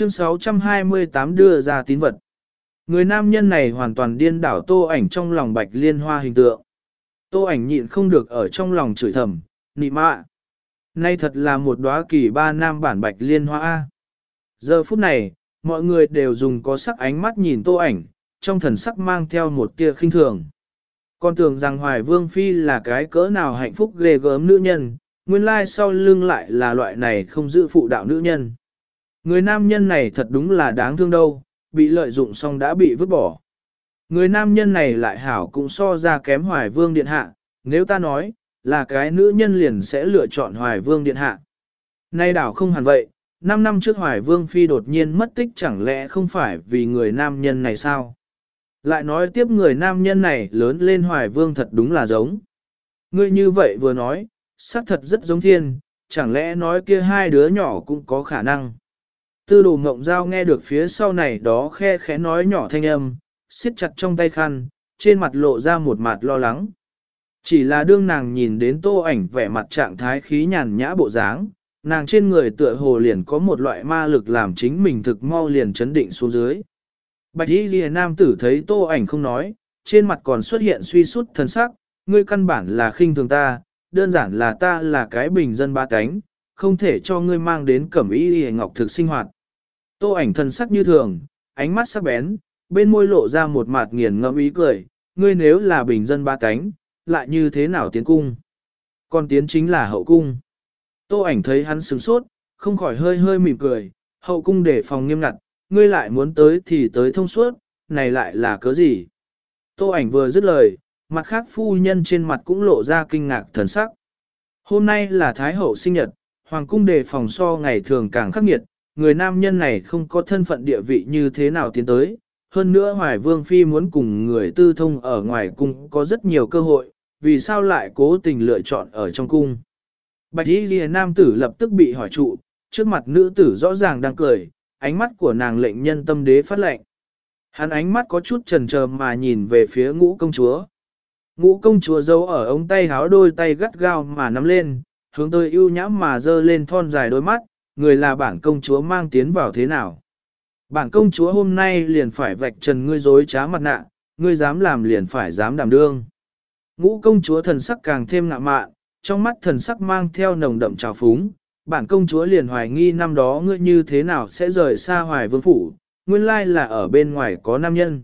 Chương 628 đưa ra tín vật. Người nam nhân này hoàn toàn điên đảo tô ảnh trong lòng bạch liên hoa hình tượng. Tô ảnh nhịn không được ở trong lòng chửi thầm, nị mạ. Nay thật là một đóa kỳ ba nam bản bạch liên hoa A. Giờ phút này, mọi người đều dùng có sắc ánh mắt nhìn tô ảnh, trong thần sắc mang theo một tia khinh thường. Con tưởng rằng Hoài Vương Phi là cái cỡ nào hạnh phúc ghê gớm nữ nhân, nguyên lai sau lưng lại là loại này không giữ phụ đạo nữ nhân. Người nam nhân này thật đúng là đáng thương đâu, bị lợi dụng xong đã bị vứt bỏ. Người nam nhân này lại hảo cũng so ra kém Hoài Vương Điện Hạ, nếu ta nói, là cái nữ nhân liền sẽ lựa chọn Hoài Vương Điện Hạ. Nay đảo không hẳn vậy, 5 năm trước Hoài Vương Phi đột nhiên mất tích chẳng lẽ không phải vì người nam nhân này sao? Lại nói tiếp người nam nhân này lớn lên Hoài Vương thật đúng là giống. Ngươi như vậy vừa nói, xác thật rất giống thiên, chẳng lẽ nói kia hai đứa nhỏ cũng có khả năng. Tư đồ mộng giao nghe được phía sau này đó khe khẽ nói nhỏ thanh âm, siết chặt trong tay khăn, trên mặt lộ ra một mặt lo lắng. Chỉ là đương nàng nhìn đến tô ảnh vẻ mặt trạng thái khí nhàn nhã bộ dáng, nàng trên người tựa hồ liền có một loại ma lực làm chính mình thực mau liền chấn định xuống dưới. Bạch y ghi nam tử thấy tô ảnh không nói, trên mặt còn xuất hiện suy sút thần sắc, ngươi căn bản là khinh thường ta, đơn giản là ta là cái bình dân ba cánh, không thể cho ngươi mang đến cẩm y ghi ngọc thực sinh hoạt. Tô ảnh thần sắc như thường, ánh mắt sắc bén, bên môi lộ ra một mạt nghiền ngẫm ý cười, ngươi nếu là bình dân ba cánh, lại như thế nào tiến cung? Còn tiến chính là hậu cung. Tô ảnh thấy hắn sửng sốt, không khỏi hơi hơi mỉm cười, hậu cung để phòng nghiêm ngặt, ngươi lại muốn tới thì tới thông suốt, này lại là cớ gì? Tô ảnh vừa dứt lời, mặt khác phu nhân trên mặt cũng lộ ra kinh ngạc thần sắc. Hôm nay là Thái Hậu sinh nhật, Hoàng cung đề phòng so ngày thường càng khắc nghiệt, người nam nhân này không có thân phận địa vị như thế nào tiến tới. Hơn nữa Hoài Vương Phi muốn cùng người tư thông ở ngoài cung có rất nhiều cơ hội, vì sao lại cố tình lựa chọn ở trong cung. Bạch Y Ghi Nam tử lập tức bị hỏi trụ, trước mặt nữ tử rõ ràng đang cười, ánh mắt của nàng lệnh nhân tâm đế phát lệnh. Hắn ánh mắt có chút trần trờ mà nhìn về phía ngũ công chúa. Ngũ công chúa giấu ở ống tay háo đôi tay gắt gao mà nắm lên, hướng tới ưu nhãm mà dơ lên thon dài đôi mắt, người là bản công chúa mang tiến vào thế nào. Bản công chúa hôm nay liền phải vạch trần ngươi dối trá mặt nạ, ngươi dám làm liền phải dám đảm đương. Ngũ công chúa thần sắc càng thêm ngạ mạn, trong mắt thần sắc mang theo nồng đậm trào phúng, bản công chúa liền hoài nghi năm đó ngươi như thế nào sẽ rời xa hoài vương phủ, nguyên lai là ở bên ngoài có nam nhân.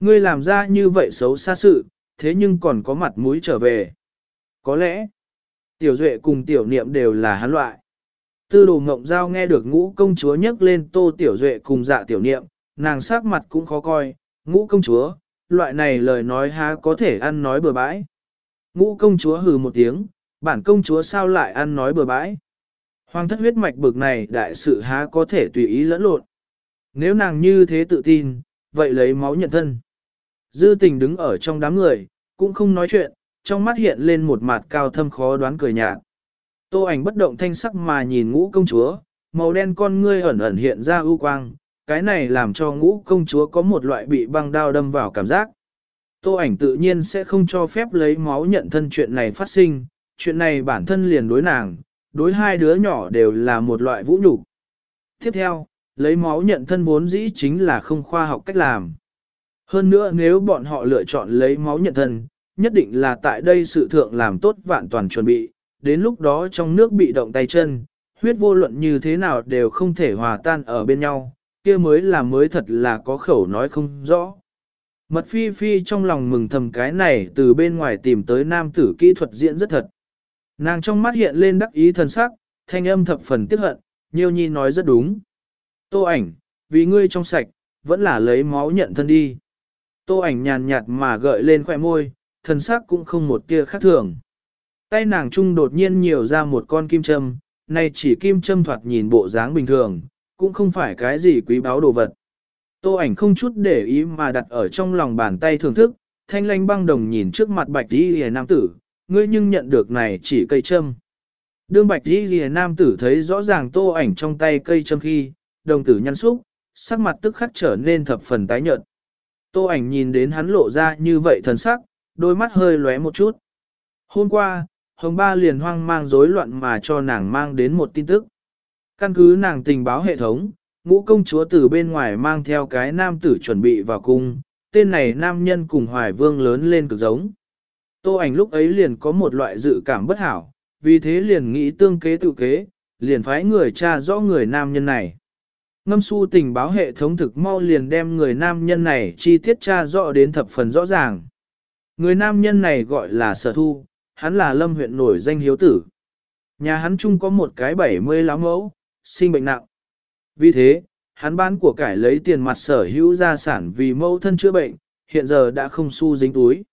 Ngươi làm ra như vậy xấu xa sự, thế nhưng còn có mặt mũi trở về. Có lẽ, tiểu duệ cùng tiểu niệm đều là hắn loại. Tư đồ ngộng giao nghe được ngũ công chúa nhắc lên tô tiểu duệ cùng dạ tiểu niệm, nàng sắc mặt cũng khó coi, ngũ công chúa, loại này lời nói há có thể ăn nói bừa bãi. Ngũ công chúa hừ một tiếng, bản công chúa sao lại ăn nói bừa bãi. Hoàng thất huyết mạch bực này đại sự há có thể tùy ý lẫn lộn. Nếu nàng như thế tự tin, vậy lấy máu nhận thân. Dư tình đứng ở trong đám người, cũng không nói chuyện, trong mắt hiện lên một mặt cao thâm khó đoán cười nhạt. Tô ảnh bất động thanh sắc mà nhìn ngũ công chúa, màu đen con ngươi ẩn ẩn hiện ra ưu quang, cái này làm cho ngũ công chúa có một loại bị băng đao đâm vào cảm giác. Tô ảnh tự nhiên sẽ không cho phép lấy máu nhận thân chuyện này phát sinh, chuyện này bản thân liền đối nàng, đối hai đứa nhỏ đều là một loại vũ nhục. Tiếp theo, lấy máu nhận thân vốn dĩ chính là không khoa học cách làm. Hơn nữa nếu bọn họ lựa chọn lấy máu nhận thân, nhất định là tại đây sự thượng làm tốt vạn toàn chuẩn bị, đến lúc đó trong nước bị động tay chân, huyết vô luận như thế nào đều không thể hòa tan ở bên nhau, kia mới là mới thật là có khẩu nói không rõ. Mật phi phi trong lòng mừng thầm cái này từ bên ngoài tìm tới nam tử kỹ thuật diễn rất thật. Nàng trong mắt hiện lên đắc ý thần sắc, thanh âm thập phần tiếc hận, nhiêu nhi nói rất đúng. Tô ảnh, vì ngươi trong sạch, vẫn là lấy máu nhận thân đi. Tô ảnh nhàn nhạt mà gợi lên khóe môi, thần sắc cũng không một tia khác thường. Tay nàng trung đột nhiên nhiều ra một con kim châm, này chỉ kim châm thoạt nhìn bộ dáng bình thường, cũng không phải cái gì quý báu đồ vật. Tô ảnh không chút để ý mà đặt ở trong lòng bàn tay thưởng thức, thanh lanh băng đồng nhìn trước mặt bạch đi hề nam tử, ngươi nhưng nhận được này chỉ cây châm. Đương bạch đi hề nam tử thấy rõ ràng tô ảnh trong tay cây châm khi, đồng tử nhăn xúc, sắc mặt tức khắc trở nên thập phần tái nhợt. Tô ảnh nhìn đến hắn lộ ra như vậy thần sắc, đôi mắt hơi lóe một chút. Hôm qua, Hồng Ba liền hoang mang rối loạn mà cho nàng mang đến một tin tức. Căn cứ nàng tình báo hệ thống, ngũ công chúa từ bên ngoài mang theo cái nam tử chuẩn bị vào cung, tên này nam nhân cùng hoài vương lớn lên cực giống. Tô ảnh lúc ấy liền có một loại dự cảm bất hảo, vì thế liền nghĩ tương kế tự kế, liền phái người tra rõ người nam nhân này. Ngâm su tình báo hệ thống thực mau liền đem người nam nhân này chi tiết tra rõ đến thập phần rõ ràng. Người nam nhân này gọi là sở thu, hắn là lâm huyện nổi danh hiếu tử. Nhà hắn chung có một cái bảy mươi mẫu, sinh bệnh nặng. Vì thế, hắn bán của cải lấy tiền mặt sở hữu gia sản vì mẫu thân chữa bệnh, hiện giờ đã không xu dính túi.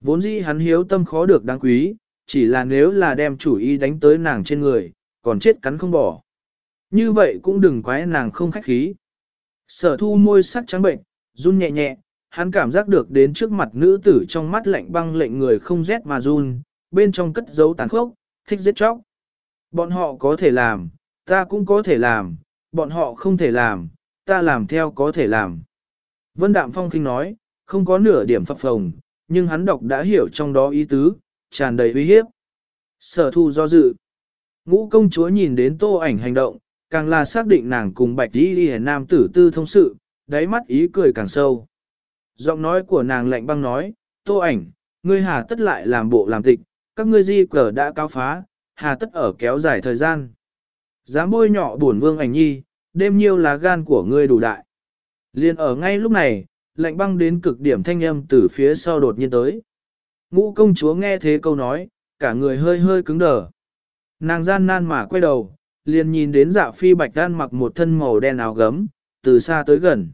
Vốn dĩ hắn hiếu tâm khó được đáng quý, chỉ là nếu là đem chủ ý đánh tới nàng trên người, còn chết cắn không bỏ. Như vậy cũng đừng quái nàng không khách khí. Sở thu môi sắc trắng bệnh, run nhẹ nhẹ, hắn cảm giác được đến trước mặt nữ tử trong mắt lạnh băng lệnh người không rét mà run, bên trong cất dấu tàn khốc, thích giết chóc. Bọn họ có thể làm, ta cũng có thể làm, bọn họ không thể làm, ta làm theo có thể làm. Vân Đạm Phong kinh nói, không có nửa điểm phập phồng, nhưng hắn đọc đã hiểu trong đó ý tứ, tràn đầy uy hiếp. Sở thu do dự. Ngũ công chúa nhìn đến tô ảnh hành động, càng là xác định nàng cùng bạch đi đi nam tử tư thông sự, đáy mắt ý cười càng sâu. Giọng nói của nàng lạnh băng nói, tô ảnh, ngươi hà tất lại làm bộ làm tịch, các ngươi di cờ đã cao phá, hà tất ở kéo dài thời gian. Dám bôi nhỏ buồn vương ảnh nhi, đêm nhiêu lá gan của ngươi đủ đại. Liên ở ngay lúc này, lạnh băng đến cực điểm thanh âm từ phía sau đột nhiên tới. Ngũ công chúa nghe thế câu nói, cả người hơi hơi cứng đờ. Nàng gian nan mà quay đầu, liền nhìn đến dạ phi bạch đan mặc một thân màu đen áo gấm, từ xa tới gần.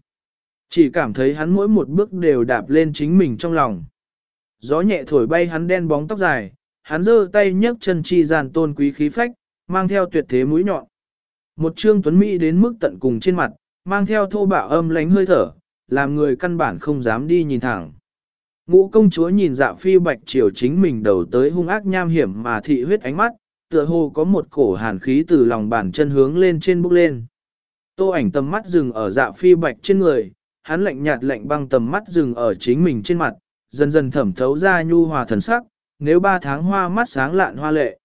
Chỉ cảm thấy hắn mỗi một bước đều đạp lên chính mình trong lòng. Gió nhẹ thổi bay hắn đen bóng tóc dài, hắn giơ tay nhấc chân chi gian tôn quý khí phách, mang theo tuyệt thế mũi nhọn. Một trương tuấn mỹ đến mức tận cùng trên mặt, mang theo thô bạo âm lánh hơi thở, làm người căn bản không dám đi nhìn thẳng. Ngũ công chúa nhìn dạ phi bạch triều chính mình đầu tới hung ác nham hiểm mà thị huyết ánh mắt, tựa hồ có một cổ hàn khí từ lòng bàn chân hướng lên trên bốc lên. Tô ảnh tầm mắt dừng ở dạ phi bạch trên người, hắn lạnh nhạt lạnh băng tầm mắt dừng ở chính mình trên mặt, dần dần thẩm thấu ra nhu hòa thần sắc, nếu ba tháng hoa mắt sáng lạn hoa lệ.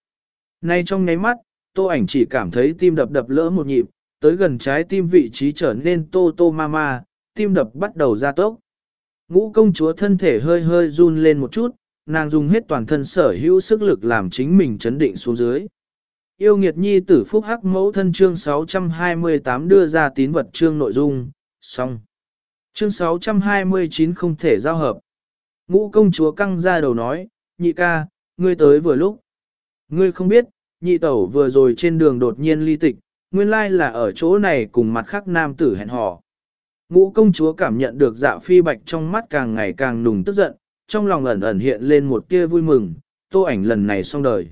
Nay trong nháy mắt, tô ảnh chỉ cảm thấy tim đập đập lỡ một nhịp, tới gần trái tim vị trí trở nên tô tô ma ma, tim đập bắt đầu ra tốc. Ngũ công chúa thân thể hơi hơi run lên một chút, nàng dùng hết toàn thân sở hữu sức lực làm chính mình chấn định xuống dưới. Yêu nghiệt nhi tử phúc hắc mẫu thân chương 628 đưa ra tín vật chương nội dung, xong. Chương 629 không thể giao hợp. Ngũ công chúa căng ra đầu nói, nhị ca, ngươi tới vừa lúc. Ngươi không biết, nhị tẩu vừa rồi trên đường đột nhiên ly tịch, nguyên lai là ở chỗ này cùng mặt khác nam tử hẹn hò. Ngũ công chúa cảm nhận được dạ phi bạch trong mắt càng ngày càng nùng tức giận, trong lòng ẩn ẩn hiện lên một tia vui mừng, tô ảnh lần này xong đời.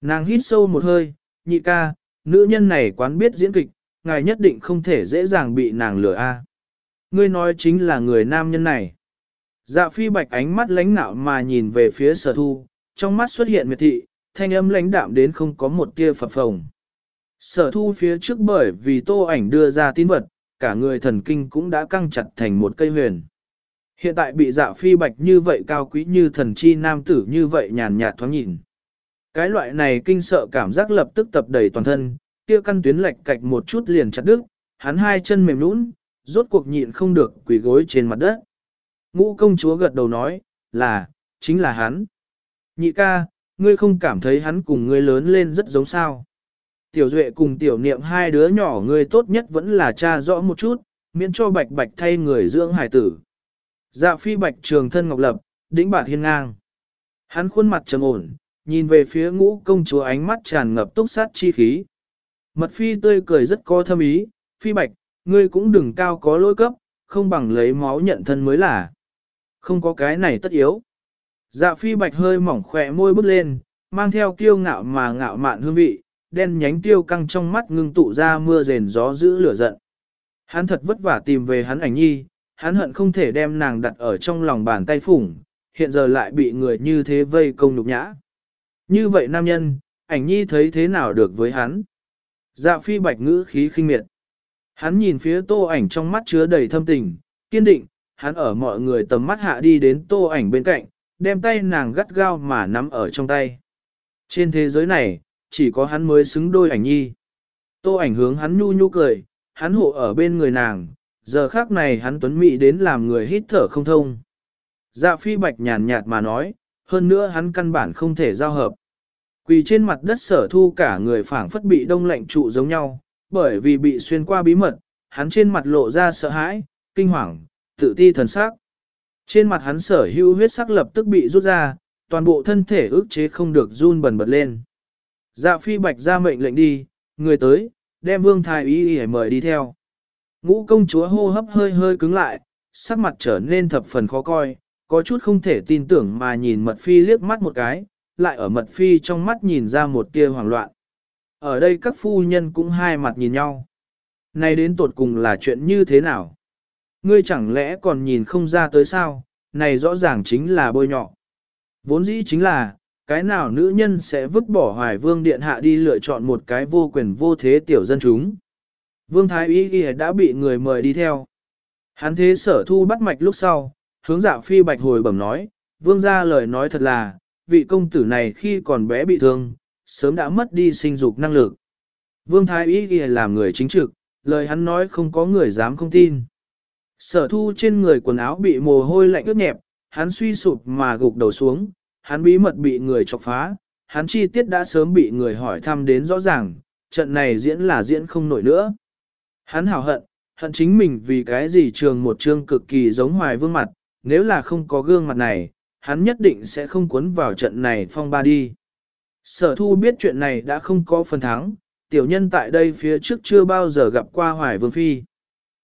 Nàng hít sâu một hơi, nhị ca, nữ nhân này quán biết diễn kịch, ngài nhất định không thể dễ dàng bị nàng lừa a. Ngươi nói chính là người nam nhân này. Dạ phi bạch ánh mắt lãnh nạo mà nhìn về phía sở thu, trong mắt xuất hiện miệt thị, thanh âm lãnh đạm đến không có một tia phập phồng. Sở thu phía trước bởi vì tô ảnh đưa ra tín vật, cả người thần kinh cũng đã căng chặt thành một cây huyền. Hiện tại bị dạ phi bạch như vậy cao quý như thần chi nam tử như vậy nhàn nhạt thoáng nhìn. Cái loại này kinh sợ cảm giác lập tức tập đầy toàn thân, kia căn tuyến lệch cạch một chút liền chặt đứt, hắn hai chân mềm nũng, rốt cuộc nhịn không được quỳ gối trên mặt đất. Ngũ công chúa gật đầu nói, là, chính là hắn. Nhị ca, ngươi không cảm thấy hắn cùng ngươi lớn lên rất giống sao. Tiểu Duệ cùng tiểu niệm hai đứa nhỏ ngươi tốt nhất vẫn là cha rõ một chút, miễn cho bạch bạch thay người dưỡng hải tử. Dạ phi bạch trường thân ngọc lập, đĩnh bạt hiên ngang. Hắn khuôn mặt trầm ổn, nhìn về phía ngũ công chúa ánh mắt tràn ngập túc sát chi khí. Mật phi tươi cười rất có thâm ý, phi bạch, ngươi cũng đừng cao có lỗi cấp, không bằng lấy máu nhận thân mới là. Không có cái này tất yếu. Dạ phi bạch hơi mỏng khỏe môi bước lên, mang theo kiêu ngạo mà ngạo mạn hương vị, đen nhánh tiêu căng trong mắt ngưng tụ ra mưa rền gió giữ lửa giận. Hắn thật vất vả tìm về hắn ảnh nhi, hắn hận không thể đem nàng đặt ở trong lòng bàn tay phủng, hiện giờ lại bị người như thế vây công nhục nhã. Như vậy nam nhân, ảnh nhi thấy thế nào được với hắn? Dạ phi bạch ngữ khí khinh miệt. Hắn nhìn phía tô ảnh trong mắt chứa đầy thâm tình, kiên định, hắn ở mọi người tầm mắt hạ đi đến tô ảnh bên cạnh, đem tay nàng gắt gao mà nắm ở trong tay. Trên thế giới này, chỉ có hắn mới xứng đôi ảnh nhi. Tô ảnh hướng hắn nhu nhu cười, hắn hộ ở bên người nàng, giờ khác này hắn tuấn mỹ đến làm người hít thở không thông. Dạ phi bạch nhàn nhạt mà nói, hơn nữa hắn căn bản không thể giao hợp. Quỳ trên mặt đất sở thu cả người phảng phất bị đông lạnh trụ giống nhau, bởi vì bị xuyên qua bí mật, hắn trên mặt lộ ra sợ hãi, kinh hoàng, tự ti thần sắc. Trên mặt hắn sở hữu huyết sắc lập tức bị rút ra, toàn bộ thân thể ức chế không được run bần bật lên. Dạ phi bạch ra mệnh lệnh đi, người tới, đem vương thái y y mời đi theo. Ngũ công chúa hô hấp hơi hơi cứng lại, sắc mặt trở nên thập phần khó coi, có chút không thể tin tưởng mà nhìn mật phi liếc mắt một cái, lại ở mật phi trong mắt nhìn ra một tia hoảng loạn. Ở đây các phu nhân cũng hai mặt nhìn nhau. Này đến tột cùng là chuyện như thế nào? Ngươi chẳng lẽ còn nhìn không ra tới sao? Này rõ ràng chính là bôi nhọ. Vốn dĩ chính là, cái nào nữ nhân sẽ vứt bỏ hoài vương điện hạ đi lựa chọn một cái vô quyền vô thế tiểu dân chúng. Vương Thái Y đã bị người mời đi theo. Hắn thế sở thu bắt mạch lúc sau, hướng dạ phi bạch hồi bẩm nói, vương ra lời nói thật là, vị công tử này khi còn bé bị thương, sớm đã mất đi sinh dục năng lực. Vương Thái Y Y làm người chính trực, lời hắn nói không có người dám không tin. Sở thu trên người quần áo bị mồ hôi lạnh ướt nhẹp, hắn suy sụp mà gục đầu xuống, hắn bí mật bị người chọc phá, hắn chi tiết đã sớm bị người hỏi thăm đến rõ ràng, trận này diễn là diễn không nổi nữa. Hắn hào hận, hận chính mình vì cái gì trường một chương cực kỳ giống hoài vương mặt, nếu là không có gương mặt này, hắn nhất định sẽ không cuốn vào trận này phong ba đi. Sở thu biết chuyện này đã không có phần thắng, tiểu nhân tại đây phía trước chưa bao giờ gặp qua hoài vương phi.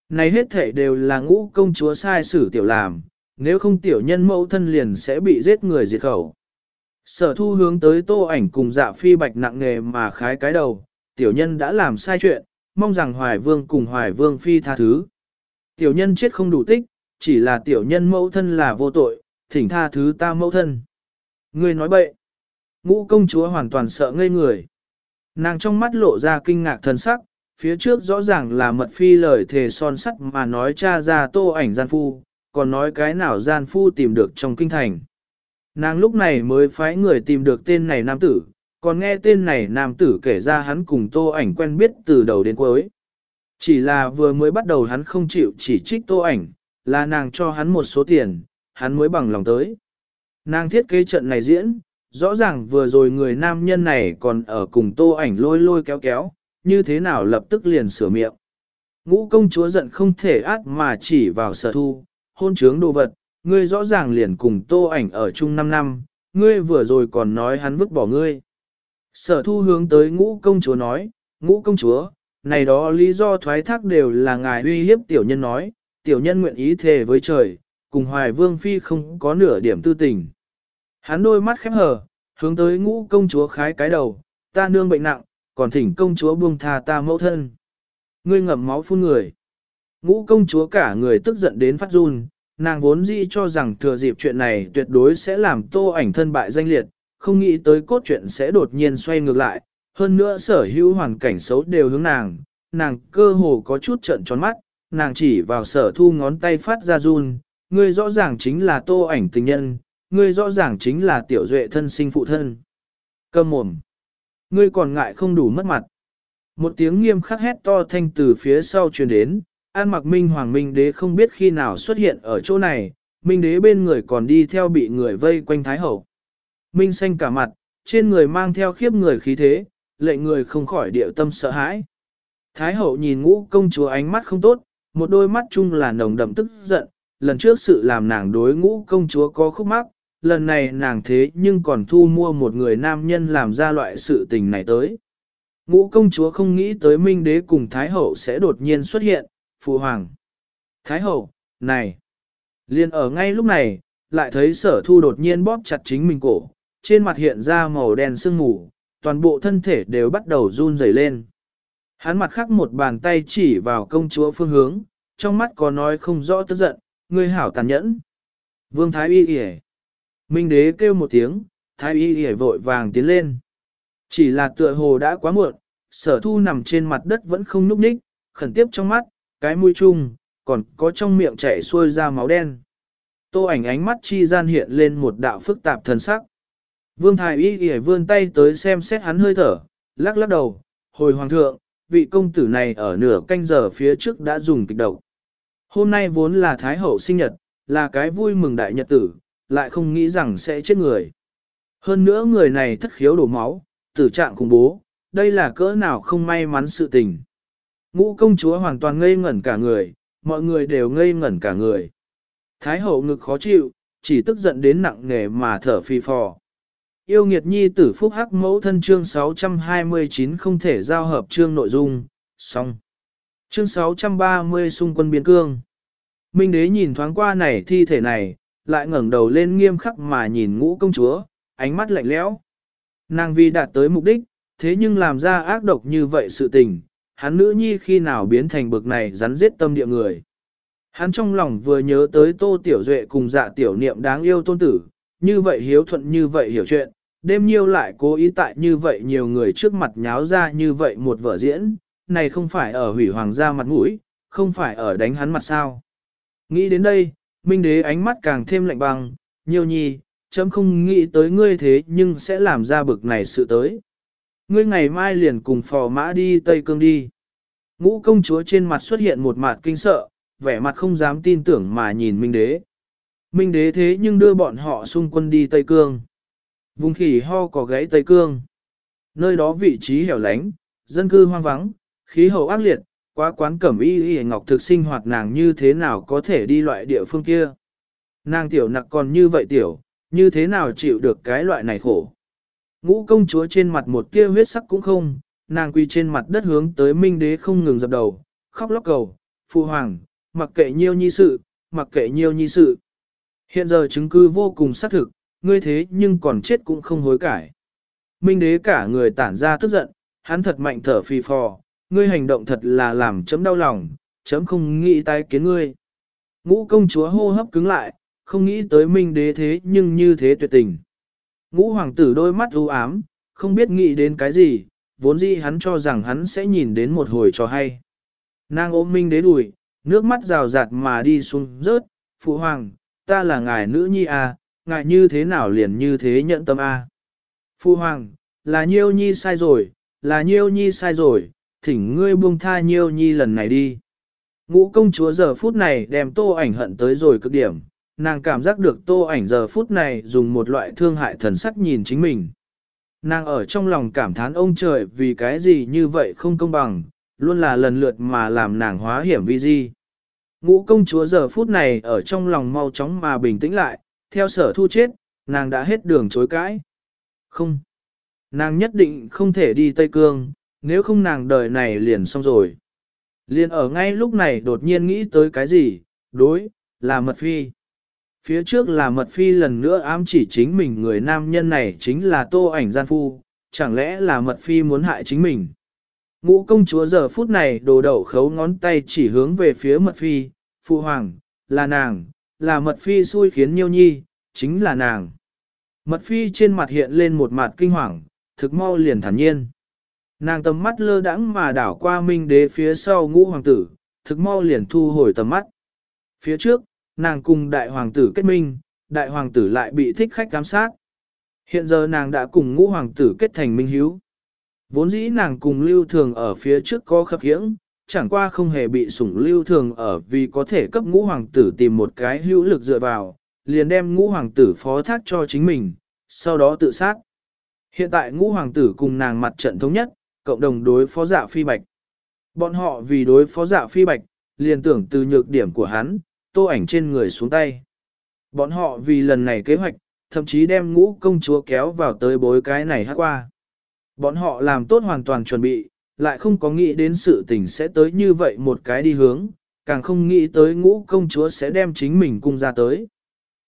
Này hết thể đều là ngũ công chúa sai xử tiểu làm, nếu không tiểu nhân mẫu thân liền sẽ bị giết người diệt khẩu. Sở thu hướng tới tô ảnh cùng dạ phi bạch nặng nghề mà khái cái đầu, tiểu nhân đã làm sai chuyện, mong rằng hoài vương cùng hoài vương phi tha thứ. Tiểu nhân chết không đủ tích, chỉ là tiểu nhân mẫu thân là vô tội, thỉnh tha thứ ta mẫu thân. Ngươi nói bậy. Ngũ công chúa hoàn toàn sợ ngây người. Nàng trong mắt lộ ra kinh ngạc thần sắc, phía trước rõ ràng là mật phi lời thề son sắt mà nói cha ra tô ảnh gian phu, còn nói cái nào gian phu tìm được trong kinh thành. Nàng lúc này mới phái người tìm được tên này nam tử, còn nghe tên này nam tử kể ra hắn cùng tô ảnh quen biết từ đầu đến cuối. Chỉ là vừa mới bắt đầu hắn không chịu chỉ trích tô ảnh, là nàng cho hắn một số tiền, hắn mới bằng lòng tới. Nàng thiết kế trận này diễn, rõ ràng vừa rồi người nam nhân này còn ở cùng tô ảnh lôi lôi kéo kéo, như thế nào lập tức liền sửa miệng. Ngũ công chúa giận không thể át mà chỉ vào sở thu, hôn trướng đồ vật, ngươi rõ ràng liền cùng tô ảnh ở chung 5 năm, ngươi vừa rồi còn nói hắn vứt bỏ ngươi. Sở thu hướng tới ngũ công chúa nói, ngũ công chúa, này đó lý do thoái thác đều là ngài uy hiếp tiểu nhân nói, tiểu nhân nguyện ý thề với trời, cùng hoài vương phi không có nửa điểm tư tình. Hắn đôi mắt khép hờ, hướng tới ngũ công chúa khái cái đầu, ta nương bệnh nặng, còn thỉnh công chúa buông tha ta mẫu thân. Ngươi ngậm máu phun người. Ngũ công chúa cả người tức giận đến phát run, nàng vốn dĩ cho rằng thừa dịp chuyện này tuyệt đối sẽ làm tô ảnh thân bại danh liệt, không nghĩ tới cốt truyện sẽ đột nhiên xoay ngược lại, hơn nữa sở hữu hoàn cảnh xấu đều hướng nàng, nàng cơ hồ có chút trợn tròn mắt, nàng chỉ vào sở thu ngón tay phát ra run, ngươi rõ ràng chính là tô ảnh tình nhân, ngươi rõ ràng chính là tiểu duệ thân sinh phụ thân. Câm mồm. Ngươi còn ngại không đủ mất mặt. Một tiếng nghiêm khắc hét to thanh từ phía sau truyền đến, An mặc minh hoàng minh đế không biết khi nào xuất hiện ở chỗ này, minh đế bên người còn đi theo bị người vây quanh thái hậu. Minh xanh cả mặt, trên người mang theo khiếp người khí thế, lệnh người không khỏi điệu tâm sợ hãi. Thái hậu nhìn ngũ công chúa ánh mắt không tốt, một đôi mắt chung là nồng đậm tức giận, lần trước sự làm nàng đối ngũ công chúa có khúc mắc, lần này nàng thế nhưng còn thu mua một người nam nhân làm ra loại sự tình này tới. Ngũ công chúa không nghĩ tới minh đế cùng Thái hậu sẽ đột nhiên xuất hiện, phụ hoàng. Thái hậu, này. Liên ở ngay lúc này, lại thấy sở thu đột nhiên bóp chặt chính mình cổ, trên mặt hiện ra màu đen sương mù, toàn bộ thân thể đều bắt đầu run rẩy lên. Hắn mặt khắc một bàn tay chỉ vào công chúa phương hướng, trong mắt có nói không rõ tức giận, ngươi hảo tàn nhẫn. Vương Thái Y Y Minh đế kêu một tiếng, Thái Y hề vội vàng tiến lên. Chỉ là tựa hồ đã quá muộn, sở thu nằm trên mặt đất vẫn không núp ních, khẩn tiếp trong mắt, cái mũi chung, còn có trong miệng chảy xuôi ra máu đen. Tô ảnh ánh mắt chi gian hiện lên một đạo phức tạp thần sắc. Vương Thái Y hề vươn tay tới xem xét hắn hơi thở, lắc lắc đầu, hồi hoàng thượng, vị công tử này ở nửa canh giờ phía trước đã dùng kịch độc. Hôm nay vốn là Thái Hậu sinh nhật, là cái vui mừng đại nhật tử, lại không nghĩ rằng sẽ chết người. Hơn nữa người này thất khiếu đổ máu, tử trạng khủng bố, đây là cỡ nào không may mắn sự tình. Ngũ công chúa hoàn toàn ngây ngẩn cả người, mọi người đều ngây ngẩn cả người. Thái hậu ngực khó chịu, chỉ tức giận đến nặng nề mà thở phi phò. Yêu nghiệt nhi tử phúc hắc mẫu thân chương 629 không thể giao hợp chương nội dung, xong. Chương 630 xung quân biên cương. Minh đế nhìn thoáng qua này thi thể này, lại ngẩng đầu lên nghiêm khắc mà nhìn ngũ công chúa, ánh mắt lạnh lẽo. Nàng vì đạt tới mục đích, thế nhưng làm ra ác độc như vậy sự tình, hắn nữ nhi khi nào biến thành bực này rắn giết tâm địa người. Hắn trong lòng vừa nhớ tới tô tiểu duệ cùng dạ tiểu niệm đáng yêu tôn tử, như vậy hiếu thuận như vậy hiểu chuyện, đêm nhiêu lại cố ý tại như vậy nhiều người trước mặt nháo ra như vậy một vở diễn, này không phải ở hủy hoàng gia mặt mũi, không phải ở đánh hắn mặt sao. Nghĩ đến đây, Minh đế ánh mắt càng thêm lạnh băng, nhiều nhi, chấm không nghĩ tới ngươi thế nhưng sẽ làm ra bực này sự tới. Ngươi ngày mai liền cùng phò mã đi Tây Cương đi. Ngũ công chúa trên mặt xuất hiện một mặt kinh sợ, vẻ mặt không dám tin tưởng mà nhìn Minh đế. Minh đế thế nhưng đưa bọn họ xung quân đi Tây Cương. Vùng khỉ ho có gãy Tây Cương. Nơi đó vị trí hẻo lánh, dân cư hoang vắng, khí hậu ác liệt, quá quán cẩm y y ngọc thực sinh hoạt nàng như thế nào có thể đi loại địa phương kia. Nàng tiểu nặc còn như vậy tiểu, như thế nào chịu được cái loại này khổ. Ngũ công chúa trên mặt một kia huyết sắc cũng không, nàng quỳ trên mặt đất hướng tới minh đế không ngừng dập đầu, khóc lóc cầu, phụ hoàng, mặc kệ nhiêu nhi sự, mặc kệ nhiêu nhi sự. Hiện giờ chứng cứ vô cùng xác thực, ngươi thế nhưng còn chết cũng không hối cải. Minh đế cả người tản ra tức giận, hắn thật mạnh thở phì phò, ngươi hành động thật là làm chấm đau lòng, chấm không nghĩ tái kiến ngươi. Ngũ công chúa hô hấp cứng lại, không nghĩ tới minh đế thế nhưng như thế tuyệt tình. Ngũ hoàng tử đôi mắt u ám, không biết nghĩ đến cái gì, vốn dĩ hắn cho rằng hắn sẽ nhìn đến một hồi cho hay. Nàng ôm minh đế đùi, nước mắt rào rạt mà đi xuống rớt, phụ hoàng, ta là ngài nữ nhi à, ngài như thế nào liền như thế nhận tâm à. Phụ hoàng, là nhiêu nhi sai rồi, là nhiêu nhi sai rồi, thỉnh ngươi buông tha nhiêu nhi lần này đi. Ngũ công chúa giờ phút này đem tô ảnh hận tới rồi cực điểm, nàng cảm giác được tô ảnh giờ phút này dùng một loại thương hại thần sắc nhìn chính mình. Nàng ở trong lòng cảm thán ông trời vì cái gì như vậy không công bằng, luôn là lần lượt mà làm nàng hóa hiểm vi di. Ngũ công chúa giờ phút này ở trong lòng mau chóng mà bình tĩnh lại, theo sở thu chết, nàng đã hết đường chối cãi. Không, nàng nhất định không thể đi Tây Cương, nếu không nàng đời này liền xong rồi. Liền ở ngay lúc này đột nhiên nghĩ tới cái gì, đối, là mật phi. Phía trước là mật phi lần nữa ám chỉ chính mình người nam nhân này chính là tô ảnh gian phu, chẳng lẽ là mật phi muốn hại chính mình. Ngũ công chúa giờ phút này đồ đậu khấu ngón tay chỉ hướng về phía mật phi, phụ hoàng, là nàng, là mật phi xui khiến nhiêu nhi, chính là nàng. Mật phi trên mặt hiện lên một mặt kinh hoàng, thực mau liền thản nhiên. Nàng tầm mắt lơ đãng mà đảo qua minh đế phía sau ngũ hoàng tử, thực mau liền thu hồi tầm mắt. Phía trước, nàng cùng đại hoàng tử kết minh, đại hoàng tử lại bị thích khách giám sát. Hiện giờ nàng đã cùng ngũ hoàng tử kết thành minh hiếu. Vốn dĩ nàng cùng lưu thường ở phía trước có khập khiễng, chẳng qua không hề bị sủng lưu thường ở vì có thể cấp ngũ hoàng tử tìm một cái hữu lực dựa vào, liền đem ngũ hoàng tử phó thác cho chính mình, sau đó tự sát. Hiện tại ngũ hoàng tử cùng nàng mặt trận thống nhất, cộng đồng đối phó dạ phi bạch. Bọn họ vì đối phó dạ phi bạch, liền tưởng từ nhược điểm của hắn, tô ảnh trên người xuống tay. Bọn họ vì lần này kế hoạch, thậm chí đem ngũ công chúa kéo vào tới bối cái này hát qua. Bọn họ làm tốt hoàn toàn chuẩn bị, lại không có nghĩ đến sự tình sẽ tới như vậy một cái đi hướng, càng không nghĩ tới ngũ công chúa sẽ đem chính mình cung ra tới.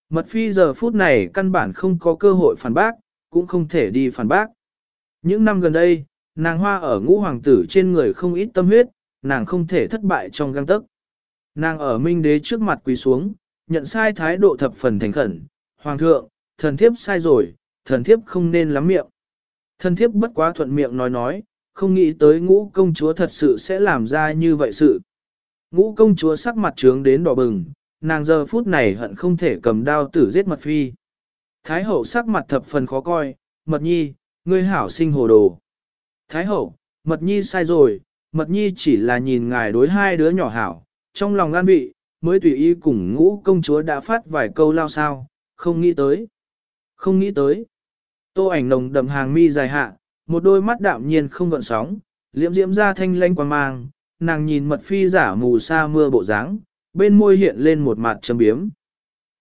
Mật phi giờ phút này căn bản không có cơ hội phản bác, cũng không thể đi phản bác. Những năm gần đây, nàng hoa ở ngũ hoàng tử trên người không ít tâm huyết, nàng không thể thất bại trong găng tấc. Nàng ở minh đế trước mặt quỳ xuống, nhận sai thái độ thập phần thành khẩn. Hoàng thượng, thần thiếp sai rồi, thần thiếp không nên lắm miệng. Thần thiếp bất quá thuận miệng nói nói, không nghĩ tới ngũ công chúa thật sự sẽ làm ra như vậy sự. Ngũ công chúa sắc mặt trướng đến đỏ bừng, nàng giờ phút này hận không thể cầm đao tử giết mật phi. Thái hậu sắc mặt thập phần khó coi, mật nhi, ngươi hảo sinh hồ đồ. Thái hậu, mật nhi sai rồi, Mật nhi chỉ là nhìn ngài đối hai đứa nhỏ hảo, trong lòng an vị, mới tùy ý cùng ngũ công chúa đã phát vài câu lao sao, không nghĩ tới. Không nghĩ tới. Tô ảnh nồng đậm hàng mi dài hạ, một đôi mắt đạm nhiên không gợn sóng, liễm diễm ra thanh lanh quang mang, nàng nhìn mật phi giả mù sa mưa bộ dáng, bên môi hiện lên một mặt châm biếm.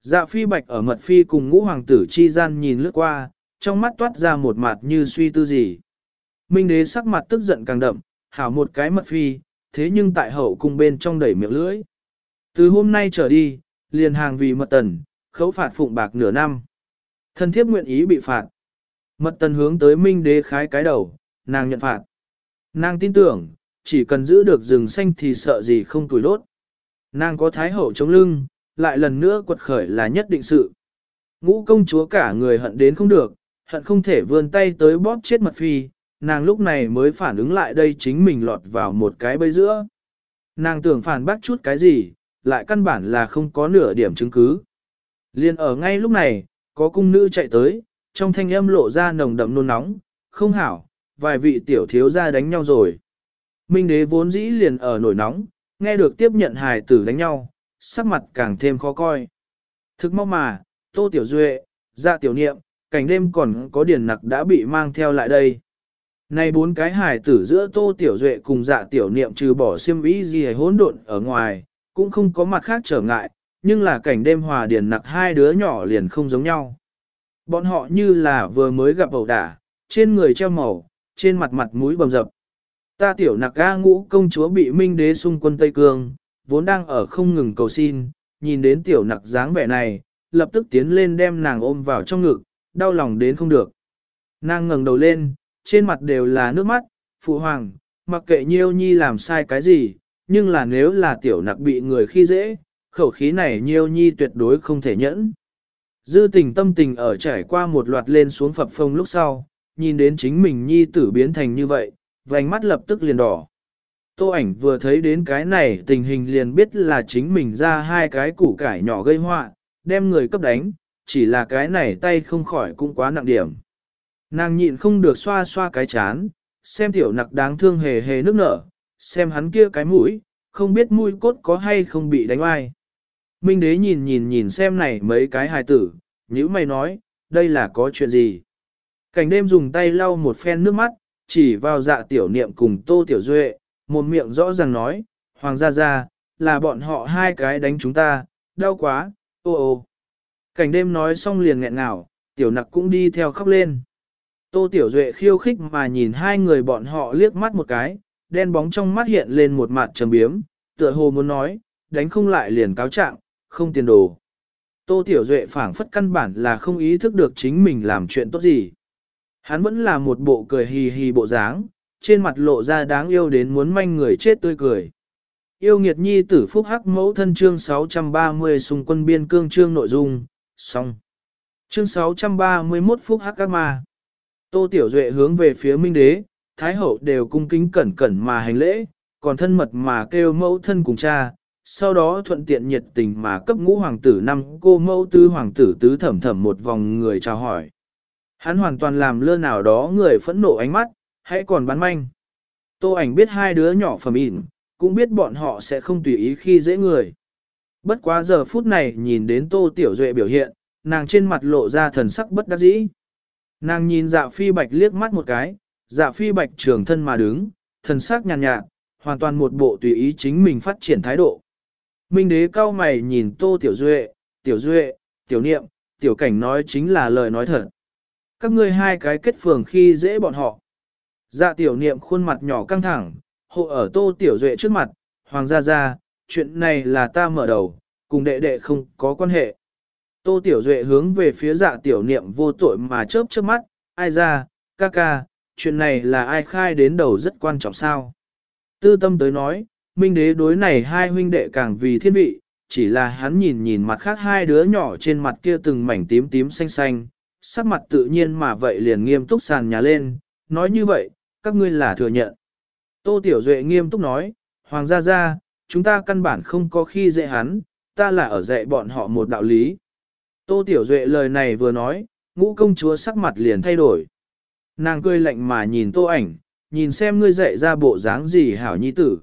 Dạ phi bạch ở mật phi cùng ngũ hoàng tử chi gian nhìn lướt qua, trong mắt toát ra một mặt như suy tư gì. Minh đế sắc mặt tức giận càng đậm, hảo một cái mật phi, thế nhưng tại hậu cung bên trong đẩy miệng lưỡi. Từ hôm nay trở đi, liền hàng vì mật tần, khấu phạt phụng bạc nửa năm. Thân thiếp nguyện ý bị phạt. Mật tần hướng tới minh đế khái cái đầu, nàng nhận phạt. Nàng tin tưởng, chỉ cần giữ được rừng xanh thì sợ gì không tuổi đốt. Nàng có thái hậu chống lưng, lại lần nữa quật khởi là nhất định sự. Ngũ công chúa cả người hận đến không được, hận không thể vươn tay tới bóp chết mật phi, nàng lúc này mới phản ứng lại đây chính mình lọt vào một cái bẫy giữa. Nàng tưởng phản bác chút cái gì, lại căn bản là không có nửa điểm chứng cứ. Liên ở ngay lúc này, có cung nữ chạy tới, trong thanh âm lộ ra nồng đậm nôn nóng, không hảo, vài vị tiểu thiếu ra đánh nhau rồi. Minh đế vốn dĩ liền ở nổi nóng, nghe được tiếp nhận hài tử đánh nhau, sắc mặt càng thêm khó coi. Thực mong mà, tô tiểu duệ, dạ tiểu niệm, cảnh đêm còn có điển nặc đã bị mang theo lại đây. Này bốn cái hài tử giữa tô tiểu duệ cùng dạ tiểu niệm trừ bỏ xiêm ý gì hỗn độn ở ngoài, cũng không có mặt khác trở ngại, nhưng là cảnh đêm hòa điền nặc hai đứa nhỏ liền không giống nhau. Bọn họ như là vừa mới gặp ẩu đả, trên người treo màu, trên mặt mặt mũi bầm dập. Ta tiểu nặc ga ngũ công chúa bị minh đế xung quân Tây Cương, vốn đang ở không ngừng cầu xin, nhìn đến tiểu nặc dáng vẻ này, lập tức tiến lên đem nàng ôm vào trong ngực, đau lòng đến không được. Nàng ngẩng đầu lên, trên mặt đều là nước mắt, phụ hoàng, mặc kệ nhiêu nhi làm sai cái gì, nhưng là nếu là tiểu nặc bị người khi dễ, khẩu khí này nhiêu nhi tuyệt đối không thể nhẫn. Dư tình tâm tình ở trải qua một loạt lên xuống phập phông lúc sau, nhìn đến chính mình nhi tử biến thành như vậy, vành mắt lập tức liền đỏ. Tô ảnh vừa thấy đến cái này tình hình liền biết là chính mình ra hai cái củ cải nhỏ gây họa, đem người cấp đánh, chỉ là cái này tay không khỏi cũng quá nặng điểm. Nàng nhịn không được xoa xoa cái chán, xem tiểu nặc đáng thương hề hề nước nở, xem hắn kia cái mũi, không biết mũi cốt có hay không bị đánh oai. Minh đế nhìn nhìn nhìn xem này mấy cái hài tử, nhữ mày nói, đây là có chuyện gì. Cảnh đêm dùng tay lau một phen nước mắt, chỉ vào dạ tiểu niệm cùng tô tiểu duệ, một miệng rõ ràng nói, hoàng gia gia, là bọn họ hai cái đánh chúng ta, đau quá, ô ô. Cảnh đêm nói xong liền nghẹn ngào, tiểu nặc cũng đi theo khóc lên. Tô tiểu duệ khiêu khích mà nhìn hai người bọn họ liếc mắt một cái, đen bóng trong mắt hiện lên một mặt trầm biếm, tựa hồ muốn nói, đánh không lại liền cáo trạng, không tiền đồ. Tô Tiểu Duệ phảng phất căn bản là không ý thức được chính mình làm chuyện tốt gì. Hắn vẫn là một bộ cười hì hì bộ dáng, trên mặt lộ ra đáng yêu đến muốn manh người chết tươi cười. Yêu nghiệt nhi tử phúc hắc mẫu thân chương 630 xung quân biên cương chương nội dung, xong. Chương 631 phúc hắc các ma. Tô Tiểu Duệ hướng về phía Minh Đế, Thái Hậu đều cung kính cẩn cẩn mà hành lễ, còn thân mật mà kêu mẫu thân cùng cha, sau đó thuận tiện nhiệt tình mà cấp ngũ hoàng tử năm cô mẫu tư hoàng tử tứ thẩm thẩm một vòng người chào hỏi. Hắn hoàn toàn làm lơ nào đó người phẫn nộ ánh mắt, hãy còn bán manh. Tô ảnh biết hai đứa nhỏ phẩm ỉn, cũng biết bọn họ sẽ không tùy ý khi dễ người. Bất quá giờ phút này nhìn đến Tô Tiểu Duệ biểu hiện, nàng trên mặt lộ ra thần sắc bất đắc dĩ. Nàng nhìn dạ phi bạch liếc mắt một cái, dạ phi bạch trường thân mà đứng, thần sắc nhàn nhạt, nhạt, hoàn toàn một bộ tùy ý chính mình phát triển thái độ. Minh đế cao mày nhìn Tô Tiểu Duệ, Tiểu Duệ, Tiểu Niệm, Tiểu Cảnh nói chính là lời nói thật. Các ngươi hai cái kết phường khi dễ bọn họ. Dạ Tiểu Niệm khuôn mặt nhỏ căng thẳng, hộ ở Tô Tiểu Duệ trước mặt, Hoàng gia gia, chuyện này là ta mở đầu, cùng đệ đệ không có quan hệ. Tô Tiểu Duệ hướng về phía dạ Tiểu Niệm vô tội mà chớp chớp mắt, ai ra, ca ca, chuyện này là ai khai đến đầu rất quan trọng sao. Tư tâm tới nói, Minh đế đối này hai huynh đệ càng vì thiên vị, chỉ là hắn nhìn nhìn mặt khác hai đứa nhỏ trên mặt kia từng mảnh tím tím xanh xanh, sắc mặt tự nhiên mà vậy liền nghiêm túc sàn nhà lên, nói như vậy, các ngươi là thừa nhận. Tô Tiểu Duệ nghiêm túc nói, Hoàng gia gia, chúng ta căn bản không có khi dễ hắn, ta là ở dạy bọn họ một đạo lý. Tô Tiểu Duệ lời này vừa nói, ngũ công chúa sắc mặt liền thay đổi. Nàng cười lạnh mà nhìn tô ảnh, nhìn xem ngươi dạy ra bộ dáng gì hảo nhi tử.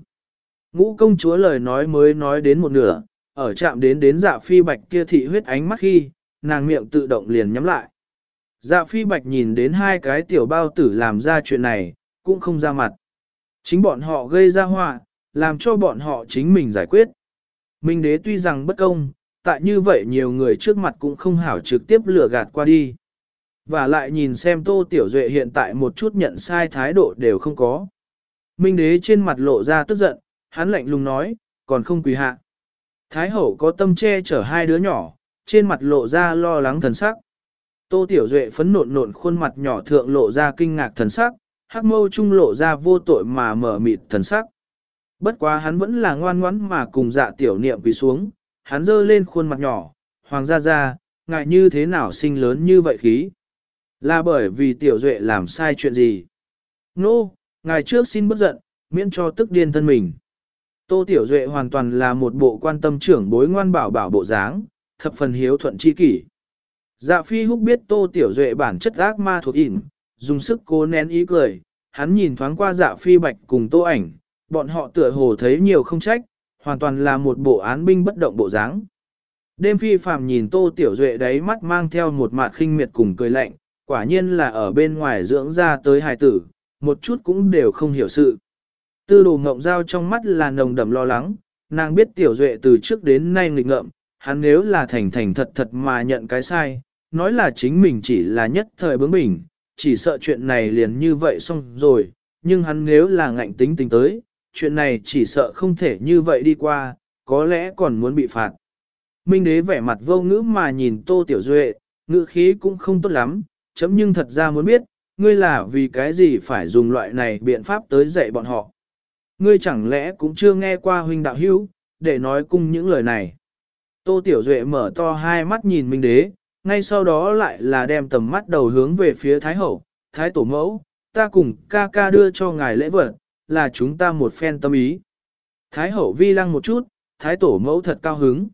Ngũ công chúa lời nói mới nói đến một nửa, ở chạm đến đến dạ phi bạch kia thị huyết ánh mắt khi, nàng miệng tự động liền nhắm lại. Dạ phi bạch nhìn đến hai cái tiểu bao tử làm ra chuyện này, cũng không ra mặt. Chính bọn họ gây ra họa, làm cho bọn họ chính mình giải quyết. Minh đế tuy rằng bất công, tại như vậy nhiều người trước mặt cũng không hảo trực tiếp lừa gạt qua đi. Và lại nhìn xem Tô Tiểu Duệ hiện tại một chút nhận sai thái độ đều không có. Minh đế trên mặt lộ ra tức giận, hắn lạnh lùng nói, còn không quỳ hạ. Thái hậu có tâm che chở hai đứa nhỏ, trên mặt lộ ra lo lắng thần sắc. Tô Tiểu Duệ phấn nộn nộn khuôn mặt nhỏ thượng lộ ra kinh ngạc thần sắc, hắc mâu trung lộ ra vô tội mà mở mịt thần sắc. Bất quá hắn vẫn là ngoan ngoãn mà cùng dạ tiểu niệm quỳ xuống, hắn giơ lên khuôn mặt nhỏ, hoàng gia gia, ngại như thế nào sinh lớn như vậy khí. Là bởi vì tiểu duệ làm sai chuyện gì? Nô, no, ngài trước xin bất giận, miễn cho tức điên thân mình. Tô Tiểu Duệ hoàn toàn là một bộ quan tâm trưởng bối ngoan bảo bảo bộ dáng, thập phần hiếu thuận chi kỷ. Dạ phi húc biết Tô Tiểu Duệ bản chất ác ma thuộc ỉn, dùng sức cố nén ý cười, hắn nhìn thoáng qua dạ phi bạch cùng tô ảnh, bọn họ tựa hồ thấy nhiều không trách, hoàn toàn là một bộ án binh bất động bộ dáng. Đêm phi phàm nhìn Tô Tiểu Duệ đáy mắt mang theo một mạt khinh miệt cùng cười lạnh, quả nhiên là ở bên ngoài dưỡng ra tới hài tử, một chút cũng đều không hiểu sự. Tư đồ ngộng giao trong mắt là nồng đậm lo lắng, nàng biết tiểu duệ từ trước đến nay nghịch ngợm, hắn nếu là thành thành thật thật mà nhận cái sai, nói là chính mình chỉ là nhất thời bướng bỉnh, chỉ sợ chuyện này liền như vậy xong rồi, nhưng hắn nếu là ngạnh tính tình tới, chuyện này chỉ sợ không thể như vậy đi qua, có lẽ còn muốn bị phạt. Minh đế vẻ mặt vô ngữ mà nhìn tô tiểu duệ, ngữ khí cũng không tốt lắm, chấm nhưng thật ra muốn biết, ngươi là vì cái gì phải dùng loại này biện pháp tới dạy bọn họ. Ngươi chẳng lẽ cũng chưa nghe qua huynh đạo hữu, để nói cung những lời này. Tô Tiểu Duệ mở to hai mắt nhìn Minh Đế, ngay sau đó lại là đem tầm mắt đầu hướng về phía Thái Hậu, Thái Tổ Mẫu, ta cùng ca ca đưa cho ngài lễ vật, là chúng ta một phen tâm ý. Thái Hậu vi lăng một chút, Thái Tổ Mẫu thật cao hứng.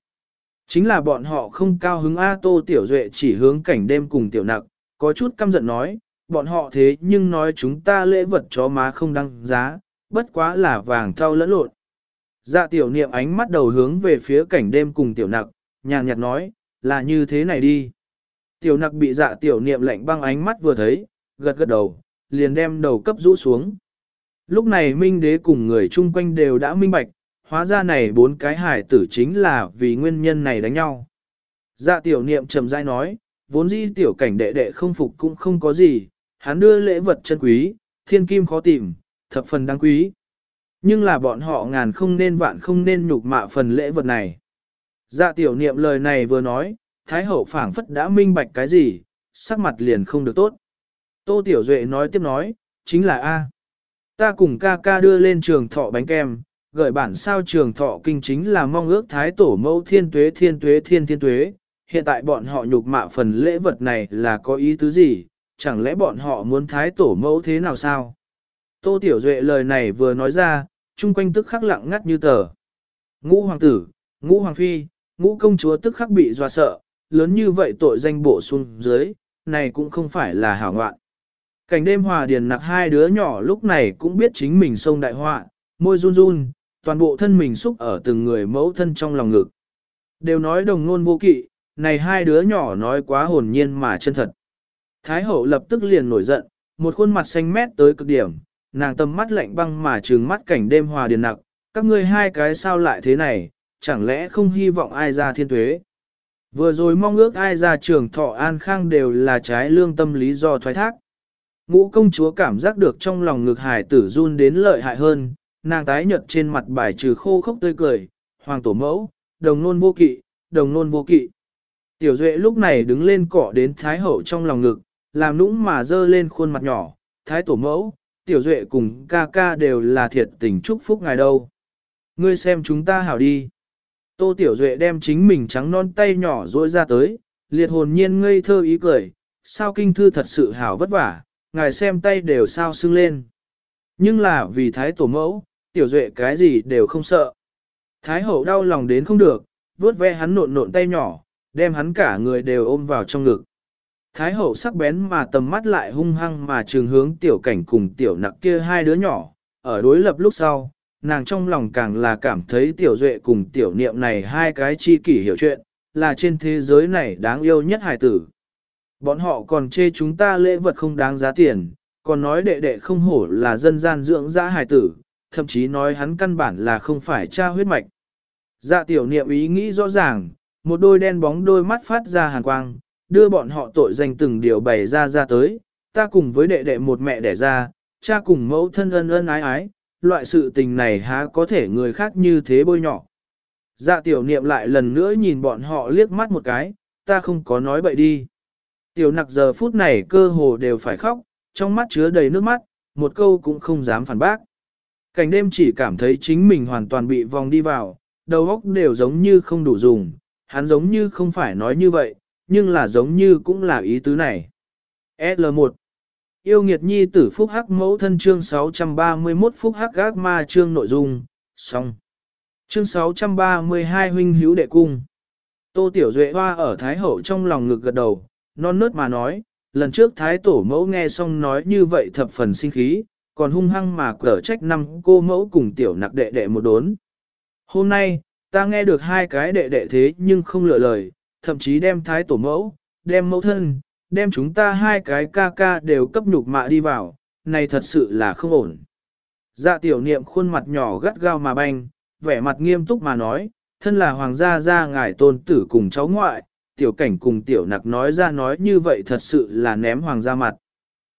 Chính là bọn họ không cao hứng A Tô Tiểu Duệ chỉ hướng cảnh đêm cùng Tiểu Nặc, có chút căm giận nói, bọn họ thế nhưng nói chúng ta lễ vật chó má không đăng giá, bất quá là vàng thau lẫn lộn. Dạ tiểu niệm ánh mắt đầu hướng về phía cảnh đêm cùng tiểu nặc, nhàn nhạt nói, là như thế này đi. Tiểu nặc bị dạ tiểu niệm lạnh băng ánh mắt vừa thấy, gật gật đầu, liền đem đầu cấp rũ xuống. Lúc này minh đế cùng người chung quanh đều đã minh bạch, hóa ra này bốn cái hải tử chính là vì nguyên nhân này đánh nhau. Dạ tiểu niệm trầm dai nói, vốn dĩ tiểu cảnh đệ đệ không phục cũng không có gì, hắn đưa lễ vật chân quý, thiên kim khó tìm, thập phần đáng quý. Nhưng là bọn họ ngàn không nên vạn không nên nhục mạ phần lễ vật này. Dạ tiểu niệm lời này vừa nói, Thái hậu phảng phất đã minh bạch cái gì, sắc mặt liền không được tốt. Tô Tiểu Duệ nói tiếp nói, chính là A. Ta cùng ca ca đưa lên trường thọ bánh kem, gợi bản sao trường thọ kinh chính là mong ước Thái tổ mẫu thiên tuế thiên tuế thiên thiên tuế. Hiện tại bọn họ nhục mạ phần lễ vật này là có ý tứ gì, chẳng lẽ bọn họ muốn Thái tổ mẫu thế nào sao? Tô Tiểu Duệ lời này vừa nói ra, chung quanh tức khắc lặng ngắt như tờ. Ngũ hoàng tử, ngũ hoàng phi, ngũ công chúa tức khắc bị dọa sợ, lớn như vậy tội danh bổ xuống dưới, này cũng không phải là hảo ngoạn. Cảnh đêm hòa điền nặc hai đứa nhỏ lúc này cũng biết chính mình sông đại họa, môi run run, toàn bộ thân mình xúc ở từng người mẫu thân trong lòng ngực. Đều nói đồng ngôn vô kỵ, này hai đứa nhỏ nói quá hồn nhiên mà chân thật. Thái hậu lập tức liền nổi giận, một khuôn mặt xanh mét tới cực điểm, nàng tâm mắt lạnh băng mà trừng mắt cảnh đêm hòa điền nặc, các ngươi hai cái sao lại thế này, chẳng lẽ không hy vọng ai ra thiên tuế. Vừa rồi mong ước ai ra trường thọ an khang đều là trái lương tâm lý do thoái thác. Ngũ công chúa cảm giác được trong lòng ngực hải tử run đến lợi hại hơn, nàng tái nhợt trên mặt bài trừ khô khốc tươi cười, hoàng tổ mẫu, đồng nôn vô kỵ, đồng nôn vô kỵ. Tiểu duệ lúc này đứng lên cỏ đến thái hậu trong lòng ngực, làm nũng mà dơ lên khuôn mặt nhỏ, thái tổ mẫu, tiểu duệ cùng ca ca đều là thiệt tình chúc phúc ngài đâu. Ngươi xem chúng ta hảo đi. Tô tiểu duệ đem chính mình trắng non tay nhỏ rỗi ra tới, liệt hồn nhiên ngây thơ ý cười, sao kinh thư thật sự hảo vất vả, ngài xem tay đều sao sưng lên. Nhưng là vì thái tổ mẫu, tiểu duệ cái gì đều không sợ. Thái hậu đau lòng đến không được, vuốt ve hắn nộn nộn tay nhỏ, đem hắn cả người đều ôm vào trong ngực. Thái hậu sắc bén mà tầm mắt lại hung hăng mà trường hướng tiểu cảnh cùng tiểu nặc kia hai đứa nhỏ, ở đối lập lúc sau, nàng trong lòng càng là cảm thấy tiểu duệ cùng tiểu niệm này hai cái chi kỷ hiểu chuyện, là trên thế giới này đáng yêu nhất hài tử. Bọn họ còn chê chúng ta lễ vật không đáng giá tiền, còn nói đệ đệ không hổ là dân gian dưỡng dã hài tử, thậm chí nói hắn căn bản là không phải cha huyết mạch. Dạ tiểu niệm ý nghĩ rõ ràng, một đôi đen bóng đôi mắt phát ra hàn quang, đưa bọn họ tội danh từng điều bày ra ra tới, ta cùng với đệ đệ một mẹ đẻ ra, cha cùng mẫu thân ân ân ái ái, loại sự tình này há có thể người khác như thế bôi nhỏ. Dạ tiểu niệm lại lần nữa nhìn bọn họ liếc mắt một cái, ta không có nói bậy đi. Tiểu nặc giờ phút này cơ hồ đều phải khóc, trong mắt chứa đầy nước mắt, một câu cũng không dám phản bác. Cảnh đêm chỉ cảm thấy chính mình hoàn toàn bị vòng đi vào, đầu óc đều giống như không đủ dùng, hắn giống như không phải nói như vậy, nhưng là giống như cũng là ý tứ này. L1 Yêu nghiệt nhi tử phúc hắc mẫu thân chương 631 phúc hắc gác ma chương nội dung, xong. Chương 632 huynh hữu đệ cung. Tô Tiểu Duệ Hoa ở Thái Hậu trong lòng ngực gật đầu, non nớt mà nói, lần trước Thái Tổ mẫu nghe xong nói như vậy thập phần sinh khí, còn hung hăng mà cở trách năm cô mẫu cùng Tiểu nặc đệ đệ một đốn. Hôm nay, ta nghe được hai cái đệ đệ thế nhưng không lựa lời, thậm chí đem Thái Tổ mẫu, đem mẫu thân, đem chúng ta hai cái ca ca đều cấp nhục mạ đi vào, này thật sự là không ổn. Dạ tiểu niệm khuôn mặt nhỏ gắt gao mà banh, vẻ mặt nghiêm túc mà nói, thân là hoàng gia gia ngài tôn tử cùng cháu ngoại, tiểu cảnh cùng tiểu nặc nói ra nói như vậy thật sự là ném hoàng gia mặt.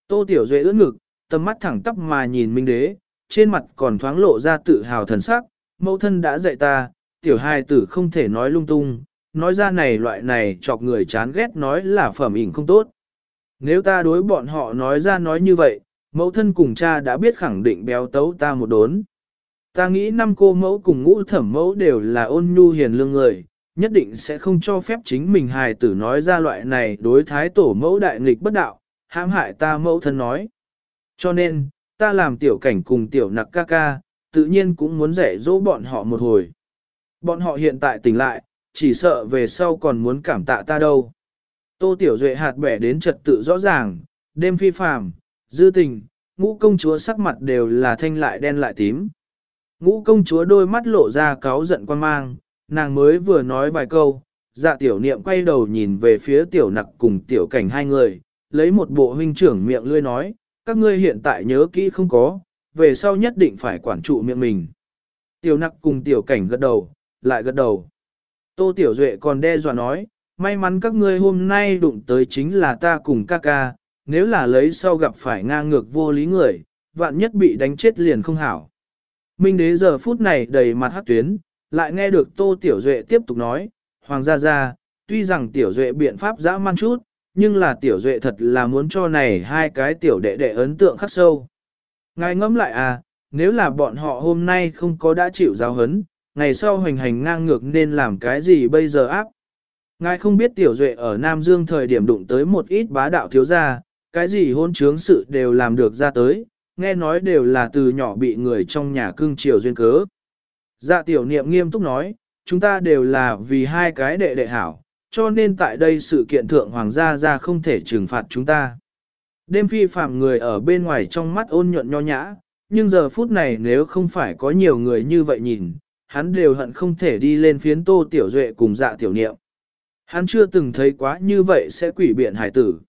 Tô tiểu duệ ưỡn ngực, tầm mắt thẳng tắp mà nhìn minh đế, trên mặt còn thoáng lộ ra tự hào thần sắc, mẫu thân đã dạy ta, tiểu hai tử không thể nói lung tung, nói ra này loại này chọc người chán ghét nói là phẩm ỉnh không tốt. Nếu ta đối bọn họ nói ra nói như vậy, mẫu thân cùng cha đã biết khẳng định béo tấu ta một đốn. Ta nghĩ năm cô mẫu cùng ngũ thẩm mẫu đều là ôn nhu hiền lương người, nhất định sẽ không cho phép chính mình hài tử nói ra loại này đối thái tổ mẫu đại nghịch bất đạo, hãm hại ta mẫu thân nói. Cho nên, ta làm tiểu cảnh cùng tiểu nặc ca ca, tự nhiên cũng muốn dạy dỗ bọn họ một hồi. Bọn họ hiện tại tỉnh lại, chỉ sợ về sau còn muốn cảm tạ ta đâu. Tô Tiểu Duệ hạt bẻ đến trật tự rõ ràng, đêm phi phàm, dư tình, ngũ công chúa sắc mặt đều là thanh lại đen lại tím. Ngũ công chúa đôi mắt lộ ra cáo giận quan mang, nàng mới vừa nói vài câu, dạ tiểu niệm quay đầu nhìn về phía tiểu nặc cùng tiểu cảnh hai người, lấy một bộ huynh trưởng miệng lươi nói, các ngươi hiện tại nhớ kỹ không có, về sau nhất định phải quản trụ miệng mình. Tiểu nặc cùng tiểu cảnh gật đầu, lại gật đầu. Tô Tiểu Duệ còn đe dọa nói, may mắn các ngươi hôm nay đụng tới chính là ta cùng ca ca, nếu là lấy sau gặp phải ngang ngược vô lý người, vạn nhất bị đánh chết liền không hảo. Minh đế giờ phút này đầy mặt hát tuyến, lại nghe được Tô Tiểu Duệ tiếp tục nói, Hoàng gia gia, tuy rằng Tiểu Duệ biện pháp dã man chút, nhưng là Tiểu Duệ thật là muốn cho này hai cái Tiểu đệ đệ ấn tượng khắc sâu. Ngài ngẫm lại à, nếu là bọn họ hôm nay không có đã chịu giáo hấn, ngày sau hoành hành ngang ngược nên làm cái gì bây giờ áp. Ngài không biết tiểu duệ ở Nam Dương thời điểm đụng tới một ít bá đạo thiếu gia, cái gì hôn trướng sự đều làm được ra tới, nghe nói đều là từ nhỏ bị người trong nhà cưng chiều duyên cớ. Dạ tiểu niệm nghiêm túc nói, chúng ta đều là vì hai cái đệ đệ hảo, cho nên tại đây sự kiện thượng hoàng gia ra không thể trừng phạt chúng ta. Đêm phi phạm người ở bên ngoài trong mắt ôn nhuận nho nhã, nhưng giờ phút này nếu không phải có nhiều người như vậy nhìn, hắn đều hận không thể đi lên phiến tô tiểu duệ cùng dạ tiểu niệm. Hắn chưa từng thấy quá như vậy sẽ quỷ biện hải tử.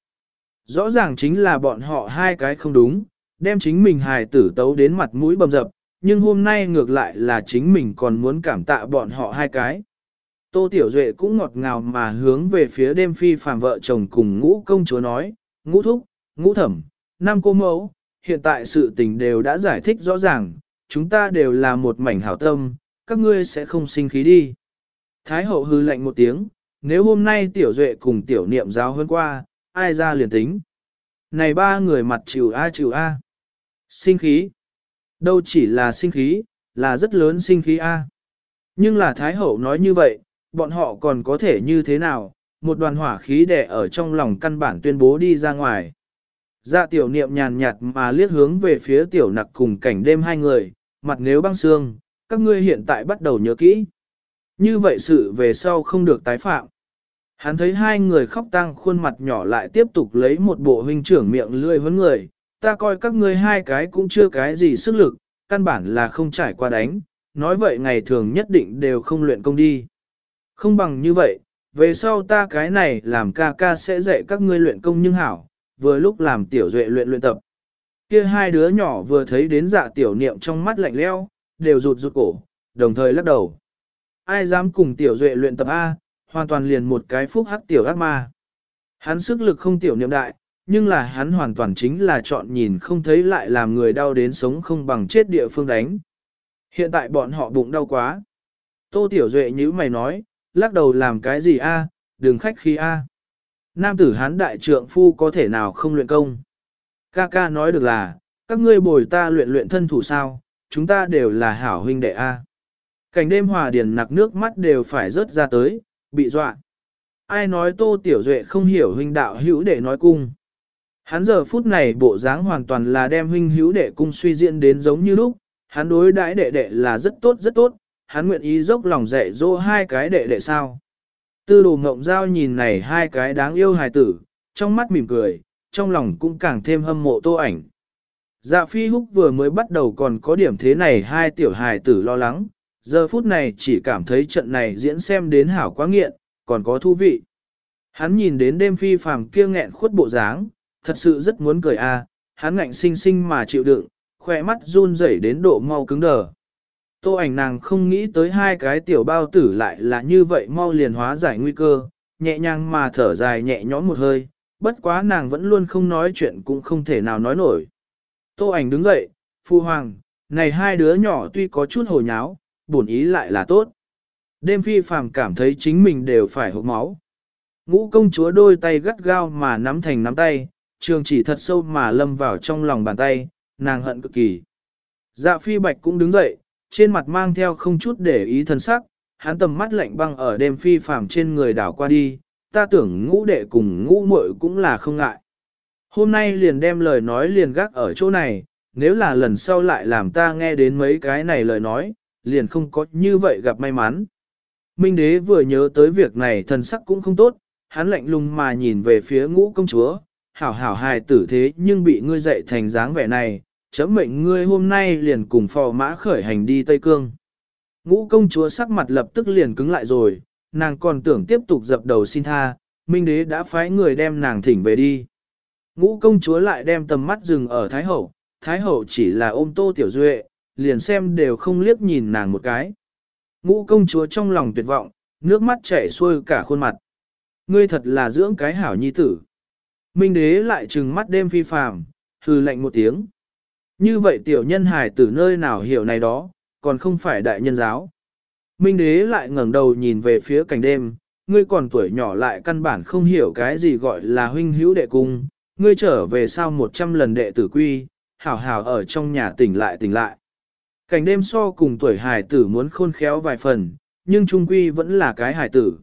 Rõ ràng chính là bọn họ hai cái không đúng, đem chính mình hài tử tấu đến mặt mũi bầm dập, nhưng hôm nay ngược lại là chính mình còn muốn cảm tạ bọn họ hai cái. Tô Tiểu Duệ cũng ngọt ngào mà hướng về phía đêm phi phàm vợ chồng cùng ngũ công chúa nói, ngũ thúc, ngũ thẩm, nam cô mẫu, hiện tại sự tình đều đã giải thích rõ ràng, chúng ta đều là một mảnh hảo tâm, các ngươi sẽ không sinh khí đi. Thái hậu hư lạnh một tiếng, nếu hôm nay tiểu duệ cùng tiểu niệm giáo hơn qua, ai ra liền tính. Này ba người mặt chịu a chịu a. Sinh khí. Đâu chỉ là sinh khí, là rất lớn sinh khí a. Nhưng là Thái hậu nói như vậy, bọn họ còn có thể như thế nào, một đoàn hỏa khí đẻ ở trong lòng căn bản tuyên bố đi ra ngoài. Dạ tiểu niệm nhàn nhạt mà liếc hướng về phía tiểu nặc cùng cảnh đêm hai người, mặt nếu băng xương, các ngươi hiện tại bắt đầu nhớ kỹ. Như vậy sự về sau không được tái phạm. Hắn thấy hai người khóc tăng khuôn mặt nhỏ lại tiếp tục lấy một bộ huynh trưởng miệng lươi vấn người, ta coi các ngươi hai cái cũng chưa cái gì sức lực, căn bản là không trải qua đánh, nói vậy ngày thường nhất định đều không luyện công đi. Không bằng như vậy, về sau ta cái này làm ca ca sẽ dạy các ngươi luyện công nhưng hảo, vừa lúc làm tiểu duệ luyện luyện tập. Kia hai đứa nhỏ vừa thấy đến dạ tiểu niệm trong mắt lạnh leo, đều rụt rụt cổ, đồng thời lắc đầu. Ai dám cùng tiểu duệ luyện tập A, hoàn toàn liền một cái phúc hắc tiểu ác ma. Hắn sức lực không tiểu niệm đại, nhưng là hắn hoàn toàn chính là chọn nhìn không thấy lại làm người đau đến sống không bằng chết địa phương đánh. Hiện tại bọn họ bụng đau quá. Tô Tiểu Duệ như mày nói, lắc đầu làm cái gì a? đừng khách khí a. Nam tử hán đại trượng phu có thể nào không luyện công. Ca ca nói được là, các ngươi bồi ta luyện luyện thân thủ sao, chúng ta đều là hảo huynh đệ a. Cảnh đêm hòa điền nặc nước mắt đều phải rớt ra tới, bị dọa. Ai nói tô tiểu duệ không hiểu huynh đạo hữu đệ nói cung. Hắn giờ phút này bộ dáng hoàn toàn là đem huynh hữu đệ cung suy diễn đến giống như lúc, hắn đối đãi đệ đệ là rất tốt rất tốt, hắn nguyện ý dốc lòng dạy dỗ hai cái đệ đệ sao. Tư đồ ngộng giao nhìn này hai cái đáng yêu hài tử, trong mắt mỉm cười, trong lòng cũng càng thêm hâm mộ tô ảnh. Dạ phi húc vừa mới bắt đầu còn có điểm thế này hai tiểu hài tử lo lắng, giờ phút này chỉ cảm thấy trận này diễn xem đến hảo quá nghiện, còn có thú vị. Hắn nhìn đến đêm phi phàm kia nghẹn khuất bộ dáng, thật sự rất muốn cười a, hắn ngạnh sinh sinh mà chịu đựng, khỏe mắt run rẩy đến độ mau cứng đờ. Tô ảnh nàng không nghĩ tới hai cái tiểu bao tử lại là như vậy mau liền hóa giải nguy cơ, nhẹ nhàng mà thở dài nhẹ nhõm một hơi, bất quá nàng vẫn luôn không nói chuyện cũng không thể nào nói nổi. Tô ảnh đứng dậy, phu hoàng, này hai đứa nhỏ tuy có chút hồ nháo, buồn ý lại là tốt. Đêm phi phàm cảm thấy chính mình đều phải hộp máu. Ngũ công chúa đôi tay gắt gao mà nắm thành nắm tay, trường chỉ thật sâu mà lâm vào trong lòng bàn tay, nàng hận cực kỳ. Dạ phi bạch cũng đứng dậy, trên mặt mang theo không chút để ý thân sắc, hắn tầm mắt lạnh băng ở đêm phi phàm trên người đảo qua đi, ta tưởng ngũ đệ cùng ngũ muội cũng là không ngại. Hôm nay liền đem lời nói liền gác ở chỗ này, nếu là lần sau lại làm ta nghe đến mấy cái này lời nói, liền không có như vậy gặp may mắn. Minh đế vừa nhớ tới việc này thần sắc cũng không tốt, hắn lạnh lùng mà nhìn về phía ngũ công chúa, hảo hảo hài tử thế nhưng bị ngươi dạy thành dáng vẻ này, chấm mệnh ngươi hôm nay liền cùng phò mã khởi hành đi Tây Cương. Ngũ công chúa sắc mặt lập tức liền cứng lại rồi, nàng còn tưởng tiếp tục dập đầu xin tha, minh đế đã phái người đem nàng thỉnh về đi. Ngũ công chúa lại đem tầm mắt dừng ở Thái Hậu, Thái Hậu chỉ là ôm tô tiểu duệ, liền xem đều không liếc nhìn nàng một cái. Ngũ công chúa trong lòng tuyệt vọng, nước mắt chảy xuôi cả khuôn mặt. Ngươi thật là dưỡng cái hảo nhi tử. Minh đế lại trừng mắt đêm phi phàm, hừ lạnh một tiếng. Như vậy tiểu nhân hài tử nơi nào hiểu này đó, còn không phải đại nhân giáo. Minh đế lại ngẩng đầu nhìn về phía cảnh đêm, ngươi còn tuổi nhỏ lại căn bản không hiểu cái gì gọi là huynh hữu đệ cung, ngươi trở về sau một trăm lần đệ tử quy, hảo hảo ở trong nhà tỉnh lại tỉnh lại. Cảnh đêm so cùng tuổi hài tử muốn khôn khéo vài phần, nhưng trung quy vẫn là cái hài tử.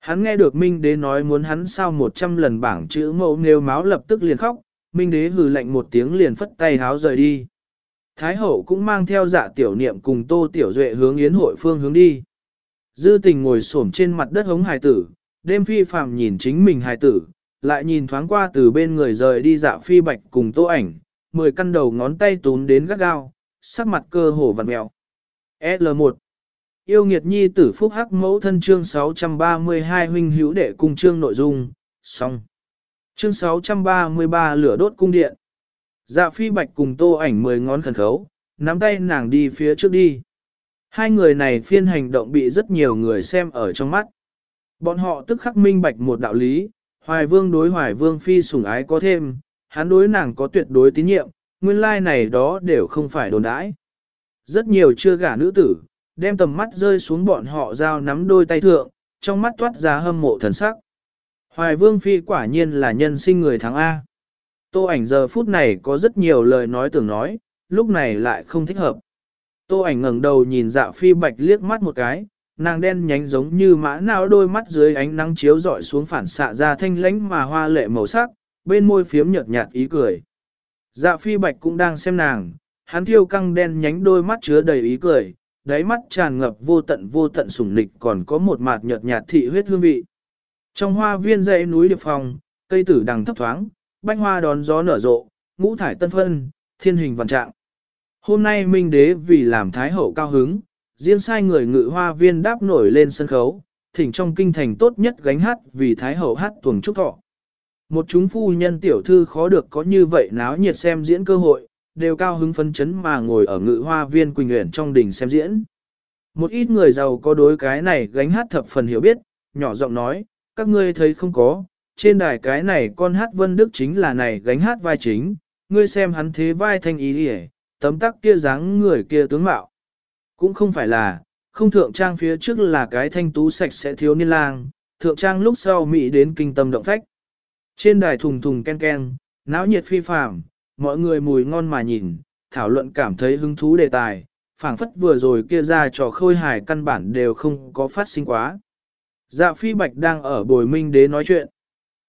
Hắn nghe được Minh Đế nói muốn hắn sao một trăm lần bảng chữ mẫu nêu máu lập tức liền khóc, Minh Đế hừ lạnh một tiếng liền phất tay háo rời đi. Thái hậu cũng mang theo dạ tiểu niệm cùng tô tiểu duệ hướng yến hội phương hướng đi. Dư tình ngồi xổm trên mặt đất hống hài tử, đêm phi phàm nhìn chính mình hài tử, lại nhìn thoáng qua từ bên người rời đi dạ phi bạch cùng tô ảnh, mười căn đầu ngón tay tún đến gắt gao, sắc mặt cơ hồ vặn mèo. L1 Yêu nghiệt nhi tử phúc hắc mẫu thân chương 632 huynh hữu đệ cung chương nội dung, xong. Chương 633 lửa đốt cung điện. Dạ phi bạch cùng tô ảnh mười ngón khẩn khấu, nắm tay nàng đi phía trước đi. Hai người này phiên hành động bị rất nhiều người xem ở trong mắt. Bọn họ tức khắc minh bạch một đạo lý, hoài vương đối hoài vương phi sủng ái có thêm, hắn đối nàng có tuyệt đối tín nhiệm, nguyên lai này đó đều không phải đồn đãi. Rất nhiều chưa gả nữ tử, đem tầm mắt rơi xuống bọn họ giao nắm đôi tay thượng, trong mắt toát ra hâm mộ thần sắc. Hoài Vương Phi quả nhiên là nhân sinh người thắng A. Tô ảnh giờ phút này có rất nhiều lời nói tưởng nói, lúc này lại không thích hợp. Tô ảnh ngẩng đầu nhìn dạ phi bạch liếc mắt một cái, nàng đen nhánh giống như mã não đôi mắt dưới ánh nắng chiếu rọi xuống phản xạ ra thanh lãnh mà hoa lệ màu sắc, bên môi phiếm nhợt nhạt ý cười. Dạ phi bạch cũng đang xem nàng, hắn thiêu căng đen nhánh đôi mắt chứa đầy ý cười, đáy mắt tràn ngập vô tận vô tận sủng nịch còn có một mạt nhợt nhạt thị huyết hương vị. Trong hoa viên dãy núi điệp phòng, cây tử đằng thấp thoáng, bách hoa đón gió nở rộ, ngũ thải tân phân, thiên hình vạn trạng. Hôm nay Minh Đế vì làm Thái Hậu cao hứng, riêng sai người ngự hoa viên đáp nổi lên sân khấu, thỉnh trong kinh thành tốt nhất gánh hát vì Thái Hậu hát tuồng trúc thọ. Một chúng phu nhân tiểu thư khó được có như vậy náo nhiệt xem diễn cơ hội, đều cao hứng phấn chấn mà ngồi ở ngự hoa viên Quỳnh nguyễn trong đình xem diễn. Một ít người giàu có đối cái này gánh hát thập phần hiểu biết, nhỏ giọng nói, các ngươi thấy không có, trên đài cái này con hát Vân Đức chính là này gánh hát vai chính, ngươi xem hắn thế vai thanh ý đi tấm tắc kia dáng người kia tướng mạo. Cũng không phải là, không thượng trang phía trước là cái thanh tú sạch sẽ thiếu niên lang, thượng trang lúc sau mỹ đến kinh tâm động phách. Trên đài thùng thùng ken ken, náo nhiệt phi phàm, mọi người mùi ngon mà nhìn, thảo luận cảm thấy hứng thú đề tài, phảng phất vừa rồi kia ra trò khôi hài căn bản đều không có phát sinh quá. Dạ phi bạch đang ở bồi minh đế nói chuyện.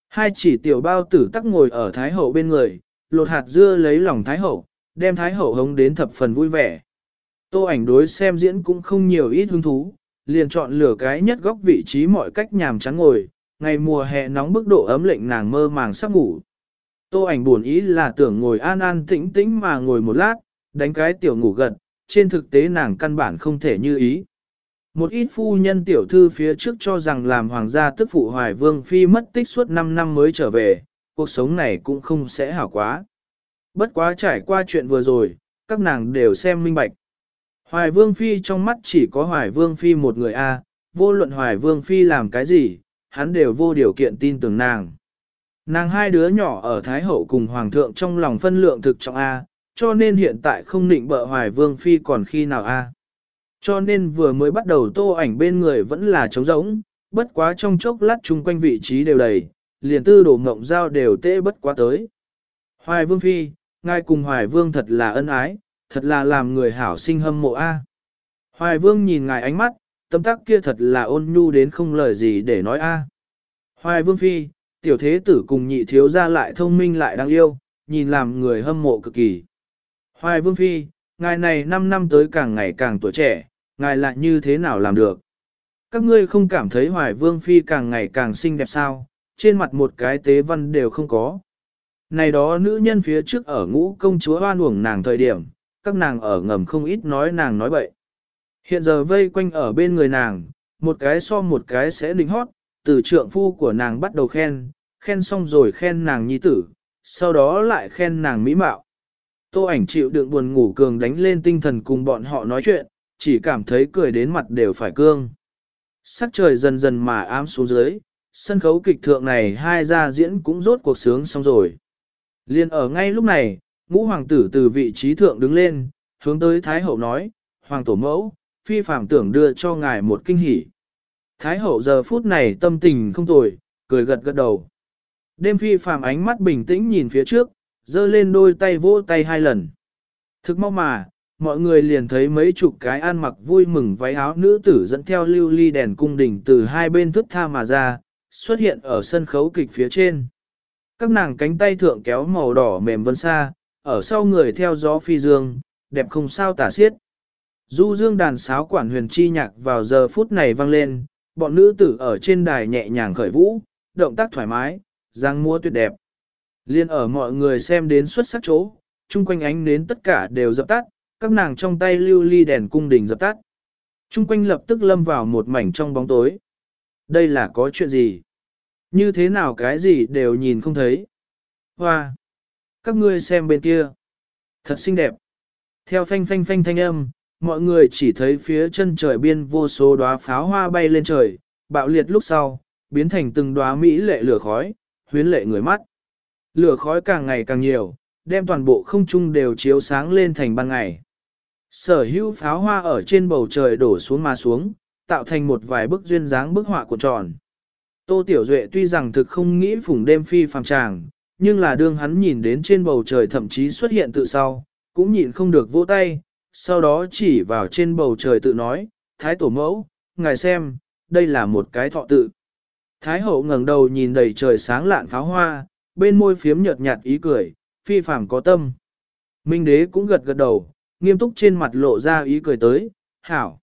Hai chỉ tiểu bao tử tắc ngồi ở thái hậu bên người, lột hạt dưa lấy lòng thái hậu, đem thái hậu hống đến thập phần vui vẻ. Tô ảnh đối xem diễn cũng không nhiều ít hứng thú, liền chọn lửa cái nhất góc vị trí mọi cách nhàm chán ngồi, ngày mùa hè nóng bức độ ấm lệnh nàng mơ màng sắp ngủ. Tô ảnh buồn ý là tưởng ngồi an an tĩnh tĩnh mà ngồi một lát, đánh cái tiểu ngủ gật, trên thực tế nàng căn bản không thể như ý. Một ít phu nhân tiểu thư phía trước cho rằng làm hoàng gia tức phụ hoài vương phi mất tích suốt 5 năm mới trở về, cuộc sống này cũng không sẽ hảo quá. Bất quá trải qua chuyện vừa rồi, các nàng đều xem minh bạch. Hoài vương phi trong mắt chỉ có hoài vương phi một người A, vô luận hoài vương phi làm cái gì, hắn đều vô điều kiện tin tưởng nàng. Nàng hai đứa nhỏ ở Thái Hậu cùng Hoàng thượng trong lòng phân lượng thực trọng A, cho nên hiện tại không định bợ hoài vương phi còn khi nào A. Cho nên vừa mới bắt đầu tô ảnh bên người vẫn là trống rỗng, bất quá trong chốc lát chung quanh vị trí đều đầy, liền tư đổ mộng giao đều tê bất quá tới. Hoài vương phi, ngài cùng hoài vương thật là ân ái, thật là làm người hảo sinh hâm mộ a. Hoài vương nhìn ngài ánh mắt, tâm tác kia thật là ôn nhu đến không lời gì để nói a. Hoài vương phi, tiểu thế tử cùng nhị thiếu gia lại thông minh lại đáng yêu, nhìn làm người hâm mộ cực kỳ. Hoài vương phi, ngài này 5 năm tới càng ngày càng tuổi trẻ, ngài lại như thế nào làm được? Các ngươi không cảm thấy hoài vương phi càng ngày càng xinh đẹp sao, trên mặt một cái tế văn đều không có. Này đó nữ nhân phía trước ở ngũ công chúa hoan uổng nàng thời điểm, các nàng ở ngầm không ít nói nàng nói bậy. Hiện giờ vây quanh ở bên người nàng, một cái so một cái sẽ đỉnh hót, từ trượng phu của nàng bắt đầu khen, khen xong rồi khen nàng nhi tử, sau đó lại khen nàng mỹ mạo. Tô ảnh chịu đựng buồn ngủ cường đánh lên tinh thần cùng bọn họ nói chuyện, chỉ cảm thấy cười đến mặt đều phải cương. Sắc trời dần dần mà ám xuống dưới, sân khấu kịch thượng này hai gia diễn cũng rốt cuộc sướng xong rồi. Liên ở ngay lúc này, ngũ hoàng tử từ vị trí thượng đứng lên, hướng tới Thái hậu nói, Hoàng tổ mẫu, phi phạm tưởng đưa cho ngài một kinh hỉ. Thái hậu giờ phút này tâm tình không tồi, cười gật gật đầu. Đêm phi phàm ánh mắt bình tĩnh nhìn phía trước, giơ lên đôi tay vỗ tay hai lần. Thực mau mà, mọi người liền thấy mấy chục cái ăn mặc vui mừng váy áo nữ tử dẫn theo lưu ly đèn cung đình từ hai bên thức tha mà ra, xuất hiện ở sân khấu kịch phía trên. Các nàng cánh tay thượng kéo màu đỏ mềm vân xa, ở sau người theo gió phi dương, đẹp không sao tả xiết. Du dương đàn sáo quản huyền chi nhạc vào giờ phút này vang lên, bọn nữ tử ở trên đài nhẹ nhàng khởi vũ, động tác thoải mái, giang múa tuyệt đẹp. Liên ở mọi người xem đến xuất sắc chỗ, chung quanh ánh đến tất cả đều dập tắt, các nàng trong tay lưu ly đèn cung đình dập tắt. Chung quanh lập tức lâm vào một mảnh trong bóng tối. Đây là có chuyện gì? Như thế nào cái gì đều nhìn không thấy? Hoa! Các ngươi xem bên kia. Thật xinh đẹp. Theo phanh phanh phanh thanh âm, mọi người chỉ thấy phía chân trời biên vô số đóa pháo hoa bay lên trời, bạo liệt lúc sau, biến thành từng đóa mỹ lệ lửa khói, huyến lệ người mắt. Lửa khói càng ngày càng nhiều, đem toàn bộ không trung đều chiếu sáng lên thành ban ngày. Sở hữu pháo hoa ở trên bầu trời đổ xuống mà xuống, tạo thành một vài bức duyên dáng bức họa của tròn. Tô Tiểu Duệ tuy rằng thực không nghĩ phùng đêm phi phàm tràng, nhưng là đương hắn nhìn đến trên bầu trời thậm chí xuất hiện tự sau, cũng nhịn không được vỗ tay, sau đó chỉ vào trên bầu trời tự nói, Thái Tổ Mẫu, ngài xem, đây là một cái thọ tự. Thái Hậu ngẩng đầu nhìn đầy trời sáng lạn pháo hoa, bên môi phiếm nhợt nhạt ý cười, phi phàm có tâm. Minh đế cũng gật gật đầu, nghiêm túc trên mặt lộ ra ý cười tới, hảo.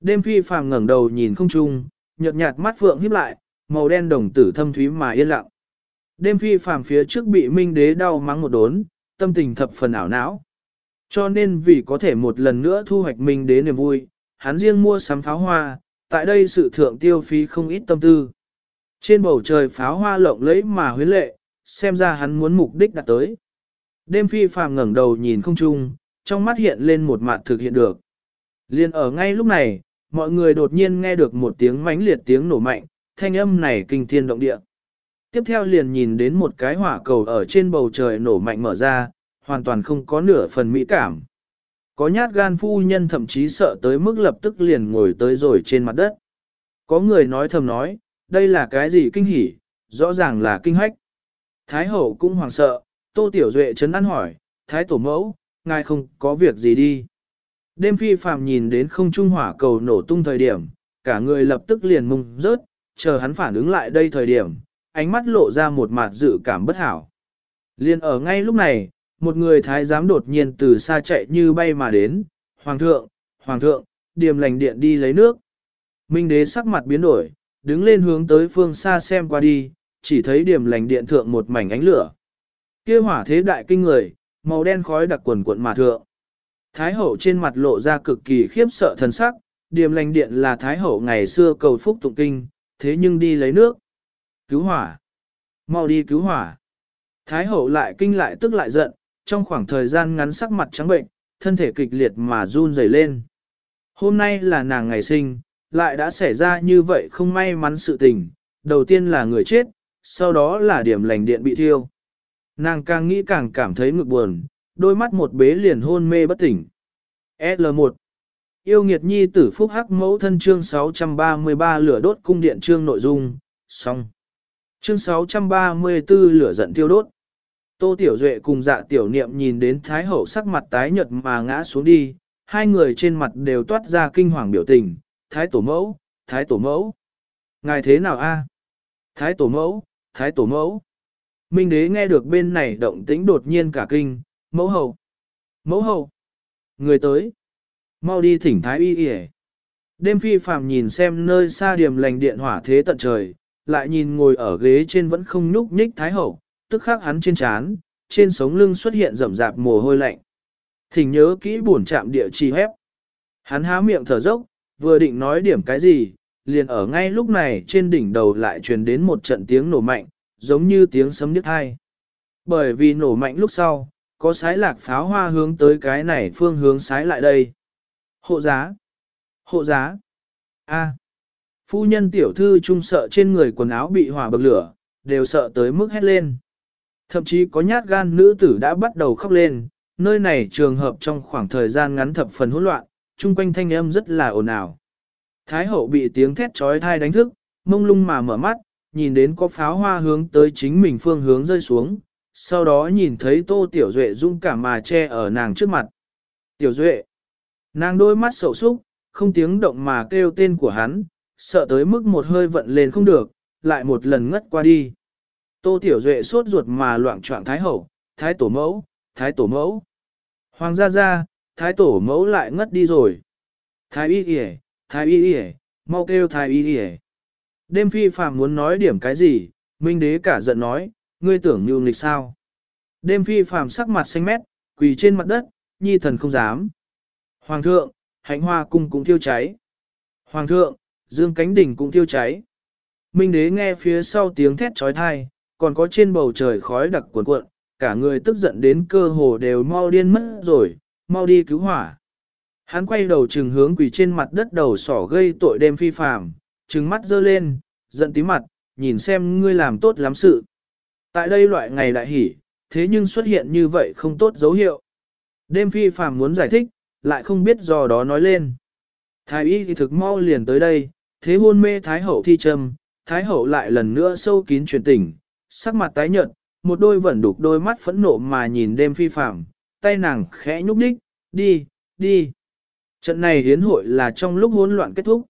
Đêm phi phàm ngẩng đầu nhìn không trung, nhợt nhạt mắt phượng híp lại, màu đen đồng tử thâm thúy mà yên lặng. Đêm phi phàm phía trước bị minh đế đau mắng một đốn, tâm tình thập phần ảo não. Cho nên vì có thể một lần nữa thu hoạch mình đến niềm vui, hắn riêng mua sắm pháo hoa, tại đây sự thượng tiêu phí không ít tâm tư. Trên bầu trời pháo hoa lộng lẫy mà huyến lệ, xem ra hắn muốn mục đích đạt tới. Đêm phi phàm ngẩng đầu nhìn không trung, trong mắt hiện lên một mặt thực hiện được. Liên ở ngay lúc này, mọi người đột nhiên nghe được một tiếng mãnh liệt tiếng nổ mạnh, thanh âm này kinh thiên động địa. Tiếp theo liền nhìn đến một cái hỏa cầu ở trên bầu trời nổ mạnh mở ra, hoàn toàn không có nửa phần mỹ cảm. Có nhát gan phu nhân thậm chí sợ tới mức lập tức liền ngồi tới rồi trên mặt đất. Có người nói thầm nói, đây là cái gì kinh hỉ, rõ ràng là kinh hách. Thái hậu cũng hoàng sợ, tô tiểu duệ chấn ăn hỏi, thái tổ mẫu, ngài không có việc gì đi. Đêm phi phàm nhìn đến không trung hỏa cầu nổ tung thời điểm, cả người lập tức liền mông rớt, chờ hắn phản ứng lại đây thời điểm, ánh mắt lộ ra một mặt dự cảm bất hảo. Liên ở ngay lúc này, một người thái giám đột nhiên từ xa chạy như bay mà đến, Hoàng thượng, Hoàng thượng, điềm lành điện đi lấy nước. Minh đế sắc mặt biến đổi, đứng lên hướng tới phương xa xem qua đi, chỉ thấy điểm lành điện thượng một mảnh ánh lửa. kia hỏa thế đại kinh người, màu đen khói đặc quần cuộn mà thượng. Thái hậu trên mặt lộ ra cực kỳ khiếp sợ thần sắc, điểm lành điện là thái hậu ngày xưa cầu phúc tụng kinh, thế nhưng đi lấy nước. Cứu hỏa! Mau đi cứu hỏa! Thái hậu lại kinh lại tức lại giận, trong khoảng thời gian ngắn sắc mặt trắng bệnh, thân thể kịch liệt mà run rẩy lên. Hôm nay là nàng ngày sinh, lại đã xảy ra như vậy không may mắn sự tình, đầu tiên là người chết, sau đó là điểm lành điện bị thiêu. Nàng càng nghĩ càng cảm thấy ngực buồn, đôi mắt một bế liền hôn mê bất tỉnh. L1 Yêu nghiệt nhi tử phúc hắc mẫu thân chương 633 lửa đốt cung điện chương nội dung, xong. Chương 634 lửa giận tiêu đốt. Tô Tiểu Duệ cùng dạ tiểu niệm nhìn đến Thái Hậu sắc mặt tái nhợt mà ngã xuống đi, hai người trên mặt đều toát ra kinh hoàng biểu tình, Thái Tổ Mẫu, Thái Tổ Mẫu. Ngài thế nào a? Thái Tổ Mẫu, Thái Tổ Mẫu. Minh đế nghe được bên này động tĩnh đột nhiên cả kinh, mẫu hậu. Mẫu hậu. Người tới. Mau đi thỉnh Thái y y Đêm phi phàm nhìn xem nơi xa điểm lành điện hỏa thế tận trời, lại nhìn ngồi ở ghế trên vẫn không nhúc nhích Thái hậu, tức khắc hắn trên trán, trên sống lưng xuất hiện rậm rạp mồ hôi lạnh. Thỉnh nhớ kỹ buồn chạm địa chỉ hép. Hắn há miệng thở dốc, vừa định nói điểm cái gì, liền ở ngay lúc này trên đỉnh đầu lại truyền đến một trận tiếng nổ mạnh, giống như tiếng sấm điếc hai. Bởi vì nổ mạnh lúc sau, có sái lạc pháo hoa hướng tới cái này phương hướng sái lại đây. Hộ giá! Hộ giá! A. Phu nhân tiểu thư trung sợ trên người quần áo bị hỏa bậc lửa, đều sợ tới mức hét lên. Thậm chí có nhát gan nữ tử đã bắt đầu khóc lên, nơi này trường hợp trong khoảng thời gian ngắn thập phần hỗn loạn, chung quanh thanh âm rất là ồn ào. Thái hậu bị tiếng thét trói thai đánh thức, mông lung mà mở mắt, nhìn đến có pháo hoa hướng tới chính mình phương hướng rơi xuống, sau đó nhìn thấy tô tiểu duệ dung cả mà che ở nàng trước mặt. Tiểu duệ, nàng đôi mắt sầu súc, không tiếng động mà kêu tên của hắn, sợ tới mức một hơi vận lên không được, lại một lần ngất qua đi. Tô tiểu duệ sốt ruột mà loạn trọng thái hậu, thái tổ mẫu, thái tổ mẫu. Hoàng gia gia, thái tổ mẫu lại ngất đi rồi. Thái y y, thái y y, mau kêu thái y y. Đêm phi phàm muốn nói điểm cái gì, minh đế cả giận nói, ngươi tưởng như nghịch sao. Đêm phi phàm sắc mặt xanh mét, quỳ trên mặt đất, nhi thần không dám. Hoàng thượng, hạnh hoa cung cũng thiêu cháy. Hoàng thượng, dương cánh đỉnh cũng thiêu cháy. Minh đế nghe phía sau tiếng thét trói thai, còn có trên bầu trời khói đặc cuộn cuộn, cả người tức giận đến cơ hồ đều mau điên mất rồi, mau đi cứu hỏa. Hắn quay đầu trừng hướng quỳ trên mặt đất đầu sỏ gây tội đêm phi phàm, trừng mắt dơ lên, giận tí mặt, nhìn xem ngươi làm tốt lắm sự. Tại đây loại ngày đại hỉ, thế nhưng xuất hiện như vậy không tốt dấu hiệu. Đêm phi phàm muốn giải thích, lại không biết do đó nói lên. Thái y thì thực mau liền tới đây, thế hôn mê Thái hậu thi trầm, Thái hậu lại lần nữa sâu kín truyền tỉnh, sắc mặt tái nhợt, một đôi vẫn đục đôi mắt phẫn nộ mà nhìn đêm phi phạm, tay nàng khẽ nhúc nhích, đi, đi. Trận này hiến hội là trong lúc hỗn loạn kết thúc.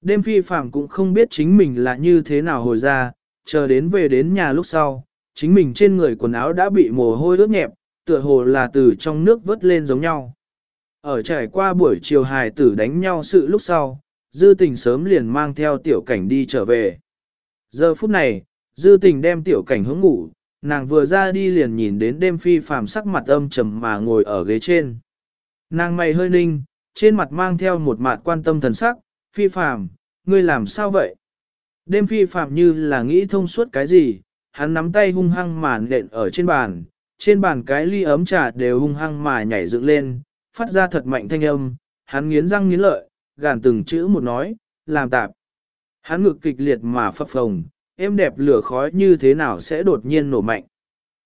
Đêm phi phạm cũng không biết chính mình là như thế nào hồi ra, chờ đến về đến nhà lúc sau, chính mình trên người quần áo đã bị mồ hôi ướt nhẹp, tựa hồ là từ trong nước vớt lên giống nhau. Ở trải qua buổi chiều hài tử đánh nhau sự lúc sau, dư tình sớm liền mang theo tiểu cảnh đi trở về. Giờ phút này, dư tình đem tiểu cảnh hướng ngủ, nàng vừa ra đi liền nhìn đến đêm phi phàm sắc mặt âm trầm mà ngồi ở ghế trên. Nàng mày hơi ninh, trên mặt mang theo một mặt quan tâm thần sắc, phi phàm, ngươi làm sao vậy? Đêm phi phàm như là nghĩ thông suốt cái gì, hắn nắm tay hung hăng mà nện ở trên bàn, trên bàn cái ly ấm trà đều hung hăng mà nhảy dựng lên, phát ra thật mạnh thanh âm, hắn nghiến răng nghiến lợi, gàn từng chữ một nói, làm tạp. Hắn ngực kịch liệt mà phập phồng, êm đẹp lửa khói như thế nào sẽ đột nhiên nổ mạnh.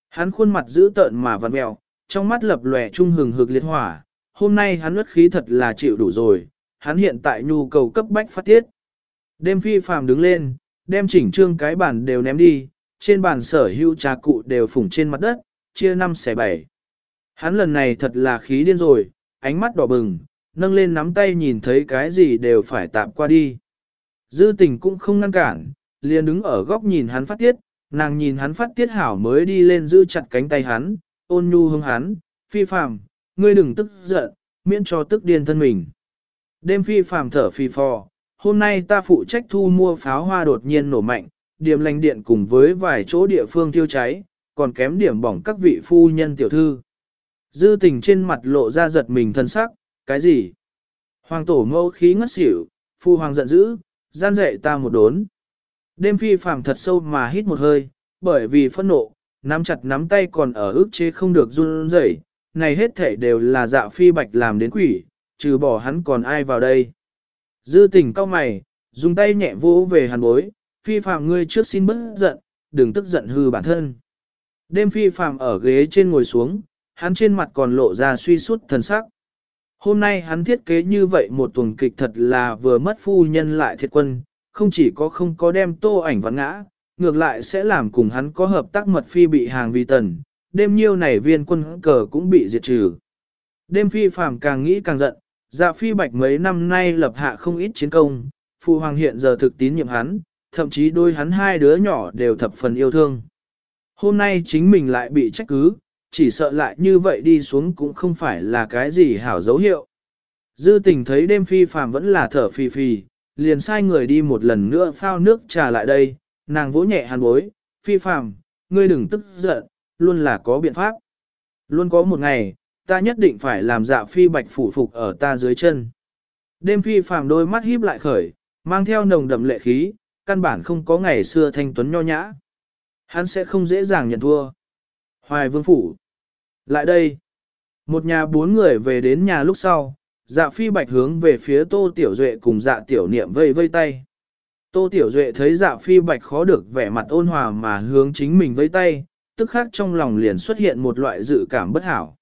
Hắn khuôn mặt dữ tợn mà vặn mèo, trong mắt lập lòe trung hừng hực liệt hỏa, hôm nay hắn ướt khí thật là chịu đủ rồi, hắn hiện tại nhu cầu cấp bách phát tiết. Đêm phi phàm đứng lên, đem chỉnh trương cái bàn đều ném đi, trên bàn sở hữu trà cụ đều phủng trên mặt đất, chia năm xẻ bảy. Hắn lần này thật là khí điên rồi, ánh mắt đỏ bừng, nâng lên nắm tay nhìn thấy cái gì đều phải tạm qua đi. Dư tình cũng không ngăn cản, liền đứng ở góc nhìn hắn phát tiết, nàng nhìn hắn phát tiết hảo mới đi lên giữ chặt cánh tay hắn, ôn nhu hương hắn, phi phàm, ngươi đừng tức giận, miễn cho tức điên thân mình. Đêm phi phàm thở phi phò, hôm nay ta phụ trách thu mua pháo hoa đột nhiên nổ mạnh, điểm lành điện cùng với vài chỗ địa phương tiêu cháy, còn kém điểm bỏng các vị phu nhân tiểu thư. Dư tình trên mặt lộ ra giật mình thân sắc, cái gì? Hoàng tổ mâu khí ngất xỉu, phu hoàng giận dữ, gian dạy ta một đốn. Đêm phi phàm thật sâu mà hít một hơi, bởi vì phẫn nộ, nắm chặt nắm tay còn ở ức chế không được run rẩy. này hết thể đều là dạ phi bạch làm đến quỷ, trừ bỏ hắn còn ai vào đây. Dư tình cao mày, dùng tay nhẹ vỗ về hàn bối, phi phàm ngươi trước xin bớt giận, đừng tức giận hư bản thân. Đêm phi phàm ở ghế trên ngồi xuống, hắn trên mặt còn lộ ra suy sút thần sắc. Hôm nay hắn thiết kế như vậy một tuần kịch thật là vừa mất phu nhân lại thiệt quân, không chỉ có không có đem tô ảnh vặn ngã, ngược lại sẽ làm cùng hắn có hợp tác mật phi bị hàng vi tần, đêm nhiêu này viên quân cờ cũng bị diệt trừ. Đêm phi phàm càng nghĩ càng giận, dạ phi bạch mấy năm nay lập hạ không ít chiến công, phụ hoàng hiện giờ thực tín nhiệm hắn, thậm chí đôi hắn hai đứa nhỏ đều thập phần yêu thương. Hôm nay chính mình lại bị trách cứ, chỉ sợ lại như vậy đi xuống cũng không phải là cái gì hảo dấu hiệu. Dư tình thấy đêm phi phàm vẫn là thở phì phì, liền sai người đi một lần nữa phao nước trà lại đây, nàng vỗ nhẹ hàn bối, phi phàm, ngươi đừng tức giận, luôn là có biện pháp. Luôn có một ngày, ta nhất định phải làm dạ phi bạch phủ phục ở ta dưới chân. Đêm phi phàm đôi mắt híp lại khởi, mang theo nồng đậm lệ khí, căn bản không có ngày xưa thanh tuấn nho nhã. Hắn sẽ không dễ dàng nhận thua. Hoài vương phủ. Lại đây. Một nhà bốn người về đến nhà lúc sau, dạ phi bạch hướng về phía tô tiểu duệ cùng dạ tiểu niệm vây vây tay. Tô tiểu duệ thấy dạ phi bạch khó được vẻ mặt ôn hòa mà hướng chính mình vây tay, tức khác trong lòng liền xuất hiện một loại dự cảm bất hảo.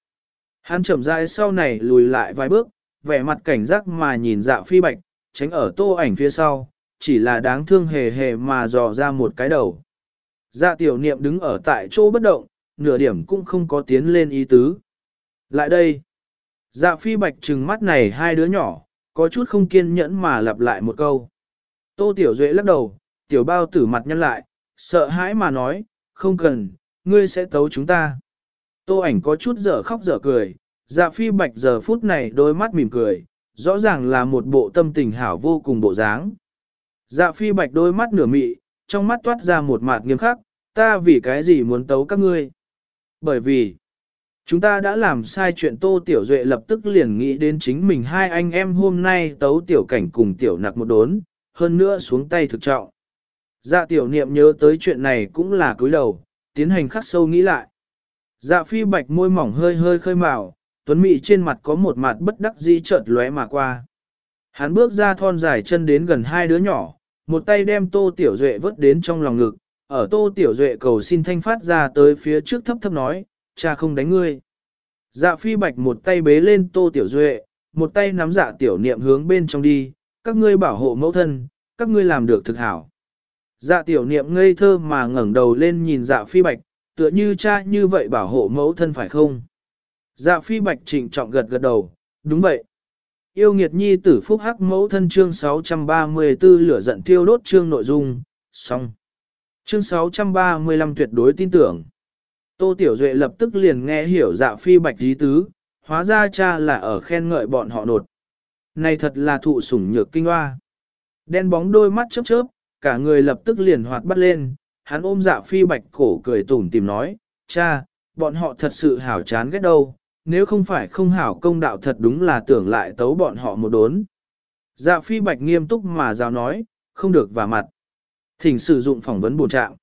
Hắn chậm rãi sau này lùi lại vài bước, vẻ mặt cảnh giác mà nhìn dạ phi bạch, tránh ở tô ảnh phía sau, chỉ là đáng thương hề hề mà dò ra một cái đầu. Dạ tiểu niệm đứng ở tại chỗ bất động, nửa điểm cũng không có tiến lên ý tứ. Lại đây, dạ phi bạch trừng mắt này hai đứa nhỏ, có chút không kiên nhẫn mà lặp lại một câu. Tô tiểu duệ lắc đầu, tiểu bao tử mặt nhăn lại, sợ hãi mà nói, không cần, ngươi sẽ tấu chúng ta. Tô ảnh có chút dở khóc dở cười, dạ phi bạch giờ phút này đôi mắt mỉm cười, rõ ràng là một bộ tâm tình hảo vô cùng bộ dáng. Dạ phi bạch đôi mắt nửa mị, trong mắt toát ra một mặt nghiêm khắc, ta vì cái gì muốn tấu các ngươi? Bởi vì, chúng ta đã làm sai chuyện Tô Tiểu Duệ lập tức liền nghĩ đến chính mình hai anh em hôm nay tấu tiểu cảnh cùng tiểu nặc một đốn, hơn nữa xuống tay thực trọng. Dạ tiểu niệm nhớ tới chuyện này cũng là cúi đầu, tiến hành khắc sâu nghĩ lại. Dạ phi bạch môi mỏng hơi hơi khơi màu, tuấn mị trên mặt có một mặt bất đắc dĩ chợt lóe mà qua. Hắn bước ra thon dài chân đến gần hai đứa nhỏ, một tay đem tô tiểu duệ vớt đến trong lòng ngực, ở tô tiểu duệ cầu xin thanh phát ra tới phía trước thấp thấp nói, cha không đánh ngươi. Dạ phi bạch một tay bế lên tô tiểu duệ, một tay nắm dạ tiểu niệm hướng bên trong đi, các ngươi bảo hộ mẫu thân, các ngươi làm được thực hảo. Dạ tiểu niệm ngây thơ mà ngẩng đầu lên nhìn dạ phi bạch, tựa như cha như vậy bảo hộ mẫu thân phải không? Dạ phi bạch trịnh trọng gật gật đầu, đúng vậy. Yêu nghiệt nhi tử phúc hắc mẫu thân chương 634 lửa giận tiêu đốt chương nội dung, xong. Chương 635 tuyệt đối tin tưởng. Tô Tiểu Duệ lập tức liền nghe hiểu dạ phi bạch dí tứ, hóa ra cha là ở khen ngợi bọn họ nột. Này thật là thụ sủng nhược kinh hoa. Đen bóng đôi mắt chớp chớp, cả người lập tức liền hoạt bắt lên, hắn ôm dạ phi bạch cổ cười tủm tìm nói, cha, bọn họ thật sự hảo chán ghét đâu, nếu không phải không hảo công đạo thật đúng là tưởng lại tấu bọn họ một đốn. Dạ phi bạch nghiêm túc mà giáo nói, không được vả mặt. Thỉnh sử dụng phỏng vấn bổ trạng.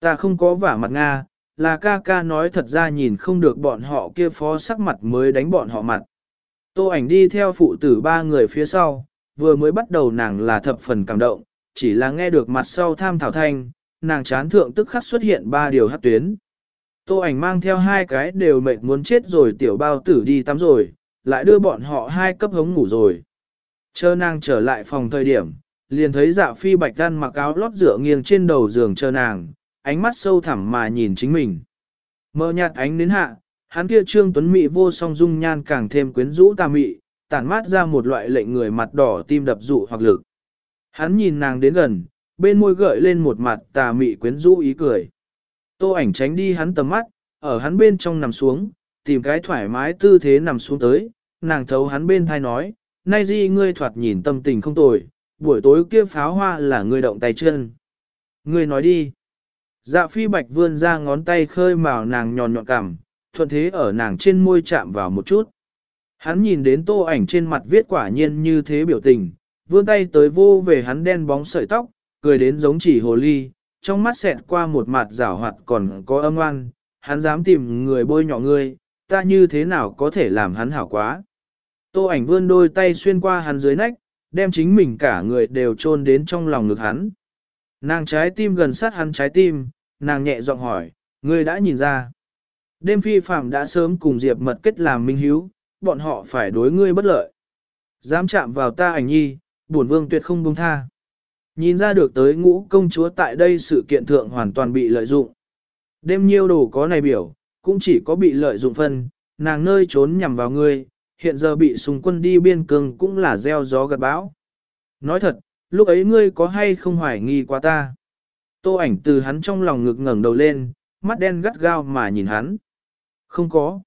Ta không có vả mặt Nga, là ca ca nói thật ra nhìn không được bọn họ kia phó sắc mặt mới đánh bọn họ mặt. Tô ảnh đi theo phụ tử ba người phía sau, vừa mới bắt đầu nàng là thập phần cảm động, chỉ là nghe được mặt sau tham thảo thanh, nàng chán thượng tức khắc xuất hiện ba điều hát tuyến. Tô ảnh mang theo hai cái đều mệt muốn chết rồi tiểu bao tử đi tắm rồi, lại đưa bọn họ hai cấp hống ngủ rồi. Chờ nàng trở lại phòng thời điểm, liền thấy dạ phi bạch gan mặc áo lót dựa nghiêng trên đầu giường chờ nàng, ánh mắt sâu thẳm mà nhìn chính mình. Mơ nhạt ánh đến hạ, hắn kia trương tuấn mị vô song dung nhan càng thêm quyến rũ tà mị, tản mát ra một loại lệnh người mặt đỏ tim đập dụ hoặc lực. Hắn nhìn nàng đến gần, bên môi gợi lên một mặt tà mị quyến rũ ý cười. Tô ảnh tránh đi hắn tầm mắt, ở hắn bên trong nằm xuống, tìm cái thoải mái tư thế nằm xuống tới, nàng thấu hắn bên thai nói, nay di ngươi thoạt nhìn tâm tình không tồi, buổi tối kia pháo hoa là ngươi động tay chân. Ngươi nói đi. Dạ phi bạch vươn ra ngón tay khơi màu nàng nhòn nhọn cằm, thuận thế ở nàng trên môi chạm vào một chút. Hắn nhìn đến tô ảnh trên mặt viết quả nhiên như thế biểu tình, vươn tay tới vô về hắn đen bóng sợi tóc, cười đến giống chỉ hồ ly, trong mắt xẹt qua một mặt rảo hoạt còn có âm oan, hắn dám tìm người bôi nhọ ngươi, ta như thế nào có thể làm hắn hảo quá. Tô ảnh vươn đôi tay xuyên qua hắn dưới nách, đem chính mình cả người đều chôn đến trong lòng ngực hắn. Nàng trái tim gần sát hắn trái tim, nàng nhẹ giọng hỏi, ngươi đã nhìn ra. Đêm phi phạm đã sớm cùng Diệp mật kết làm minh hiếu, bọn họ phải đối ngươi bất lợi. Dám chạm vào ta ảnh nhi, bổn vương tuyệt không buông tha. Nhìn ra được tới ngũ công chúa tại đây sự kiện thượng hoàn toàn bị lợi dụng. Đêm nhiêu đồ có này biểu, cũng chỉ có bị lợi dụng phân, nàng nơi trốn nhằm vào ngươi, hiện giờ bị súng quân đi biên cương cũng là gieo gió gặt bão. Nói thật, lúc ấy ngươi có hay không hoài nghi qua ta? Tô ảnh từ hắn trong lòng ngực ngẩng đầu lên, mắt đen gắt gao mà nhìn hắn. Không có.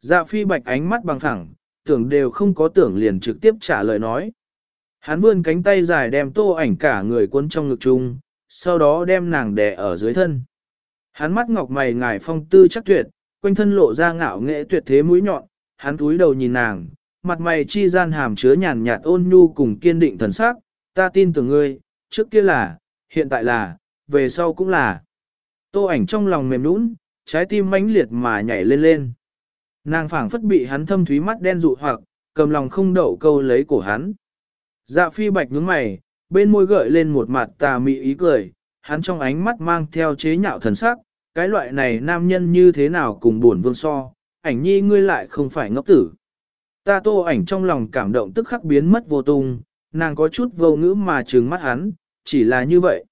Dạ phi bạch ánh mắt bằng thẳng, tưởng đều không có tưởng liền trực tiếp trả lời nói. Hắn vươn cánh tay dài đem tô ảnh cả người cuốn trong ngực chung, sau đó đem nàng đè ở dưới thân. Hắn mắt ngọc mày ngài phong tư chắc tuyệt, quanh thân lộ ra ngạo nghệ tuyệt thế mũi nhọn, hắn cúi đầu nhìn nàng, mặt mày chi gian hàm chứa nhàn nhạt ôn nhu cùng kiên định thần sắc, ta tin tưởng ngươi, trước kia là, hiện tại là, về sau cũng là. Tô ảnh trong lòng mềm nũng, trái tim mãnh liệt mà nhảy lên lên. Nàng phảng phất bị hắn thâm thúy mắt đen dụ hoặc, cầm lòng không đậu câu lấy cổ hắn. Dạ phi bạch nhướng mày, bên môi gợi lên một mặt tà mị ý cười, hắn trong ánh mắt mang theo chế nhạo thần sắc, cái loại này nam nhân như thế nào cùng buồn vương so, ảnh nhi ngươi lại không phải ngốc tử. Ta tô ảnh trong lòng cảm động tức khắc biến mất vô tung, nàng có chút vô ngữ mà trừng mắt hắn, chỉ là như vậy.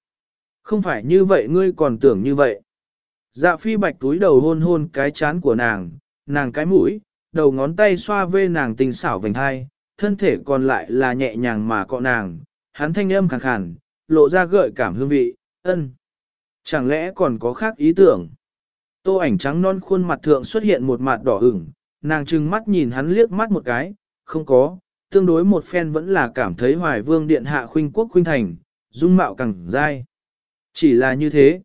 Không phải như vậy ngươi còn tưởng như vậy. Dạ phi bạch túi đầu hôn hôn cái chán của nàng, nàng cái mũi, đầu ngón tay xoa vê nàng tình xảo vành hai, thân thể còn lại là nhẹ nhàng mà cọ nàng, hắn thanh âm khàn khàn, lộ ra gợi cảm hương vị, ân. Chẳng lẽ còn có khác ý tưởng? Tô ảnh trắng non khuôn mặt thượng xuất hiện một mặt đỏ ửng, nàng trừng mắt nhìn hắn liếc mắt một cái, không có, tương đối một phen vẫn là cảm thấy hoài vương điện hạ khuynh quốc khuynh thành, dung mạo càng dai. Chỉ là như thế.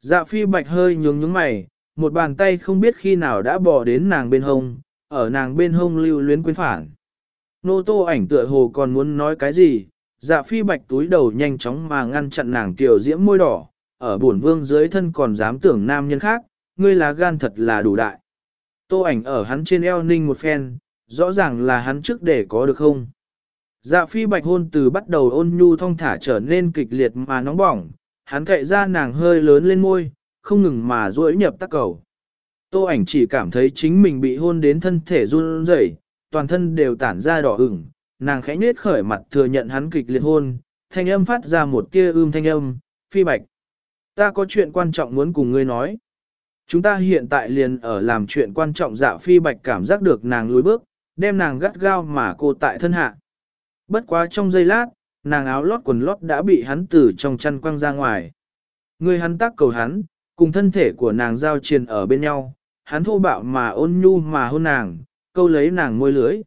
Dạ phi bạch hơi nhướng nhướng mày, một bàn tay không biết khi nào đã bỏ đến nàng bên hông, ở nàng bên hông lưu luyến quên phản. Nô tô ảnh tựa hồ còn muốn nói cái gì, dạ phi bạch túi đầu nhanh chóng mà ngăn chặn nàng tiểu diễm môi đỏ, ở buồn vương dưới thân còn dám tưởng nam nhân khác, ngươi là gan thật là đủ đại. Tô ảnh ở hắn trên eo ninh một phen, rõ ràng là hắn trước để có được không. Dạ phi bạch hôn từ bắt đầu ôn nhu thong thả trở nên kịch liệt mà nóng bỏng, hắn cậy ra nàng hơi lớn lên môi, không ngừng mà duỗi nhập tắc cầu. Tô ảnh chỉ cảm thấy chính mình bị hôn đến thân thể run rẩy, toàn thân đều tản ra đỏ ửng, nàng khẽ nhếch khởi mặt thừa nhận hắn kịch liệt hôn, thanh âm phát ra một tia ưm thanh âm, phi bạch. Ta có chuyện quan trọng muốn cùng ngươi nói. Chúng ta hiện tại liền ở làm chuyện quan trọng dạ phi bạch cảm giác được nàng lùi bước, đem nàng gắt gao mà cô tại thân hạ. Bất quá trong giây lát, nàng áo lót quần lót đã bị hắn từ trong chăn quăng ra ngoài. Người hắn tác cầu hắn, cùng thân thể của nàng giao triền ở bên nhau, hắn thô bạo mà ôn nhu mà hôn nàng, câu lấy nàng môi lưới.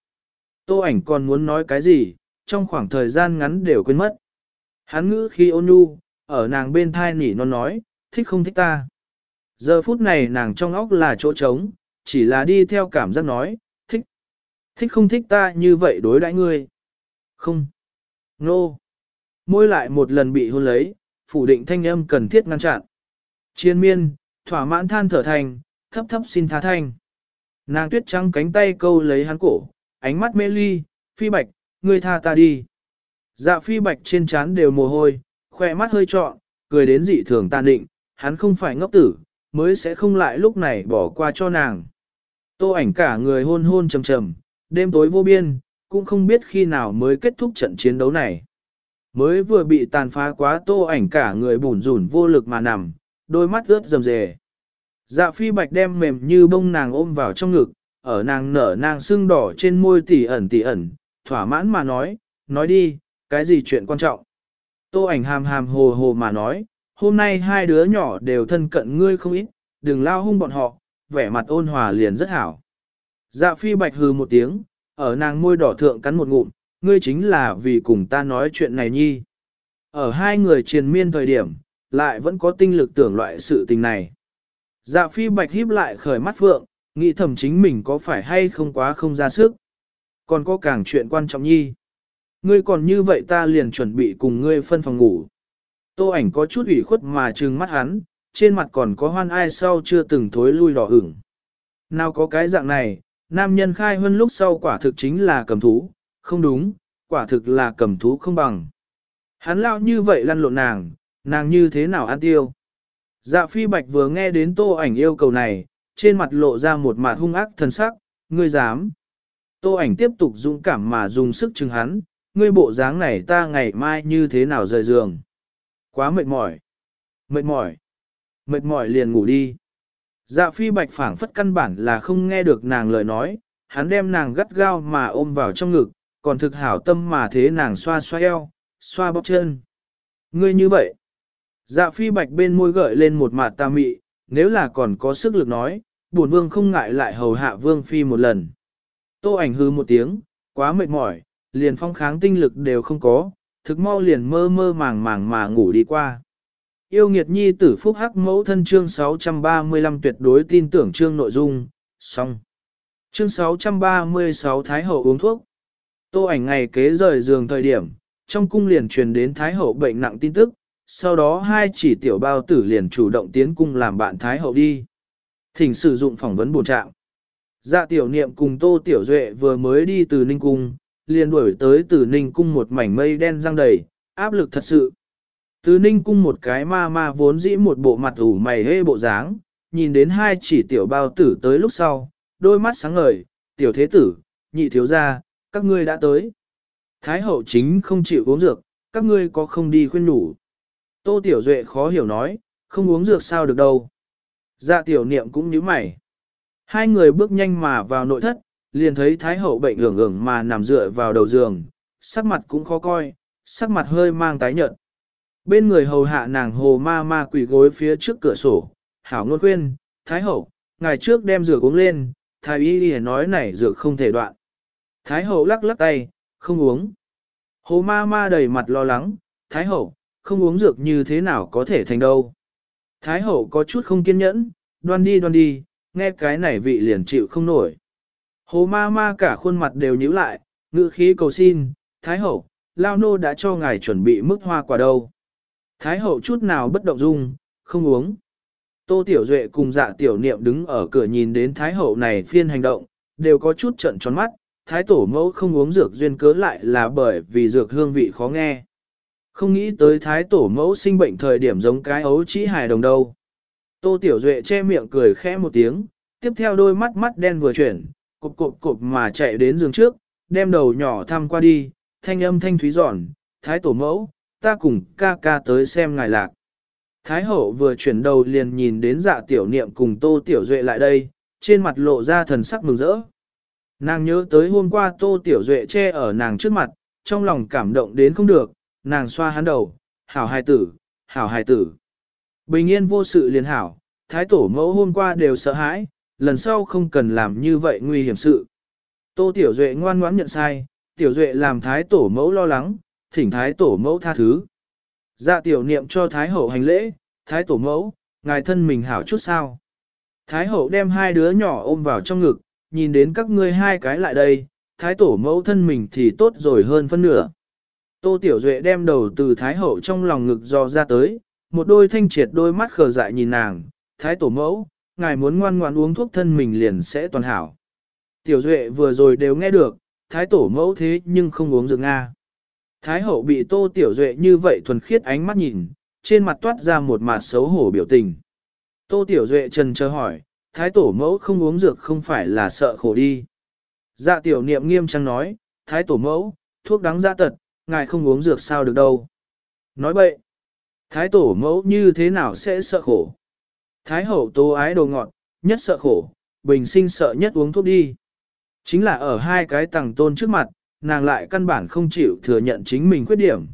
Tô ảnh còn muốn nói cái gì, trong khoảng thời gian ngắn đều quên mất. Hắn ngữ khi ôn nhu, ở nàng bên thai nỉ non nói, thích không thích ta. Giờ phút này nàng trong óc là chỗ trống, chỉ là đi theo cảm giác nói, thích. Không thích ta như vậy đối đãi ngươi. Không. Nô. No. Môi lại một lần bị hôn lấy, phủ định thanh âm cần thiết ngăn chặn. Chiên miên, thỏa mãn than thở thành, thấp thấp xin tha thanh. Nàng tuyết trắng cánh tay câu lấy hắn cổ, ánh mắt mê ly, phi bạch, ngươi tha ta đi. Dạ phi bạch trên trán đều mồ hôi, khỏe mắt hơi trọn, cười đến dị thường tàn định, hắn không phải ngốc tử, mới sẽ không lại lúc này bỏ qua cho nàng. Tô ảnh cả người hôn hôn trầm trầm, đêm tối vô biên, cũng không biết khi nào mới kết thúc trận chiến đấu này. Mới vừa bị tàn phá quá tô ảnh cả người bủn rủn vô lực mà nằm, đôi mắt ướt rầm rề. Dạ phi bạch đem mềm như bông nàng ôm vào trong ngực, ở nàng nở nàng sưng đỏ trên môi tỉ ẩn tỉ ẩn, thỏa mãn mà nói, nói đi, cái gì chuyện quan trọng. Tô ảnh hàm hàm hồ hồ mà nói, hôm nay hai đứa nhỏ đều thân cận ngươi không ít, đừng lao hung bọn họ, vẻ mặt ôn hòa liền rất hảo. Dạ phi bạch hừ một tiếng, ở nàng môi đỏ thượng cắn một ngụm, ngươi chính là vì cùng ta nói chuyện này nhi. Ở hai người triền miên thời điểm, lại vẫn có tinh lực tưởng loại sự tình này. Dạ phi bạch híp lại khởi mắt phượng, nghĩ thầm chính mình có phải hay không quá không ra sức. Còn có càng chuyện quan trọng nhi. Ngươi còn như vậy ta liền chuẩn bị cùng ngươi phân phòng ngủ. Tô ảnh có chút ủy khuất mà trừng mắt hắn, trên mặt còn có hoan ai sau chưa từng thối lui đỏ ửng. Nào có cái dạng này, nam nhân khai hơn lúc sau quả thực chính là cầm thú, không đúng, quả thực là cầm thú không bằng. Hắn lao như vậy lăn lộn nàng, nàng như thế nào ăn tiêu. Dạ phi bạch vừa nghe đến tô ảnh yêu cầu này, trên mặt lộ ra một mặt hung ác thần sắc, ngươi dám. Tô ảnh tiếp tục dũng cảm mà dùng sức chừng hắn, ngươi bộ dáng này ta ngày mai như thế nào rời giường. Quá mệt mỏi. Mệt mỏi. Mệt mỏi liền ngủ đi. Dạ phi bạch phảng phất căn bản là không nghe được nàng lời nói, hắn đem nàng gắt gao mà ôm vào trong ngực, còn thực hảo tâm mà thế nàng xoa xoa eo, xoa bóp chân. Ngươi như vậy. Dạ phi bạch bên môi gợi lên một mặt ta mị, nếu là còn có sức lực nói, buồn vương không ngại lại hầu hạ vương phi một lần. Tô ảnh hư một tiếng, quá mệt mỏi, liền phong kháng tinh lực đều không có, thực mau liền mơ mơ màng màng mà ngủ đi qua. Yêu nghiệt nhi tử phúc hắc mẫu thân chương 635 tuyệt đối tin tưởng chương nội dung, xong. Chương 636 Thái Hậu uống thuốc. Tô ảnh ngày kế rời giường thời điểm, trong cung liền truyền đến Thái Hậu bệnh nặng tin tức, sau đó hai chỉ tiểu bao tử liền chủ động tiến cung làm bạn Thái Hậu đi. Thỉnh sử dụng phỏng vấn bổ trạng. Dạ tiểu niệm cùng Tô Tiểu Duệ vừa mới đi từ Ninh Cung, liền đuổi tới từ Ninh Cung một mảnh mây đen răng đầy, áp lực thật sự. Từ Ninh Cung một cái ma ma vốn dĩ một bộ mặt ủ mày hê bộ dáng, nhìn đến hai chỉ tiểu bao tử tới lúc sau, đôi mắt sáng ngời, tiểu thế tử, nhị thiếu gia, các ngươi đã tới. Thái hậu chính không chịu uống dược, các ngươi có không đi khuyên nhủ. Tô Tiểu Duệ khó hiểu nói, không uống dược sao được đâu. Dạ tiểu niệm cũng như mày. Hai người bước nhanh mà vào nội thất, liền thấy Thái hậu bệnh ưởng ưởng mà nằm dựa vào đầu giường, sắc mặt cũng khó coi, sắc mặt hơi mang tái nhợt. Bên người hầu hạ nàng hồ ma ma quỷ gối phía trước cửa sổ, hảo ngôn khuyên, Thái hậu, ngày trước đem dược uống lên, Thái y đi nói này dược không thể đoạn. Thái hậu lắc lắc tay, không uống. Hồ ma ma đầy mặt lo lắng, Thái hậu, không uống dược như thế nào có thể thành đâu. Thái hậu có chút không kiên nhẫn, đoan đi đoan đi, nghe cái này vị liền chịu không nổi. Hồ ma ma cả khuôn mặt đều nhíu lại, ngữ khí cầu xin, Thái hậu, Lao Nô đã cho ngài chuẩn bị mức hoa quả đâu. Thái hậu chút nào bất động dung, không uống. Tô Tiểu Duệ cùng dạ tiểu niệm đứng ở cửa nhìn đến Thái hậu này phiên hành động, đều có chút trận tròn mắt, Thái tổ mẫu không uống dược duyên cớ lại là bởi vì dược hương vị khó nghe. Không nghĩ tới thái tổ mẫu sinh bệnh thời điểm giống cái ấu trĩ hài đồng đâu. Tô Tiểu Duệ che miệng cười khẽ một tiếng, tiếp theo đôi mắt mắt đen vừa chuyển, cộp cộp cộp mà chạy đến giường trước, đem đầu nhỏ thăm qua đi, thanh âm thanh thúy giòn, thái tổ mẫu, ta cùng ca ca tới xem ngài lạc. Thái hậu vừa chuyển đầu liền nhìn đến dạ tiểu niệm cùng tô tiểu duệ lại đây, trên mặt lộ ra thần sắc mừng rỡ. Nàng nhớ tới hôm qua tô tiểu duệ che ở nàng trước mặt, trong lòng cảm động đến không được, nàng xoa hắn đầu, hảo hài tử, hảo hài tử. Bình yên vô sự liền hảo, thái tổ mẫu hôm qua đều sợ hãi, lần sau không cần làm như vậy nguy hiểm sự. Tô Tiểu Duệ ngoan ngoãn nhận sai, Tiểu Duệ làm thái tổ mẫu lo lắng, thỉnh thái tổ mẫu tha thứ. Dạ tiểu niệm cho Thái hậu hành lễ, Thái tổ mẫu, ngài thân mình hảo chút sao. Thái hậu đem hai đứa nhỏ ôm vào trong ngực, nhìn đến các ngươi hai cái lại đây, Thái tổ mẫu thân mình thì tốt rồi hơn phân nửa. Tô Tiểu Duệ đem đầu từ Thái hậu trong lòng ngực dò ra tới, một đôi thanh triệt đôi mắt khờ dại nhìn nàng, Thái tổ mẫu, ngài muốn ngoan ngoan uống thuốc thân mình liền sẽ toàn hảo. Tiểu Duệ vừa rồi đều nghe được, Thái tổ mẫu thế nhưng không uống dược Nga. Thái hậu bị Tô Tiểu Duệ như vậy thuần khiết ánh mắt nhìn, trên mặt toát ra một mặt xấu hổ biểu tình. Tô Tiểu Duệ trần chờ hỏi, Thái tổ mẫu không uống dược không phải là sợ khổ đi. Dạ tiểu niệm nghiêm trang nói, Thái tổ mẫu, thuốc đắng dạ tật, ngài không uống dược sao được đâu. Nói bậy, Thái tổ mẫu như thế nào sẽ sợ khổ? Thái hậu tô ái đồ ngọt, nhất sợ khổ, bình sinh sợ nhất uống thuốc đi. Chính là ở hai cái tầng tôn trước mặt, nàng lại căn bản không chịu thừa nhận chính mình khuyết điểm.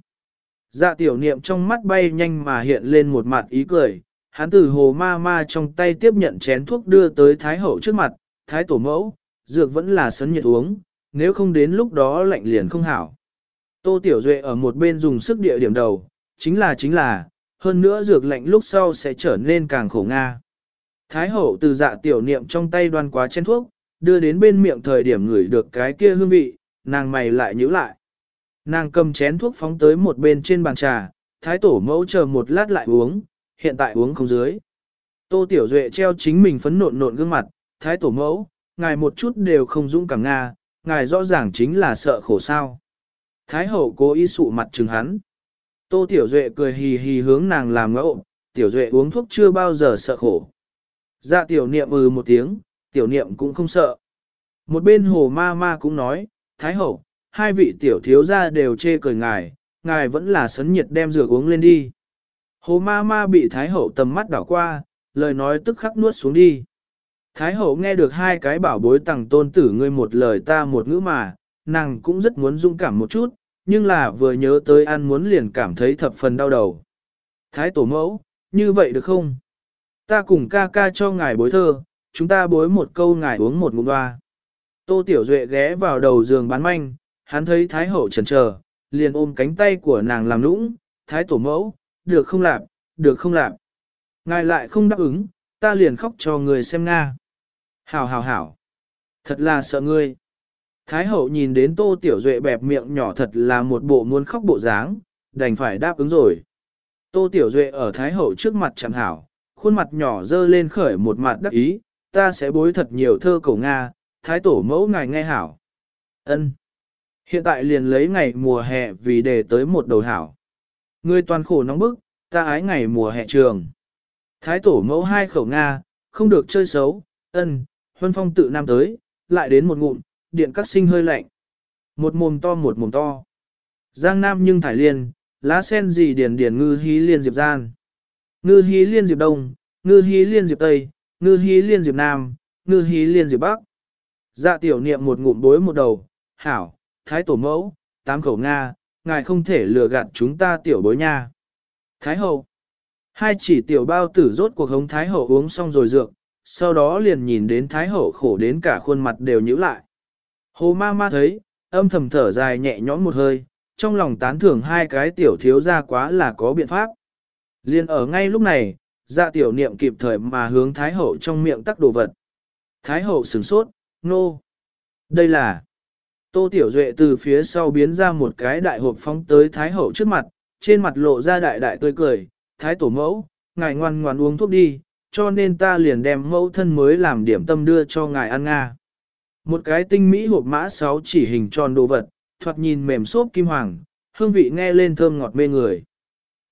Dạ tiểu niệm trong mắt bay nhanh mà hiện lên một mặt ý cười, hắn từ hồ ma ma trong tay tiếp nhận chén thuốc đưa tới Thái hậu trước mặt, Thái tổ mẫu, dược vẫn là sấn nhiệt uống, nếu không đến lúc đó lạnh liền không hảo. Tô Tiểu Duệ ở một bên dùng sức địa điểm đầu, chính là chính là, hơn nữa dược lạnh lúc sau sẽ trở nên càng khổ nga. Thái hậu từ dạ tiểu niệm trong tay đoan quá chén thuốc, đưa đến bên miệng thời điểm ngửi được cái kia hương vị, nàng mày lại nhíu lại. Nàng cầm chén thuốc phóng tới một bên trên bàn trà, thái tổ mẫu chờ một lát lại uống, hiện tại uống không dưới. Tô Tiểu Duệ treo chính mình phấn nộn nộn gương mặt, thái tổ mẫu, ngài một chút đều không dũng cảm Nga, ngài rõ ràng chính là sợ khổ sao. Thái hậu cố ý sụ mặt chừng hắn. Tô Tiểu Duệ cười hì hì hướng nàng làm ngẫu, Tiểu Duệ uống thuốc chưa bao giờ sợ khổ. Dạ Tiểu Niệm ừ một tiếng, Tiểu Niệm cũng không sợ. Một bên hồ ma ma cũng nói, Thái hậu, hai vị tiểu thiếu gia đều chê cười ngài, ngài vẫn là sấn nhiệt đem dược uống lên đi. Hồ ma ma bị Thái hậu tầm mắt đảo qua, lời nói tức khắc nuốt xuống đi. Thái hậu nghe được hai cái bảo bối tặng tôn tử ngươi một lời ta một ngữ mà, nàng cũng rất muốn dung cảm một chút, nhưng là vừa nhớ tới ăn muốn liền cảm thấy thập phần đau đầu. Thái tổ mẫu, như vậy được không? Ta cùng ca ca cho ngài bối thơ, chúng ta bối một câu ngài uống một ngụm hoa. Tô Tiểu Duệ ghé vào đầu giường bán manh, hắn thấy Thái hậu trần chờ, liền ôm cánh tay của nàng làm nũng, Thái tổ mẫu, được không làm, được không làm. Ngài lại không đáp ứng, ta liền khóc cho người xem Nga. Hảo hảo hảo. Thật là sợ ngươi. Thái hậu nhìn đến tô tiểu duệ bẹp miệng nhỏ thật là một bộ muốn khóc bộ dáng, đành phải đáp ứng rồi. Tô tiểu duệ ở thái hậu trước mặt chẳng hảo, khuôn mặt nhỏ dơ lên khởi một mặt đắc ý, ta sẽ bối thật nhiều thơ cổ Nga, thái tổ mẫu ngài nghe hảo. ân Hiện tại liền lấy ngày mùa hè vì để tới một đầu hảo. Người toàn khổ nóng bức, ta ái ngày mùa hè trường. Thái tổ mẫu hai khẩu Nga, không được chơi xấu, ân, huân phong tự nam tới, lại đến một ngụm, điện các sinh hơi lạnh. Một mồm to một mồm to. Giang Nam nhưng thải liên, lá sen gì điền điền ngư hí liên diệp gian. Ngư hí liên diệp đông, ngư hí liên diệp tây, ngư hí liên diệp nam, ngư hí liên diệp bắc. Dạ tiểu niệm một ngụm bối một đầu, hảo, thái tổ mẫu, tám khẩu Nga, ngài không thể lừa gạt chúng ta tiểu bối nha. Thái hậu. Hai chỉ tiểu bao tử rốt cuộc hống thái hậu uống xong rồi dược, sau đó liền nhìn đến thái hậu khổ đến cả khuôn mặt đều nhíu lại. Hồ ma ma thấy, âm thầm thở dài nhẹ nhõm một hơi, trong lòng tán thưởng hai cái tiểu thiếu ra quá là có biện pháp. Liên ở ngay lúc này, dạ tiểu niệm kịp thời mà hướng Thái Hậu trong miệng tắc đồ vật. Thái Hậu sửng sốt, nô. Đây là... Tô Tiểu Duệ từ phía sau biến ra một cái đại hộp phóng tới Thái Hậu trước mặt, trên mặt lộ ra đại đại tươi cười, Thái Tổ mẫu, ngài ngoan ngoan uống thuốc đi, cho nên ta liền đem mẫu thân mới làm điểm tâm đưa cho ngài ăn nga. Một cái tinh mỹ hộp mã sáu chỉ hình tròn đồ vật, thoạt nhìn mềm xốp kim hoàng, hương vị nghe lên thơm ngọt mê người.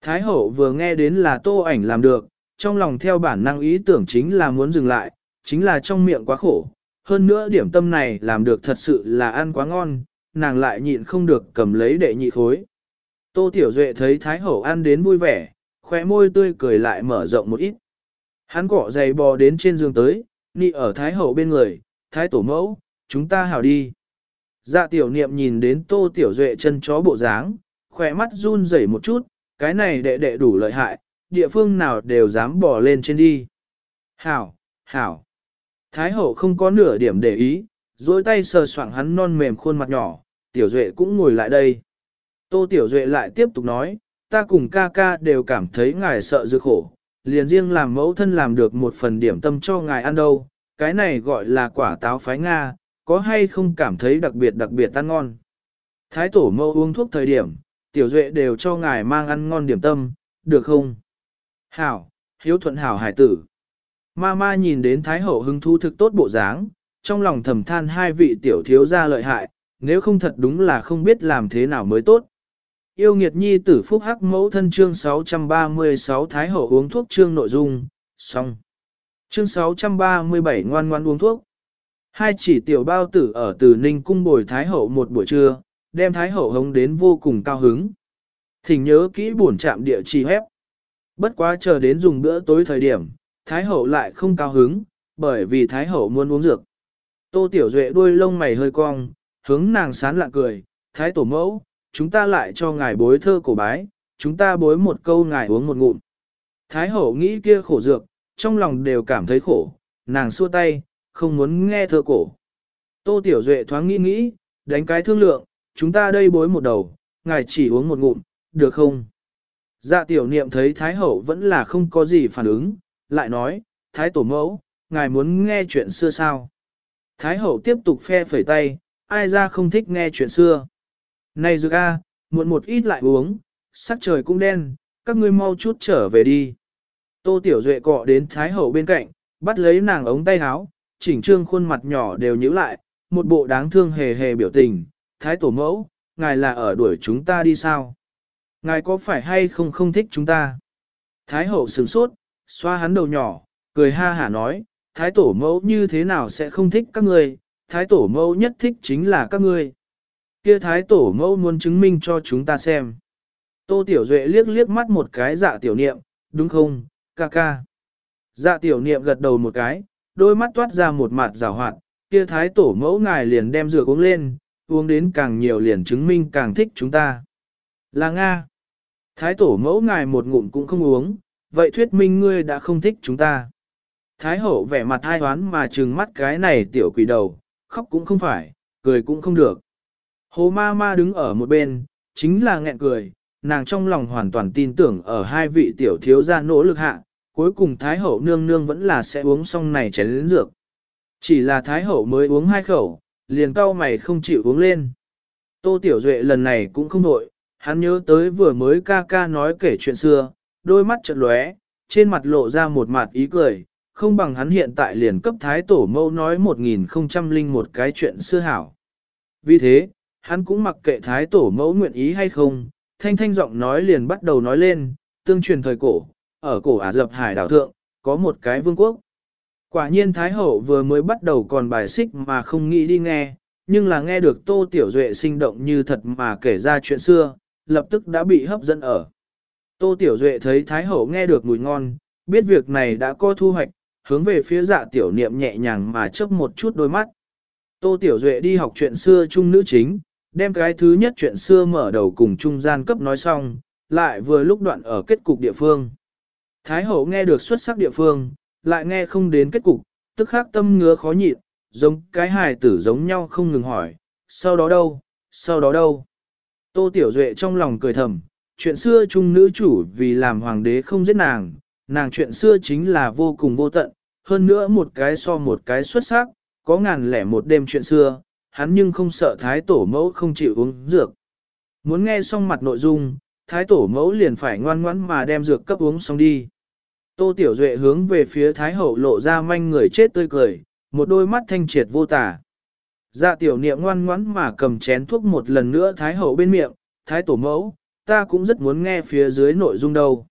Thái hậu vừa nghe đến là tô ảnh làm được, trong lòng theo bản năng ý tưởng chính là muốn dừng lại, chính là trong miệng quá khổ. Hơn nữa điểm tâm này làm được thật sự là ăn quá ngon, nàng lại nhịn không được cầm lấy đệ nhị khối. Tô Tiểu Duệ thấy Thái Hậu ăn đến vui vẻ, khóe môi tươi cười lại mở rộng một ít. Hắn cọ giày bò đến trên giường tới, nị ở Thái Hậu bên người, Thái Tổ Mẫu, chúng ta hảo đi. Dạ tiểu niệm nhìn đến tô tiểu duệ chân chó bộ dáng, khỏe mắt run rẩy một chút, cái này đệ đệ đủ lợi hại, địa phương nào đều dám bỏ lên trên đi. Hảo, hảo. Thái hậu không có nửa điểm để ý, dối tay sờ soạng hắn non mềm khuôn mặt nhỏ, tiểu duệ cũng ngồi lại đây. Tô tiểu duệ lại tiếp tục nói, ta cùng ca ca đều cảm thấy ngài sợ dư khổ, liền riêng làm mẫu thân làm được một phần điểm tâm cho ngài ăn đâu, cái này gọi là quả táo phái Nga, có hay không cảm thấy đặc biệt đặc biệt ăn ngon. Thái tổ mẫu uống thuốc thời điểm, tiểu duệ đều cho ngài mang ăn ngon điểm tâm, được không? Hảo, hiếu thuận hảo hải tử. Ma ma nhìn đến Thái hậu hứng thú thực tốt bộ dáng, trong lòng thầm than hai vị tiểu thiếu gia lợi hại, nếu không thật đúng là không biết làm thế nào mới tốt. Yêu nghiệt nhi tử phúc hắc mẫu thân chương 636 Thái hậu uống thuốc chương nội dung, xong. Chương 637 ngoan ngoan uống thuốc. Hai chỉ tiểu bao tử ở từ Ninh cung bồi Thái hậu một buổi trưa, đem Thái hậu hống đến vô cùng cao hứng. Thỉnh nhớ kỹ buồn chạm địa chỉ hép. Bất quá chờ đến dùng bữa tối thời điểm, Thái hậu lại không cao hứng, bởi vì Thái hậu muốn uống dược. Tô Tiểu Duệ đuôi lông mày hơi cong, hướng nàng sán lạ cười, Thái tổ mẫu, chúng ta lại cho ngài bối thơ cổ bái, chúng ta bối một câu ngài uống một ngụm. Thái hậu nghĩ kia khổ dược, trong lòng đều cảm thấy khổ, nàng xua tay, không muốn nghe thơ cổ. Tô Tiểu Duệ thoáng nghĩ nghĩ, đánh cái thương lượng, chúng ta đây bối một đầu, ngài chỉ uống một ngụm, được không? Dạ tiểu niệm thấy Thái Hậu vẫn là không có gì phản ứng, lại nói, Thái Tổ mẫu, ngài muốn nghe chuyện xưa sao? Thái Hậu tiếp tục phe phẩy tay, ai ra không thích nghe chuyện xưa. Này dược a, muộn một ít lại uống, sắc trời cũng đen, các ngươi mau chút trở về đi. Tô Tiểu Duệ cọ đến Thái Hậu bên cạnh, bắt lấy nàng ống tay áo, chỉnh trương khuôn mặt nhỏ đều nhíu lại, một bộ đáng thương hề hề biểu tình. Thái Tổ mẫu, ngài là ở đuổi chúng ta đi sao? Ngài có phải hay không không thích chúng ta? Thái Hậu sửng sốt, xoa hắn đầu nhỏ, cười ha hả nói, Thái Tổ mẫu như thế nào sẽ không thích các ngươi? Thái Tổ mẫu nhất thích chính là các ngươi. Kia thái tổ mẫu muốn chứng minh cho chúng ta xem. Tô Tiểu Duệ liếc liếc mắt một cái dạ tiểu niệm, đúng không, ca ca. Dạ tiểu niệm gật đầu một cái, đôi mắt toát ra một mặt rào hoạt, kia thái tổ mẫu ngài liền đem rượu uống lên, uống đến càng nhiều liền chứng minh càng thích chúng ta. Là Nga. Thái tổ mẫu ngài một ngụm cũng không uống, vậy thuyết minh ngươi đã không thích chúng ta. Thái hậu vẻ mặt hai toán mà trừng mắt cái này tiểu quỷ đầu, khóc cũng không phải, cười cũng không được. Hồ ma ma đứng ở một bên, chính là nghẹn cười, nàng trong lòng hoàn toàn tin tưởng ở hai vị tiểu thiếu gia nỗ lực hạ, cuối cùng Thái Hậu nương nương vẫn là sẽ uống xong này chén lĩnh dược. Chỉ là Thái Hậu mới uống hai khẩu, liền cau mày không chịu uống lên. Tô Tiểu Duệ lần này cũng không nội, hắn nhớ tới vừa mới ca ca nói kể chuyện xưa, đôi mắt chợt lóe, trên mặt lộ ra một mặt ý cười, không bằng hắn hiện tại liền cấp Thái Tổ mâu nói một nghìn không trăm linh một cái chuyện xưa hảo. Vì thế, hắn cũng mặc kệ thái tổ mẫu nguyện ý hay không, thanh thanh giọng nói liền bắt đầu nói lên, tương truyền thời cổ, ở cổ Ả Dập Hải đảo thượng, có một cái vương quốc. Quả nhiên Thái Hậu vừa mới bắt đầu còn bài xích mà không nghĩ đi nghe, nhưng là nghe được Tô Tiểu Duệ sinh động như thật mà kể ra chuyện xưa, lập tức đã bị hấp dẫn ở. Tô Tiểu Duệ thấy Thái Hậu nghe được mùi ngon, biết việc này đã có thu hoạch, hướng về phía dạ tiểu niệm nhẹ nhàng mà chớp một chút đôi mắt. Tô Tiểu Duệ đi học chuyện xưa chung nữ chính, đem cái thứ nhất chuyện xưa mở đầu cùng trung gian cấp nói xong, lại vừa lúc đoạn ở kết cục địa phương. Thái hậu nghe được xuất sắc địa phương, lại nghe không đến kết cục, tức khắc tâm ngứa khó nhịn, giống cái hài tử giống nhau không ngừng hỏi, sau đó đâu, sau đó đâu. Tô Tiểu Duệ trong lòng cười thầm, chuyện xưa chung nữ chủ vì làm hoàng đế không giết nàng, nàng chuyện xưa chính là vô cùng vô tận, hơn nữa một cái so một cái xuất sắc, có ngàn lẻ một đêm chuyện xưa, hắn nhưng không sợ thái tổ mẫu không chịu uống dược. Muốn nghe xong mặt nội dung, thái tổ mẫu liền phải ngoan ngoãn mà đem dược cấp uống xong đi. Tô Tiểu Duệ hướng về phía thái hậu lộ ra manh người chết tươi cười, một đôi mắt thanh triệt vô tả. Dạ tiểu niệm ngoan ngoãn mà cầm chén thuốc một lần nữa thái hậu bên miệng, thái tổ mẫu, ta cũng rất muốn nghe phía dưới nội dung đâu.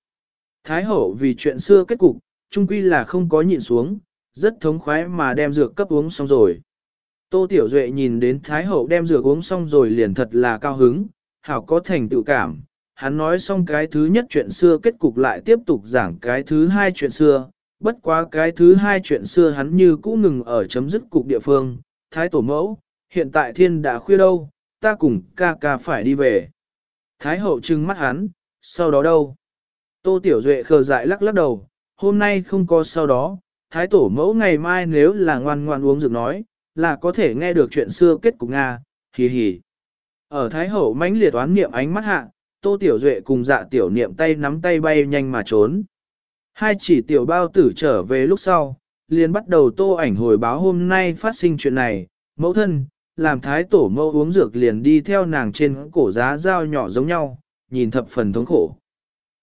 Thái hậu vì chuyện xưa kết cục, trung quy là không có nhịn xuống, rất thống khoái mà đem dược cấp uống xong rồi. Tô Tiểu Duệ nhìn đến Thái Hậu đem dược uống xong rồi liền thật là cao hứng, hảo có thành tựu cảm. Hắn nói xong cái thứ nhất chuyện xưa kết cục lại tiếp tục giảng cái thứ hai chuyện xưa, bất quá cái thứ hai chuyện xưa hắn như cũ ngừng ở chấm dứt cục địa phương. Thái Tổ Mẫu, hiện tại thiên đã khuya đâu, ta cùng ca ca phải đi về. Thái Hậu trừng mắt hắn, sau đó đâu? Tô Tiểu Duệ khờ dại lắc lắc đầu, hôm nay không có sau đó, Thái Tổ Mẫu ngày mai nếu là ngoan ngoan uống dược nói, là có thể nghe được chuyện xưa kết cục Nga, hì hì. Ở Thái Hậu mãnh liệt oán niệm ánh mắt hạ, Tô Tiểu Duệ cùng dạ tiểu niệm tay nắm tay bay nhanh mà trốn. Hai chỉ tiểu bao tử trở về lúc sau, liền bắt đầu tô ảnh hồi báo hôm nay phát sinh chuyện này, mẫu thân, làm thái tổ mẫu uống dược liền đi theo nàng trên cổ giá dao nhỏ giống nhau, nhìn thập phần thống khổ.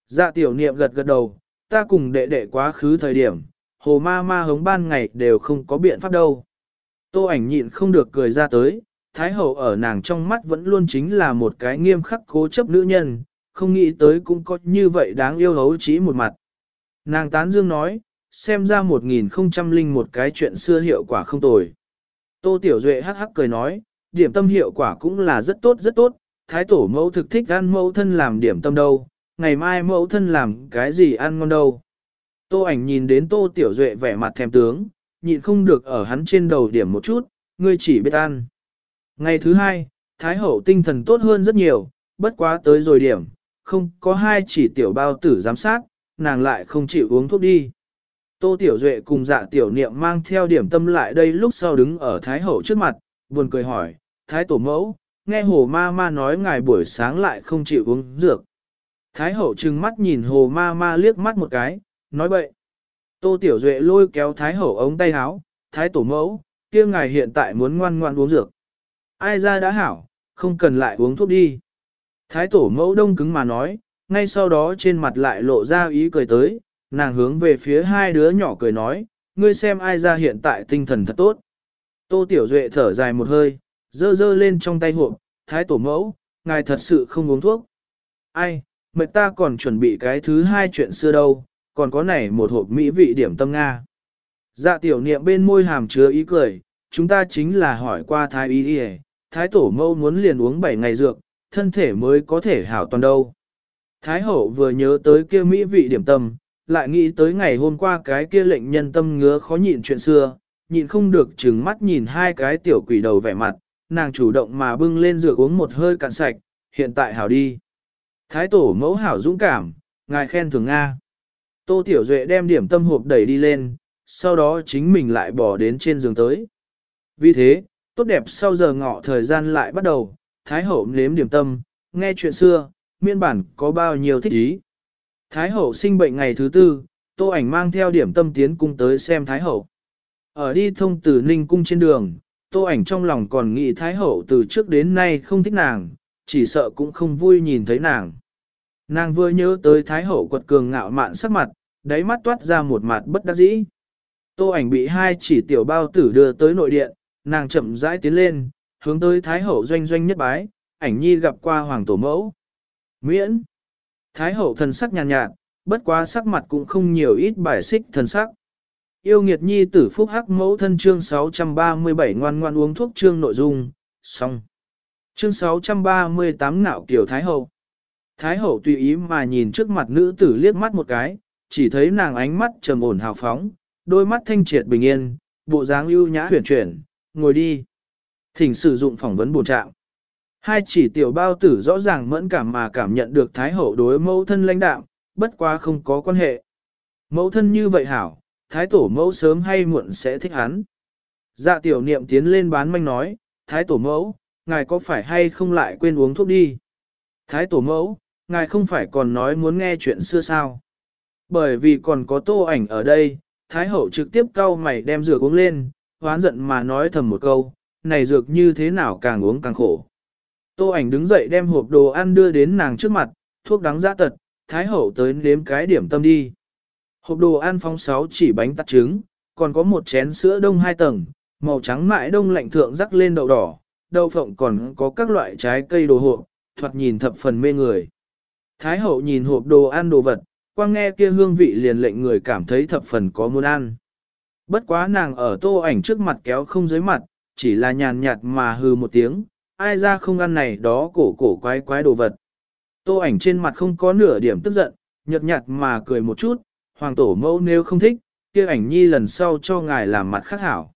Dạ tiểu niệm gật gật đầu, ta cùng đệ đệ quá khứ thời điểm, hồ ma ma hống ban ngày đều không có biện pháp đâu. Tô ảnh nhịn không được cười ra tới, thái hậu ở nàng trong mắt vẫn luôn chính là một cái nghiêm khắc cố chấp nữ nhân, không nghĩ tới cũng có như vậy đáng yêu hấu chỉ một mặt. Nàng tán dương nói, xem ra một nghìn không trăm linh một cái chuyện xưa hiệu quả không tồi. Tô Tiểu Duệ hắc hắc cười nói, điểm tâm hiệu quả cũng là rất tốt rất tốt, thái tổ mẫu thực thích ăn mẫu thân làm điểm tâm đâu, ngày mai mẫu thân làm cái gì ăn ngon đâu. Tô ảnh nhìn đến Tô Tiểu Duệ vẻ mặt thèm tướng, nhịn không được ở hắn trên đầu điểm một chút, ngươi chỉ biết ăn. Ngày thứ hai, Thái Hậu tinh thần tốt hơn rất nhiều, bất quá tới rồi điểm, không có hai chỉ tiểu bao tử giám sát, nàng lại không chịu uống thuốc đi. Tô Tiểu Duệ cùng dạ tiểu niệm mang theo điểm tâm lại đây lúc sau đứng ở Thái Hậu trước mặt, buồn cười hỏi, Thái Tổ Mẫu, nghe Hồ Ma Ma nói ngài buổi sáng lại không chịu uống dược. Thái Hậu trừng mắt nhìn Hồ Ma Ma liếc mắt một cái, nói bậy. Tô Tiểu Duệ lôi kéo Thái Hậu ống tay áo, Thái Tổ Mẫu, kia ngài hiện tại muốn ngoan ngoan uống dược. Ai ra đã hảo, không cần lại uống thuốc đi. Thái Tổ Mẫu đông cứng mà nói, ngay sau đó trên mặt lại lộ ra ý cười tới, nàng hướng về phía hai đứa nhỏ cười nói, ngươi xem ai ra hiện tại tinh thần thật tốt. Tô Tiểu Duệ thở dài một hơi, dơ dơ lên trong tay hộp, thái tổ mẫu, ngài thật sự không uống thuốc. Ai, mệt ta còn chuẩn bị cái thứ hai chuyện xưa đâu, còn có này một hộp mỹ vị điểm tâm Nga. Dạ tiểu niệm bên môi hàm chứa ý cười, chúng ta chính là hỏi qua thái y đi thái tổ mẫu muốn liền uống 7 ngày dược, thân thể mới có thể hảo toàn đâu. Thái hậu vừa nhớ tới kia mỹ vị điểm tâm, lại nghĩ tới ngày hôm qua cái kia lệnh nhân tâm ngứa khó nhịn chuyện xưa, nhịn không được chừng mắt nhìn hai cái tiểu quỷ đầu vẻ mặt, nàng chủ động mà bưng lên rửa uống một hơi cạn sạch, hiện tại hảo đi. Thái tổ mẫu hảo dũng cảm, ngài khen thường Nga. Tô Tiểu Duệ đem điểm tâm hộp đẩy đi lên, sau đó chính mình lại bỏ đến trên giường tới. Vì thế, tốt đẹp sau giờ ngọ thời gian lại bắt đầu, Thái hậu nếm điểm tâm, nghe chuyện xưa, miên bản có bao nhiêu thích ý. Thái hậu sinh bệnh ngày thứ tư, tô ảnh mang theo điểm tâm tiến cung tới xem Thái hậu. Ở đi thông từ Ninh cung trên đường, tô ảnh trong lòng còn nghĩ Thái hậu từ trước đến nay không thích nàng, chỉ sợ cũng không vui nhìn thấy nàng. Nàng vừa nhớ tới Thái hậu quật cường ngạo mạn sắc mặt, đáy mắt toát ra một mặt bất đắc dĩ. Tô ảnh bị hai chỉ tiểu bao tử đưa tới nội điện, nàng chậm rãi tiến lên, hướng tới Thái hậu doanh doanh nhất bái, ảnh nhi gặp qua hoàng tổ mẫu. Miễn! Thái hậu thần sắc nhàn nhạt, nhạt, bất quá sắc mặt cũng không nhiều ít bài xích thần sắc. Yêu nghiệt nhi tử phúc hắc mẫu thân chương 637 ngoan ngoan uống thuốc chương nội dung, xong. Chương 638 ngạo kiểu Thái hậu. Thái hậu tùy ý mà nhìn trước mặt nữ tử liếc mắt một cái, chỉ thấy nàng ánh mắt trầm ổn hào phóng, đôi mắt thanh triệt bình yên, bộ dáng ưu nhã huyền chuyển, ngồi đi. Thỉnh sử dụng phỏng vấn bổ trạng. Hai chỉ tiểu bao tử rõ ràng mẫn cảm mà cảm nhận được Thái Hậu đối mẫu thân lãnh đạm, bất quá không có quan hệ. Mẫu thân như vậy hảo, Thái Tổ mẫu sớm hay muộn sẽ thích hắn. Dạ tiểu niệm tiến lên bán manh nói, Thái Tổ mẫu, ngài có phải hay không lại quên uống thuốc đi? Thái Tổ mẫu, ngài không phải còn nói muốn nghe chuyện xưa sao? Bởi vì còn có tô ảnh ở đây, Thái Hậu trực tiếp cau mày đem dược uống lên, hoán giận mà nói thầm một câu, này dược như thế nào càng uống càng khổ. Tô ảnh đứng dậy đem hộp đồ ăn đưa đến nàng trước mặt, thuốc đắng dã tật, thái hậu tới nếm cái điểm tâm đi. Hộp đồ ăn phóng sáu chỉ bánh tắt trứng, còn có một chén sữa đông hai tầng, màu trắng mại đông lạnh thượng rắc lên đậu đỏ, đậu phộng còn có các loại trái cây đồ hộp, thoạt nhìn thập phần mê người. Thái hậu nhìn hộp đồ ăn đồ vật, quang nghe kia hương vị liền lệnh người cảm thấy thập phần có muốn ăn. Bất quá nàng ở tô ảnh trước mặt kéo không dưới mặt, chỉ là nhàn nhạt mà hừ một tiếng, ai ra không ăn này đó cổ cổ quái quái đồ vật. Tô ảnh trên mặt không có nửa điểm tức giận, nhợt nhạt mà cười một chút, hoàng tổ mẫu nếu không thích, kia ảnh nhi lần sau cho ngài làm mặt khác hảo.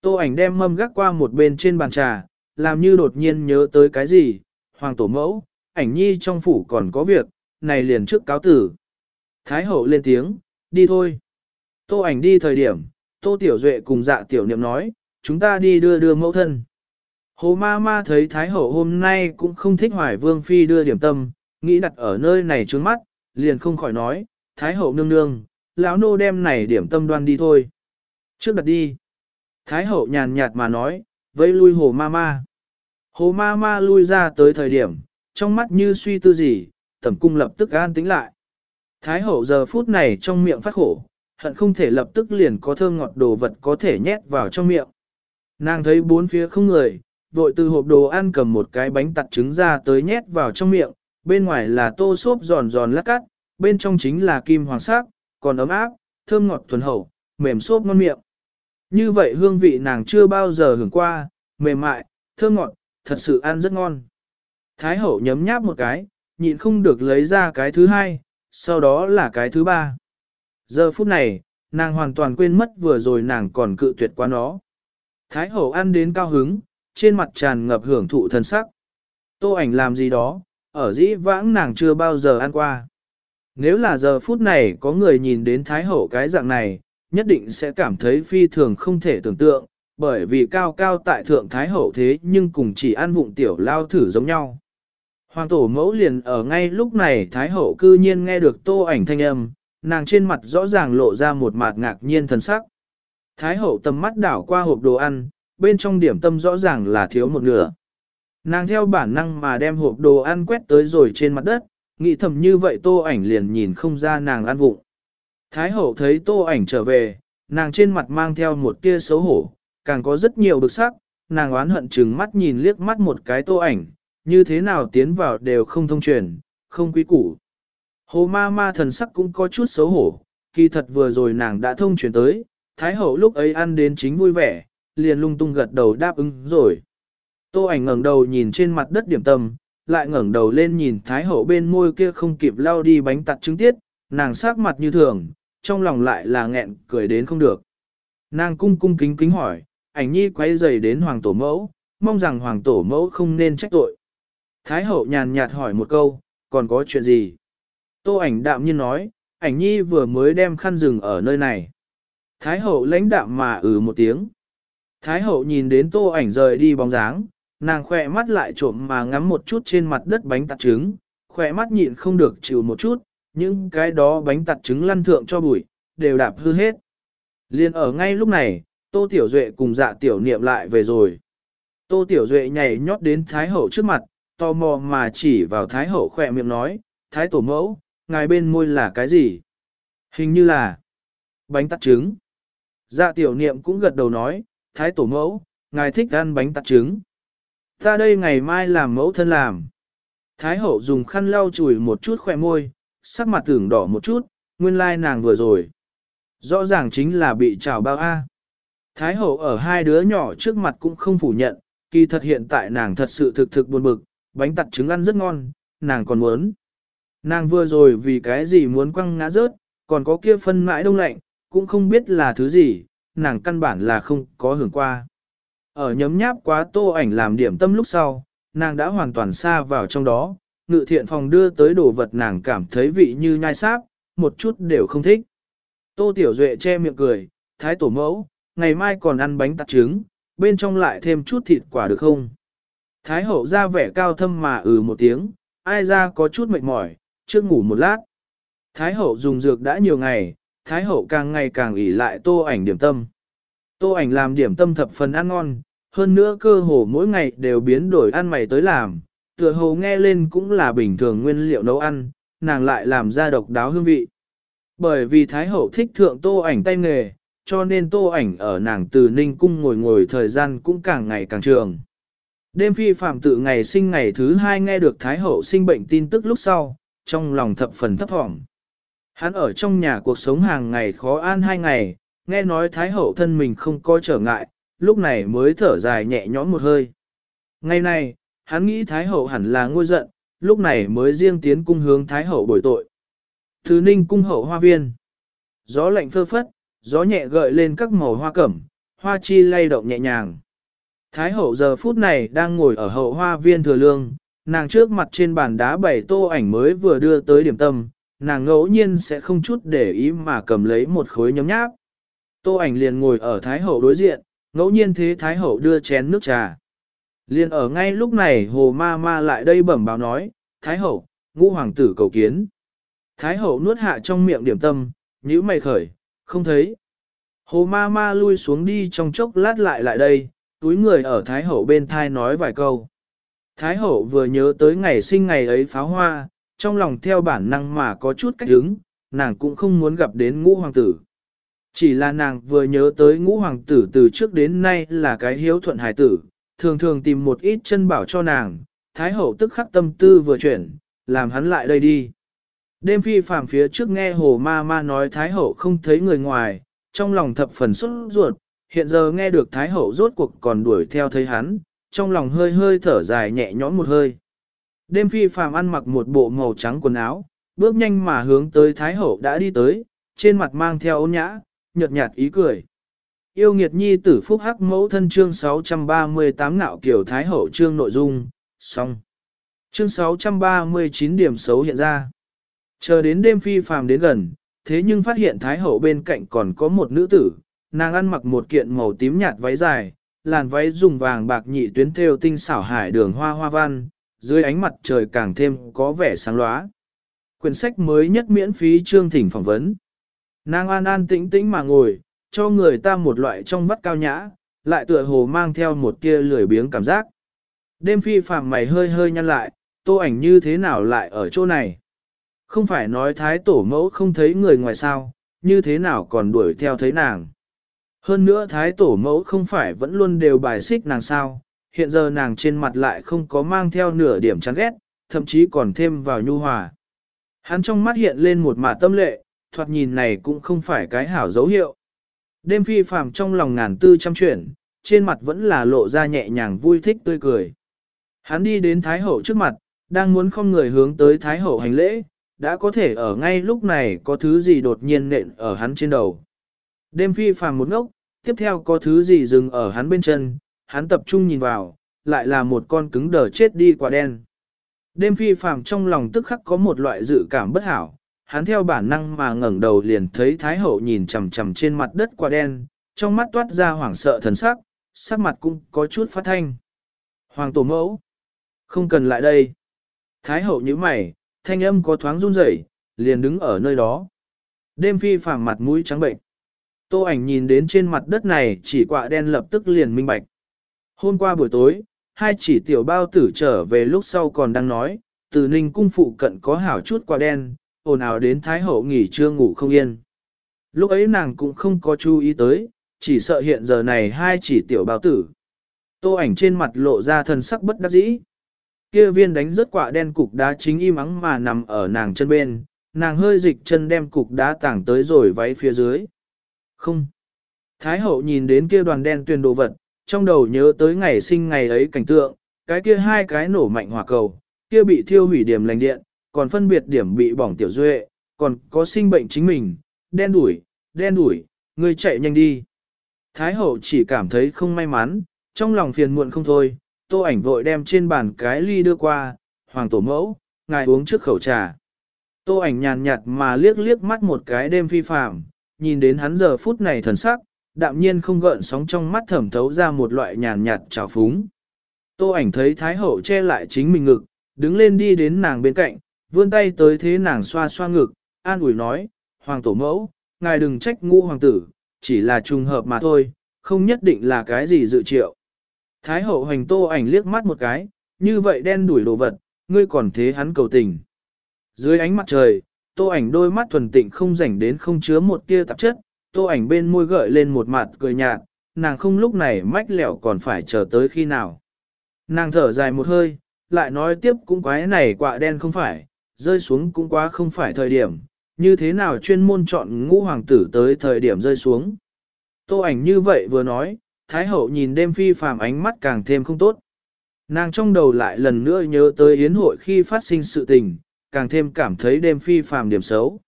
Tô ảnh đem mâm gác qua một bên trên bàn trà, làm như đột nhiên nhớ tới cái gì, hoàng tổ mẫu, ảnh nhi trong phủ còn có việc, này liền trước cáo tử. Thái hậu lên tiếng, đi thôi. Tô ảnh đi thời điểm, Tô Tiểu Duệ cùng dạ tiểu niệm nói, chúng ta đi đưa đưa mẫu thân. Hồ ma ma thấy Thái Hậu hôm nay cũng không thích hoài vương phi đưa điểm tâm, nghĩ đặt ở nơi này trước mắt, liền không khỏi nói, Thái hậu nương nương, lão nô đem này điểm tâm đoan đi thôi. Trước đặt đi. Thái hậu nhàn nhạt mà nói, vẫy lui hồ ma ma. Hồ ma ma lui ra tới thời điểm, trong mắt như suy tư gì, tẩm cung lập tức an tính lại. Thái hậu giờ phút này trong miệng phát khổ, hận không thể lập tức liền có thơm ngọt đồ vật có thể nhét vào trong miệng. Nàng thấy bốn phía không người, vội từ hộp đồ ăn cầm một cái bánh tặt trứng ra tới nhét vào trong miệng, bên ngoài là tô xốp giòn giòn lát cắt, bên trong chính là kim hoàng sắc, còn ấm áp, thơm ngọt thuần hậu, mềm xốp ngon miệng. Như vậy hương vị nàng chưa bao giờ hưởng qua, mềm mại, thơm ngọt, thật sự ăn rất ngon. Thái hậu nhấm nháp một cái, nhịn không được lấy ra cái thứ hai, sau đó là cái thứ ba. Giờ phút này, nàng hoàn toàn quên mất vừa rồi nàng còn cự tuyệt quá nó. Thái hậu ăn đến cao hứng, trên mặt tràn ngập hưởng thụ thân sắc. Tô ảnh làm gì đó, ở dĩ vãng nàng chưa bao giờ ăn qua. Nếu là giờ phút này có người nhìn đến Thái hậu cái dạng này, nhất định sẽ cảm thấy phi thường không thể tưởng tượng, bởi vì cao cao tại thượng Thái hậu thế nhưng cùng chỉ ăn vụng tiểu lao thử giống nhau. Hoàng tổ mẫu liền ở ngay lúc này Thái hậu cư nhiên nghe được tô ảnh thanh âm, nàng trên mặt rõ ràng lộ ra một mặt ngạc nhiên thần sắc. Thái hậu tầm mắt đảo qua hộp đồ ăn, bên trong điểm tâm rõ ràng là thiếu một nửa. Nàng theo bản năng mà đem hộp đồ ăn quét tới rồi trên mặt đất, nghĩ thầm như vậy tô ảnh liền nhìn không ra nàng ăn vụng. Thái hậu thấy tô ảnh trở về, nàng trên mặt mang theo một tia xấu hổ, càng có rất nhiều bực sắc, nàng oán hận chừng mắt nhìn liếc mắt một cái tô ảnh, như thế nào tiến vào đều không thông truyền, không quý củ. Hồ ma ma thần sắc cũng có chút xấu hổ, kỳ thật vừa rồi nàng đã thông truyền tới, Thái hậu lúc ấy ăn đến chính vui vẻ, liền lung tung gật đầu đáp ứng rồi. Tô ảnh ngẩng đầu nhìn trên mặt đất điểm tâm, lại ngẩng đầu lên nhìn Thái hậu bên môi kia không kịp lau đi bánh tặt trứng tiết, nàng sắc mặt như thường, trong lòng lại là nghẹn cười đến không được. Nàng cung cung kính kính hỏi, ảnh nhi quay giày đến hoàng tổ mẫu, mong rằng hoàng tổ mẫu không nên trách tội. Thái hậu nhàn nhạt hỏi một câu, còn có chuyện gì? Tô ảnh đạm nhiên nói, ảnh nhi vừa mới đem khăn rừng ở nơi này. Thái hậu lãnh đạm mà ừ một tiếng. Thái hậu nhìn đến tô ảnh rời đi bóng dáng, nàng khỏe mắt lại trộm mà ngắm một chút trên mặt đất bánh tạt trứng, khỏe mắt nhịn không được chịu một chút, những cái đó bánh tạt trứng lăn thượng cho bụi, đều đạp hư hết. Liên ở ngay lúc này, Tô Tiểu Duệ cùng dạ tiểu niệm lại về rồi. Tô Tiểu Duệ nhảy nhót đến Thái Hậu trước mặt, tò mò mà chỉ vào Thái Hậu khỏe miệng nói, Thái Tổ mẫu, ngài bên môi là cái gì? Hình như là bánh tạt trứng. Dạ tiểu niệm cũng gật đầu nói, Thái Tổ mẫu, ngài thích ăn bánh tạt trứng. Ta đây ngày mai làm mẫu thân làm. Thái Hậu dùng khăn lau chùi một chút khỏe môi, sắc mặt tưởng đỏ một chút, nguyên lai nàng vừa rồi. Rõ ràng chính là bị trào bao A. Thái hậu ở hai đứa nhỏ trước mặt cũng không phủ nhận, kỳ thật hiện tại nàng thật sự thực thực buồn bực, bánh tặt trứng ăn rất ngon, nàng còn muốn. Nàng vừa rồi vì cái gì muốn quăng ngã rớt, còn có kia phân mãi đông lạnh, cũng không biết là thứ gì, nàng căn bản là không có hưởng qua. Ở nhấm nháp quá tô ảnh làm điểm tâm lúc sau, nàng đã hoàn toàn xa vào trong đó, ngự thiện phòng đưa tới đồ vật nàng cảm thấy vị như nhai sáp, một chút đều không thích. Tô Tiểu Duệ che miệng cười, thái tổ mẫu, ngày mai còn ăn bánh tạt trứng, bên trong lại thêm chút thịt quả được không? Thái hậu ra vẻ cao thâm mà ừ một tiếng, ai ra có chút mệt mỏi, trước ngủ một lát. Thái hậu dùng dược đã nhiều ngày, Thái hậu càng ngày càng ỉ lại tô ảnh điểm tâm. Tô ảnh làm điểm tâm thập phần ăn ngon, hơn nữa cơ hồ mỗi ngày đều biến đổi ăn mày tới làm, tựa hồ nghe lên cũng là bình thường nguyên liệu nấu ăn, nàng lại làm ra độc đáo hương vị. Bởi vì Thái Hậu thích thượng tô ảnh tay nghề, cho nên tô ảnh ở nàng từ Ninh Cung ngồi ngồi thời gian cũng càng ngày càng trường. Đêm phi phạm tự ngày sinh ngày thứ hai nghe được Thái Hậu sinh bệnh tin tức lúc sau, trong lòng thập phần thấp thỏm. Hắn ở trong nhà cuộc sống hàng ngày khó an hai ngày, nghe nói Thái Hậu thân mình không có trở ngại, lúc này mới thở dài nhẹ nhõm một hơi. Ngày này, hắn nghĩ Thái Hậu hẳn là ngôi giận, lúc này mới riêng tiến cung hướng Thái Hậu bồi tội. Thứ ninh cung hậu hoa viên. Gió lạnh phơ phất, gió nhẹ gợi lên các màu hoa cẩm, hoa chi lay động nhẹ nhàng. Thái hậu giờ phút này đang ngồi ở hậu hoa viên thừa lương, nàng trước mặt trên bàn đá bảy tô ảnh mới vừa đưa tới điểm tâm, nàng ngẫu nhiên sẽ không chút để ý mà cầm lấy một khối nhấm nháp. Tô ảnh liền ngồi ở Thái hậu đối diện, ngẫu nhiên thế Thái hậu đưa chén nước trà. Liền ở ngay lúc này hồ ma ma lại đây bẩm báo nói, Thái hậu, ngũ hoàng tử cầu kiến. Thái hậu nuốt hạ trong miệng điểm tâm, nhíu mày khởi, không thấy. Hồ ma ma lui xuống đi trong chốc lát lại lại đây, túi người ở Thái hậu bên thai nói vài câu. Thái hậu vừa nhớ tới ngày sinh ngày ấy pháo hoa, trong lòng theo bản năng mà có chút cách hứng, nàng cũng không muốn gặp đến ngũ hoàng tử. Chỉ là nàng vừa nhớ tới ngũ hoàng tử từ trước đến nay là cái hiếu thuận hải tử, thường thường tìm một ít chân bảo cho nàng, thái hậu tức khắc tâm tư vừa chuyển, làm hắn lại đây đi. Đêm phi phàm phía trước nghe hồ ma ma nói thái hậu không thấy người ngoài, trong lòng thập phần xuất ruột, hiện giờ nghe được thái hậu rốt cuộc còn đuổi theo thấy hắn, trong lòng hơi hơi thở dài nhẹ nhõm một hơi. Đêm phi phàm ăn mặc một bộ màu trắng quần áo, bước nhanh mà hướng tới thái hậu đã đi tới, trên mặt mang theo ôn nhã, nhợt nhạt ý cười. Yêu nghiệt nhi tử phúc hắc mẫu thân chương 638 nạo kiểu thái hậu chương nội dung, xong. Chương 639 điểm xấu hiện ra. Chờ đến đêm phi phàm đến gần, thế nhưng phát hiện thái hậu bên cạnh còn có một nữ tử, nàng ăn mặc một kiện màu tím nhạt váy dài, làn váy dùng vàng bạc nhị tuyến thêu tinh xảo hải đường hoa hoa văn, dưới ánh mặt trời càng thêm có vẻ sáng lóa. Quyển sách mới nhất miễn phí chương thỉnh phỏng vấn. Nàng an an tĩnh tĩnh mà ngồi, cho người ta một loại trong vắt cao nhã, lại tựa hồ mang theo một tia lười biếng cảm giác. Đêm phi phàm mày hơi hơi nhăn lại, tô ảnh như thế nào lại ở chỗ này? Không phải nói thái tổ mẫu không thấy người ngoài sao, như thế nào còn đuổi theo thấy nàng? Hơn nữa thái tổ mẫu không phải vẫn luôn đều bài xích nàng sao, hiện giờ nàng trên mặt lại không có mang theo nửa điểm chán ghét, thậm chí còn thêm vào nhu hòa. Hắn trong mắt hiện lên một mả tâm lệ, thoạt nhìn này cũng không phải cái hảo dấu hiệu. Đêm phi phàm trong lòng ngàn tư trăm chuyển, trên mặt vẫn là lộ ra nhẹ nhàng vui thích tươi cười. Hắn đi đến Thái Hậu trước mặt, đang muốn không người hướng tới Thái Hậu hành lễ, đã có thể ở ngay lúc này có thứ gì đột nhiên nện ở hắn trên đầu. Đêm phi phàm một ngốc, tiếp theo có thứ gì dừng ở hắn bên chân, hắn tập trung nhìn vào, lại là một con cứng đờ chết đi quả đen. Đêm phi phàm trong lòng tức khắc có một loại dự cảm bất hảo, hắn theo bản năng mà ngẩng đầu liền thấy Thái Hậu nhìn chằm chằm trên mặt đất quả đen, trong mắt toát ra hoảng sợ thần sắc, sắc mặt cũng có chút phát thanh. Hoàng tổ mẫu, không cần lại đây. Thái Hậu như mày, thanh âm có thoáng run rẩy, liền đứng ở nơi đó. Đêm phi phàm mặt mũi trắng bệnh. Tô ảnh nhìn đến trên mặt đất này chỉ quả đen lập tức liền minh bạch. Hôm qua buổi tối, hai chỉ tiểu bao tử trở về lúc sau còn đang nói, từ ninh cung phụ cận có hảo chút quả đen, ồn ào đến Thái Hậu nghỉ trưa ngủ không yên. Lúc ấy nàng cũng không có chú ý tới, chỉ sợ hiện giờ này hai chỉ tiểu bao tử. Tô ảnh trên mặt lộ ra thần sắc bất đắc dĩ. Kia viên đánh rớt quả đen cục đá chính im ắng mà nằm ở nàng chân bên, nàng hơi dịch chân đem cục đá tảng tới rồi váy phía dưới. Không. Thái hậu nhìn đến kia đoàn đen tuyền đồ vật, trong đầu nhớ tới ngày sinh ngày ấy cảnh tượng, cái kia hai cái nổ mạnh hỏa cầu, kia bị thiêu hủy điểm lành điện, còn phân biệt điểm bị bỏng tiểu duệ, còn có sinh bệnh chính mình, đen đuổi, đen đuổi, ngươi chạy nhanh đi. Thái hậu chỉ cảm thấy không may mắn, trong lòng phiền muộn không thôi, tô ảnh vội đem trên bàn cái ly đưa qua, hoàng tổ mẫu, ngài uống trước khẩu trà. Tô ảnh nhàn nhạt mà liếc liếc mắt một cái đêm phi phạm nhìn đến hắn giờ phút này thần sắc, đạm nhiên không gợn sóng trong mắt thẩm thấu ra một loại nhàn nhạt trào phúng. Tô ảnh thấy Thái hậu che lại chính mình ngực, đứng lên đi đến nàng bên cạnh, vươn tay tới thế nàng xoa xoa ngực, an ủi nói, Hoàng tổ mẫu, ngài đừng trách ngu hoàng tử, chỉ là trùng hợp mà thôi, không nhất định là cái gì dự triệu. Thái hậu hành tô ảnh liếc mắt một cái, như vậy đen đuổi đồ vật, ngươi còn thế hắn cầu tình. Dưới ánh mặt trời, tô ảnh đôi mắt thuần tịnh không rảnh đến không chứa một tia tạp chất, tô ảnh bên môi gợi lên một mặt cười nhạt, nàng không lúc này mách lẻo còn phải chờ tới khi nào. Nàng thở dài một hơi, lại nói tiếp cũng quái này quạ đen không phải, rơi xuống cũng quá không phải thời điểm, như thế nào chuyên môn chọn ngũ hoàng tử tới thời điểm rơi xuống. Tô ảnh như vậy vừa nói, Thái hậu nhìn đêm phi phàm ánh mắt càng thêm không tốt. Nàng trong đầu lại lần nữa nhớ tới yến hội khi phát sinh sự tình, càng thêm cảm thấy đêm phi phàm điểm xấu.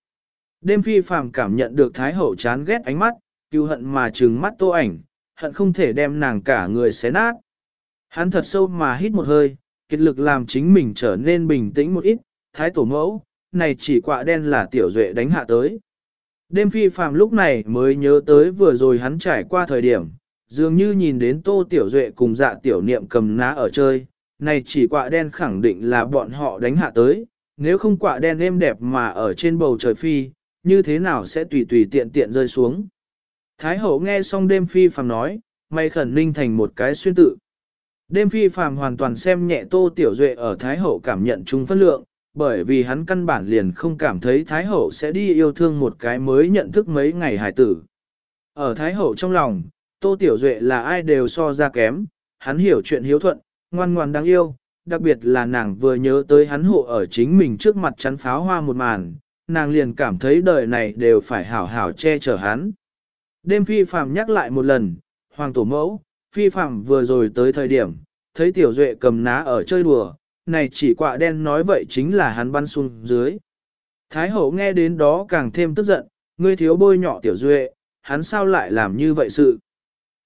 Đêm phi phàm cảm nhận được Thái hậu chán ghét ánh mắt, cứu hận mà trừng mắt tô ảnh, hận không thể đem nàng cả người xé nát. Hắn thật sâu mà hít một hơi, kết lực làm chính mình trở nên bình tĩnh một ít, thái tổ mẫu, này chỉ quạ đen là tiểu duệ đánh hạ tới. Đêm phi phàm lúc này mới nhớ tới vừa rồi hắn trải qua thời điểm, dường như nhìn đến tô tiểu duệ cùng dạ tiểu niệm cầm ná ở chơi, này chỉ quạ đen khẳng định là bọn họ đánh hạ tới, nếu không quạ đen êm đẹp mà ở trên bầu trời phi, như thế nào sẽ tùy tùy tiện tiện rơi xuống. Thái hậu nghe xong đêm phi phàm nói, mày khẩn ninh thành một cái xuyên tự. Đêm phi phàm hoàn toàn xem nhẹ tô tiểu duệ ở Thái hậu cảm nhận chung phân lượng, bởi vì hắn căn bản liền không cảm thấy Thái hậu sẽ đi yêu thương một cái mới nhận thức mấy ngày hải tử. Ở Thái hậu trong lòng, tô tiểu duệ là ai đều so ra kém, hắn hiểu chuyện hiếu thuận, ngoan ngoan đáng yêu, đặc biệt là nàng vừa nhớ tới hắn hộ ở chính mình trước mặt chắn pháo hoa một màn, nàng liền cảm thấy đời này đều phải hảo hảo che chở hắn. Đêm phi phàm nhắc lại một lần, hoàng tổ mẫu, phi phàm vừa rồi tới thời điểm, thấy tiểu duệ cầm ná ở chơi đùa, này chỉ quạ đen nói vậy chính là hắn bắn xuống dưới. Thái hậu nghe đến đó càng thêm tức giận, ngươi thiếu bôi nhọ tiểu duệ, hắn sao lại làm như vậy sự.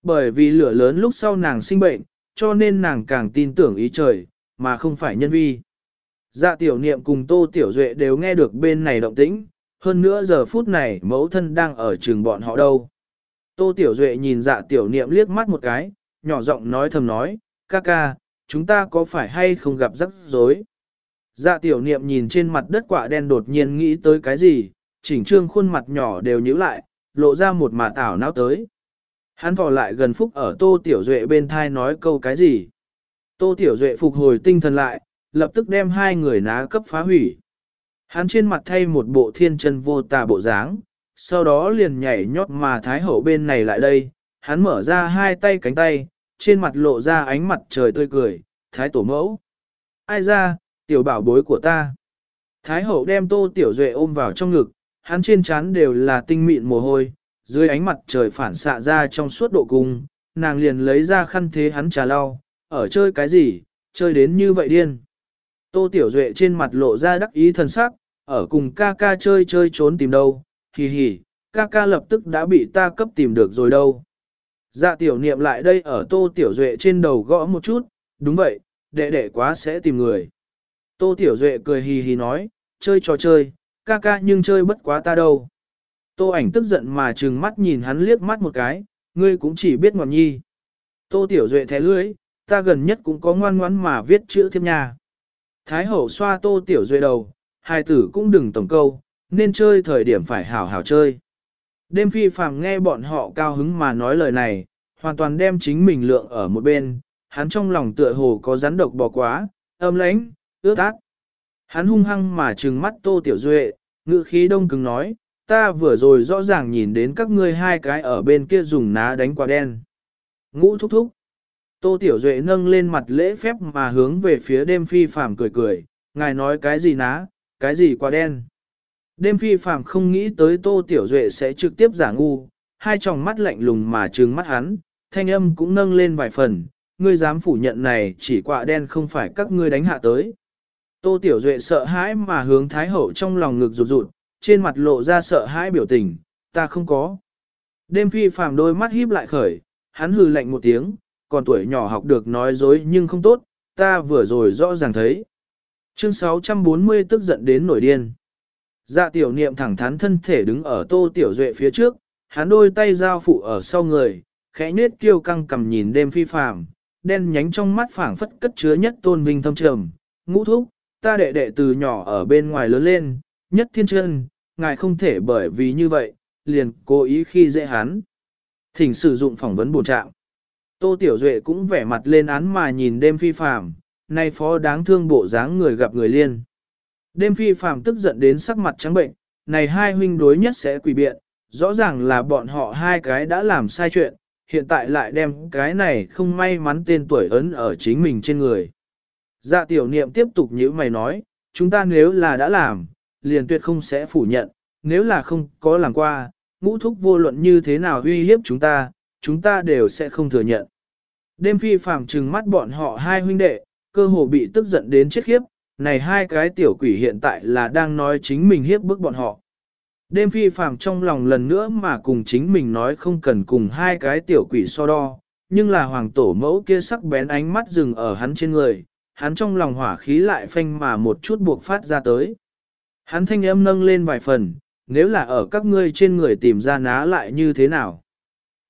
Bởi vì lửa lớn lúc sau nàng sinh bệnh, cho nên nàng càng tin tưởng ý trời, mà không phải nhân vi. Dạ tiểu niệm cùng tô tiểu duệ đều nghe được bên này động tĩnh, hơn nữa giờ phút này mẫu thân đang ở trường bọn họ đâu. Tô tiểu duệ nhìn dạ tiểu niệm liếc mắt một cái, nhỏ giọng nói thầm nói, ca ca, chúng ta có phải hay không gặp rắc rối? Dạ tiểu niệm nhìn trên mặt đất quả đen đột nhiên nghĩ tới cái gì, chỉnh trương khuôn mặt nhỏ đều nhíu lại, lộ ra một mà tảo não tới. Hắn thò lại gần phúc ở tô tiểu duệ bên thai nói câu cái gì. Tô tiểu duệ phục hồi tinh thần lại, lập tức đem hai người ná cấp phá hủy. Hắn trên mặt thay một bộ thiên chân vô tà bộ dáng, sau đó liền nhảy nhót mà thái hậu bên này lại đây, hắn mở ra hai tay cánh tay, trên mặt lộ ra ánh mặt trời tươi cười, thái tổ mẫu. Ai ra, tiểu bảo bối của ta. Thái hậu đem tô tiểu duệ ôm vào trong ngực, hắn trên trán đều là tinh mịn mồ hôi, dưới ánh mặt trời phản xạ ra trong suốt độ cung, nàng liền lấy ra khăn thế hắn trà lau, ở chơi cái gì, chơi đến như vậy điên. Tô Tiểu Duệ trên mặt lộ ra đắc ý thần sắc, ở cùng ca ca chơi chơi trốn tìm đâu, hì hì, ca ca lập tức đã bị ta cấp tìm được rồi đâu. Dạ tiểu niệm lại đây ở Tô Tiểu Duệ trên đầu gõ một chút, đúng vậy, đệ đệ quá sẽ tìm người. Tô Tiểu Duệ cười hì hì nói, chơi trò chơi, ca ca nhưng chơi bất quá ta đâu. Tô ảnh tức giận mà trừng mắt nhìn hắn liếc mắt một cái, ngươi cũng chỉ biết ngọn nhi. Tô Tiểu Duệ thẻ lưỡi, ta gần nhất cũng có ngoan ngoãn mà viết chữ thiếp nhà. Thái hậu xoa Tô Tiểu Duệ đầu, hai tử cũng đừng tổng câu, nên chơi thời điểm phải hảo hảo chơi. Đêm phi phàm nghe bọn họ cao hứng mà nói lời này, hoàn toàn đem chính mình lượng ở một bên, hắn trong lòng tựa hồ có rắn độc bò quá, âm lãnh, ướt át. Hắn hung hăng mà trừng mắt Tô Tiểu Duệ, ngự khí đông cứng nói, ta vừa rồi rõ ràng nhìn đến các ngươi hai cái ở bên kia dùng ná đánh quả đen. Ngũ thúc thúc. Tô Tiểu Duệ nâng lên mặt lễ phép mà hướng về phía đêm phi phàm cười cười, ngài nói cái gì ná, cái gì quá đen. Đêm phi phàm không nghĩ tới Tô Tiểu Duệ sẽ trực tiếp giả ngu, hai tròng mắt lạnh lùng mà trừng mắt hắn, thanh âm cũng nâng lên vài phần, ngươi dám phủ nhận này chỉ quạ đen không phải các ngươi đánh hạ tới. Tô Tiểu Duệ sợ hãi mà hướng Thái Hậu trong lòng ngực rụt rụt, trên mặt lộ ra sợ hãi biểu tình, ta không có. Đêm phi phàm đôi mắt híp lại khởi, hắn hừ lạnh một tiếng, còn tuổi nhỏ học được nói dối nhưng không tốt, ta vừa rồi rõ ràng thấy. Chương 640 tức giận đến nổi điên. Dạ tiểu niệm thẳng thắn thân thể đứng ở tô tiểu duệ phía trước, hắn đôi tay giao phụ ở sau người, khẽ nết kiêu căng cầm nhìn đêm phi phàm, đen nhánh trong mắt phảng phất cất chứa nhất tôn vinh thâm trầm, ngũ thúc, ta đệ đệ từ nhỏ ở bên ngoài lớn lên, nhất thiên chân, ngài không thể bởi vì như vậy, liền cố ý khi dễ hắn. Thỉnh sử dụng phỏng vấn bổ trạng. Tô Tiểu Duệ cũng vẻ mặt lên án mà nhìn đêm phi phàm, nay phó đáng thương bộ dáng người gặp người liên. Đêm phi phàm tức giận đến sắc mặt trắng bệnh, này hai huynh đối nhất sẽ quỷ biện, rõ ràng là bọn họ hai cái đã làm sai chuyện, hiện tại lại đem cái này không may mắn tên tuổi ấn ở chính mình trên người. Dạ tiểu niệm tiếp tục như mày nói, chúng ta nếu là đã làm, liền tuyệt không sẽ phủ nhận, nếu là không có làm qua, ngũ thúc vô luận như thế nào uy hiếp chúng ta, chúng ta đều sẽ không thừa nhận. Đêm phi phàm trừng mắt bọn họ hai huynh đệ, cơ hồ bị tức giận đến chết khiếp, này hai cái tiểu quỷ hiện tại là đang nói chính mình hiếp bức bọn họ. Đêm phi phàm trong lòng lần nữa mà cùng chính mình nói không cần cùng hai cái tiểu quỷ so đo, nhưng là hoàng tổ mẫu kia sắc bén ánh mắt dừng ở hắn trên người, hắn trong lòng hỏa khí lại phanh mà một chút buộc phát ra tới. Hắn thanh âm nâng lên vài phần, nếu là ở các ngươi trên người tìm ra ná lại như thế nào?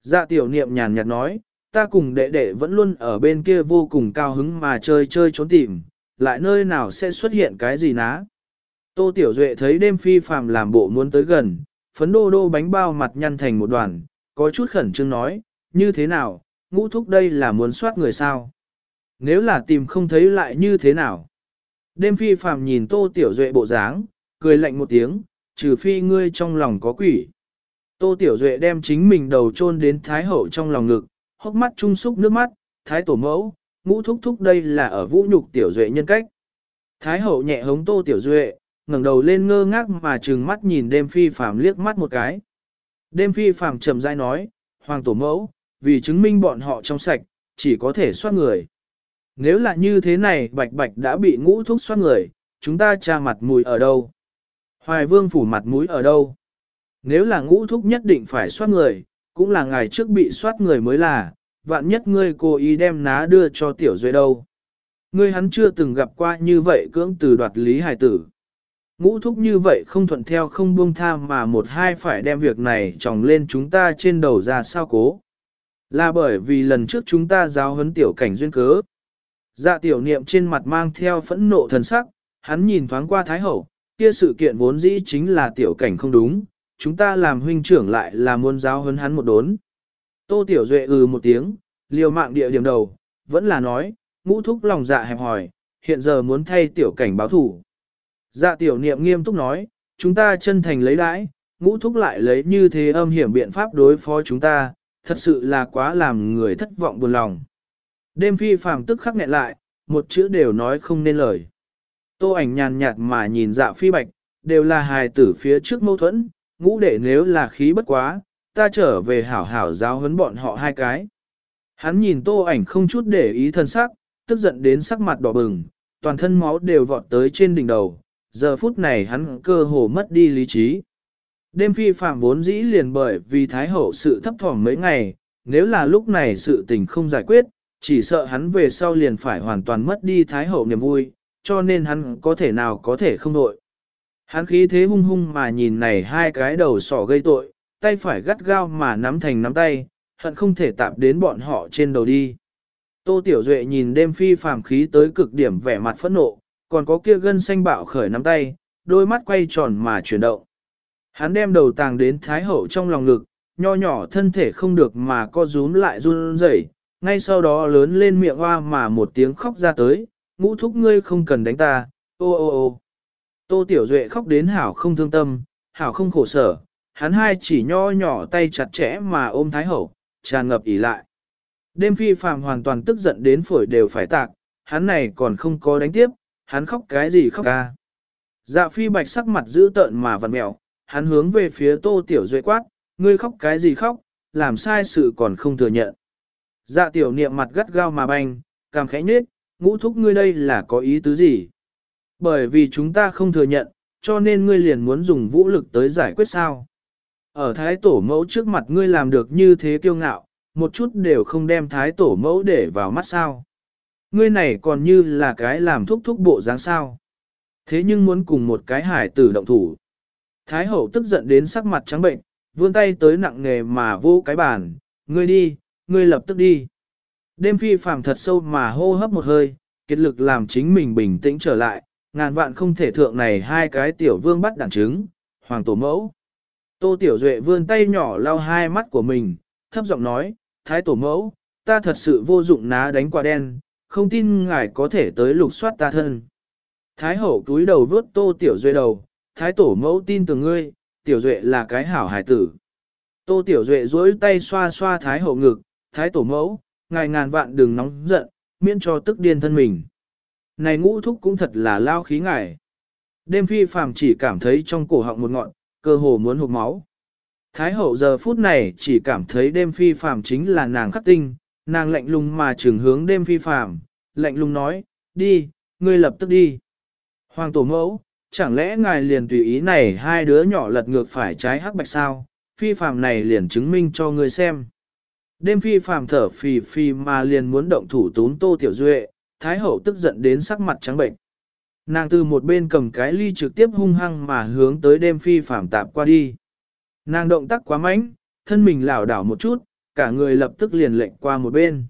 Dạ tiểu niệm nhàn nhạt nói, ta cùng đệ đệ vẫn luôn ở bên kia vô cùng cao hứng mà chơi chơi trốn tìm, lại nơi nào sẽ xuất hiện cái gì ná? Tô Tiểu Duệ thấy đêm phi phàm làm bộ muốn tới gần, phấn đô đô bánh bao mặt nhăn thành một đoàn, có chút khẩn trương nói, như thế nào, ngũ thúc đây là muốn soát người sao? Nếu là tìm không thấy lại như thế nào? Đêm phi phàm nhìn Tô Tiểu Duệ bộ dáng, cười lạnh một tiếng, trừ phi ngươi trong lòng có quỷ. Tô Tiểu Duệ đem chính mình đầu chôn đến Thái Hậu trong lòng ngực, hốc mắt trung súc nước mắt, Thái Tổ Mẫu, ngũ thúc thúc đây là ở vũ nhục Tiểu Duệ nhân cách. Thái Hậu nhẹ hống Tô Tiểu Duệ, ngẩng đầu lên ngơ ngác mà trừng mắt nhìn đêm phi phàm liếc mắt một cái. Đêm phi phàm trầm dai nói, Hoàng Tổ Mẫu, vì chứng minh bọn họ trong sạch, chỉ có thể soát người. Nếu là như thế này bạch bạch đã bị ngũ thúc soát người, chúng ta tra mặt mũi ở đâu? Hoài vương phủ mặt mũi ở đâu? Nếu là ngũ thúc nhất định phải soát người, cũng là ngày trước bị soát người mới là, vạn nhất ngươi cố ý đem ná đưa cho tiểu duệ đâu. Ngươi hắn chưa từng gặp qua như vậy cưỡng từ đoạt lý hài tử. Ngũ thúc như vậy không thuận theo không buông tha mà một hai phải đem việc này tròng lên chúng ta trên đầu ra sao cố. Là bởi vì lần trước chúng ta giáo huấn tiểu cảnh duyên cớ. Dạ tiểu niệm trên mặt mang theo phẫn nộ thần sắc, hắn nhìn thoáng qua Thái Hậu, kia sự kiện vốn dĩ chính là tiểu cảnh không đúng, chúng ta làm huynh trưởng lại là muốn giáo huấn hắn một đốn. Tô Tiểu Duệ ừ một tiếng, liều mạng địa điểm đầu, vẫn là nói, ngũ thúc lòng dạ hẹp hỏi, hiện giờ muốn thay tiểu cảnh báo thủ. Dạ tiểu niệm nghiêm túc nói, chúng ta chân thành lấy đãi, ngũ thúc lại lấy như thế âm hiểm biện pháp đối phó chúng ta, thật sự là quá làm người thất vọng buồn lòng. Đêm phi phàm tức khắc nghẹn lại, một chữ đều nói không nên lời. Tô ảnh nhàn nhạt mà nhìn dạ phi bạch, đều là hài tử phía trước mâu thuẫn, ngũ đệ nếu là khí bất quá, ta trở về hảo hảo giáo huấn bọn họ hai cái. Hắn nhìn tô ảnh không chút để ý thân sắc, tức giận đến sắc mặt đỏ bừng, toàn thân máu đều vọt tới trên đỉnh đầu, giờ phút này hắn cơ hồ mất đi lý trí. Đêm phi phạm vốn dĩ liền bởi vì thái hậu sự thấp thỏm mấy ngày, nếu là lúc này sự tình không giải quyết, chỉ sợ hắn về sau liền phải hoàn toàn mất đi thái hậu niềm vui, cho nên hắn có thể nào có thể không đội. Hắn khí thế hung hung mà nhìn này hai cái đầu sỏ gây tội, tay phải gắt gao mà nắm thành nắm tay, hận không thể tạp đến bọn họ trên đầu đi. Tô Tiểu Duệ nhìn đêm phi phàm khí tới cực điểm vẻ mặt phẫn nộ, còn có kia gân xanh bạo khởi nắm tay, đôi mắt quay tròn mà chuyển động. Hắn đem đầu tàng đến thái hậu trong lòng ngực, nho nhỏ thân thể không được mà co rúm lại run rẩy, ngay sau đó lớn lên miệng hoa mà một tiếng khóc ra tới, ngũ thúc ngươi không cần đánh ta, ô ô ô. Tô Tiểu Duệ khóc đến hảo không thương tâm, hảo không khổ sở, hắn hai chỉ nho nhỏ tay chặt chẽ mà ôm Thái Hậu, tràn ngập ỉ lại. Đêm phi phàm hoàn toàn tức giận đến phổi đều phải tạc, hắn này còn không có đánh tiếp, hắn khóc cái gì khóc ca. Dạ phi bạch sắc mặt dữ tợn mà vằn mẹo, hắn hướng về phía Tô Tiểu Duệ quát, ngươi khóc cái gì khóc, làm sai sự còn không thừa nhận. Dạ tiểu niệm mặt gắt gao mà banh, cảm khẽ nhết, ngũ thúc ngươi đây là có ý tứ gì? Bởi vì chúng ta không thừa nhận, cho nên ngươi liền muốn dùng vũ lực tới giải quyết sao. Ở thái tổ mẫu trước mặt ngươi làm được như thế kiêu ngạo, một chút đều không đem thái tổ mẫu để vào mắt sao. Ngươi này còn như là cái làm thúc thúc bộ dáng sao. Thế nhưng muốn cùng một cái hải tử động thủ. Thái hậu tức giận đến sắc mặt trắng bệnh, vươn tay tới nặng nghề mà vô cái bàn, ngươi đi, ngươi lập tức đi. Đêm phi phàm thật sâu mà hô hấp một hơi, kết lực làm chính mình bình tĩnh trở lại, ngàn vạn không thể thượng này hai cái tiểu vương bắt đẳng trứng, hoàng tổ mẫu. Tô Tiểu Duệ vươn tay nhỏ lau hai mắt của mình, thấp giọng nói, thái tổ mẫu, ta thật sự vô dụng ná đánh quả đen, không tin ngài có thể tới lục soát ta thân. Thái hậu túi đầu vớt Tô Tiểu Duệ đầu, thái tổ mẫu tin tưởng ngươi, Tiểu Duệ là cái hảo hải tử. Tô Tiểu Duệ duỗi tay xoa xoa thái hậu ngực, thái tổ mẫu, ngài ngàn vạn đừng nóng giận, miễn cho tức điên thân mình. Này ngũ thúc cũng thật là lao khí ngài. Đêm phi phàm chỉ cảm thấy trong cổ họng một ngọn, cơ hồ muốn hụt máu. Thái hậu giờ phút này chỉ cảm thấy đêm phi phàm chính là nàng khắc tinh, nàng lạnh lùng mà trường hướng đêm phi phàm, lạnh lùng nói, đi, ngươi lập tức đi. Hoàng tổ mẫu, chẳng lẽ ngài liền tùy ý này hai đứa nhỏ lật ngược phải trái hắc bạch sao, phi phàm này liền chứng minh cho ngươi xem. Đêm phi phàm thở phì phì mà liền muốn động thủ tún tô tiểu duệ, thái hậu tức giận đến sắc mặt trắng bệnh. Nàng từ một bên cầm cái ly trực tiếp hung hăng mà hướng tới đêm phi phàm tạp qua đi. Nàng động tác quá mạnh, thân mình lảo đảo một chút, cả người lập tức liền lệnh qua một bên.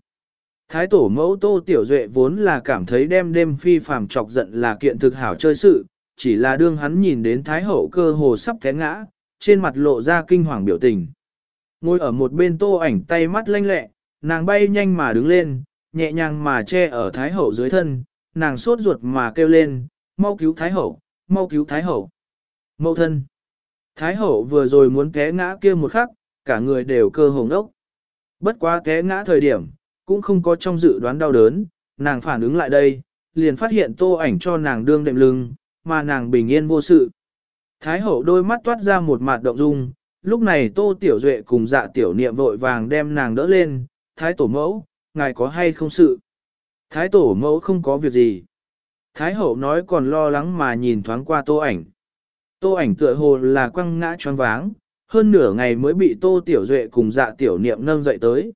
Thái tổ mẫu tô tiểu duệ vốn là cảm thấy đem đêm phi phàm chọc giận là kiện thực hảo chơi sự, chỉ là đương hắn nhìn đến Thái Hậu cơ hồ sắp té ngã, trên mặt lộ ra kinh hoàng biểu tình. Ngồi ở một bên tô ảnh tay mắt lanh lẹ, nàng bay nhanh mà đứng lên, nhẹ nhàng mà che ở Thái Hậu dưới thân, nàng sốt ruột mà kêu lên, mau cứu Thái Hậu, mau cứu Thái Hậu. Mậu thân. Thái Hậu vừa rồi muốn té ngã kia một khắc, cả người đều cơ hồng ốc. Bất quá té ngã thời điểm, cũng không có trong dự đoán đau đớn, nàng phản ứng lại đây, liền phát hiện tô ảnh cho nàng đương đệm lưng, mà nàng bình yên vô sự. Thái hậu đôi mắt toát ra một mặt động dung, lúc này tô tiểu duệ cùng dạ tiểu niệm vội vàng đem nàng đỡ lên, thái tổ mẫu, ngài có hay không sự? Thái tổ mẫu không có việc gì. Thái hậu nói còn lo lắng mà nhìn thoáng qua tô ảnh. Tô ảnh tựa hồ là quăng ngã choáng váng, hơn nửa ngày mới bị tô tiểu duệ cùng dạ tiểu niệm nâng dậy tới.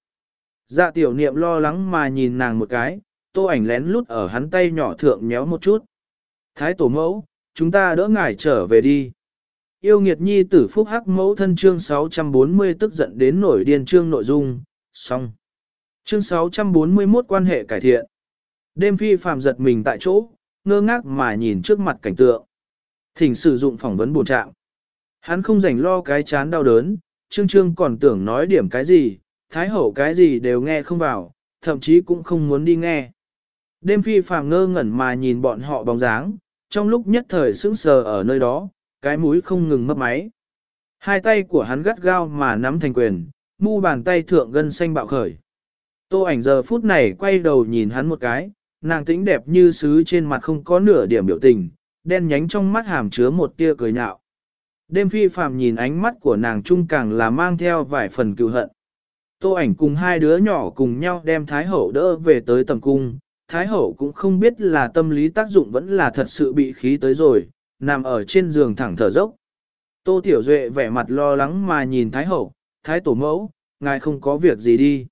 Dạ tiểu niệm lo lắng mà nhìn nàng một cái, tô ảnh lén lút ở hắn tay nhỏ thượng méo một chút. Thái tổ mẫu, chúng ta đỡ ngài trở về đi. Yêu nghiệt nhi tử phúc hắc mẫu thân chương 640 tức giận đến nổi điên chương nội dung, xong. Chương 641 quan hệ cải thiện. Đêm phi phàm giật mình tại chỗ, ngơ ngác mà nhìn trước mặt cảnh tượng. Thỉnh sử dụng phỏng vấn bổ trạng. Hắn không rảnh lo cái chán đau đớn, trương trương còn tưởng nói điểm cái gì, thái hậu cái gì đều nghe không vào, thậm chí cũng không muốn đi nghe. Đêm phi phàm ngơ ngẩn mà nhìn bọn họ bóng dáng, trong lúc nhất thời sững sờ ở nơi đó, cái mũi không ngừng mấp máy. Hai tay của hắn gắt gao mà nắm thành quyền, mu bàn tay thượng gân xanh bạo khởi. Tô ảnh giờ phút này quay đầu nhìn hắn một cái, nàng tĩnh đẹp như sứ trên mặt không có nửa điểm biểu tình, đen nhánh trong mắt hàm chứa một tia cười nhạo. Đêm phi phàm nhìn ánh mắt của nàng trung càng là mang theo vài phần cựu hận. Tô ảnh cùng hai đứa nhỏ cùng nhau đem Thái Hậu đỡ về tới tầm cung, Thái Hậu cũng không biết là tâm lý tác dụng vẫn là thật sự bị khí tới rồi, nằm ở trên giường thẳng thở dốc. Tô Tiểu Duệ vẻ mặt lo lắng mà nhìn Thái Hậu, Thái Tổ Mẫu, ngài không có việc gì đi.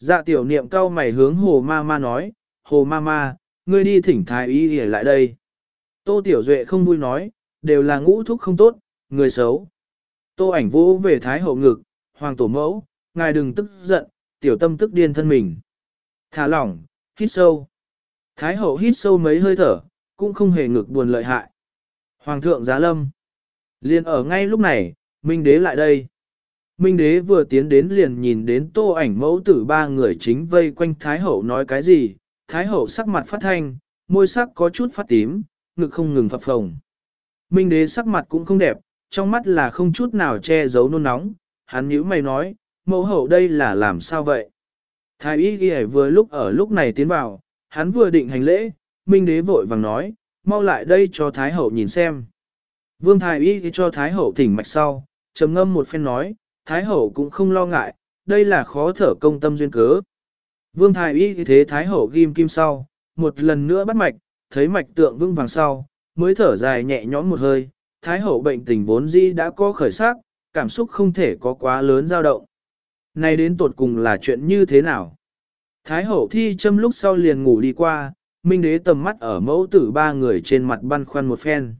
Dạ tiểu niệm cao mày hướng Hồ Ma Ma nói, Hồ Ma Ma, ngươi đi thỉnh Thái Y để lại đây. Tô Tiểu Duệ không vui nói, đều là ngũ thúc không tốt, người xấu. Tô ảnh vũ về Thái Hậu ngực, Hoàng Tổ Mẫu, ngài đừng tức giận, tiểu tâm tức điên thân mình. Thả lỏng, hít sâu. Thái hậu hít sâu mấy hơi thở, cũng không hề ngực buồn lợi hại. Hoàng thượng giá lâm. liên ở ngay lúc này, Minh đế lại đây. Minh đế vừa tiến đến liền nhìn đến tô ảnh mẫu tử ba người chính vây quanh Thái hậu nói cái gì. Thái hậu sắc mặt phát thanh, môi sắc có chút phát tím, ngực không ngừng phập phồng. Minh đế sắc mặt cũng không đẹp, trong mắt là không chút nào che giấu nôn nóng. Hắn nhíu mày nói, mẫu hậu đây là làm sao vậy? Thái y ghi vừa lúc ở lúc này tiến vào, hắn vừa định hành lễ, minh đế vội vàng nói, mau lại đây cho Thái hậu nhìn xem. Vương Thái y cho Thái hậu thỉnh mạch sau, trầm ngâm một phen nói, Thái hậu cũng không lo ngại, đây là khó thở công tâm duyên cớ. Vương Thái y thế Thái hậu ghim kim sau, một lần nữa bắt mạch, thấy mạch tượng vương vàng sau, mới thở dài nhẹ nhõm một hơi, Thái hậu bệnh tình vốn dĩ đã có khởi sắc, cảm xúc không thể có quá lớn dao động. Này đến tột cùng là chuyện như thế nào? Thái hậu thi châm lúc sau liền ngủ đi qua, minh đế tầm mắt ở mẫu tử ba người trên mặt băn khoăn một phen.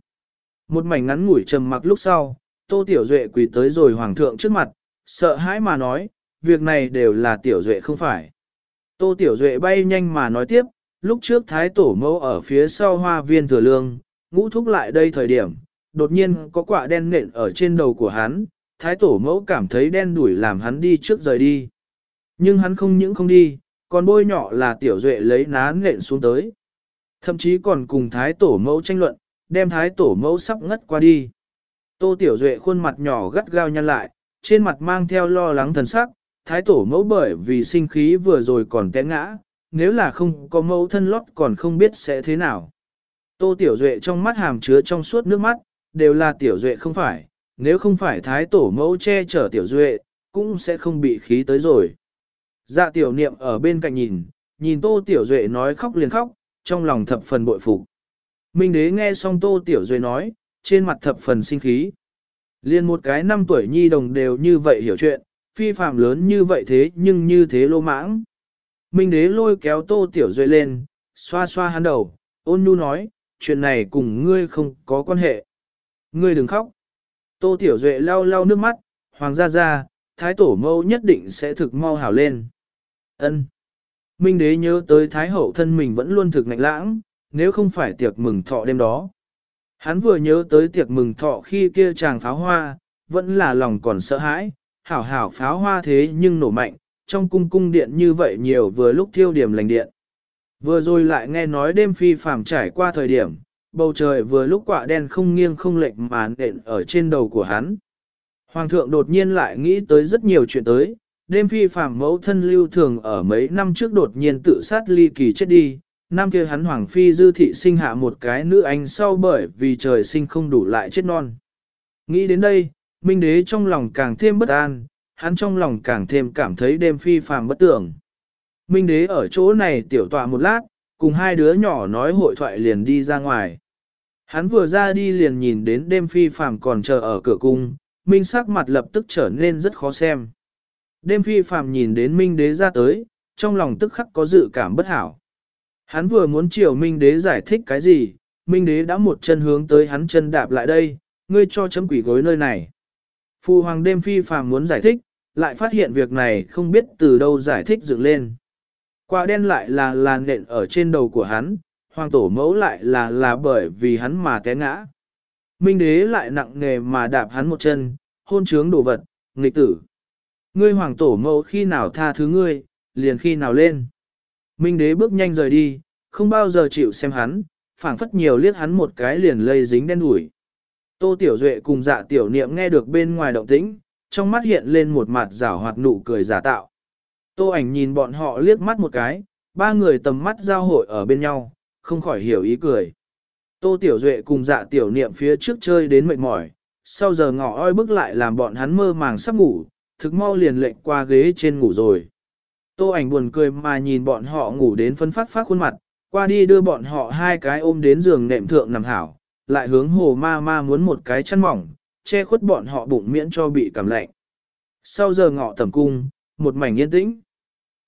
Một mảnh ngắn ngủi trầm mặc lúc sau, tô tiểu duệ quỳ tới rồi hoàng thượng trước mặt, sợ hãi mà nói, việc này đều là tiểu duệ không phải. Tô tiểu duệ bay nhanh mà nói tiếp, lúc trước thái tổ mẫu ở phía sau hoa viên thừa lương, ngũ thúc lại đây thời điểm, đột nhiên có quả đen nện ở trên đầu của hắn, thái tổ mẫu cảm thấy đen đuổi làm hắn đi trước rời đi. Nhưng hắn không những không đi, còn bôi nhỏ là tiểu duệ lấy ná nện xuống tới. Thậm chí còn cùng thái tổ mẫu tranh luận, đem thái tổ mẫu sắp ngất qua đi. Tô tiểu duệ khuôn mặt nhỏ gắt gao nhăn lại, trên mặt mang theo lo lắng thần sắc, thái tổ mẫu bởi vì sinh khí vừa rồi còn té ngã, nếu là không có mẫu thân lót còn không biết sẽ thế nào. Tô tiểu duệ trong mắt hàm chứa trong suốt nước mắt, đều là tiểu duệ không phải, nếu không phải thái tổ mẫu che chở tiểu duệ, cũng sẽ không bị khí tới rồi. Dạ tiểu niệm ở bên cạnh nhìn, nhìn tô tiểu duệ nói khóc liền khóc, trong lòng thập phần bội phục. Minh đế nghe xong tô tiểu duệ nói, trên mặt thập phần sinh khí. Liên một cái năm tuổi nhi đồng đều như vậy hiểu chuyện, phi phạm lớn như vậy thế nhưng như thế lô mãng. Minh đế lôi kéo tô tiểu duệ lên, xoa xoa hắn đầu, ôn nhu nói, chuyện này cùng ngươi không có quan hệ. Ngươi đừng khóc. Tô Tiểu Duệ lau lau nước mắt, hoàng gia gia, thái tổ mâu nhất định sẽ thực mau hảo lên. Ân. Minh đế nhớ tới thái hậu thân mình vẫn luôn thực ngạnh lãng, nếu không phải tiệc mừng thọ đêm đó. Hắn vừa nhớ tới tiệc mừng thọ khi kia chàng pháo hoa, vẫn là lòng còn sợ hãi, hảo hảo pháo hoa thế nhưng nổ mạnh, trong cung cung điện như vậy nhiều vừa lúc thiêu điểm lành điện. Vừa rồi lại nghe nói đêm phi phàm trải qua thời điểm, bầu trời vừa lúc quả đen không nghiêng không lệch mà nện ở trên đầu của hắn. Hoàng thượng đột nhiên lại nghĩ tới rất nhiều chuyện tới, đêm phi phàm mẫu thân lưu thường ở mấy năm trước đột nhiên tự sát ly kỳ chết đi, năm kia hắn hoàng phi dư thị sinh hạ một cái nữ anh sau bởi vì trời sinh không đủ lại chết non. Nghĩ đến đây, minh đế trong lòng càng thêm bất an, hắn trong lòng càng thêm cảm thấy đêm phi phàm bất tưởng. Minh đế ở chỗ này tiểu tọa một lát, cùng hai đứa nhỏ nói hội thoại liền đi ra ngoài. Hắn vừa ra đi liền nhìn đến đêm phi phàm còn chờ ở cửa cung, minh sắc mặt lập tức trở nên rất khó xem. Đêm phi phàm nhìn đến minh đế ra tới, trong lòng tức khắc có dự cảm bất hảo. Hắn vừa muốn chiều minh đế giải thích cái gì, minh đế đã một chân hướng tới hắn chân đạp lại đây, ngươi cho chấm quỷ gối nơi này. Phu hoàng đêm phi phàm muốn giải thích, lại phát hiện việc này không biết từ đâu giải thích dựng lên. Quả đen lại là là nện ở trên đầu của hắn, hoàng tổ mẫu lại là là bởi vì hắn mà té ngã. Minh đế lại nặng nề mà đạp hắn một chân, hôn trướng đồ vật, nghịch tử. Ngươi hoàng tổ mẫu khi nào tha thứ ngươi, liền khi nào lên. Minh đế bước nhanh rời đi, không bao giờ chịu xem hắn, phảng phất nhiều liếc hắn một cái liền lây dính đen đủi. Tô Tiểu Duệ cùng dạ tiểu niệm nghe được bên ngoài động tĩnh, trong mắt hiện lên một mặt rảo hoạt nụ cười giả tạo. Tô ảnh nhìn bọn họ liếc mắt một cái, ba người tầm mắt giao hội ở bên nhau, không khỏi hiểu ý cười. Tô Tiểu Duệ cùng dạ tiểu niệm phía trước chơi đến mệt mỏi, sau giờ ngọ oi bước lại làm bọn hắn mơ màng sắp ngủ, thực mau liền lệnh qua ghế trên ngủ rồi. Tô ảnh buồn cười mà nhìn bọn họ ngủ đến phân phát phát khuôn mặt, qua đi đưa bọn họ hai cái ôm đến giường nệm thượng nằm hảo, lại hướng hồ ma ma muốn một cái chăn mỏng, che khuất bọn họ bụng miễn cho bị cảm lạnh. Sau giờ ngọ tầm cung, một mảnh yên tĩnh.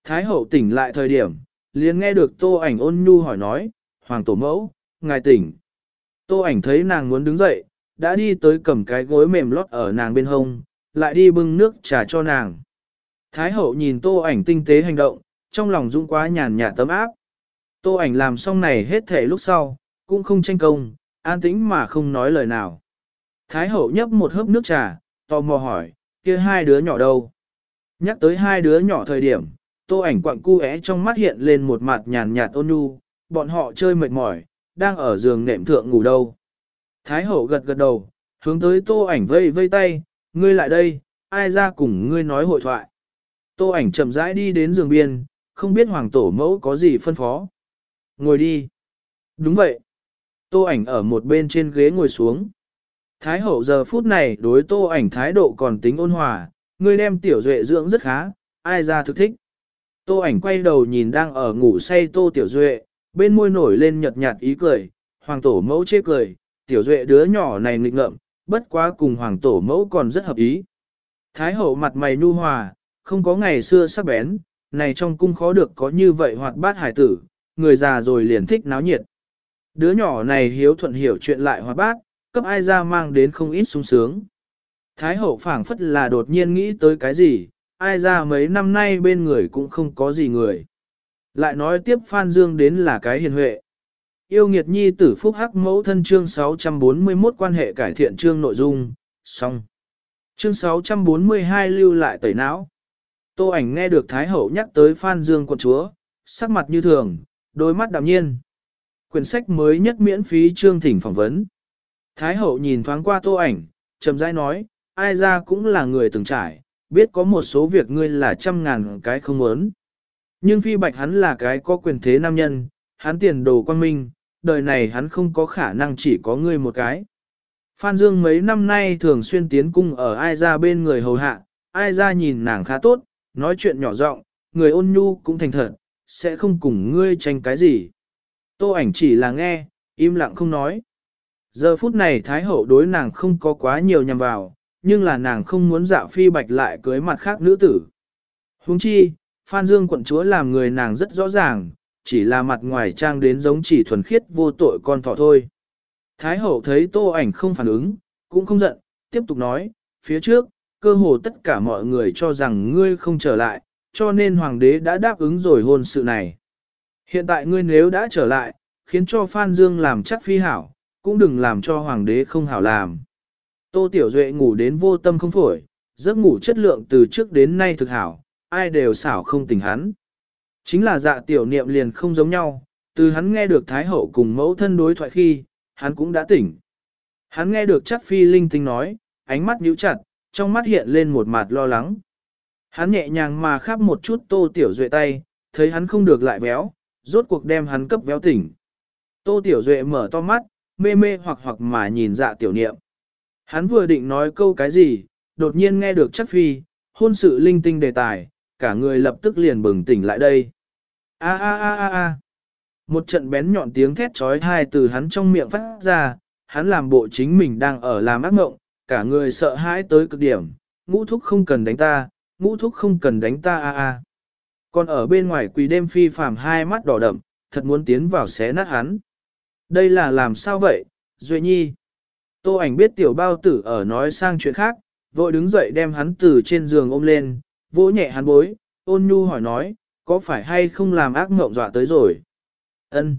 Thái hậu tỉnh lại thời điểm, liền nghe được tô ảnh ôn nhu hỏi nói, Hoàng tổ mẫu, ngài tỉnh. Tô ảnh thấy nàng muốn đứng dậy, đã đi tới cầm cái gối mềm lót ở nàng bên hông, lại đi bưng nước trà cho nàng. Thái hậu nhìn tô ảnh tinh tế hành động, trong lòng dũng quá nhàn nhạt tấm áp. Tô ảnh làm xong này hết thể lúc sau, cũng không tranh công, an tĩnh mà không nói lời nào. Thái hậu nhấp một hớp nước trà, tò mò hỏi, kia hai đứa nhỏ đâu? Nhắc tới hai đứa nhỏ thời điểm, tô ảnh quặng cu é trong mắt hiện lên một mặt nhàn nhạt ôn nhu, bọn họ chơi mệt mỏi, đang ở giường nệm thượng ngủ đâu. Thái hậu gật gật đầu, hướng tới tô ảnh vây vây tay, ngươi lại đây, ai ra cùng ngươi nói hội thoại. Tô ảnh chậm rãi đi đến giường biên, không biết hoàng tổ mẫu có gì phân phó. Ngồi đi. Đúng vậy. Tô ảnh ở một bên trên ghế ngồi xuống. Thái hậu giờ phút này đối tô ảnh thái độ còn tính ôn hòa, ngươi đem tiểu duệ dưỡng rất khá, ai ra thực thích. Tô ảnh quay đầu nhìn đang ở ngủ say tô tiểu duệ, bên môi nổi lên nhợt nhạt ý cười, hoàng tổ mẫu chê cười, tiểu duệ đứa nhỏ này nghịch ngợm, bất quá cùng hoàng tổ mẫu còn rất hợp ý. Thái hậu mặt mày nu hòa, không có ngày xưa sắc bén, này trong cung khó được có như vậy hoạt bát hải tử, người già rồi liền thích náo nhiệt. Đứa nhỏ này hiếu thuận hiểu chuyện lại hoạt bát, cấp ai ra mang đến không ít sung sướng. Thái hậu phảng phất là đột nhiên nghĩ tới cái gì, ai ra mấy năm nay bên người cũng không có gì người. Lại nói tiếp Phan Dương đến là cái hiền huệ. Yêu nghiệt nhi tử phúc hắc mẫu thân chương 641 quan hệ cải thiện chương nội dung, xong. Chương 642 lưu lại tẩy não. Tô ảnh nghe được Thái Hậu nhắc tới Phan Dương quận chúa, sắc mặt như thường, đôi mắt đạm nhiên. Quyển sách mới nhất miễn phí chương thỉnh phỏng vấn. Thái Hậu nhìn thoáng qua Tô ảnh, chậm rãi nói, ai ra cũng là người từng trải, biết có một số việc ngươi là trăm ngàn cái không muốn. Nhưng phi bạch hắn là cái có quyền thế nam nhân, hắn tiền đồ quan minh, đời này hắn không có khả năng chỉ có ngươi một cái. Phan Dương mấy năm nay thường xuyên tiến cung ở ai ra bên người hầu hạ, ai ra nhìn nàng khá tốt, nói chuyện nhỏ giọng, người ôn nhu cũng thành thật, sẽ không cùng ngươi tranh cái gì. Tô ảnh chỉ là nghe, im lặng không nói. Giờ phút này Thái Hậu đối nàng không có quá nhiều nhằm vào, nhưng là nàng không muốn dạo phi bạch lại cưới mặt khác nữ tử. Huống chi, Phan Dương quận chúa làm người nàng rất rõ ràng, chỉ là mặt ngoài trang đến giống chỉ thuần khiết vô tội con thỏ thôi. Thái hậu thấy tô ảnh không phản ứng, cũng không giận, tiếp tục nói, phía trước, cơ hồ tất cả mọi người cho rằng ngươi không trở lại, cho nên hoàng đế đã đáp ứng rồi hôn sự này. Hiện tại ngươi nếu đã trở lại, khiến cho Phan Dương làm chắc phi hảo, cũng đừng làm cho hoàng đế không hảo làm. Tô Tiểu Duệ ngủ đến vô tâm không phổi, giấc ngủ chất lượng từ trước đến nay thực hảo, ai đều xảo không tỉnh hắn. Chính là dạ tiểu niệm liền không giống nhau, từ hắn nghe được Thái Hậu cùng mẫu thân đối thoại khi, hắn cũng đã tỉnh. Hắn nghe được chắc phi linh tinh nói, ánh mắt nhíu chặt, trong mắt hiện lên một mặt lo lắng. Hắn nhẹ nhàng mà khắp một chút tô tiểu duệ tay, thấy hắn không được lại béo, rốt cuộc đem hắn cấp véo tỉnh. Tô tiểu duệ mở to mắt, mê mê hoặc hoặc mà nhìn dạ tiểu niệm. Hắn vừa định nói câu cái gì, đột nhiên nghe được chắc phi, hôn sự linh tinh đề tài, cả người lập tức liền bừng tỉnh lại đây. A a a a a. Một trận bén nhọn tiếng thét trói thai từ hắn trong miệng phát ra, hắn làm bộ chính mình đang ở làm ác mộng, cả người sợ hãi tới cực điểm, ngũ thúc không cần đánh ta, ngũ thúc không cần đánh ta a a. Còn ở bên ngoài quỳ đêm phi phàm hai mắt đỏ đậm, thật muốn tiến vào xé nát hắn. Đây là làm sao vậy, Duệ Nhi? Tô ảnh biết tiểu bao tử ở nói sang chuyện khác, vội đứng dậy đem hắn từ trên giường ôm lên, vỗ nhẹ hắn bối, ôn nhu hỏi nói, có phải hay không làm ác mộng dọa tới rồi? Ân.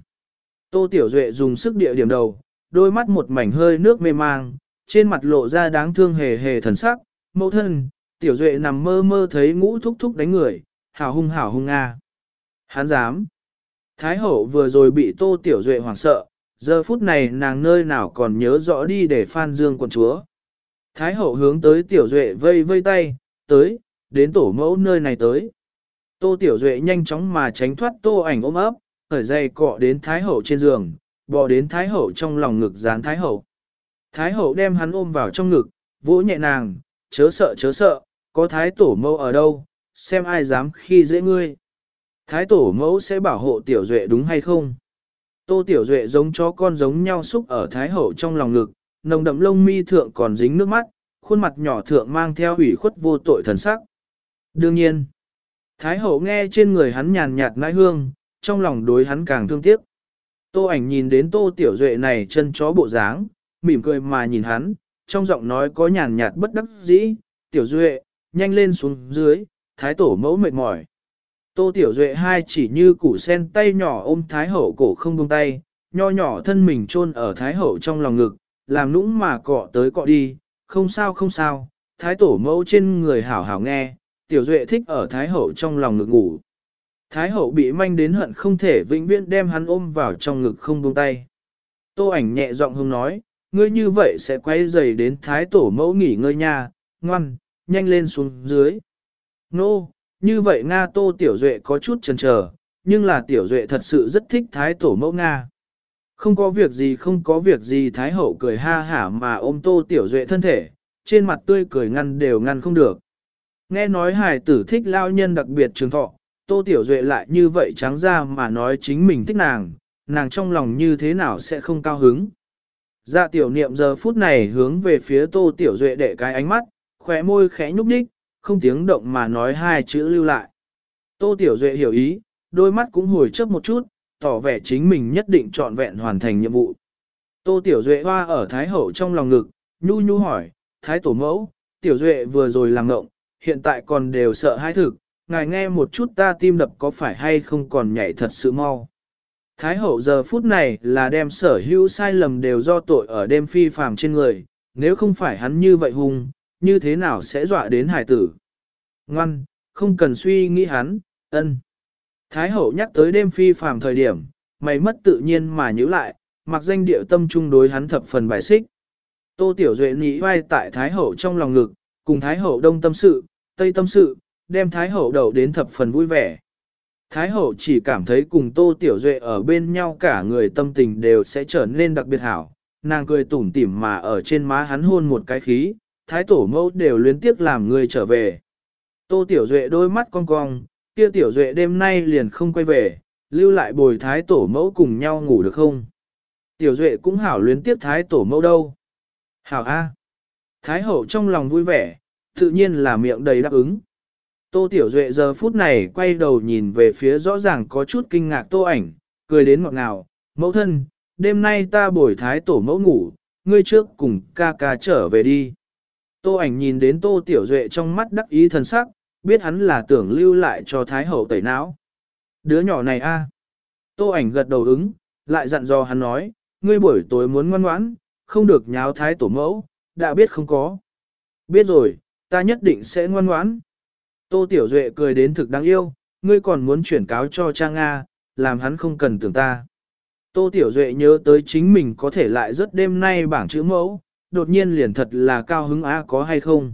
Tô Tiểu Duệ dùng sức địa điểm đầu, đôi mắt một mảnh hơi nước mê mang, trên mặt lộ ra đáng thương hề hề thần sắc, mẫu thân, Tiểu Duệ nằm mơ mơ thấy ngũ thúc thúc đánh người, hào hung hào hung nga. Hắn dám. Thái hậu vừa rồi bị Tô Tiểu Duệ hoảng sợ, giờ phút này nàng nơi nào còn nhớ rõ đi để phan dương quận chúa. Thái hậu hướng tới Tiểu Duệ vây vây tay, tới, đến tổ mẫu nơi này tới. Tô Tiểu Duệ nhanh chóng mà tránh thoát tô ảnh ôm ấp, khởi dây cọ đến Thái Hậu trên giường, bò đến Thái Hậu trong lòng ngực dán Thái Hậu. Thái Hậu đem hắn ôm vào trong ngực, vỗ nhẹ nàng, chớ sợ chớ sợ, có Thái Tổ mẫu ở đâu, xem ai dám khi dễ ngươi. Thái Tổ mẫu sẽ bảo hộ Tiểu Duệ đúng hay không? Tô Tiểu Duệ giống chó con giống nhau xúc ở Thái Hậu trong lòng ngực, nồng đậm lông mi thượng còn dính nước mắt, khuôn mặt nhỏ thượng mang theo ủy khuất vô tội thần sắc. Đương nhiên, Thái hậu nghe trên người hắn nhàn nhạt nãi hương, trong lòng đối hắn càng thương tiếc. Tô ảnh nhìn đến tô tiểu duệ này chân chó bộ dáng, mỉm cười mà nhìn hắn, trong giọng nói có nhàn nhạt bất đắc dĩ, tiểu duệ, nhanh lên xuống dưới, thái tổ mẫu mệt mỏi. Tô tiểu duệ hai chỉ như củ sen tay nhỏ ôm thái hậu cổ không buông tay, nho nhỏ thân mình chôn ở thái hậu trong lòng ngực, làm nũng mà cọ tới cọ đi, không sao không sao, thái tổ mẫu trên người hảo hảo nghe, tiểu duệ thích ở Thái Hậu trong lòng ngực ngủ. Thái Hậu bị manh đến hận không thể vĩnh viễn đem hắn ôm vào trong ngực không buông tay. Tô ảnh nhẹ giọng hông nói, ngươi như vậy sẽ quay dày đến Thái Tổ mẫu nghỉ ngơi nha, ngoan, nhanh lên xuống dưới. Nô, no, như vậy Nga Tô Tiểu Duệ có chút chần chờ, nhưng là Tiểu Duệ thật sự rất thích Thái Tổ mẫu Nga. Không có việc gì không có việc gì Thái Hậu cười ha hả mà ôm Tô Tiểu Duệ thân thể, trên mặt tươi cười ngăn đều ngăn không được. Nghe nói hài tử thích lao nhân đặc biệt trường thọ, Tô Tiểu Duệ lại như vậy trắng ra mà nói chính mình thích nàng, nàng trong lòng như thế nào sẽ không cao hứng. Dạ tiểu niệm giờ phút này hướng về phía Tô Tiểu Duệ để cái ánh mắt, khóe môi khẽ nhúc nhích, không tiếng động mà nói hai chữ lưu lại. Tô Tiểu Duệ hiểu ý, đôi mắt cũng hồi chấp một chút, tỏ vẻ chính mình nhất định trọn vẹn hoàn thành nhiệm vụ. Tô Tiểu Duệ hoa ở Thái Hậu trong lòng ngực, nhu nhu hỏi, Thái Tổ Mẫu, Tiểu Duệ vừa rồi làm ngộng, hiện tại còn đều sợ hãi thực, ngài nghe một chút ta tim đập có phải hay không còn nhảy thật sự mau. Thái hậu giờ phút này là đem sở hữu sai lầm đều do tội ở đêm phi phàm trên người, nếu không phải hắn như vậy hung, như thế nào sẽ dọa đến hải tử. Ngoan, không cần suy nghĩ hắn, ân. Thái hậu nhắc tới đêm phi phàm thời điểm, mày mất tự nhiên mà nhữ lại, mặc danh điệu tâm trung đối hắn thập phần bài xích. Tô Tiểu Duệ nghĩ vai tại Thái hậu trong lòng ngực, cùng Thái hậu đông tâm sự, Tây tâm sự, đem Thái Hậu đầu đến thập phần vui vẻ. Thái Hậu chỉ cảm thấy cùng Tô Tiểu Duệ ở bên nhau cả người tâm tình đều sẽ trở nên đặc biệt hảo. Nàng cười tủm tỉm mà ở trên má hắn hôn một cái khí, Thái Tổ mẫu đều luyến tiếc làm người trở về. Tô Tiểu Duệ đôi mắt cong cong, kia Tiểu Duệ đêm nay liền không quay về, lưu lại bồi Thái Tổ mẫu cùng nhau ngủ được không? Tiểu Duệ cũng hảo luyến tiếc Thái Tổ mẫu đâu. Hảo A. Thái Hậu trong lòng vui vẻ, tự nhiên là miệng đầy đáp ứng. Tô Tiểu Duệ giờ phút này quay đầu nhìn về phía rõ ràng có chút kinh ngạc tô ảnh, cười đến ngọt ngào, mẫu thân, đêm nay ta bồi thái tổ mẫu ngủ, ngươi trước cùng ca ca trở về đi. Tô ảnh nhìn đến Tô Tiểu Duệ trong mắt đắc ý thần sắc, biết hắn là tưởng lưu lại cho thái hậu tẩy não. Đứa nhỏ này a. Tô ảnh gật đầu ứng, lại dặn dò hắn nói, ngươi buổi tối muốn ngoan ngoãn, không được nháo thái tổ mẫu, đã biết không có. Biết rồi, ta nhất định sẽ ngoan ngoãn. Tô Tiểu Duệ cười đến thực đáng yêu, ngươi còn muốn chuyển cáo cho cha Nga, làm hắn không cần tưởng ta. Tô Tiểu Duệ nhớ tới chính mình có thể lại rất đêm nay bảng chữ mẫu, đột nhiên liền thật là cao hứng á có hay không.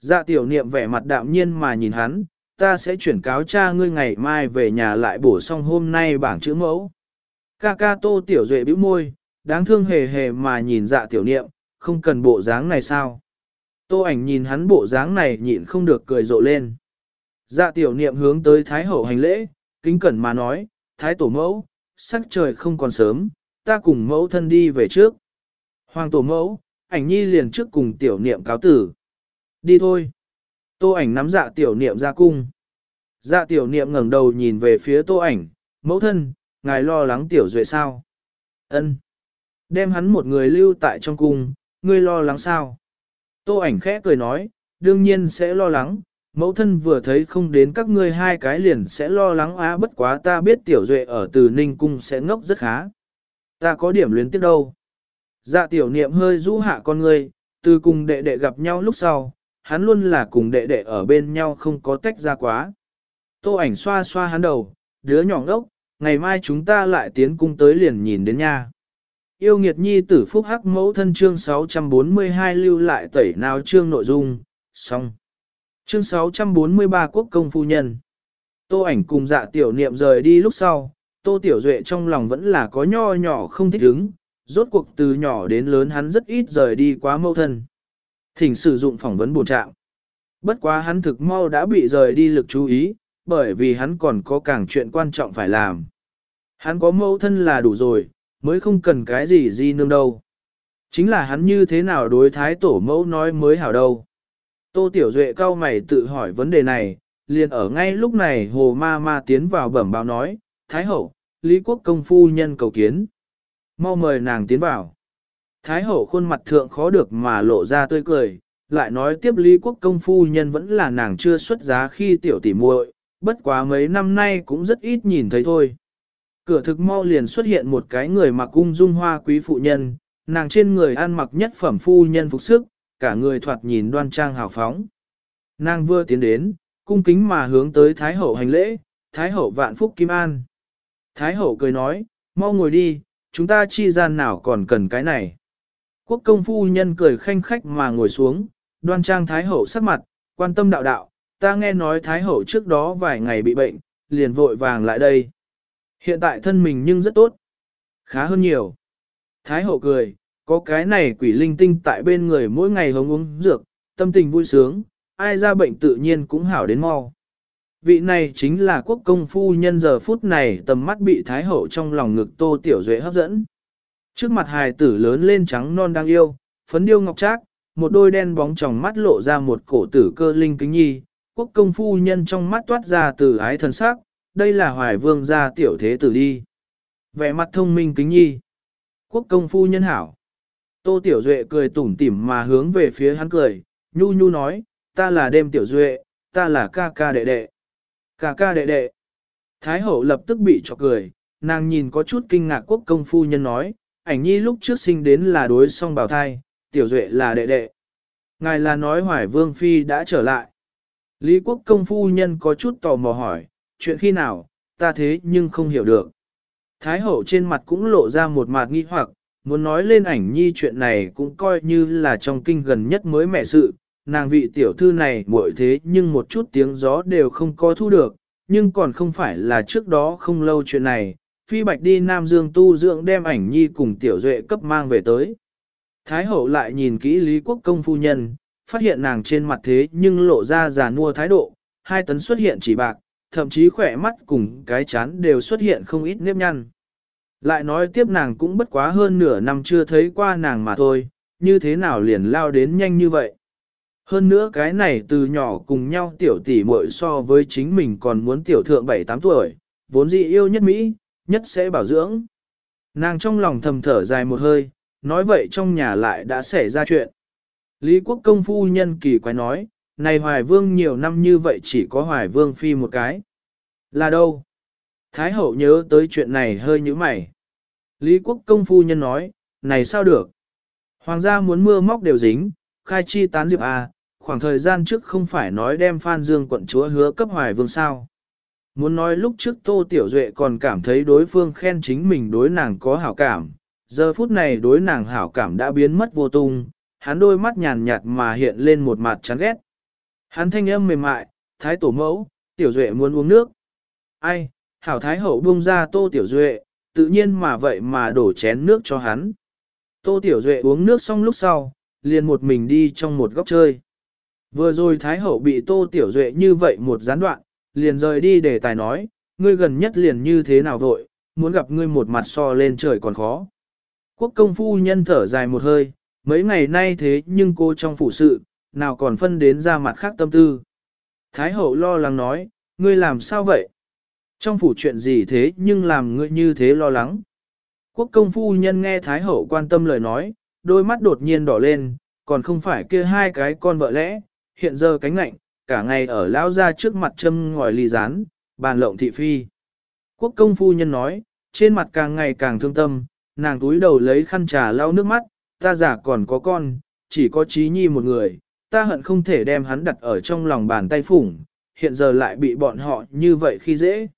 Dạ tiểu niệm vẻ mặt đạm nhiên mà nhìn hắn, ta sẽ chuyển cáo cha ngươi ngày mai về nhà lại bổ xong hôm nay bảng chữ mẫu. Ca ca Tô Tiểu Duệ bĩu môi, đáng thương hề hề mà nhìn dạ tiểu niệm, không cần bộ dáng này sao. Tô ảnh nhìn hắn bộ dáng này nhịn không được cười rộ lên. Dạ tiểu niệm hướng tới Thái Hậu hành lễ, kính cẩn mà nói, Thái Tổ mẫu, sắc trời không còn sớm, ta cùng mẫu thân đi về trước. Hoàng Tổ mẫu, ảnh nhi liền trước cùng tiểu niệm cáo tử. Đi thôi. Tô ảnh nắm dạ tiểu niệm ra cung. Dạ tiểu niệm ngẩng đầu nhìn về phía tô ảnh, mẫu thân, ngài lo lắng tiểu duệ sao? Ân. Đem hắn một người lưu tại trong cung, ngươi lo lắng sao? Tô ảnh khẽ cười nói, đương nhiên sẽ lo lắng, mẫu thân vừa thấy không đến các ngươi hai cái liền sẽ lo lắng á bất quá ta biết tiểu duệ ở từ ninh cung sẽ ngốc rất khá. Ta có điểm luyến tiếc đâu. Dạ tiểu niệm hơi rũ hạ con ngươi, từ cùng đệ đệ gặp nhau lúc sau, hắn luôn là cùng đệ đệ ở bên nhau không có tách ra quá. Tô ảnh xoa xoa hắn đầu, đứa nhỏ ngốc, ngày mai chúng ta lại tiến cung tới liền nhìn đến nha. Yêu nghiệt nhi tử phúc hắc mẫu thân chương 642 lưu lại tẩy nào chương nội dung, xong. Chương 643 quốc công phu nhân. Tô ảnh cùng dạ tiểu niệm rời đi lúc sau, tô tiểu duệ trong lòng vẫn là có nho nhỏ không thích ứng, rốt cuộc từ nhỏ đến lớn hắn rất ít rời đi quá mẫu thân. Thỉnh sử dụng phỏng vấn bổ trạng. Bất quá hắn thực mau đã bị rời đi lực chú ý, bởi vì hắn còn có càng chuyện quan trọng phải làm. Hắn có mẫu thân là đủ rồi, mới không cần cái gì di nương đâu. Chính là hắn như thế nào đối thái tổ mẫu nói mới hảo đâu. Tô Tiểu Duệ cao mày tự hỏi vấn đề này, liền ở ngay lúc này hồ ma ma tiến vào bẩm báo nói, Thái hậu, Lý Quốc công phu nhân cầu kiến. Mau mời nàng tiến vào. Thái hậu khuôn mặt thượng khó được mà lộ ra tươi cười, lại nói tiếp Lý Quốc công phu nhân vẫn là nàng chưa xuất giá khi tiểu tỷ muội, bất quá mấy năm nay cũng rất ít nhìn thấy thôi. Cửa thực mau liền xuất hiện một cái người mặc cung dung hoa quý phụ nhân, nàng trên người ăn mặc nhất phẩm phu nhân phục sức, cả người thoạt nhìn đoan trang hào phóng. Nàng vừa tiến đến, cung kính mà hướng tới Thái Hậu hành lễ, Thái Hậu vạn phúc kim an. Thái Hậu cười nói, mau ngồi đi, chúng ta chi gian nào còn cần cái này. Quốc công phu nhân cười khanh khách mà ngồi xuống, đoan trang Thái Hậu sắc mặt, quan tâm đạo đạo, ta nghe nói Thái Hậu trước đó vài ngày bị bệnh, liền vội vàng lại đây. Hiện tại thân mình nhưng rất tốt. Khá hơn nhiều. Thái Hậu cười, có cái này quỷ linh tinh tại bên người mỗi ngày hống uống dược, tâm tình vui sướng, ai ra bệnh tự nhiên cũng hảo đến mau. Vị này chính là quốc công phu nhân giờ phút này tầm mắt bị thái hậu trong lòng ngực tô tiểu duệ hấp dẫn. Trước mặt hài tử lớn lên trắng non đang yêu, phấn điêu ngọc trác, một đôi đen bóng tròng mắt lộ ra một cổ tử cơ linh kính nhi, quốc công phu nhân trong mắt toát ra từ ái thần sắc, đây là hoài vương gia tiểu thế tử đi. Vẻ mặt thông minh kính nhi. Quốc công phu nhân hảo. Tô Tiểu Duệ cười tủm tỉm mà hướng về phía hắn cười, nhu nhu nói, ta là đêm Tiểu Duệ, ta là ca ca đệ đệ. Ca ca đệ đệ. Thái hậu lập tức bị chọc cười, nàng nhìn có chút kinh ngạc quốc công phu nhân nói, ảnh nhi lúc trước sinh đến là đối song bào thai, Tiểu Duệ là đệ đệ. Ngài là nói hoài vương phi đã trở lại. Lý quốc công phu nhân có chút tò mò hỏi, chuyện khi nào, ta thế nhưng không hiểu được. Thái hậu trên mặt cũng lộ ra một mặt nghi hoặc, muốn nói lên ảnh nhi chuyện này cũng coi như là trong kinh gần nhất mới mẹ sự, nàng vị tiểu thư này muội thế nhưng một chút tiếng gió đều không có thu được, nhưng còn không phải là trước đó không lâu chuyện này, phi bạch đi Nam Dương tu dưỡng đem ảnh nhi cùng tiểu duệ cấp mang về tới. Thái hậu lại nhìn kỹ Lý Quốc công phu nhân, phát hiện nàng trên mặt thế nhưng lộ ra già nua thái độ, hai tấn xuất hiện chỉ bạc, thậm chí khỏe mắt cùng cái chán đều xuất hiện không ít nếp nhăn. Lại nói tiếp nàng cũng bất quá hơn nửa năm chưa thấy qua nàng mà thôi, như thế nào liền lao đến nhanh như vậy. Hơn nữa cái này từ nhỏ cùng nhau tiểu tỷ muội so với chính mình còn muốn tiểu thượng 7-8 tuổi, vốn dị yêu nhất Mỹ, nhất sẽ bảo dưỡng. Nàng trong lòng thầm thở dài một hơi, nói vậy trong nhà lại đã xảy ra chuyện. Lý quốc công phu nhân kỳ quái nói, này hoài vương nhiều năm như vậy chỉ có hoài vương phi một cái. Là đâu? Thái hậu nhớ tới chuyện này hơi như mày. Lý quốc công phu nhân nói, này sao được? Hoàng gia muốn mưa móc đều dính, khai chi tán diệp à, khoảng thời gian trước không phải nói đem Phan Dương quận chúa hứa cấp hoài vương sao. Muốn nói lúc trước Tô Tiểu Duệ còn cảm thấy đối phương khen chính mình đối nàng có hảo cảm, giờ phút này đối nàng hảo cảm đã biến mất vô tung, hắn đôi mắt nhàn nhạt mà hiện lên một mặt chán ghét. Hắn thanh âm mềm mại, thái tổ mẫu, Tiểu Duệ muốn uống nước. Ai, hảo thái hậu buông ra Tô Tiểu Duệ, tự nhiên mà vậy mà đổ chén nước cho hắn. Tô Tiểu Duệ uống nước xong lúc sau, liền một mình đi trong một góc chơi. Vừa rồi Thái Hậu bị Tô Tiểu Duệ như vậy một gián đoạn, liền rời đi để tài nói, ngươi gần nhất liền như thế nào vội, muốn gặp ngươi một mặt so lên trời còn khó. Quốc công phu nhân thở dài một hơi, mấy ngày nay thế nhưng cô trong phủ sự, nào còn phân đến ra mặt khác tâm tư. Thái hậu lo lắng nói, ngươi làm sao vậy? Trong phủ chuyện gì thế nhưng làm ngươi như thế lo lắng? Quốc công phu nhân nghe Thái hậu quan tâm lời nói, đôi mắt đột nhiên đỏ lên, còn không phải kia hai cái con vợ lẽ, hiện giờ cánh lạnh, cả ngày ở lão ra trước mặt châm ngòi ly rán, bàn lộng thị phi. Quốc công phu nhân nói, trên mặt càng ngày càng thương tâm, nàng túi đầu lấy khăn trà lau nước mắt, ta giả còn có con, chỉ có trí nhi một người, ta hận không thể đem hắn đặt ở trong lòng bàn tay phủng, hiện giờ lại bị bọn họ như vậy khi dễ.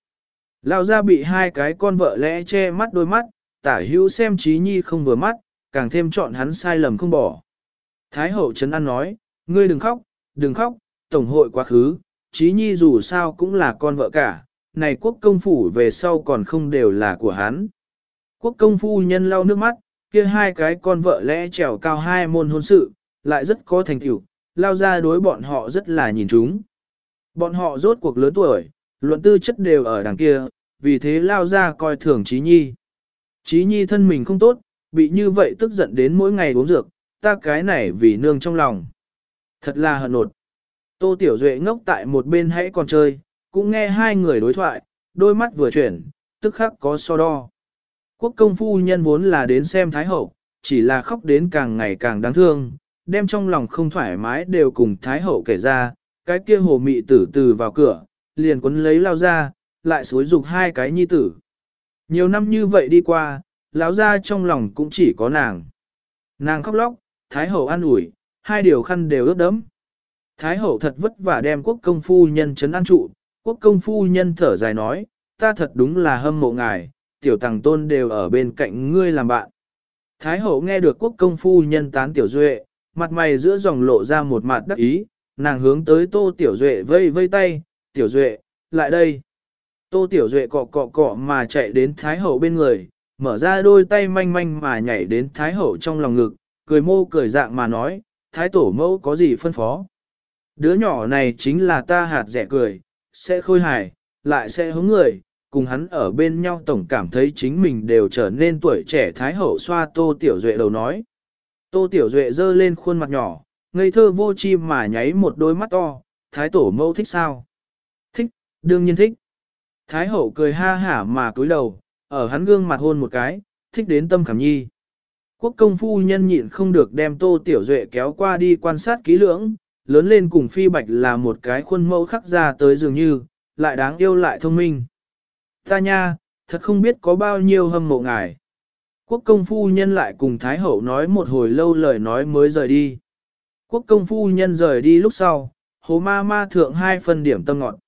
lao ra bị hai cái con vợ lẽ che mắt đôi mắt, tả hữu xem trí nhi không vừa mắt, càng thêm chọn hắn sai lầm không bỏ. Thái hậu Trấn An nói, ngươi đừng khóc, đừng khóc, tổng hội quá khứ, trí nhi dù sao cũng là con vợ cả, này quốc công phủ về sau còn không đều là của hắn. Quốc công phu nhân lau nước mắt, kia hai cái con vợ lẽ trèo cao hai môn hôn sự, lại rất có thành tựu, lao ra đối bọn họ rất là nhìn chúng. Bọn họ rốt cuộc lớn tuổi, luận tư chất đều ở đằng kia, vì thế lao ra coi thường trí nhi. Trí nhi thân mình không tốt, bị như vậy tức giận đến mỗi ngày uống dược, ta cái này vì nương trong lòng. Thật là hận nột. Tô Tiểu Duệ ngốc tại một bên hãy còn chơi, cũng nghe hai người đối thoại, đôi mắt vừa chuyển, tức khắc có so đo. Quốc công phu nhân vốn là đến xem Thái Hậu, chỉ là khóc đến càng ngày càng đáng thương, đem trong lòng không thoải mái đều cùng Thái Hậu kể ra, cái kia hồ mị tử từ vào cửa, liền quấn lấy lao ra, lại xối dục hai cái nhi tử. Nhiều năm như vậy đi qua, lão ra trong lòng cũng chỉ có nàng. Nàng khóc lóc, Thái Hậu an ủi, hai điều khăn đều ướt đẫm. Thái Hậu thật vất vả đem quốc công phu nhân chấn an trụ, quốc công phu nhân thở dài nói, ta thật đúng là hâm mộ ngài, tiểu tàng tôn đều ở bên cạnh ngươi làm bạn. Thái Hậu nghe được quốc công phu nhân tán tiểu duệ, mặt mày giữa dòng lộ ra một mặt đắc ý, nàng hướng tới tô tiểu duệ vây vây tay, tiểu duệ, lại đây. Tô tiểu duệ cọ cọ cọ mà chạy đến Thái Hậu bên người, mở ra đôi tay manh manh mà nhảy đến Thái Hậu trong lòng ngực, cười mô cười dạng mà nói, Thái Tổ mẫu có gì phân phó. Đứa nhỏ này chính là ta hạt rẻ cười, sẽ khôi hài, lại sẽ hướng người, cùng hắn ở bên nhau tổng cảm thấy chính mình đều trở nên tuổi trẻ Thái Hậu xoa Tô Tiểu Duệ đầu nói. Tô Tiểu Duệ giơ lên khuôn mặt nhỏ, ngây thơ vô chi mà nháy một đôi mắt to, Thái Tổ mẫu thích sao? Thích, đương nhiên thích. Thái Hậu cười ha hả mà cúi đầu, ở hắn gương mặt hôn một cái, thích đến tâm khảm nhi. Quốc công phu nhân nhịn không được đem tô tiểu duệ kéo qua đi quan sát kỹ lưỡng, lớn lên cùng phi bạch là một cái khuôn mẫu khắc ra tới dường như, lại đáng yêu lại thông minh. Ta nha, thật không biết có bao nhiêu hâm mộ ngài. Quốc công phu nhân lại cùng Thái Hậu nói một hồi lâu lời nói mới rời đi. Quốc công phu nhân rời đi lúc sau, hồ ma ma thượng hai phần điểm tâm ngọt.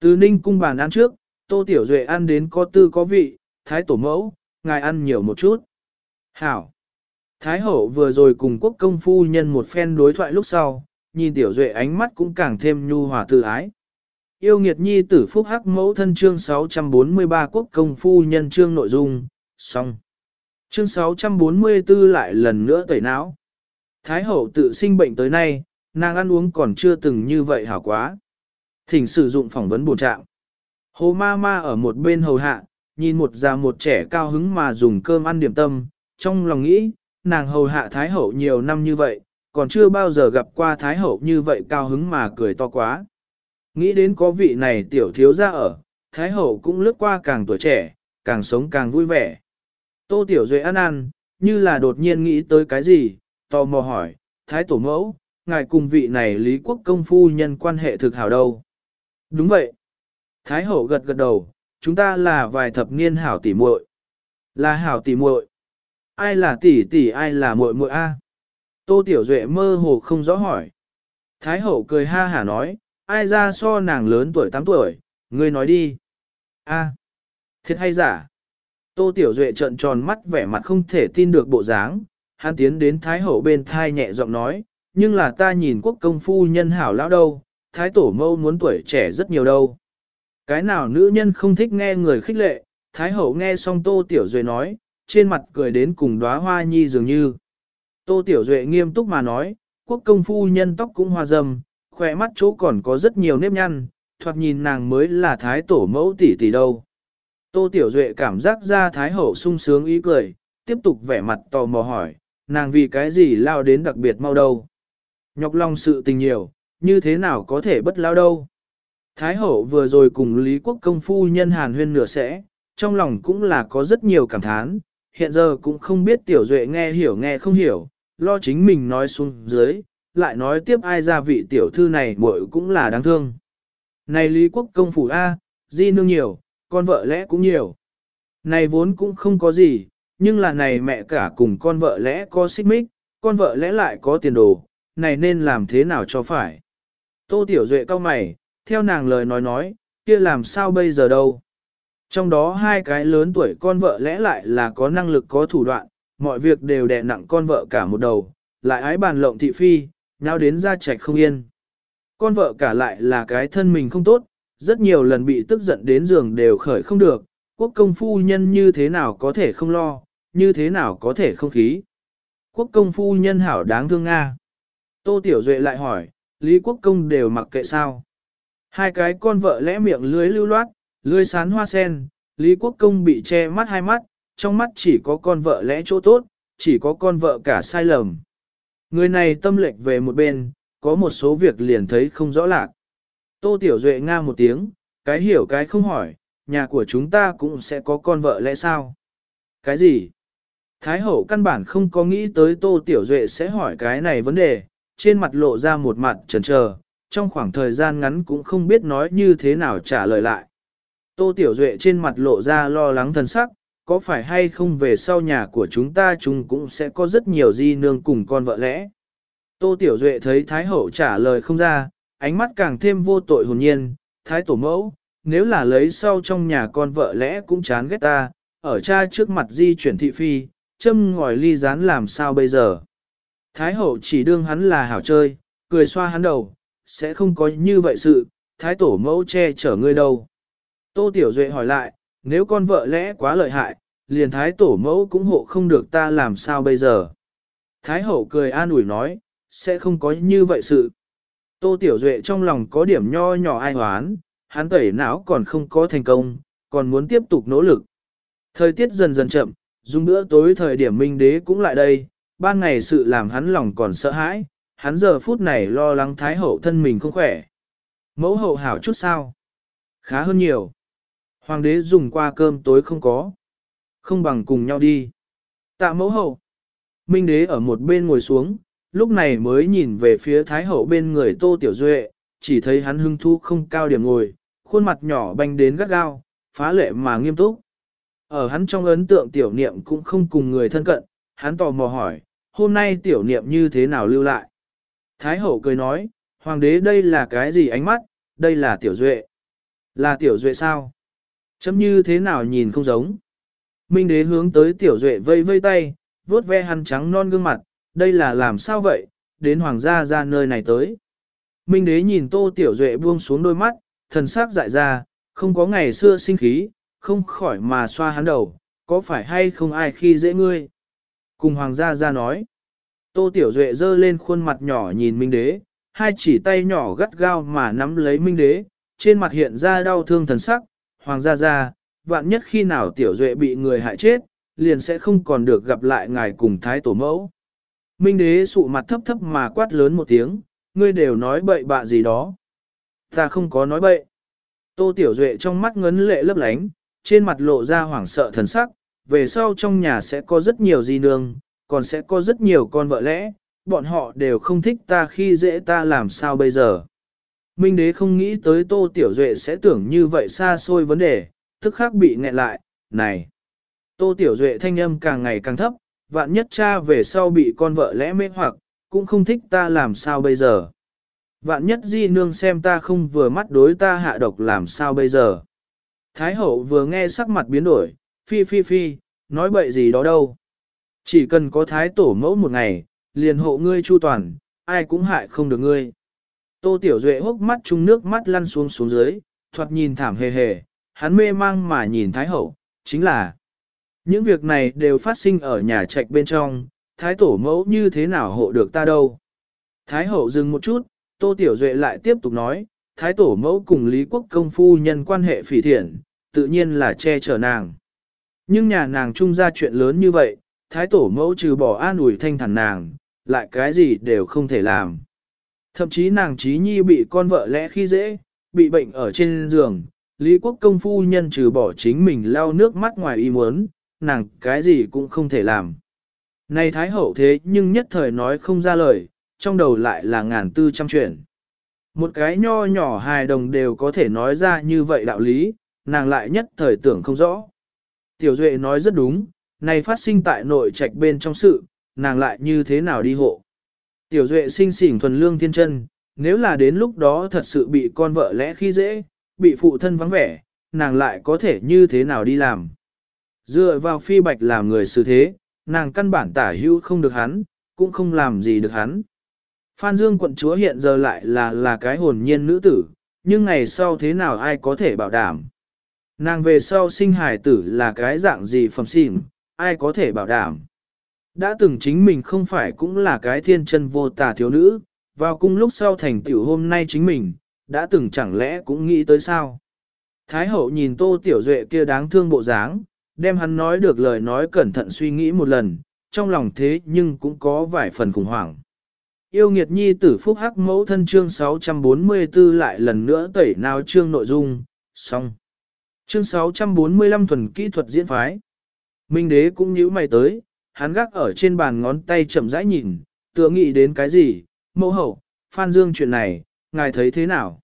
Từ ninh cung bàn ăn trước, tô tiểu duệ ăn đến có tư có vị, thái tổ mẫu, ngài ăn nhiều một chút. Hảo. Thái hậu vừa rồi cùng quốc công phu nhân một phen đối thoại lúc sau, nhìn tiểu duệ ánh mắt cũng càng thêm nhu hòa tự ái. Yêu nghiệt nhi tử phúc hắc mẫu thân chương 643 quốc công phu nhân chương nội dung, xong. Chương 644 lại lần nữa tẩy não. Thái hậu tự sinh bệnh tới nay, nàng ăn uống còn chưa từng như vậy hảo quá. Thỉnh sử dụng phỏng vấn bổ trạng. Hồ ma ma ở một bên hầu hạ, nhìn một già một trẻ cao hứng mà dùng cơm ăn điểm tâm, trong lòng nghĩ, nàng hầu hạ Thái Hậu nhiều năm như vậy, còn chưa bao giờ gặp qua Thái Hậu như vậy cao hứng mà cười to quá. Nghĩ đến có vị này tiểu thiếu ra ở, Thái Hậu cũng lướt qua càng tuổi trẻ, càng sống càng vui vẻ. Tô Tiểu Duệ ăn ăn, như là đột nhiên nghĩ tới cái gì, tò mò hỏi, Thái Tổ Mẫu, ngài cùng vị này Lý Quốc Công Phu nhân quan hệ thực hảo đâu? Đúng vậy. Thái Hậu gật gật đầu, chúng ta là vài thập niên hảo tỉ muội. Là hảo tỷ muội. Ai là tỷ tỷ ai là muội muội a? Tô Tiểu Duệ mơ hồ không rõ hỏi. Thái hậu cười ha hả nói, ai ra so nàng lớn tuổi 8 tuổi, ngươi nói đi. A, thiệt hay giả? Tô Tiểu Duệ trợn tròn mắt vẻ mặt không thể tin được bộ dáng, hắn tiến đến Thái hậu bên thai nhẹ giọng nói, nhưng là ta nhìn quốc công phu nhân hảo lão đâu, Thái tổ mâu muốn tuổi trẻ rất nhiều đâu. Cái nào nữ nhân không thích nghe người khích lệ, Thái hậu nghe xong Tô Tiểu Duệ nói, trên mặt cười đến cùng đóa hoa nhi dường như. Tô Tiểu Duệ nghiêm túc mà nói, quốc công phu nhân tóc cũng hoa râm, khỏe mắt chỗ còn có rất nhiều nếp nhăn, thoạt nhìn nàng mới là thái tổ mẫu tỷ tỷ đâu. Tô Tiểu Duệ cảm giác ra thái hậu sung sướng ý cười, tiếp tục vẻ mặt tò mò hỏi, nàng vì cái gì lao đến đặc biệt mau đâu. Nhọc lòng sự tình nhiều, như thế nào có thể bất lao đâu. Thái hậu vừa rồi cùng Lý Quốc công phu nhân hàn huyên nửa sẽ, trong lòng cũng là có rất nhiều cảm thán, hiện giờ cũng không biết Tiểu Duệ nghe hiểu nghe không hiểu, lo chính mình nói xuống dưới, lại nói tiếp ai ra vị tiểu thư này muội cũng là đáng thương. Này Lý Quốc công phủ A, di nương nhiều, con vợ lẽ cũng nhiều. Này vốn cũng không có gì, nhưng là này mẹ cả cùng con vợ lẽ có xích mích, con vợ lẽ lại có tiền đồ, này nên làm thế nào cho phải. Tô Tiểu Duệ cao mày, theo nàng lời nói nói, kia làm sao bây giờ đâu. Trong đó hai cái lớn tuổi con vợ lẽ lại là có năng lực có thủ đoạn, mọi việc đều đè nặng con vợ cả một đầu, lại ái bàn lộng thị phi, nhau đến ra chạch không yên. Con vợ cả lại là cái thân mình không tốt, rất nhiều lần bị tức giận đến giường đều khởi không được, quốc công phu nhân như thế nào có thể không lo, như thế nào có thể không khí. Quốc công phu nhân hảo đáng thương Nga. Tô Tiểu Duệ lại hỏi, Lý Quốc công đều mặc kệ sao. Hai cái con vợ lẽ miệng lưới lưu loát, lưới sán hoa sen, Lý Quốc công bị che mắt hai mắt, trong mắt chỉ có con vợ lẽ chỗ tốt, chỉ có con vợ cả sai lầm. Người này tâm lệch về một bên, có một số việc liền thấy không rõ lạc. Tô Tiểu Duệ nga một tiếng, cái hiểu cái không hỏi, nhà của chúng ta cũng sẽ có con vợ lẽ sao? Cái gì? Thái hậu căn bản không có nghĩ tới Tô Tiểu Duệ sẽ hỏi cái này vấn đề, trên mặt lộ ra một mặt trần chờ, trong khoảng thời gian ngắn cũng không biết nói như thế nào trả lời lại. Tô Tiểu Duệ trên mặt lộ ra lo lắng thần sắc, có phải hay không về sau nhà của chúng ta chúng cũng sẽ có rất nhiều di nương cùng con vợ lẽ. Tô Tiểu Duệ thấy Thái Hậu trả lời không ra, ánh mắt càng thêm vô tội hồn nhiên, Thái Tổ Mẫu, nếu là lấy sau trong nhà con vợ lẽ cũng chán ghét ta, ở cha trước mặt di chuyển thị phi, châm ngòi ly rán làm sao bây giờ. Thái Hậu chỉ đương hắn là hảo chơi, cười xoa hắn đầu, sẽ không có như vậy sự, Thái Tổ Mẫu che chở ngươi đâu. Tô Tiểu Duệ hỏi lại, nếu con vợ lẽ quá lợi hại, liền thái tổ mẫu cũng hộ không được ta làm sao bây giờ. Thái hậu cười an ủi nói, sẽ không có như vậy sự. Tô Tiểu Duệ trong lòng có điểm nho nhỏ ai hoán, hắn tẩy não còn không có thành công, còn muốn tiếp tục nỗ lực. Thời tiết dần dần chậm, dùng bữa tối thời điểm minh đế cũng lại đây, ban ngày sự làm hắn lòng còn sợ hãi, hắn giờ phút này lo lắng thái hậu thân mình không khỏe. Mẫu hậu hảo chút sao? Khá hơn nhiều. Hoàng đế dùng qua cơm tối không có. Không bằng cùng nhau đi. Tạ mẫu hậu. Minh đế ở một bên ngồi xuống, lúc này mới nhìn về phía thái hậu bên người tô tiểu duệ, chỉ thấy hắn hưng thu không cao điểm ngồi, khuôn mặt nhỏ banh đến gắt gao, phá lệ mà nghiêm túc. Ở hắn trong ấn tượng tiểu niệm cũng không cùng người thân cận, hắn tò mò hỏi, hôm nay tiểu niệm như thế nào lưu lại? Thái hậu cười nói, hoàng đế đây là cái gì ánh mắt, đây là tiểu duệ. Là tiểu duệ sao? Chấm như thế nào nhìn không giống. Minh đế hướng tới tiểu duệ vây vây tay, vuốt ve hắn trắng non gương mặt, đây là làm sao vậy, đến hoàng gia ra nơi này tới. Minh đế nhìn tô tiểu duệ buông xuống đôi mắt, thần sắc dại ra, không có ngày xưa sinh khí, không khỏi mà xoa hắn đầu, có phải hay không ai khi dễ ngươi. Cùng hoàng gia ra nói, tô tiểu duệ dơ lên khuôn mặt nhỏ nhìn minh đế, hai chỉ tay nhỏ gắt gao mà nắm lấy minh đế, trên mặt hiện ra đau thương thần sắc, hoàng gia gia, vạn nhất khi nào tiểu duệ bị người hại chết, liền sẽ không còn được gặp lại ngài cùng thái tổ mẫu. Minh đế sụ mặt thấp thấp mà quát lớn một tiếng, ngươi đều nói bậy bạ gì đó. Ta không có nói bậy. Tô tiểu duệ trong mắt ngấn lệ lấp lánh, trên mặt lộ ra hoảng sợ thần sắc, về sau trong nhà sẽ có rất nhiều di nương, còn sẽ có rất nhiều con vợ lẽ, bọn họ đều không thích ta khi dễ ta làm sao bây giờ. Minh đế không nghĩ tới Tô Tiểu Duệ sẽ tưởng như vậy xa xôi vấn đề, tức khắc bị nghẹn lại, này. Tô Tiểu Duệ thanh âm càng ngày càng thấp, vạn nhất cha về sau bị con vợ lẽ mê hoặc, cũng không thích ta làm sao bây giờ. Vạn nhất di nương xem ta không vừa mắt đối ta hạ độc làm sao bây giờ. Thái hậu vừa nghe sắc mặt biến đổi, phi phi phi, nói bậy gì đó đâu. Chỉ cần có thái tổ mẫu một ngày, liền hộ ngươi chu toàn, ai cũng hại không được ngươi. Tô Tiểu Duệ hốc mắt chung nước mắt lăn xuống xuống dưới, thoạt nhìn thảm hề hề, hắn mê mang mà nhìn Thái Hậu, chính là những việc này đều phát sinh ở nhà trạch bên trong, Thái Tổ mẫu như thế nào hộ được ta đâu. Thái Hậu dừng một chút, Tô Tiểu Duệ lại tiếp tục nói, Thái Tổ mẫu cùng Lý Quốc công phu nhân quan hệ phỉ thiện, tự nhiên là che chở nàng. Nhưng nhà nàng trung ra chuyện lớn như vậy, Thái Tổ mẫu trừ bỏ an ủi thanh thản nàng, lại cái gì đều không thể làm. Thậm chí nàng trí nhi bị con vợ lẽ khi dễ, bị bệnh ở trên giường, Lý Quốc công phu nhân trừ bỏ chính mình lau nước mắt ngoài ý muốn, nàng cái gì cũng không thể làm. Này Thái Hậu thế nhưng nhất thời nói không ra lời, trong đầu lại là ngàn tư trăm chuyện. Một cái nho nhỏ hài đồng đều có thể nói ra như vậy đạo lý, nàng lại nhất thời tưởng không rõ. Tiểu Duệ nói rất đúng, này phát sinh tại nội trạch bên trong sự, nàng lại như thế nào đi hộ. Tiểu Duệ sinh xỉn thuần lương thiên chân, nếu là đến lúc đó thật sự bị con vợ lẽ khi dễ, bị phụ thân vắng vẻ, nàng lại có thể như thế nào đi làm. Dựa vào phi bạch làm người xử thế, nàng căn bản tả hữu không được hắn, cũng không làm gì được hắn. Phan Dương quận chúa hiện giờ lại là là cái hồn nhiên nữ tử, nhưng ngày sau thế nào ai có thể bảo đảm. Nàng về sau sinh hài tử là cái dạng gì phẩm xỉn, ai có thể bảo đảm. Đã từng chính mình không phải cũng là cái thiên chân vô tà thiếu nữ, vào cung lúc sau thành tiểu hôm nay chính mình, đã từng chẳng lẽ cũng nghĩ tới sao. Thái hậu nhìn tô tiểu duệ kia đáng thương bộ dáng, đem hắn nói được lời nói cẩn thận suy nghĩ một lần, trong lòng thế nhưng cũng có vài phần khủng hoảng. Yêu nghiệt nhi tử phúc hắc mẫu thân chương 644 lại lần nữa tẩy nào chương nội dung, xong. Chương 645 thuần kỹ thuật diễn phái. Minh đế cũng nhíu mày tới, hắn gác ở trên bàn ngón tay chậm rãi nhìn, tựa nghĩ đến cái gì, mẫu hậu, Phan Dương chuyện này, ngài thấy thế nào?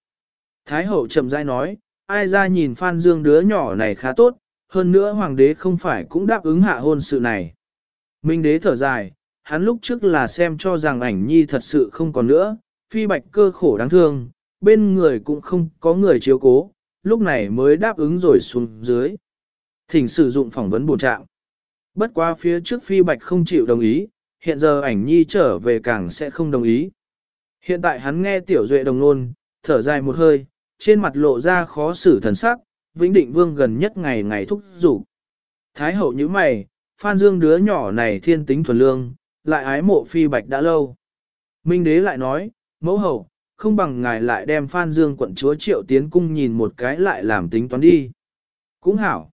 Thái hậu chậm rãi nói, ai ra nhìn Phan Dương đứa nhỏ này khá tốt, hơn nữa hoàng đế không phải cũng đáp ứng hạ hôn sự này. Minh đế thở dài, hắn lúc trước là xem cho rằng ảnh nhi thật sự không còn nữa, phi bạch cơ khổ đáng thương, bên người cũng không có người chiếu cố, lúc này mới đáp ứng rồi xuống dưới. Thỉnh sử dụng phỏng vấn bổ trạng. Bất qua phía trước phi bạch không chịu đồng ý, hiện giờ ảnh nhi trở về càng sẽ không đồng ý. Hiện tại hắn nghe tiểu duệ đồng nôn, thở dài một hơi, trên mặt lộ ra khó xử thần sắc, vĩnh định vương gần nhất ngày ngày thúc giục Thái hậu như mày, Phan Dương đứa nhỏ này thiên tính thuần lương, lại ái mộ phi bạch đã lâu. Minh đế lại nói, mẫu hậu, không bằng ngài lại đem Phan Dương quận chúa triệu tiến cung nhìn một cái lại làm tính toán đi. Cũng hảo.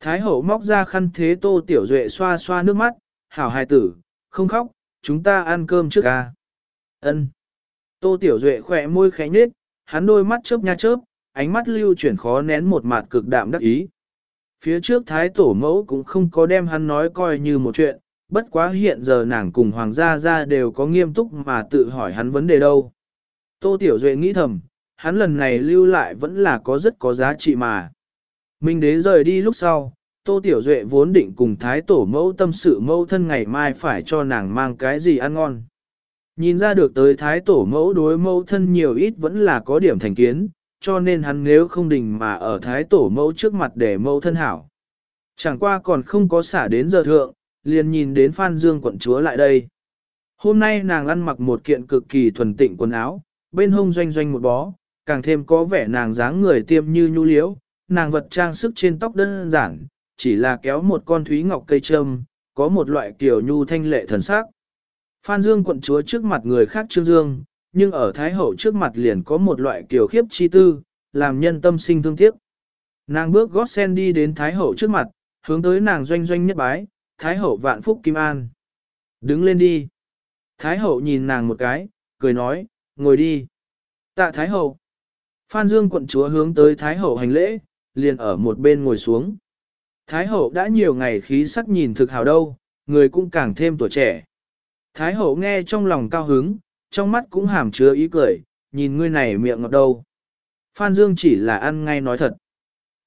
Thái hậu móc ra khăn thế tô tiểu duệ xoa xoa nước mắt, hảo hài tử, không khóc, chúng ta ăn cơm trước ca. Ân. Tô tiểu duệ khỏe môi khẽ nhếch, hắn đôi mắt chớp nha chớp, ánh mắt lưu chuyển khó nén một mặt cực đạm đắc ý. Phía trước thái tổ mẫu cũng không có đem hắn nói coi như một chuyện, bất quá hiện giờ nàng cùng hoàng gia gia đều có nghiêm túc mà tự hỏi hắn vấn đề đâu. Tô Tiểu Duệ nghĩ thầm, hắn lần này lưu lại vẫn là có rất có giá trị mà. Minh đế rời đi lúc sau, Tô Tiểu Duệ vốn định cùng thái tổ mẫu tâm sự mẫu thân ngày mai phải cho nàng mang cái gì ăn ngon. Nhìn ra được tới thái tổ mẫu đối mẫu thân nhiều ít vẫn là có điểm thành kiến, cho nên hắn nếu không đình mà ở thái tổ mẫu trước mặt để mẫu thân hảo. Chẳng qua còn không có xả đến giờ thượng, liền nhìn đến Phan Dương quận chúa lại đây. Hôm nay nàng ăn mặc một kiện cực kỳ thuần tịnh quần áo, bên hông doanh doanh một bó, càng thêm có vẻ nàng dáng người tiêm như nhu liễu, nàng vật trang sức trên tóc đơn giản, chỉ là kéo một con thúy ngọc cây trâm, có một loại kiểu nhu thanh lệ thần sắc. Phan Dương quận chúa trước mặt người khác Trương Dương, nhưng ở Thái Hậu trước mặt liền có một loại kiểu khiếp chi tư, làm nhân tâm sinh thương tiếc. Nàng bước gót sen đi đến Thái Hậu trước mặt, hướng tới nàng doanh doanh nhất bái, Thái Hậu vạn phúc kim an. Đứng lên đi. Thái Hậu nhìn nàng một cái, cười nói, ngồi đi. Tạ Thái Hậu. Phan Dương quận chúa hướng tới Thái Hậu hành lễ, liền ở một bên ngồi xuống. Thái Hậu đã nhiều ngày khí sắc nhìn thực hào đâu, người cũng càng thêm tuổi trẻ. Thái Hậu nghe trong lòng cao hứng, trong mắt cũng hàm chứa ý cười, nhìn ngươi này miệng ngọt đâu. Phan Dương chỉ là ăn ngay nói thật.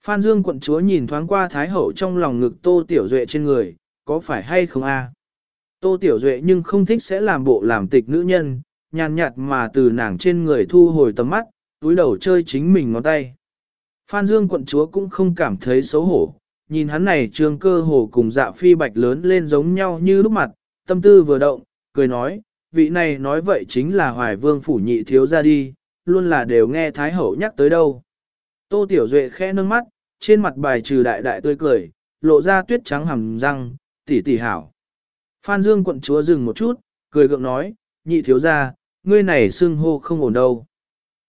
Phan Dương quận chúa nhìn thoáng qua Thái Hậu trong lòng ngực Tô Tiểu Duệ trên người, có phải hay không a? Tô Tiểu Duệ nhưng không thích sẽ làm bộ làm tịch nữ nhân, nhàn nhạt mà từ nàng trên người thu hồi tầm mắt, túi đầu chơi chính mình ngón tay. Phan Dương quận chúa cũng không cảm thấy xấu hổ, nhìn hắn này trương cơ hồ cùng dạ phi bạch lớn lên giống nhau như lúc mặt, tâm tư vừa động, cười nói, vị này nói vậy chính là hoài vương phủ nhị thiếu ra đi, luôn là đều nghe Thái Hậu nhắc tới đâu. Tô Tiểu Duệ khẽ nâng mắt, trên mặt bài trừ đại đại tươi cười, lộ ra tuyết trắng hầm răng, tỷ tỷ hảo. Phan Dương quận chúa dừng một chút, cười gượng nói, nhị thiếu ra, ngươi này xưng hô không ổn đâu.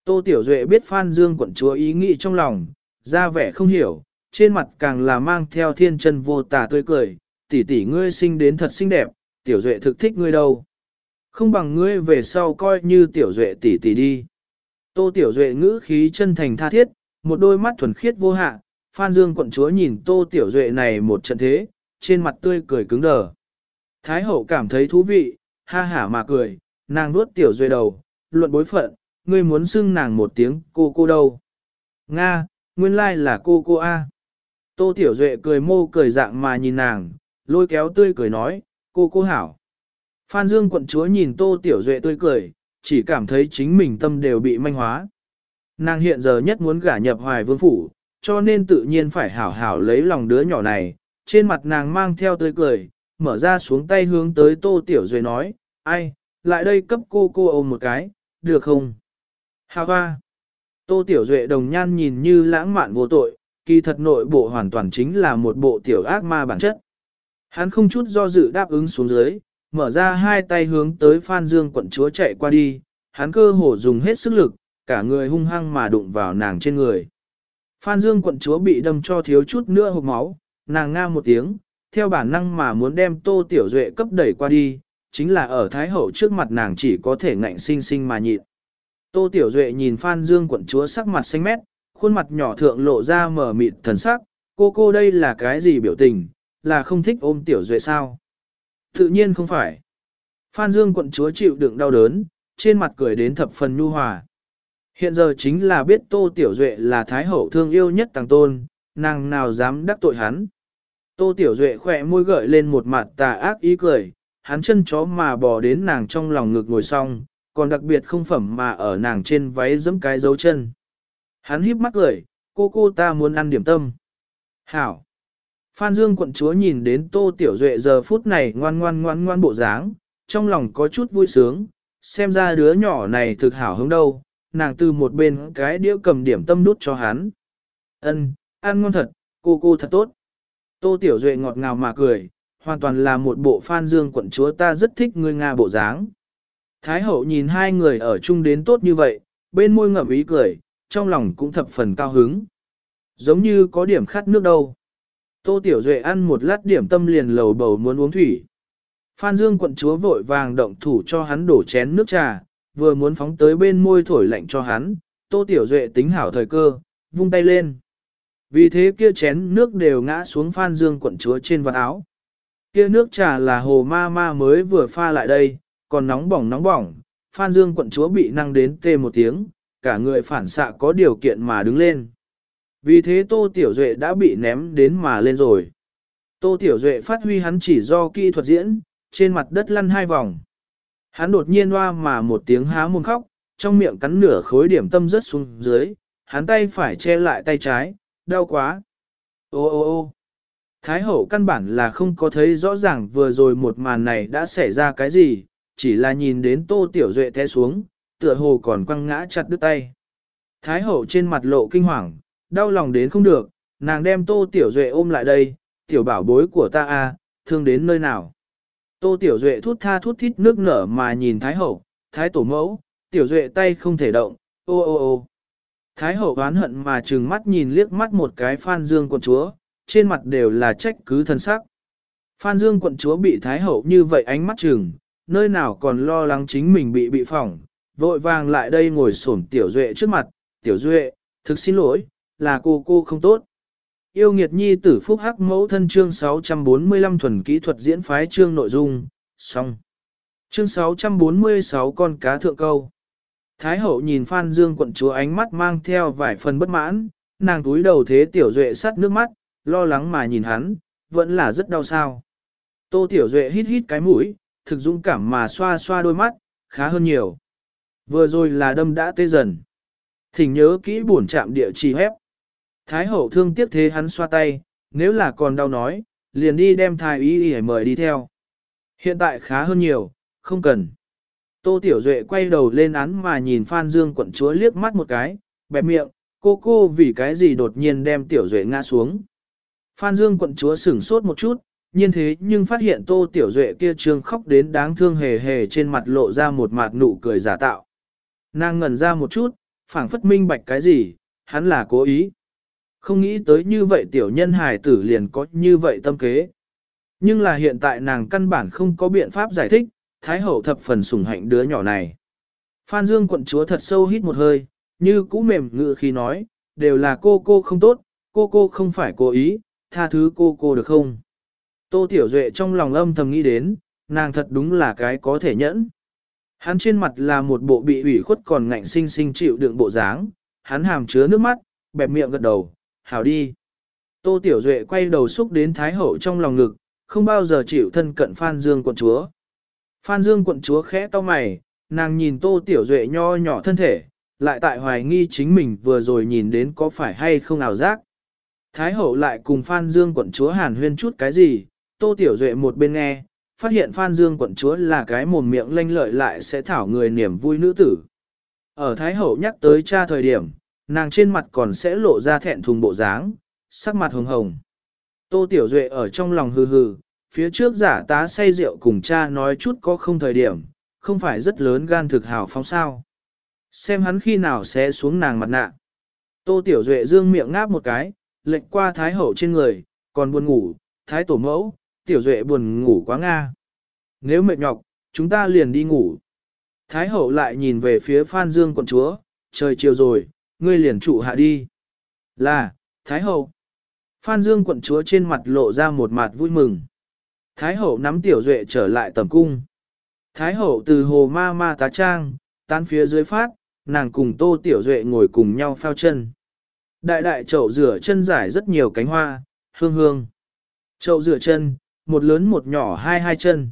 Tô Tiểu Duệ biết Phan Dương quận chúa ý nghĩ trong lòng, ra vẻ không hiểu, trên mặt càng là mang theo thiên chân vô tà tươi cười, tỷ tỷ ngươi sinh đến thật xinh đẹp, Tiểu Duệ thực thích ngươi đâu. Không bằng ngươi về sau coi như Tiểu Duệ tỷ tỷ đi. Tô Tiểu Duệ ngữ khí chân thành tha thiết, một đôi mắt thuần khiết vô hạ, Phan Dương quận chúa nhìn Tô Tiểu Duệ này một trận thế, trên mặt tươi cười cứng đờ. Thái hậu cảm thấy thú vị, ha hả mà cười, nàng nuốt Tiểu Duệ đầu, luận bối phận, ngươi muốn xưng nàng một tiếng cô cô đâu. Nga, nguyên lai là cô cô A. Tô Tiểu Duệ cười mô cười dạng mà nhìn nàng, lôi kéo tươi cười nói, cô cô hảo. Phan Dương quận chúa nhìn Tô Tiểu Duệ tươi cười, chỉ cảm thấy chính mình tâm đều bị manh hóa. Nàng hiện giờ nhất muốn gả nhập hoài vương phủ, cho nên tự nhiên phải hảo hảo lấy lòng đứa nhỏ này, trên mặt nàng mang theo tươi cười, mở ra xuống tay hướng tới Tô Tiểu Duệ nói, ai, lại đây cấp cô cô ôm một cái, được không? Hà hoa! Tô Tiểu Duệ đồng nhan nhìn như lãng mạn vô tội, kỳ thật nội bộ hoàn toàn chính là một bộ tiểu ác ma bản chất. Hắn không chút do dự đáp ứng xuống dưới, mở ra hai tay hướng tới Phan Dương quận chúa chạy qua đi, hắn cơ hồ dùng hết sức lực, cả người hung hăng mà đụng vào nàng trên người. Phan Dương quận chúa bị đâm cho thiếu chút nữa hộp máu, nàng nga một tiếng, theo bản năng mà muốn đem Tô Tiểu Duệ cấp đẩy qua đi, chính là ở Thái Hậu trước mặt nàng chỉ có thể ngạnh sinh sinh mà nhịn. Tô Tiểu Duệ nhìn Phan Dương quận chúa sắc mặt xanh mét, khuôn mặt nhỏ thượng lộ ra mở mịt thần sắc, cô cô đây là cái gì biểu tình, là không thích ôm Tiểu Duệ sao? Tự nhiên không phải. Phan Dương quận chúa chịu đựng đau đớn, trên mặt cười đến thập phần nhu hòa. Hiện giờ chính là biết Tô Tiểu Duệ là Thái Hậu thương yêu nhất tàng tôn, nàng nào dám đắc tội hắn. Tô Tiểu Duệ khỏe môi gợi lên một mặt tà ác ý cười, hắn chân chó mà bò đến nàng trong lòng ngực ngồi xong, còn đặc biệt không phẩm mà ở nàng trên váy giẫm cái dấu chân. Hắn híp mắt cười, cô cô ta muốn ăn điểm tâm. Hảo! Phan Dương quận chúa nhìn đến Tô Tiểu Duệ giờ phút này ngoan ngoan ngoan ngoan bộ dáng, trong lòng có chút vui sướng, xem ra đứa nhỏ này thực hảo hứng đâu, nàng từ một bên cái đĩa cầm điểm tâm đút cho hắn. Ân, ăn ngon thật, cô cô thật tốt. Tô Tiểu Duệ ngọt ngào mà cười, hoàn toàn là một bộ Phan Dương quận chúa ta rất thích người Nga bộ dáng. Thái hậu nhìn hai người ở chung đến tốt như vậy, bên môi ngậm ý cười, trong lòng cũng thập phần cao hứng. Giống như có điểm khát nước đâu. Tô Tiểu Duệ ăn một lát điểm tâm liền lầu bầu muốn uống thủy. Phan Dương quận chúa vội vàng động thủ cho hắn đổ chén nước trà, vừa muốn phóng tới bên môi thổi lạnh cho hắn, Tô Tiểu Duệ tính hảo thời cơ, vung tay lên. Vì thế kia chén nước đều ngã xuống Phan Dương quận chúa trên vạt áo. Kia nước trà là hồ ma ma mới vừa pha lại đây, còn nóng bỏng nóng bỏng, Phan Dương quận chúa bị năng đến tê một tiếng, cả người phản xạ có điều kiện mà đứng lên. Vì thế Tô Tiểu Duệ đã bị ném đến mà lên rồi. Tô Tiểu Duệ phát huy hắn chỉ do kỹ thuật diễn, trên mặt đất lăn hai vòng. Hắn đột nhiên hoa mà một tiếng há mồm khóc, trong miệng cắn nửa khối điểm tâm rớt xuống dưới, hắn tay phải che lại tay trái, đau quá. Ô ô ô Thái hậu căn bản là không có thấy rõ ràng vừa rồi một màn này đã xảy ra cái gì, chỉ là nhìn đến tô tiểu duệ té xuống, tựa hồ còn quăng ngã chặt đứt tay. Thái hậu trên mặt lộ kinh hoàng, đau lòng đến không được, nàng đem tô tiểu duệ ôm lại đây, tiểu bảo bối của ta a, à, thương đến nơi nào. Tô tiểu duệ thút tha thút thít nước nở mà nhìn thái hậu, thái tổ mẫu, tiểu duệ tay không thể động, ô ô ô. Thái hậu oán hận mà trừng mắt nhìn liếc mắt một cái phan dương quận chúa, trên mặt đều là trách cứ thân sắc. Phan dương quận chúa bị thái hậu như vậy ánh mắt trừng, nơi nào còn lo lắng chính mình bị bị phỏng, vội vàng lại đây ngồi xổm tiểu duệ trước mặt, tiểu duệ, thực xin lỗi, là cô cô không tốt. Yêu nghiệt nhi tử phúc hắc mẫu thân chương 645 thuần kỹ thuật diễn phái chương nội dung, xong. Chương 646 con cá thượng câu. Thái hậu nhìn Phan Dương quận chúa ánh mắt mang theo vài phần bất mãn, nàng túi đầu thế tiểu duệ sắt nước mắt, lo lắng mà nhìn hắn, vẫn là rất đau sao. Tô tiểu duệ hít hít cái mũi, thực dũng cảm mà xoa xoa đôi mắt, khá hơn nhiều. Vừa rồi là đâm đã tê dần. Thỉnh nhớ kỹ buồn chạm địa chỉ hép. Thái hậu thương tiếc thế hắn xoa tay, nếu là còn đau nói, liền đi đem thái y y mời đi theo. Hiện tại khá hơn nhiều, không cần. Tô Tiểu Duệ quay đầu lên án mà nhìn Phan Dương quận chúa liếc mắt một cái, bẹp miệng, cô cô vì cái gì đột nhiên đem Tiểu Duệ ngã xuống. Phan Dương quận chúa sửng sốt một chút, nhiên thế nhưng phát hiện Tô Tiểu Duệ kia trương khóc đến đáng thương hề hề trên mặt lộ ra một mặt nụ cười giả tạo. Nàng ngẩn ra một chút, phảng phất minh bạch cái gì, hắn là cố ý. Không nghĩ tới như vậy tiểu nhân hài tử liền có như vậy tâm kế. Nhưng là hiện tại nàng căn bản không có biện pháp giải thích, Thái Hậu thập phần sủng hạnh đứa nhỏ này. Phan Dương quận chúa thật sâu hít một hơi, như cũ mềm ngự khi nói, đều là cô cô không tốt, cô cô không phải cố ý, tha thứ cô cô được không? Tô Tiểu Duệ trong lòng âm thầm nghĩ đến, nàng thật đúng là cái có thể nhẫn. Hắn trên mặt là một bộ bị ủy khuất còn ngạnh sinh sinh chịu đựng bộ dáng, hắn hàm chứa nước mắt, bẹp miệng gật đầu, hảo đi. Tô Tiểu Duệ quay đầu xúc đến Thái Hậu trong lòng ngực, không bao giờ chịu thân cận Phan Dương quận chúa. Phan Dương quận chúa khẽ to mày, nàng nhìn Tô Tiểu Duệ nho nhỏ thân thể, lại tại hoài nghi chính mình vừa rồi nhìn đến có phải hay không ảo giác. Thái Hậu lại cùng Phan Dương quận chúa hàn huyên chút cái gì, Tô Tiểu Duệ một bên nghe, phát hiện Phan Dương quận chúa là cái mồm miệng lanh lợi lại sẽ thảo người niềm vui nữ tử. Ở Thái Hậu nhắc tới cha thời điểm, nàng trên mặt còn sẽ lộ ra thẹn thùng bộ dáng, sắc mặt hồng hồng. Tô Tiểu Duệ ở trong lòng hừ hừ, phía trước giả tá say rượu cùng cha nói chút có không thời điểm, không phải rất lớn gan thực hào phóng sao. Xem hắn khi nào sẽ xuống nàng mặt nạ. Tô Tiểu Duệ dương miệng ngáp một cái, lệnh qua Thái Hậu trên người, còn buồn ngủ, Thái Tổ Mẫu, Tiểu Duệ buồn ngủ quá Nga. Nếu mệt nhọc, chúng ta liền đi ngủ. Thái Hậu lại nhìn về phía Phan Dương quận chúa, trời chiều rồi, ngươi liền trụ hạ đi. Là, Thái Hậu. Phan Dương quận chúa trên mặt lộ ra một mặt vui mừng. Thái Hậu nắm Tiểu Duệ trở lại tầm cung. Thái Hậu từ hồ ma ma tá trang, tan phía dưới phát, nàng cùng Tô Tiểu Duệ ngồi cùng nhau phao chân. Đại đại chậu rửa chân giải rất nhiều cánh hoa, hương hương. Chậu rửa chân, một lớn một nhỏ hai hai chân.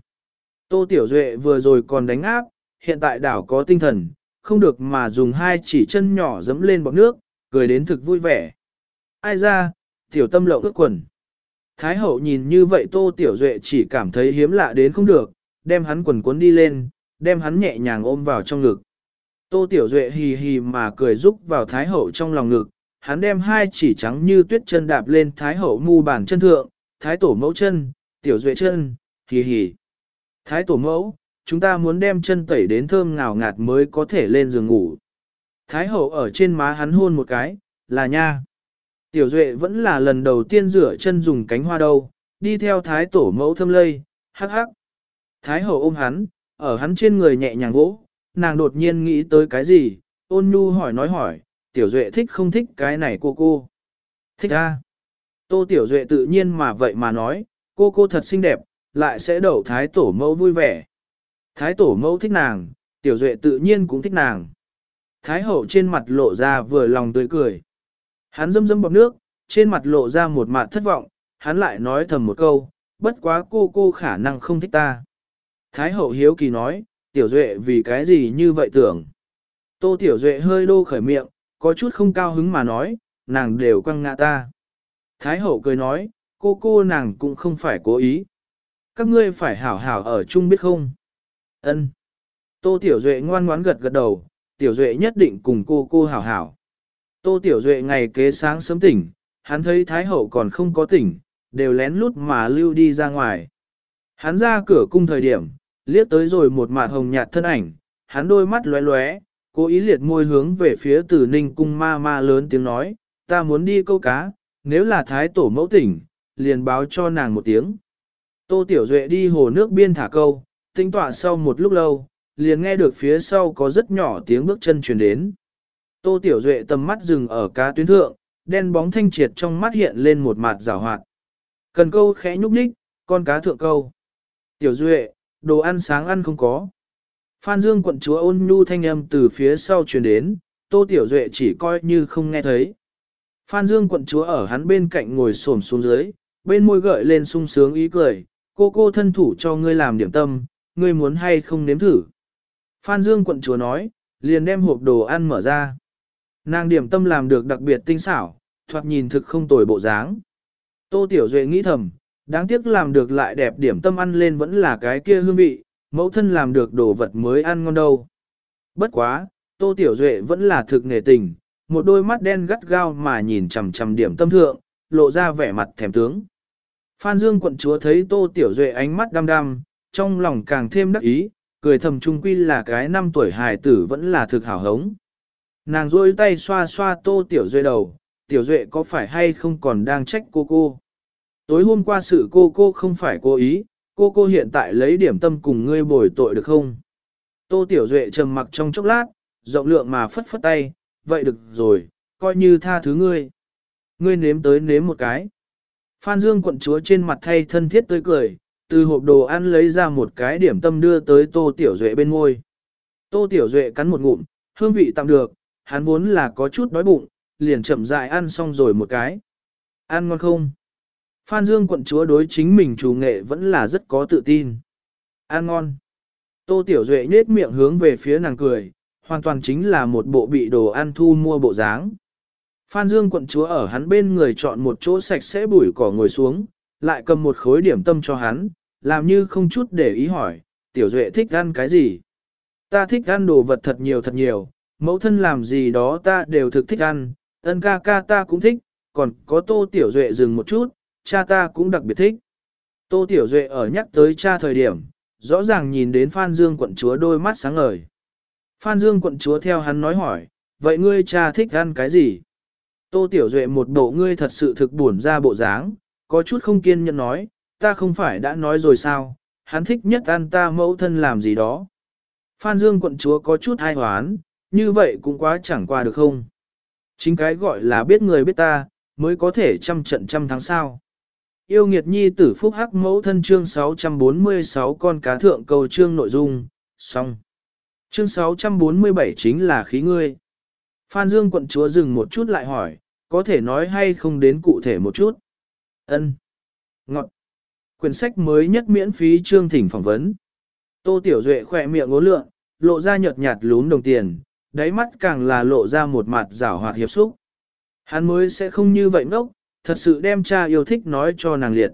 Tô Tiểu Duệ vừa rồi còn đánh áp, hiện tại đảo có tinh thần, không được mà dùng hai chỉ chân nhỏ dẫm lên bọc nước, cười đến thực vui vẻ. Ai ra, Tiểu tâm lậu ước quần. Thái hậu nhìn như vậy Tô Tiểu Duệ chỉ cảm thấy hiếm lạ đến không được, đem hắn quần cuốn đi lên, đem hắn nhẹ nhàng ôm vào trong ngực. Tô Tiểu Duệ hì hì mà cười rúc vào Thái hậu trong lòng ngực, hắn đem hai chỉ trắng như tuyết chân đạp lên Thái hậu mu bàn chân thượng, Thái tổ mẫu chân, Tiểu Duệ chân, hì hì. Thái tổ mẫu, chúng ta muốn đem chân tẩy đến thơm ngào ngạt mới có thể lên giường ngủ. Thái hậu ở trên má hắn hôn một cái, là nha. Tiểu Duệ vẫn là lần đầu tiên rửa chân dùng cánh hoa đâu, đi theo thái tổ mẫu thâm lây, hắc hắc. Thái hậu ôm hắn, ở hắn trên người nhẹ nhàng vỗ, nàng đột nhiên nghĩ tới cái gì, ôn nhu hỏi nói hỏi, tiểu Duệ thích không thích cái này cô cô. Thích a. Tô tiểu Duệ tự nhiên mà vậy mà nói, cô cô thật xinh đẹp, lại sẽ đậu thái tổ mẫu vui vẻ. Thái tổ mẫu thích nàng, tiểu Duệ tự nhiên cũng thích nàng. Thái hậu trên mặt lộ ra vừa lòng tươi cười. Hắn dâm dâm bọc nước, trên mặt lộ ra một mặt thất vọng, hắn lại nói thầm một câu, bất quá cô cô khả năng không thích ta. Thái hậu hiếu kỳ nói, tiểu duệ vì cái gì như vậy tưởng. Tô tiểu duệ hơi đô khởi miệng, có chút không cao hứng mà nói, nàng đều quăng ngã ta. Thái hậu cười nói, cô cô nàng cũng không phải cố ý. Các ngươi phải hảo hảo ở chung biết không? Ân. Tô tiểu duệ ngoan ngoãn gật gật đầu, tiểu duệ nhất định cùng cô cô hảo hảo. Tô Tiểu Duệ ngày kế sáng sớm tỉnh, hắn thấy Thái Hậu còn không có tỉnh, đều lén lút mà lưu đi ra ngoài. Hắn ra cửa cung thời điểm, liếc tới rồi một mặt hồng nhạt thân ảnh, hắn đôi mắt lóe lóe, cố ý liệt môi hướng về phía tử ninh cung ma ma lớn tiếng nói, ta muốn đi câu cá, nếu là Thái Tổ mẫu tỉnh, liền báo cho nàng một tiếng. Tô Tiểu Duệ đi hồ nước biên thả câu, tinh tọa sau một lúc lâu, liền nghe được phía sau có rất nhỏ tiếng bước chân truyền đến. Tô Tiểu Duệ tầm mắt dừng ở cá tuyến thượng, đen bóng thanh triệt trong mắt hiện lên một mặt rào hoạt. Cần câu khẽ nhúc nhích, con cá thượng câu. Tiểu Duệ, đồ ăn sáng ăn không có. Phan Dương quận chúa ôn nhu thanh âm từ phía sau truyền đến, Tô Tiểu Duệ chỉ coi như không nghe thấy. Phan Dương quận chúa ở hắn bên cạnh ngồi xổm xuống dưới, bên môi gợi lên sung sướng ý cười, cô cô thân thủ cho ngươi làm điểm tâm, ngươi muốn hay không nếm thử. Phan Dương quận chúa nói, liền đem hộp đồ ăn mở ra. Nàng điểm tâm làm được đặc biệt tinh xảo, thoạt nhìn thực không tồi bộ dáng. Tô Tiểu Duệ nghĩ thầm, đáng tiếc làm được lại đẹp điểm tâm ăn lên vẫn là cái kia hương vị, mẫu thân làm được đồ vật mới ăn ngon đâu. Bất quá, Tô Tiểu Duệ vẫn là thực nghề tình, một đôi mắt đen gắt gao mà nhìn chằm chằm điểm tâm thượng, lộ ra vẻ mặt thèm tướng. Phan Dương quận chúa thấy Tô Tiểu Duệ ánh mắt đăm đăm, trong lòng càng thêm đắc ý, cười thầm trung quy là cái năm tuổi hài tử vẫn là thực hảo hống. Nàng rôi tay xoa xoa Tô Tiểu Duệ đầu, Tiểu Duệ có phải hay không còn đang trách cô cô. Tối hôm qua sự cô cô không phải cố ý, cô cô hiện tại lấy điểm tâm cùng ngươi bồi tội được không? Tô Tiểu Duệ trầm mặc trong chốc lát, rộng lượng mà phất phất tay, vậy được rồi, coi như tha thứ ngươi. Ngươi nếm tới nếm một cái. Phan Dương quận chúa trên mặt thay thân thiết tươi cười, từ hộp đồ ăn lấy ra một cái điểm tâm đưa tới Tô Tiểu Duệ bên ngôi. Tô Tiểu Duệ cắn một ngụm, hương vị tạm được, hắn vốn là có chút đói bụng, liền chậm dại ăn xong rồi một cái. Ăn ngon không? Phan Dương quận chúa đối chính mình chủ nghệ vẫn là rất có tự tin. Ăn ngon. Tô Tiểu Duệ nhếch miệng hướng về phía nàng cười, hoàn toàn chính là một bộ bị đồ ăn thu mua bộ dáng. Phan Dương quận chúa ở hắn bên người chọn một chỗ sạch sẽ bụi cỏ ngồi xuống, lại cầm một khối điểm tâm cho hắn, làm như không chút để ý hỏi, Tiểu Duệ thích ăn cái gì? Ta thích ăn đồ vật thật nhiều thật nhiều, mẫu thân làm gì đó ta đều thực thích ăn, ân ca ca ta cũng thích, còn có Tô Tiểu Duệ dừng một chút, cha ta cũng đặc biệt thích. Tô Tiểu Duệ ở nhắc tới cha thời điểm, rõ ràng nhìn đến Phan Dương quận chúa đôi mắt sáng ngời. Phan Dương quận chúa theo hắn nói hỏi, vậy ngươi cha thích ăn cái gì? Tô Tiểu Duệ một bộ ngươi thật sự thực buồn ra bộ dáng, có chút không kiên nhẫn nói, ta không phải đã nói rồi sao, hắn thích nhất ăn ta mẫu thân làm gì đó. Phan Dương quận chúa có chút ai hoán, như vậy cũng quá chẳng qua được không? Chính cái gọi là biết người biết ta, mới có thể trăm trận trăm thắng sao. Yêu nghiệt nhi tử phúc hắc mẫu thân chương 646 con cá thượng cầu chương nội dung, xong. Chương 647 chính là khí ngươi. Phan Dương quận chúa dừng một chút lại hỏi, có thể nói hay không đến cụ thể một chút. Ân. Ngọt. Quyển sách mới nhất miễn phí chương thỉnh phỏng vấn. Tô Tiểu Duệ khỏe miệng ngố lượng, lộ ra nhợt nhạt lún đồng tiền, đáy mắt càng là lộ ra một mặt rảo hoạt hiệp xúc. Hắn mới sẽ không như vậy ngốc, thật sự đem cha yêu thích nói cho nàng liệt.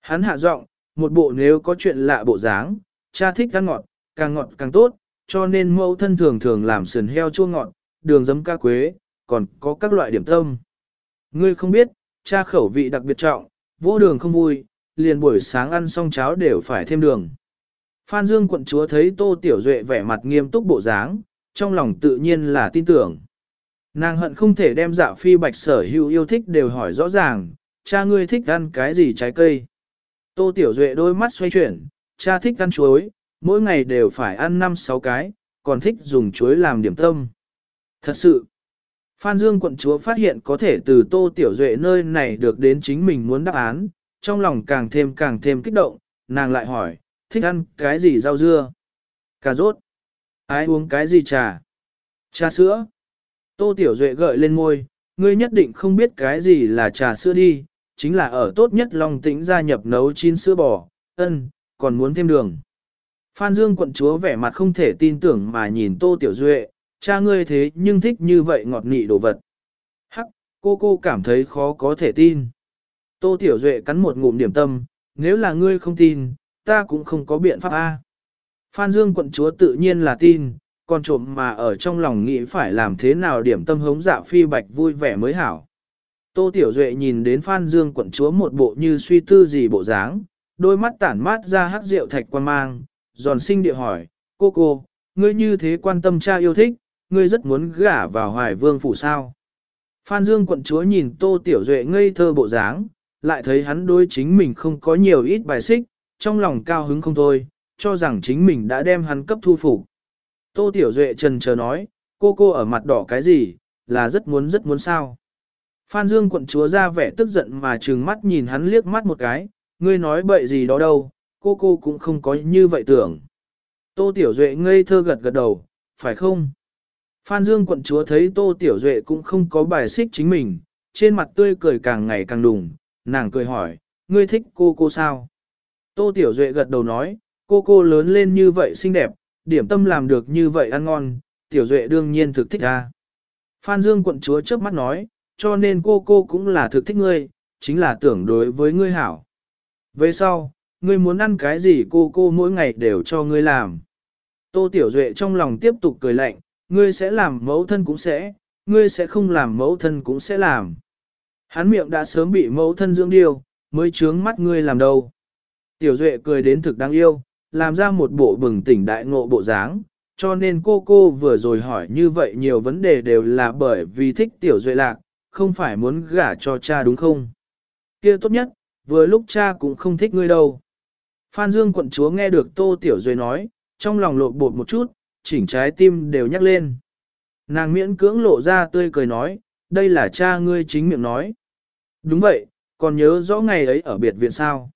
Hắn hạ giọng, một bộ nếu có chuyện lạ bộ dáng, cha thích ăn ngọt, càng ngọt càng tốt, cho nên mẫu thân thường thường làm sườn heo chua ngọt, đường giấm ca quế, còn có các loại điểm tâm. Ngươi không biết, cha khẩu vị đặc biệt trọng, vô đường không vui, liền buổi sáng ăn xong cháo đều phải thêm đường. Phan Dương quận chúa thấy Tô Tiểu Duệ vẻ mặt nghiêm túc bộ dáng, trong lòng tự nhiên là tin tưởng. Nàng hận không thể đem dạ phi bạch sở hữu yêu thích đều hỏi rõ ràng, cha ngươi thích ăn cái gì trái cây. Tô Tiểu Duệ đôi mắt xoay chuyển, cha thích ăn chuối, mỗi ngày đều phải ăn 5-6 cái, còn thích dùng chuối làm điểm tâm. Thật sự, Phan Dương quận chúa phát hiện có thể từ Tô Tiểu Duệ nơi này được đến chính mình muốn đáp án, trong lòng càng thêm càng thêm kích động, nàng lại hỏi, thích ăn cái gì rau dưa? Cà rốt? Ai uống cái gì trà? Trà sữa? Tô Tiểu Duệ gợi lên môi, ngươi nhất định không biết cái gì là trà sữa đi, chính là ở tốt nhất Long Tĩnh gia nhập nấu chín sữa bò, ân, còn muốn thêm đường. Phan Dương quận chúa vẻ mặt không thể tin tưởng mà nhìn Tô Tiểu Duệ, cha ngươi thế nhưng thích như vậy ngọt nị đồ vật. Hắc, cô cô cảm thấy khó có thể tin. Tô Tiểu Duệ cắn một ngụm điểm tâm, nếu là ngươi không tin, ta cũng không có biện pháp A. Phan Dương quận chúa tự nhiên là tin, còn trộm mà ở trong lòng nghĩ phải làm thế nào điểm tâm hống dạ phi bạch vui vẻ mới hảo. Tô Tiểu Duệ nhìn đến Phan Dương quận chúa một bộ như suy tư gì bộ dáng, đôi mắt tản mát ra hắc rượu thạch quan mang, giòn sinh địa hỏi, cô cô, ngươi như thế quan tâm cha yêu thích, ngươi rất muốn gả vào hoài vương phủ sao. Phan Dương quận chúa nhìn Tô Tiểu Duệ ngây thơ bộ dáng, lại thấy hắn đối chính mình không có nhiều ít bài xích, trong lòng cao hứng không thôi, cho rằng chính mình đã đem hắn cấp thu phục. Tô Tiểu Duệ trần chờ nói, cô cô ở mặt đỏ cái gì, là rất muốn rất muốn sao. Phan Dương quận chúa ra vẻ tức giận mà trừng mắt nhìn hắn liếc mắt một cái, ngươi nói bậy gì đó đâu, cô cô cũng không có như vậy tưởng. Tô Tiểu Duệ ngây thơ gật gật đầu, phải không? Phan Dương quận chúa thấy Tô Tiểu Duệ cũng không có bài xích chính mình, trên mặt tươi cười càng ngày càng đùng, nàng cười hỏi, ngươi thích cô cô sao? Tô Tiểu Duệ gật đầu nói, cô cô lớn lên như vậy xinh đẹp, điểm tâm làm được như vậy ăn ngon, Tiểu Duệ đương nhiên thực thích ra. Phan Dương quận chúa chớp mắt nói, cho nên cô cô cũng là thực thích ngươi, chính là tưởng đối với ngươi hảo. Về sau, ngươi muốn ăn cái gì cô cô mỗi ngày đều cho ngươi làm. Tô Tiểu Duệ trong lòng tiếp tục cười lạnh, ngươi sẽ làm mẫu thân cũng sẽ, ngươi sẽ không làm mẫu thân cũng sẽ làm. Hắn miệng đã sớm bị mẫu thân dưỡng điêu, mới trướng mắt ngươi làm đâu. Tiểu Duệ cười đến thực đáng yêu, làm ra một bộ bừng tỉnh đại ngộ bộ dáng, cho nên cô cô vừa rồi hỏi như vậy nhiều vấn đề đều là bởi vì thích Tiểu Duệ lạc, không phải muốn gả cho cha đúng không? kia tốt nhất, vừa lúc cha cũng không thích ngươi đâu. Phan Dương quận chúa nghe được Tô Tiểu Duệ nói, trong lòng lộ bột một chút, chỉnh trái tim đều nhắc lên. Nàng miễn cưỡng lộ ra tươi cười nói, đây là cha ngươi chính miệng nói. Đúng vậy, còn nhớ rõ ngày ấy ở biệt viện sao.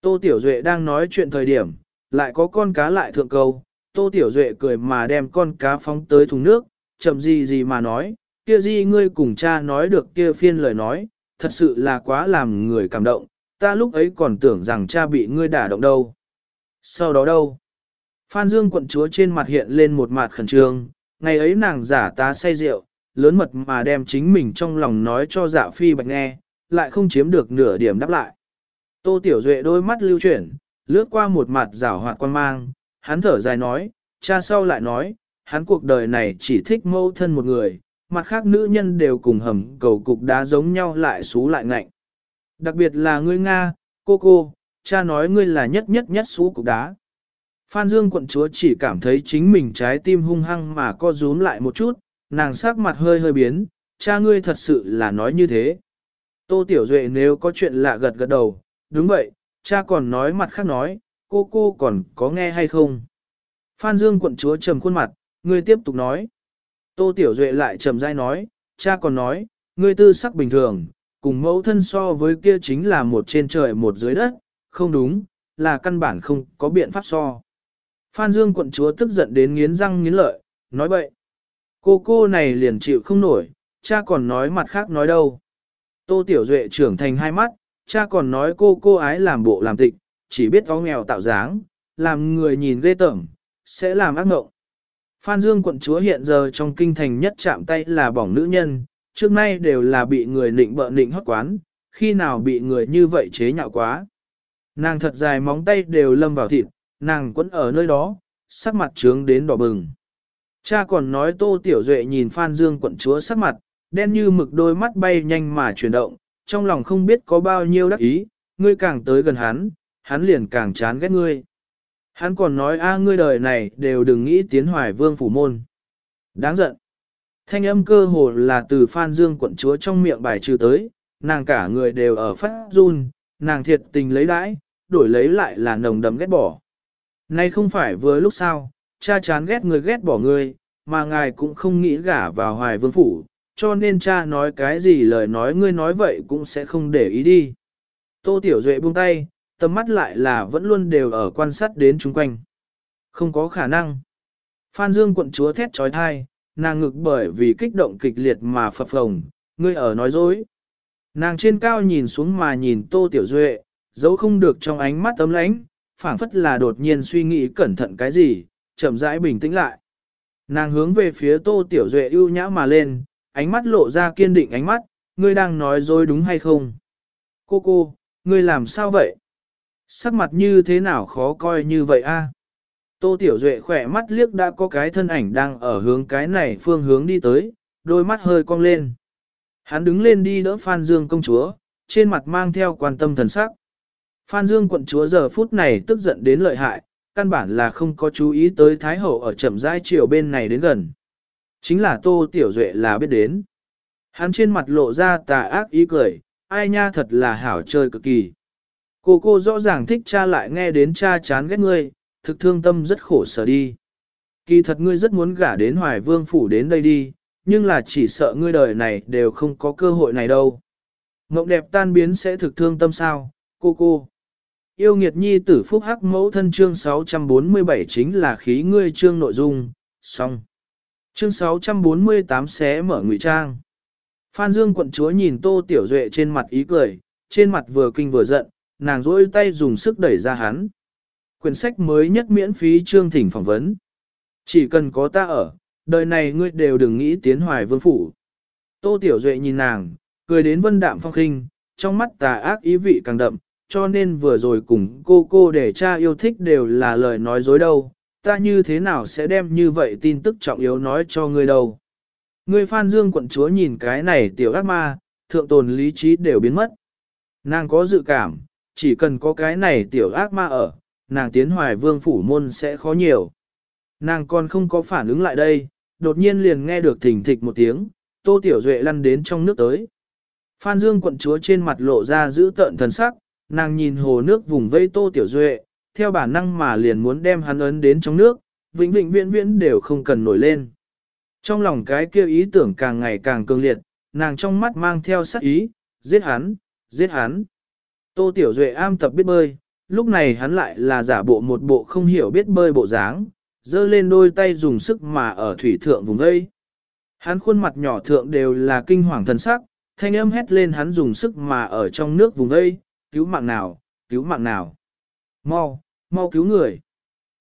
Tô Tiểu Duệ đang nói chuyện thời điểm, lại có con cá lại thượng câu. Tô Tiểu Duệ cười mà đem con cá phóng tới thùng nước, chậm gì gì mà nói, kia gì ngươi cùng cha nói được kia phiên lời nói, thật sự là quá làm người cảm động, ta lúc ấy còn tưởng rằng cha bị ngươi đả động đâu. Sau đó đâu? Phan Dương quận chúa trên mặt hiện lên một mặt khẩn trương, ngày ấy nàng giả tá say rượu, lớn mật mà đem chính mình trong lòng nói cho dạ phi bạch nghe, lại không chiếm được nửa điểm đáp lại. Tô Tiểu Duệ đôi mắt lưu chuyển, lướt qua một mặt rảo hoạt quan mang, hắn thở dài nói, cha sau lại nói, hắn cuộc đời này chỉ thích mâu thân một người, mặt khác nữ nhân đều cùng hầm cầu cục đá giống nhau lại xú lại ngạnh. Đặc biệt là ngươi Nga, cô cô, cha nói ngươi là nhất nhất nhất xú cục đá. Phan Dương quận chúa chỉ cảm thấy chính mình trái tim hung hăng mà co rúm lại một chút, nàng sắc mặt hơi hơi biến, cha ngươi thật sự là nói như thế. Tô Tiểu Duệ nếu có chuyện lạ gật gật đầu, đúng vậy, cha còn nói mặt khác nói, cô cô còn có nghe hay không? Phan Dương quận chúa trầm khuôn mặt, ngươi tiếp tục nói. Tô Tiểu Duệ lại trầm dai nói, cha còn nói, ngươi tư sắc bình thường, cùng mẫu thân so với kia chính là một trên trời một dưới đất, không đúng, là căn bản không có biện pháp so. Phan Dương quận chúa tức giận đến nghiến răng nghiến lợi, nói bậy. Cô cô này liền chịu không nổi, cha còn nói mặt khác nói đâu. Tô Tiểu Duệ trưởng thành hai mắt, cha còn nói cô cô ái làm bộ làm tịch, chỉ biết có nghèo tạo dáng, làm người nhìn ghê tởm, sẽ làm ác ngộng. Phan Dương quận chúa hiện giờ trong kinh thành nhất chạm tay là bỏng nữ nhân, trước nay đều là bị người nịnh bợ nịnh hót quán, khi nào bị người như vậy chế nhạo quá. Nàng thật dài móng tay đều lâm vào thịt, nàng quấn ở nơi đó, sắc mặt trướng đến đỏ bừng. Cha còn nói Tô Tiểu Duệ nhìn Phan Dương quận chúa sắc mặt, đen như mực đôi mắt bay nhanh mà chuyển động, trong lòng không biết có bao nhiêu đắc ý, ngươi càng tới gần hắn, hắn liền càng chán ghét ngươi. Hắn còn nói a ngươi đời này đều đừng nghĩ tiến hoài vương phủ môn. Đáng giận. Thanh âm cơ hồ là từ Phan Dương quận chúa trong miệng bài trừ tới, nàng cả người đều ở phát run, nàng thiệt tình lấy đãi, đổi lấy lại là nồng đầm ghét bỏ. Nay không phải vừa lúc sao, cha chán ghét người ghét bỏ người mà ngài cũng không nghĩ gả vào hoài vương phủ, cho nên cha nói cái gì lời nói ngươi nói vậy cũng sẽ không để ý đi. Tô Tiểu Duệ buông tay, tầm mắt lại là vẫn luôn đều ở quan sát đến chung quanh. Không có khả năng. Phan Dương quận chúa thét trói thai, nàng ngực bởi vì kích động kịch liệt mà phập phồng, ngươi ở nói dối. Nàng trên cao nhìn xuống mà nhìn Tô Tiểu Duệ, dấu không được trong ánh mắt tấm lánh, phảng phất là đột nhiên suy nghĩ cẩn thận cái gì, chậm rãi bình tĩnh lại. Nàng hướng về phía Tô Tiểu Duệ ưu nhã mà lên, ánh mắt lộ ra kiên định ánh mắt, ngươi đang nói dối đúng hay không? Cô cô, ngươi làm sao vậy? Sắc mặt như thế nào khó coi như vậy a? Tô Tiểu Duệ khỏe mắt liếc đã có cái thân ảnh đang ở hướng cái này phương hướng đi tới, đôi mắt hơi cong lên. Hắn đứng lên đi đỡ Phan Dương công chúa, trên mặt mang theo quan tâm thần sắc. Phan Dương quận chúa giờ phút này tức giận đến lợi hại, căn bản là không có chú ý tới Thái Hậu ở chậm rãi chiều bên này đến gần. Chính là Tô Tiểu Duệ là biết đến. Hắn trên mặt lộ ra tà ác ý cười, ai nha thật là hảo chơi cực kỳ. Cô cô rõ ràng thích cha lại nghe đến cha chán ghét ngươi, thực thương tâm rất khổ sở đi. Kỳ thật ngươi rất muốn gả đến Hoài Vương Phủ đến đây đi, nhưng là chỉ sợ ngươi đời này đều không có cơ hội này đâu. Mộng đẹp tan biến sẽ thực thương tâm sao, cô cô. Yêu nghiệt nhi tử phúc hắc mẫu thân chương 647 chính là khí ngươi chương nội dung, xong. Chương 648 sẽ mở ngụy trang. Phan Dương quận chúa nhìn Tô Tiểu Duệ trên mặt ý cười, trên mặt vừa kinh vừa giận, nàng rỗi tay dùng sức đẩy ra hắn. Quyển sách mới nhất miễn phí chương thỉnh phỏng vấn. Chỉ cần có ta ở, đời này ngươi đều đừng nghĩ tiến hoài vương phủ. Tô Tiểu Duệ nhìn nàng, cười đến vân đạm phong khinh, trong mắt tà ác ý vị càng đậm, cho nên vừa rồi cùng cô cô để cha yêu thích đều là lời nói dối đâu, ta như thế nào sẽ đem như vậy tin tức trọng yếu nói cho ngươi đâu. Ngươi Phan Dương quận chúa nhìn cái này tiểu ác ma, thượng tồn lý trí đều biến mất. Nàng có dự cảm, chỉ cần có cái này tiểu ác ma ở, nàng tiến hoài vương phủ môn sẽ khó nhiều. Nàng còn không có phản ứng lại đây, đột nhiên liền nghe được thỉnh thịch một tiếng, tô tiểu duệ lăn đến trong nước tới. Phan Dương quận chúa trên mặt lộ ra giữ tợn thần sắc, nàng nhìn hồ nước vùng vây tô tiểu duệ, theo bản năng mà liền muốn đem hắn ấn đến trong nước, vĩnh vĩnh viễn viễn đều không cần nổi lên. Trong lòng cái kia ý tưởng càng ngày càng cường liệt, nàng trong mắt mang theo sát ý, giết hắn, giết hắn. Tô Tiểu Duệ am tập biết bơi, lúc này hắn lại là giả bộ một bộ không hiểu biết bơi bộ dáng, dơ lên đôi tay dùng sức mà ở thủy thượng vùng gây. Hắn khuôn mặt nhỏ thượng đều là kinh hoàng thần sắc, thanh âm hét lên hắn dùng sức mà ở trong nước vùng gây, cứu mạng nào, cứu mạng nào. Mau, mau cứu người.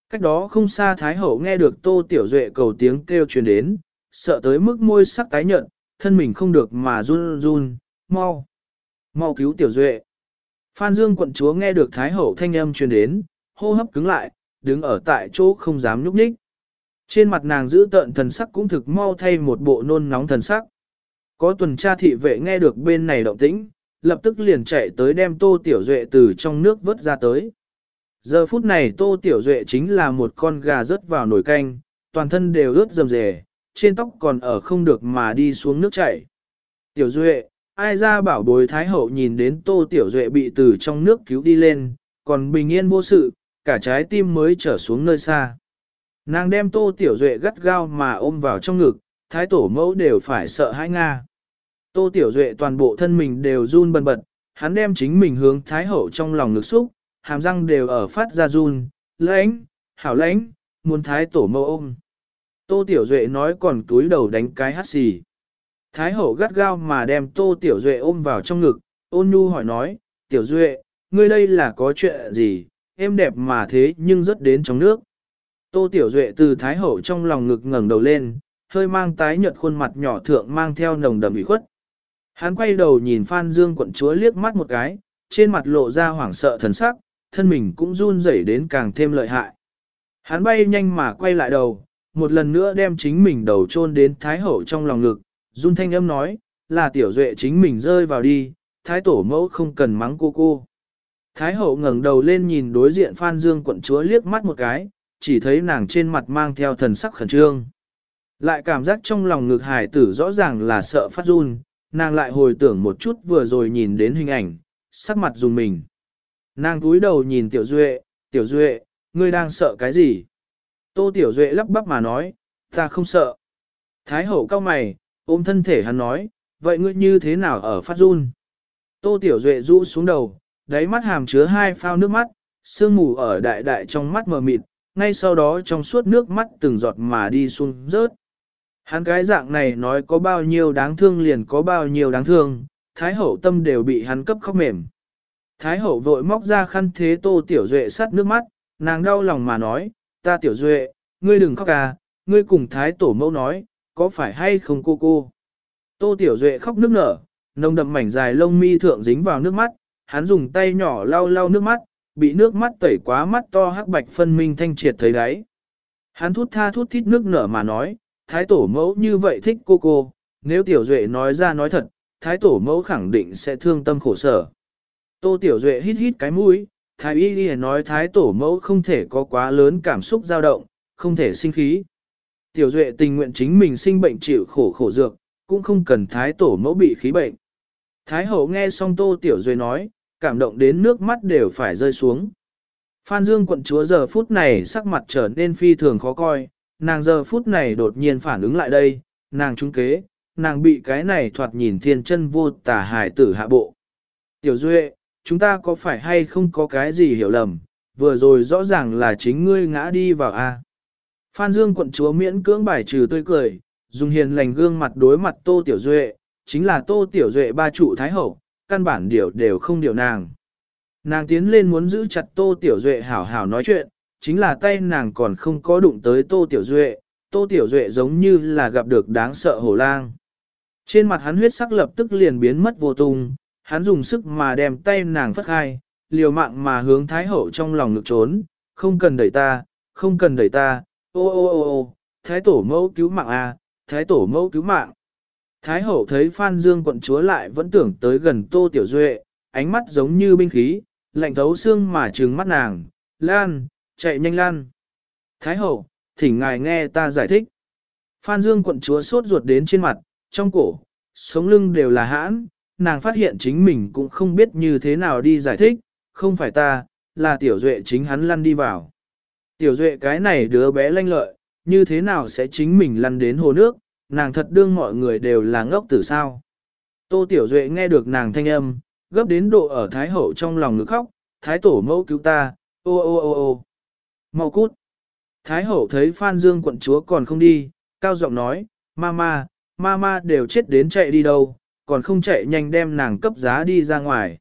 Cách đó không xa Thái Hậu nghe được Tô Tiểu Duệ cầu tiếng kêu truyền đến, sợ tới mức môi sắc tái nhợt, thân mình không được mà run run, mau, mau cứu Tiểu Duệ. Phan Dương quận chúa nghe được Thái Hậu thanh âm truyền đến, hô hấp cứng lại, đứng ở tại chỗ không dám nhúc nhích. Trên mặt nàng giữ tợn thần sắc cũng thực mau thay một bộ nôn nóng thần sắc. Có tuần tra thị vệ nghe được bên này động tĩnh, lập tức liền chạy tới đem Tô Tiểu Duệ từ trong nước vớt ra tới. Giờ phút này Tô Tiểu Duệ chính là một con gà rớt vào nồi canh, toàn thân đều ướt rầm rề, trên tóc còn ở không được mà đi xuống nước chảy. Tiểu Duệ, ai ra bảo bối Thái Hậu nhìn đến Tô Tiểu Duệ bị từ trong nước cứu đi lên, còn bình yên vô sự, cả trái tim mới trở xuống nơi xa. Nàng đem Tô Tiểu Duệ gắt gao mà ôm vào trong ngực, Thái Tổ mẫu đều phải sợ hãi Nga. Tô Tiểu Duệ toàn bộ thân mình đều run bần bật, hắn đem chính mình hướng Thái Hậu trong lòng ngực xúc, hàm răng đều ở phát ra run, lãnh, hảo lãnh, muốn Thái Tổ mâu ôm. Tô Tiểu Duệ nói còn túi đầu đánh cái hát xì. Thái hậu gắt gao mà đem Tô Tiểu Duệ ôm vào trong ngực, ôn nhu hỏi nói, Tiểu Duệ, ngươi đây là có chuyện gì, em đẹp mà thế nhưng rất đến trong nước. Tô Tiểu Duệ từ Thái hậu trong lòng ngực ngẩng đầu lên, hơi mang tái nhợt khuôn mặt nhỏ thượng mang theo nồng đầm ủy khuất. Hắn quay đầu nhìn Phan Dương quận chúa liếc mắt một cái, trên mặt lộ ra hoảng sợ thần sắc, thân mình cũng run rẩy đến càng thêm lợi hại. Hắn bay nhanh mà quay lại đầu, một lần nữa đem chính mình đầu chôn đến Thái Hậu trong lòng ngực, run thanh âm nói, là tiểu duệ chính mình rơi vào đi, Thái Tổ mẫu không cần mắng cô cô. Thái Hậu ngẩng đầu lên nhìn đối diện Phan Dương quận chúa liếc mắt một cái, chỉ thấy nàng trên mặt mang theo thần sắc khẩn trương. Lại cảm giác trong lòng ngực hải tử rõ ràng là sợ phát run, nàng lại hồi tưởng một chút vừa rồi nhìn đến hình ảnh, sắc mặt dùng mình. Nàng cúi đầu nhìn Tiểu Duệ, Tiểu Duệ, ngươi đang sợ cái gì? Tô Tiểu Duệ lắp bắp mà nói, ta không sợ. Thái hậu cao mày, ôm thân thể hắn nói, vậy ngươi như thế nào ở phát run? Tô Tiểu Duệ rũ xuống đầu, đáy mắt hàm chứa hai phao nước mắt, sương mù ở đại đại trong mắt mờ mịt, ngay sau đó trong suốt nước mắt từng giọt mà đi xuống rớt. Hắn cái dạng này nói có bao nhiêu đáng thương liền có bao nhiêu đáng thương, Thái hậu tâm đều bị hắn cấp khóc mềm. Thái hậu vội móc ra khăn thế Tô Tiểu Duệ sắt nước mắt, nàng đau lòng mà nói, ta tiểu duệ, ngươi đừng khóc à, ngươi cùng thái tổ mẫu nói, có phải hay không cô cô? Tô tiểu duệ khóc nước nở, nồng đậm mảnh dài lông mi thượng dính vào nước mắt, hắn dùng tay nhỏ lau lau nước mắt, bị nước mắt tẩy quá mắt to hắc bạch phân minh thanh triệt thấy đáy. Hắn thút tha thút thít nước nở mà nói, thái tổ mẫu như vậy thích cô cô, nếu tiểu duệ nói ra nói thật, thái tổ mẫu khẳng định sẽ thương tâm khổ sở. Tô tiểu duệ hít hít cái mũi, Thái y ghi nói thái tổ mẫu không thể có quá lớn cảm xúc dao động, không thể sinh khí. Tiểu duệ tình nguyện chính mình sinh bệnh chịu khổ khổ dược, cũng không cần thái tổ mẫu bị khí bệnh. Thái hậu nghe xong tô tiểu duệ nói, cảm động đến nước mắt đều phải rơi xuống. Phan Dương quận chúa giờ phút này sắc mặt trở nên phi thường khó coi, nàng giờ phút này đột nhiên phản ứng lại đây, nàng trúng kế, nàng bị cái này thoạt nhìn thiên chân vô tả hài tử hạ bộ. Tiểu Duệ, chúng ta có phải hay không có cái gì hiểu lầm, vừa rồi rõ ràng là chính ngươi ngã đi vào a. Phan Dương quận chúa miễn cưỡng bài trừ tươi cười, dùng hiền lành gương mặt đối mặt Tô Tiểu Duệ, chính là tô tiểu duệ ba trụ thái hậu, căn bản điều đều không điều nàng. Nàng tiến lên muốn giữ chặt tô tiểu duệ hảo hảo nói chuyện, chính là tay nàng còn không có đụng tới tô tiểu duệ, tô tiểu duệ giống như là gặp được đáng sợ hổ lang. Trên mặt hắn huyết sắc lập tức liền biến mất vô tung, hắn dùng sức mà đem tay nàng phất khai, liều mạng mà hướng thái hậu trong lòng ngực trốn, không cần đẩy ta, không cần đẩy ta, ô ô ô ô, thái tổ mẫu cứu mạng a, à, thái tổ mẫu cứu mạng. Thái hậu thấy Phan Dương quận chúa lại vẫn tưởng tới gần Tô Tiểu Duệ, ánh mắt giống như binh khí, lạnh thấu xương mà trừng mắt nàng, lan, chạy nhanh lan. Thái hậu, thỉnh ngài nghe ta giải thích. Phan Dương quận chúa sốt ruột đến trên mặt, trong cổ, sống lưng đều là hãn, nàng phát hiện chính mình cũng không biết như thế nào đi giải thích, không phải ta, là tiểu duệ chính hắn lăn đi vào. Tiểu duệ cái này đứa bé lanh lợi, như thế nào sẽ chính mình lăn đến hồ nước, nàng thật đương mọi người đều là ngốc tử sao. Tô tiểu duệ nghe được nàng thanh âm, gấp đến độ ở thái hậu trong lòng ngực khóc, thái tổ mẫu cứu ta, ô ô ô ô. Mau cút. Thái hậu thấy Phan Dương quận chúa còn không đi, cao giọng nói, mama, mama đều chết đến chạy đi đâu, còn không chạy nhanh đem nàng cấp giá đi ra ngoài.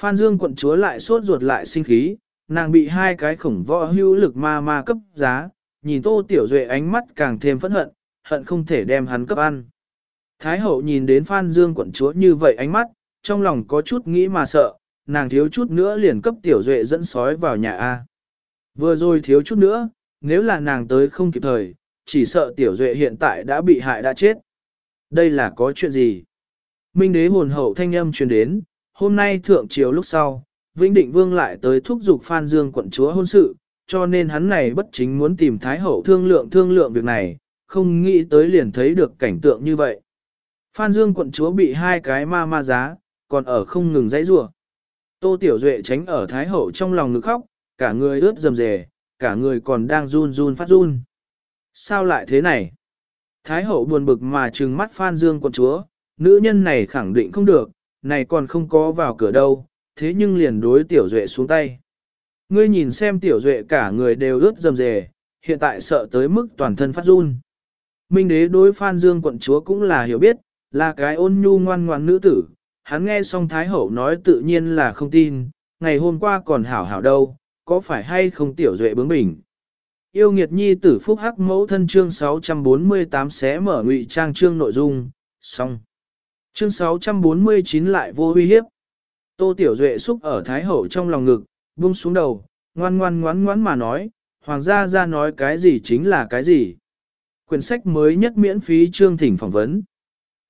Phan Dương quận chúa lại sốt ruột lại sinh khí, nàng bị hai cái khổng võ hữu lực ma ma cấp giá, nhìn tô tiểu duệ ánh mắt càng thêm phẫn hận, hận không thể đem hắn cấp ăn. Thái hậu nhìn đến Phan Dương quận chúa như vậy ánh mắt, trong lòng có chút nghĩ mà sợ, nàng thiếu chút nữa liền cấp tiểu duệ dẫn sói vào nhà A. Vừa rồi thiếu chút nữa, nếu là nàng tới không kịp thời, chỉ sợ tiểu duệ hiện tại đã bị hại đã chết. Đây là có chuyện gì? Minh đế hồn hậu thanh âm truyền đến, hôm nay thượng triều lúc sau, Vĩnh Định Vương lại tới thúc giục Phan Dương quận chúa hôn sự, cho nên hắn này bất chính muốn tìm Thái Hậu thương lượng thương lượng việc này, không nghĩ tới liền thấy được cảnh tượng như vậy. Phan Dương quận chúa bị hai cái ma ma giá, còn ở không ngừng dãy rủa. Tô Tiểu Duệ tránh ở Thái Hậu trong lòng ngực khóc, cả người ướt rầm rề, cả người còn đang run run phát run. Sao lại thế này? Thái Hậu buồn bực mà trừng mắt Phan Dương quận chúa, nữ nhân này khẳng định không được, này còn không có vào cửa đâu, thế nhưng liền đối Tiểu Duệ xuống tay. Ngươi nhìn xem Tiểu Duệ cả người đều ướt dầm dề, hiện tại sợ tới mức toàn thân phát run. Minh đế đối Phan Dương quận chúa cũng là hiểu biết, là cái ôn nhu ngoan ngoan nữ tử, hắn nghe xong Thái Hậu nói tự nhiên là không tin, ngày hôm qua còn hảo hảo đâu, có phải hay không tiểu duệ bướng bỉnh. Yêu nghiệt nhi tử phúc hắc mẫu thân chương 648 xé mở ngụy trang chương nội dung, xong. Chương 649 lại vô uy hiếp. Tô Tiểu Duệ xúc ở Thái Hậu trong lòng ngực, buông xuống đầu, ngoan ngoan ngoan ngoan mà nói, Hoàng gia ra nói cái gì chính là cái gì. Quyển sách mới nhất miễn phí chương thỉnh phỏng vấn.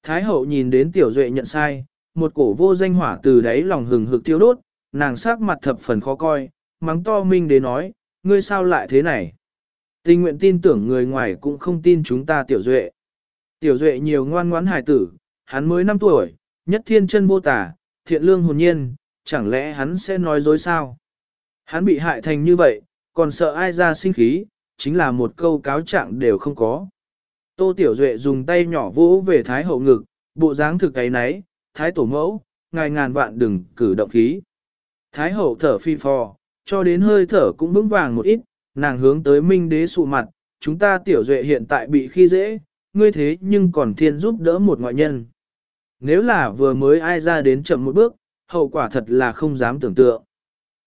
Thái Hậu nhìn đến Tiểu Duệ nhận sai, một cổ vô danh hỏa từ đáy lòng hừng hực tiêu đốt, nàng sắc mặt thập phần khó coi, mắng to minh đế nói, ngươi sao lại thế này? Tình nguyện tin tưởng người ngoài cũng không tin chúng ta tiểu duệ. Tiểu duệ nhiều ngoan ngoãn hài tử, hắn mới 5 tuổi, nhất thiên chân vô tả, thiện lương hồn nhiên, chẳng lẽ hắn sẽ nói dối sao? Hắn bị hại thành như vậy, còn sợ ai ra sinh khí, chính là một câu cáo trạng đều không có. Tô Tiểu Duệ dùng tay nhỏ vỗ về Thái Hậu ngực, bộ dáng thực cái nấy, Thái Tổ Mẫu, ngài ngàn vạn đừng cử động khí. Thái Hậu thở phi phò, cho đến hơi thở cũng vững vàng một ít, nàng hướng tới minh đế sụ mặt, chúng ta tiểu duệ hiện tại bị khi dễ, ngươi thế nhưng còn thiên giúp đỡ một ngoại nhân. Nếu là vừa mới ai ra đến chậm một bước, hậu quả thật là không dám tưởng tượng.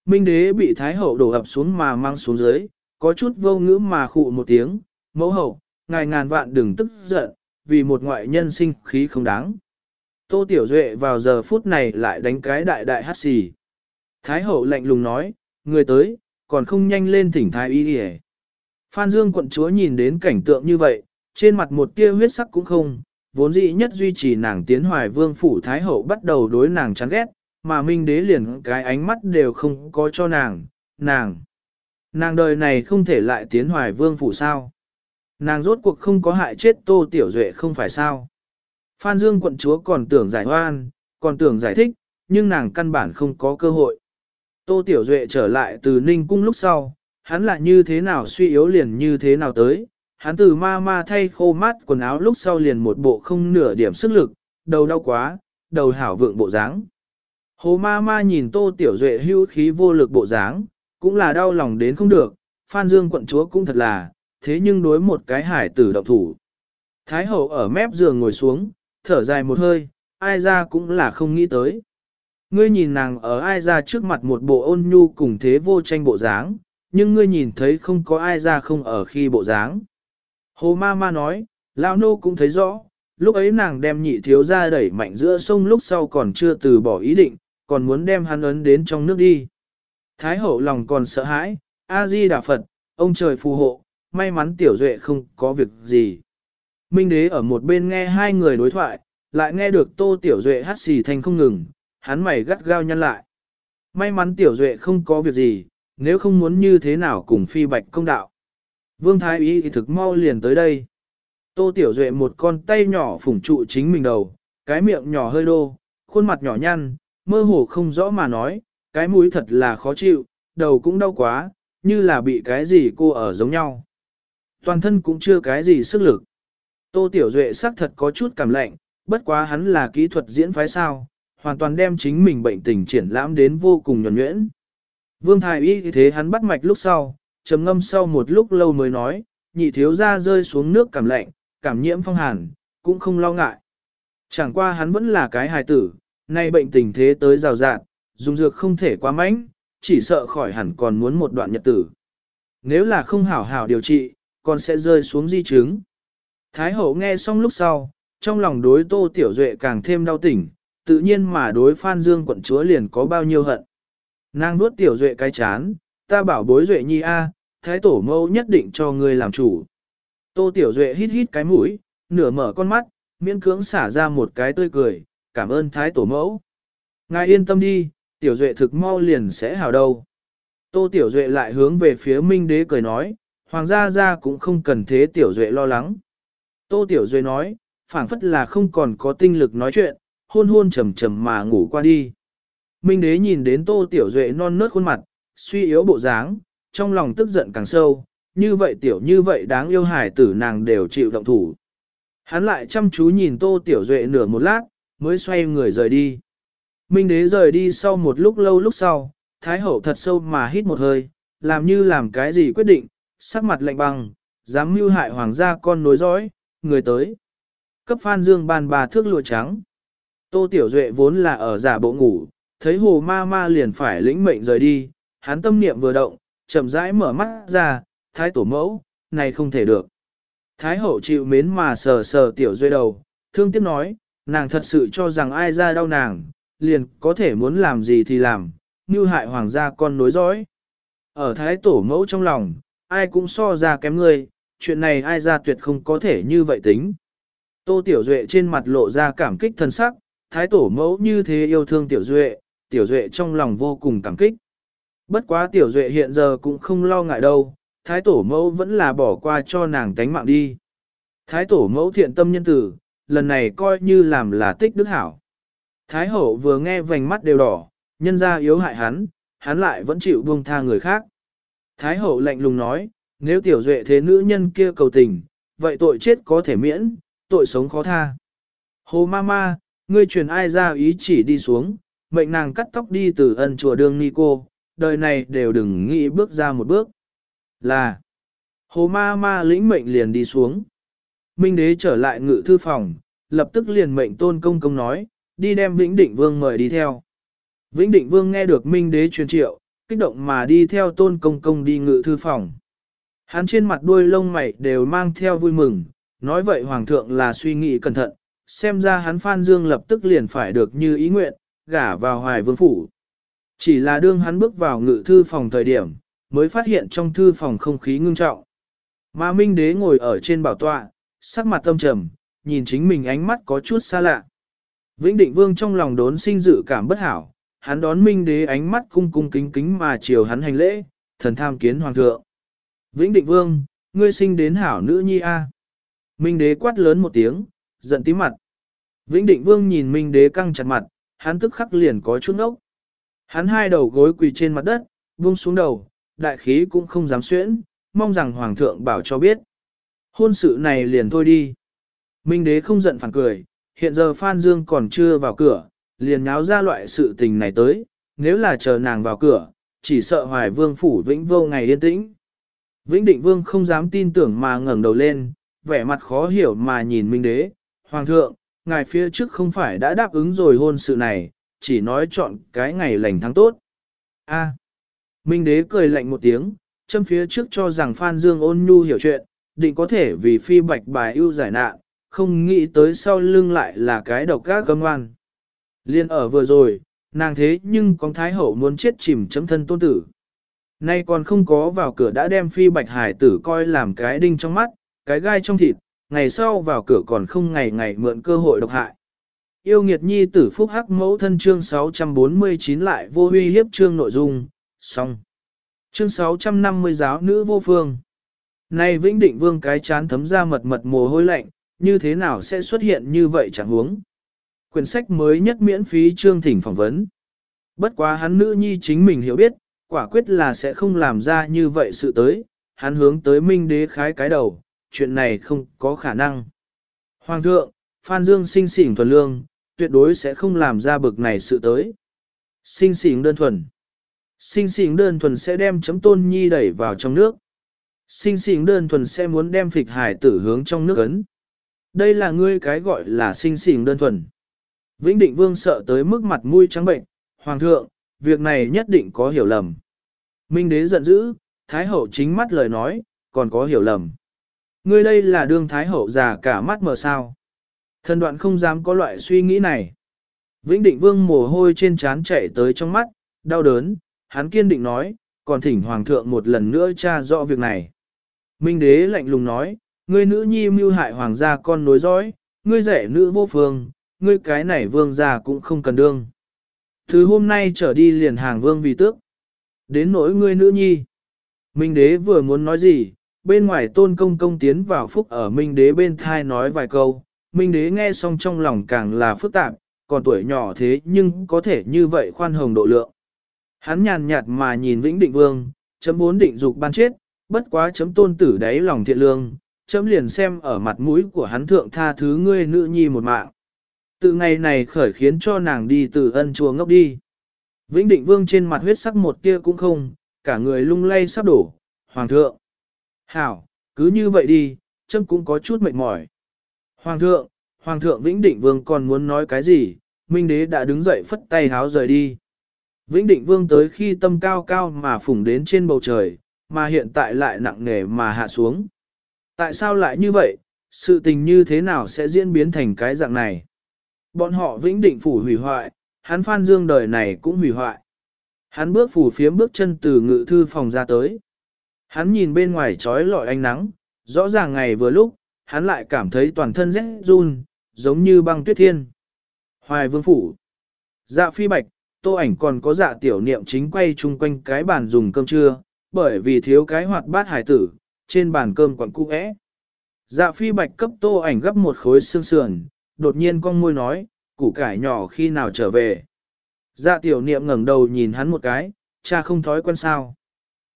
Minh đế bị thái hậu đổ ập xuống mà mang xuống dưới, có chút vô ngữ mà khụ một tiếng, mẫu hậu, ngài ngàn vạn đừng tức giận, vì một ngoại nhân sinh khí không đáng. Tô Tiểu Duệ vào giờ phút này lại đánh cái đại đại hát xì. Thái hậu lạnh lùng nói, người tới, còn không nhanh lên thỉnh thái y đi Phan Dương quận chúa nhìn đến cảnh tượng như vậy, trên mặt một tia huyết sắc cũng không, vốn dĩ nhất duy trì nàng tiến hoài vương phủ thái hậu bắt đầu đối nàng chán ghét, mà minh đế liền cái ánh mắt đều không có cho nàng, nàng. Nàng đời này không thể lại tiến hoài vương phủ sao. Nàng rốt cuộc không có hại chết tô tiểu duệ không phải sao. Phan Dương quận chúa còn tưởng giải hoan, còn tưởng giải thích, nhưng nàng căn bản không có cơ hội. Tô Tiểu Duệ trở lại từ Ninh Cung lúc sau, hắn là như thế nào suy yếu liền như thế nào tới, hắn từ ma ma thay khô mát quần áo lúc sau liền một bộ không nửa điểm sức lực, đầu đau quá, đầu hảo vượng bộ dáng. Hồ ma ma nhìn Tô Tiểu Duệ hưu khí vô lực bộ dáng, cũng là đau lòng đến không được, Phan Dương quận chúa cũng thật là, thế nhưng đối một cái hải tử động thủ. Thái hậu ở mép giường ngồi xuống, thở dài một hơi, ai ra cũng là không nghĩ tới. Ngươi nhìn nàng ở ai ra trước mặt một bộ ôn nhu cùng thế vô tranh bộ dáng, nhưng ngươi nhìn thấy không có ai ra không ở khi bộ dáng. Hồ ma ma nói, lão nô cũng thấy rõ, lúc ấy nàng đem nhị thiếu ra đẩy mạnh giữa sông lúc sau còn chưa từ bỏ ý định, còn muốn đem hắn ấn đến trong nước đi. Thái hậu lòng còn sợ hãi, A-di Đà Phật, ông trời phù hộ, may mắn tiểu duệ không có việc gì. Minh đế ở một bên nghe hai người đối thoại, lại nghe được tô tiểu duệ hát xì thành không ngừng, hắn mày gắt gao nhăn lại. May mắn tiểu duệ không có việc gì, nếu không muốn như thế nào cùng phi bạch công đạo. Vương Thái Y thì thực mau liền tới đây. Tô Tiểu Duệ một con tay nhỏ phủng trụ chính mình đầu, cái miệng nhỏ hơi đô, khuôn mặt nhỏ nhăn, mơ hồ không rõ mà nói, cái mũi thật là khó chịu, đầu cũng đau quá, như là bị cái gì cô ở giống nhau. Toàn thân cũng chưa cái gì sức lực. Tô Tiểu Duệ xác thật có chút cảm lạnh, bất quá hắn là kỹ thuật diễn phái sao, hoàn toàn đem chính mình bệnh tình triển lãm đến vô cùng nhuẩn nhuyễn. Vương Thái Y thế hắn bắt mạch lúc sau, trầm ngâm sau một lúc lâu mới nói, nhị thiếu ra rơi xuống nước cảm lạnh, cảm nhiễm phong hàn, cũng không lo ngại. Chẳng qua hắn vẫn là cái hài tử, nay bệnh tình thế tới rào rạt, dùng dược không thể quá mạnh, chỉ sợ khỏi hẳn còn muốn một đoạn nhật tử. Nếu là không hảo hảo điều trị, còn sẽ rơi xuống di chứng. Thái hậu nghe xong lúc sau, trong lòng đối tô tiểu duệ càng thêm đau tỉnh, tự nhiên mà đối Phan Dương quận chúa liền có bao nhiêu hận. Nàng nuốt tiểu duệ cái chán, ta bảo bối duệ nhi a, thái tổ mẫu nhất định cho ngươi làm chủ. Tô tiểu duệ hít hít cái mũi, nửa mở con mắt, miễn cưỡng xả ra một cái tươi cười, cảm ơn thái tổ mẫu. Ngài yên tâm đi, tiểu duệ thực mau liền sẽ hào đâu. Tô tiểu duệ lại hướng về phía minh đế cười nói, hoàng gia gia cũng không cần thế tiểu duệ lo lắng. Tô tiểu duệ nói, phảng phất là không còn có tinh lực nói chuyện, hôn hôn trầm trầm mà ngủ qua đi. Minh đế nhìn đến tô tiểu duệ non nớt khuôn mặt, suy yếu bộ dáng, trong lòng tức giận càng sâu, như vậy tiểu như vậy đáng yêu hài tử nàng đều chịu động thủ. Hắn lại chăm chú nhìn tô tiểu duệ nửa một lát, mới xoay người rời đi. Minh đế rời đi sau một lúc lâu lúc sau, thái hậu thật sâu mà hít một hơi, làm như làm cái gì quyết định, sắc mặt lạnh băng, dám mưu hại hoàng gia con nối dõi, người tới. Cấp phan dương bàn bà thước lụa trắng. Tô Tiểu Duệ vốn là ở giả bộ ngủ, thấy hồ ma ma liền phải lĩnh mệnh rời đi, hắn tâm niệm vừa động, chậm rãi mở mắt ra, thái tổ mẫu, này không thể được. Thái hậu chịu mến mà sờ sờ Tiểu Duệ đầu, thương tiếc nói, nàng thật sự cho rằng ai ra đau nàng, liền có thể muốn làm gì thì làm, như hại hoàng gia con nối dõi. Ở thái tổ mẫu trong lòng, ai cũng so ra kém ngươi, chuyện này ai ra tuyệt không có thể như vậy tính. Tô Tiểu Duệ trên mặt lộ ra cảm kích thân sắc, thái tổ mẫu như thế yêu thương tiểu duệ, tiểu duệ trong lòng vô cùng cảm kích. Bất quá tiểu duệ hiện giờ cũng không lo ngại đâu, thái tổ mẫu vẫn là bỏ qua cho nàng tánh mạng đi. Thái tổ mẫu thiện tâm nhân tử, lần này coi như làm là tích đức hảo. Thái hậu vừa nghe vành mắt đều đỏ, nhân ra yếu hại hắn, hắn lại vẫn chịu buông tha người khác. Thái hậu lạnh lùng nói, nếu tiểu duệ thế nữ nhân kia cầu tình, vậy tội chết có thể miễn, tội sống khó tha. Hồ ma ma, ngươi truyền ai ra ý chỉ đi xuống, mệnh nàng cắt tóc đi từ ân chùa đương ni cô, đời này đều đừng nghĩ bước ra một bước. Là, hồ ma ma lĩnh mệnh liền đi xuống. Minh đế trở lại ngự thư phòng, lập tức liền mệnh tôn công công nói, đi đem Vĩnh Định Vương mời đi theo. Vĩnh Định Vương nghe được Minh đế truyền triệu, kích động mà đi theo tôn công công đi ngự thư phòng. Hắn trên mặt đuôi lông mày đều mang theo vui mừng, nói vậy hoàng thượng là suy nghĩ cẩn thận, xem ra hắn Phan Dương lập tức liền phải được như ý nguyện, gả vào hoài vương phủ. Chỉ là đương hắn bước vào ngự thư phòng thời điểm, mới phát hiện trong thư phòng không khí ngưng trọng. Mà Minh Đế ngồi ở trên bảo tọa, sắc mặt tâm trầm, nhìn chính mình ánh mắt có chút xa lạ. Vĩnh Định Vương trong lòng đốn sinh dự cảm bất hảo, hắn đón Minh Đế ánh mắt cung cung kính kính mà chiều hắn hành lễ, thần tham kiến hoàng thượng. Vĩnh Định Vương, ngươi sinh đến hảo nữ nhi a. Minh Đế quát lớn một tiếng, giận tím mặt. Vĩnh Định Vương nhìn Minh Đế căng chặt mặt, hắn tức khắc liền có chút ốc. Hắn hai đầu gối quỳ trên mặt đất, buông xuống đầu, đại khí cũng không dám xuyễn, mong rằng Hoàng thượng bảo cho biết. Hôn sự này liền thôi đi. Minh Đế không giận phản cười, hiện giờ Phan Dương còn chưa vào cửa, liền nháo ra loại sự tình này tới, nếu là chờ nàng vào cửa, chỉ sợ hoài vương phủ vĩnh vô ngày yên tĩnh. Vĩnh định vương không dám tin tưởng mà ngẩng đầu lên, vẻ mặt khó hiểu mà nhìn Minh Đế, Hoàng thượng, ngài phía trước không phải đã đáp ứng rồi hôn sự này, chỉ nói chọn cái ngày lành tháng tốt. A. Minh đế cười lạnh một tiếng, châm phía trước cho rằng Phan Dương ôn nhu hiểu chuyện, định có thể vì phi bạch bài ưu giải nạn, không nghĩ tới sau lưng lại là cái độc gác cấm ngoan. Liên ở vừa rồi, nàng thế nhưng con thái hậu muốn chết chìm chấm thân tôn tử. Nay còn không có vào cửa đã đem phi bạch hải tử coi làm cái đinh trong mắt, cái gai trong thịt, ngày sau vào cửa còn không ngày ngày mượn cơ hội độc hại. Yêu nghiệt nhi tử phúc hắc mẫu thân chương 649 lại vô huy hiếp chương nội dung, xong. Chương 650 giáo nữ vô phương. Này Vĩnh Định Vương cái chán thấm ra mật mật mồ hôi lạnh, như thế nào sẽ xuất hiện như vậy chẳng huống. Quyển sách mới nhất miễn phí chương thỉnh phỏng vấn. Bất quá hắn nữ nhi chính mình hiểu biết, quả quyết là sẽ không làm ra như vậy sự tới, hắn hướng tới minh đế khái cái đầu, chuyện này không có khả năng. Hoàng thượng, Phan Dương sinh xỉn thuần lương, tuyệt đối sẽ không làm ra bực này sự tới. Sinh xỉn đơn thuần. Sinh xỉn đơn thuần sẽ đem chấm tôn nhi đẩy vào trong nước. Sinh xỉn đơn thuần sẽ muốn đem phịch hải tử hướng trong nước ấn. Đây là ngươi cái gọi là sinh xỉn đơn thuần. Vĩnh định vương sợ tới mức mặt mũi trắng bệnh. Hoàng thượng, việc này nhất định có hiểu lầm. Minh đế giận dữ, Thái hậu chính mắt lời nói, còn có hiểu lầm. Ngươi đây là đương Thái hậu già cả mắt mờ sao. Thần đoạn không dám có loại suy nghĩ này. Vĩnh định vương mồ hôi trên trán chạy tới trong mắt, đau đớn, hắn kiên định nói, còn thỉnh hoàng thượng một lần nữa tra rõ việc này. Minh đế lạnh lùng nói, ngươi nữ nhi mưu hại hoàng gia con nối dõi, ngươi rẻ nữ vô phương, ngươi cái này vương gia cũng không cần đương. thứ hôm nay trở đi liền hàng vương vì tước. Đến nỗi ngươi nữ nhi. Minh đế vừa muốn nói gì, bên ngoài tôn công công tiến vào phúc ở Minh đế bên thai nói vài câu. Minh đế nghe xong trong lòng càng là phức tạp, còn tuổi nhỏ thế nhưng có thể như vậy khoan hồng độ lượng. Hắn nhàn nhạt mà nhìn Vĩnh Định Vương, chấm bốn định dục ban chết, bất quá chấm tôn tử đáy lòng thiện lương, chấm liền xem ở mặt mũi của hắn thượng tha thứ ngươi nữ nhi một mạng. Từ ngày này khởi khiến cho nàng đi từ ân chùa ngốc đi. Vĩnh định vương trên mặt huyết sắc một tia cũng không, cả người lung lay sắp đổ, hoàng thượng. Hảo, cứ như vậy đi, chấm cũng có chút mệt mỏi. Hoàng thượng, hoàng thượng Vĩnh định vương còn muốn nói cái gì, minh đế đã đứng dậy phất tay háo rời đi. Vĩnh định vương tới khi tâm cao cao mà phủng đến trên bầu trời, mà hiện tại lại nặng nề mà hạ xuống. Tại sao lại như vậy, sự tình như thế nào sẽ diễn biến thành cái dạng này? Bọn họ vĩnh định phủ hủy hoại, hắn Phan Dương đời này cũng hủy hoại. Hắn bước phủ phiếm bước chân từ ngự thư phòng ra tới. Hắn nhìn bên ngoài trói lọi ánh nắng, rõ ràng ngày vừa lúc, hắn lại cảm thấy toàn thân rét run, giống như băng tuyết thiên. Hoài vương phủ. Dạ phi bạch, tô ảnh còn có dạ tiểu niệm chính quay chung quanh cái bàn dùng cơm trưa, bởi vì thiếu cái hoạt bát hải tử, trên bàn cơm còn cung ẽ. Dạ phi bạch cấp tô ảnh gấp một khối xương sườn, đột nhiên con môi nói, củ cải nhỏ khi nào trở về. Dạ tiểu niệm ngẩng đầu nhìn hắn một cái, cha không thói quen sao.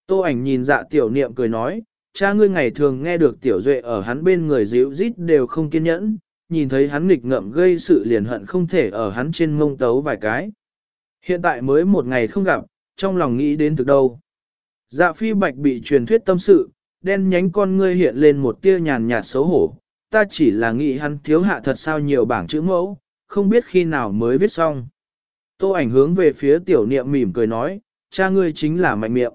Tô ảnh nhìn dạ tiểu niệm cười nói, cha ngươi ngày thường nghe được tiểu duệ ở hắn bên người dịu rít đều không kiên nhẫn, nhìn thấy hắn nghịch ngợm gây sự liền hận không thể ở hắn trên mông tấu vài cái. Hiện tại mới một ngày không gặp, trong lòng nghĩ đến từ đâu. Dạ phi bạch bị truyền thuyết tâm sự, đen nhánh con ngươi hiện lên một tia nhàn nhạt xấu hổ, ta chỉ là nghĩ hắn thiếu hạ thật sao nhiều bảng chữ mẫu, không biết khi nào mới viết xong. Tô ảnh hướng về phía tiểu niệm mỉm cười nói, cha ngươi chính là mạnh miệng.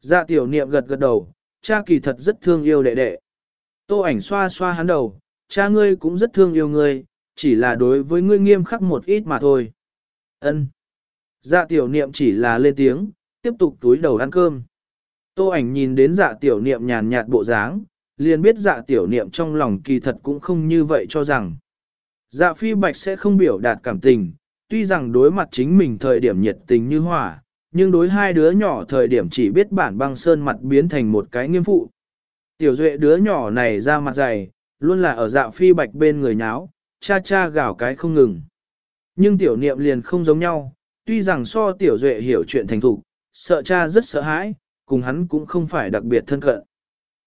Dạ tiểu niệm gật gật đầu, cha kỳ thật rất thương yêu đệ đệ. Tô ảnh xoa xoa hắn đầu, cha ngươi cũng rất thương yêu ngươi, chỉ là đối với ngươi nghiêm khắc một ít mà thôi. Ân. Dạ tiểu niệm chỉ là lên tiếng, tiếp tục túi đầu ăn cơm. Tô ảnh nhìn đến dạ tiểu niệm nhàn nhạt bộ dáng, liền biết dạ tiểu niệm trong lòng kỳ thật cũng không như vậy cho rằng. Dạ phi bạch sẽ không biểu đạt cảm tình, tuy rằng đối mặt chính mình thời điểm nhiệt tình như hỏa, nhưng đối hai đứa nhỏ thời điểm chỉ biết bản băng sơn mặt biến thành một cái nghiêm phụ. Tiểu duệ đứa nhỏ này ra mặt dày, luôn là ở dạo phi bạch bên người nháo, cha cha gào cái không ngừng. Nhưng tiểu niệm liền không giống nhau, tuy rằng so tiểu duệ hiểu chuyện thành thục, sợ cha rất sợ hãi, cùng hắn cũng không phải đặc biệt thân cận.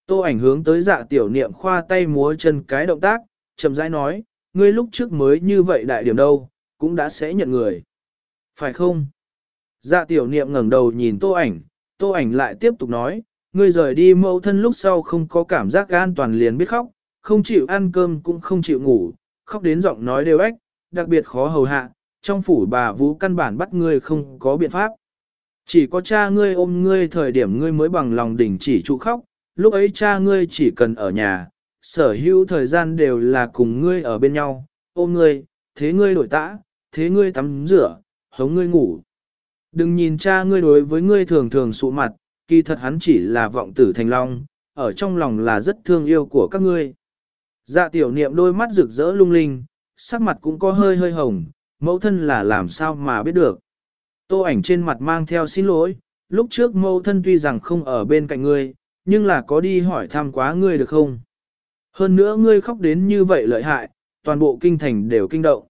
Tô ảnh hướng tới dạ tiểu niệm khoa tay múa chân cái động tác, chậm rãi nói, ngươi lúc trước mới như vậy đại điểm đâu, cũng đã sẽ nhận người. Phải không? Dạ tiểu niệm ngẩng đầu nhìn tô ảnh, tô ảnh lại tiếp tục nói, ngươi rời đi mẫu thân lúc sau không có cảm giác an toàn liền biết khóc, không chịu ăn cơm cũng không chịu ngủ, khóc đến giọng nói đều ếch, đặc biệt khó hầu hạ, trong phủ bà vũ căn bản bắt ngươi không có biện pháp. Chỉ có cha ngươi ôm ngươi thời điểm ngươi mới bằng lòng đỉnh chỉ trụ khóc, lúc ấy cha ngươi chỉ cần ở nhà, sở hữu thời gian đều là cùng ngươi ở bên nhau, ôm ngươi, thế ngươi đổi tã, thế ngươi tắm rửa, hống ngươi ngủ. Đừng nhìn cha ngươi đối với ngươi thường thường sụ mặt, kỳ thật hắn chỉ là vọng tử thành long, ở trong lòng là rất thương yêu của các ngươi. Dạ tiểu niệm đôi mắt rực rỡ lung linh, sắc mặt cũng có hơi hơi hồng, mẫu thân là làm sao mà biết được. Tô ảnh trên mặt mang theo xin lỗi, lúc trước mẫu thân tuy rằng không ở bên cạnh ngươi, nhưng là có đi hỏi thăm quá ngươi được không? Hơn nữa ngươi khóc đến như vậy lợi hại, toàn bộ kinh thành đều kinh động.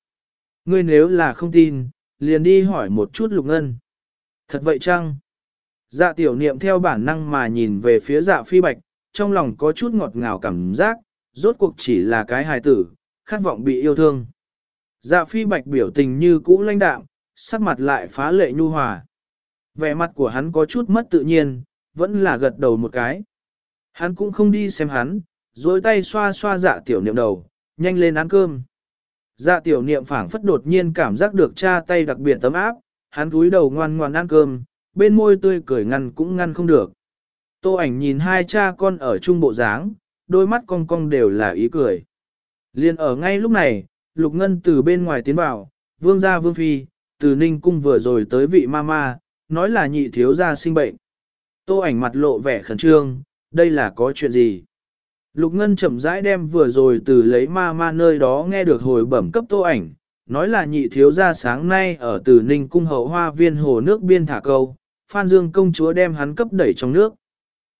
Ngươi nếu là không tin, liền đi hỏi một chút lục ngân. Thật vậy chăng? Dạ tiểu niệm theo bản năng mà nhìn về phía dạ phi bạch, trong lòng có chút ngọt ngào cảm giác, rốt cuộc chỉ là cái hài tử, khát vọng bị yêu thương. Dạ phi bạch biểu tình như cũ lãnh đạm, sắc mặt lại phá lệ nhu hòa. Vẻ mặt của hắn có chút mất tự nhiên, vẫn là gật đầu một cái. Hắn cũng không đi xem hắn, dối tay xoa xoa dạ tiểu niệm đầu, nhanh lên ăn cơm. Dạ tiểu niệm phảng phất đột nhiên cảm giác được cha tay đặc biệt tấm áp, hắn cúi đầu ngoan ngoan ăn cơm, bên môi tươi cười ngăn cũng ngăn không được. Tô ảnh nhìn hai cha con ở chung bộ dáng, đôi mắt cong cong đều là ý cười. Liên ở ngay lúc này, Lục Ngân từ bên ngoài tiến vào, vương gia vương phi, từ ninh cung vừa rồi tới vị mama, nói là nhị thiếu gia sinh bệnh. Tô ảnh mặt lộ vẻ khẩn trương, đây là có chuyện gì? Lục Ngân chậm rãi đem vừa rồi từ lấy ma ma nơi đó nghe được hồi bẩm cấp tô ảnh, nói là nhị thiếu gia sáng nay ở từ ninh cung hậu hoa viên hồ nước biên thả câu, Phan Dương công chúa đem hắn cấp đẩy trong nước.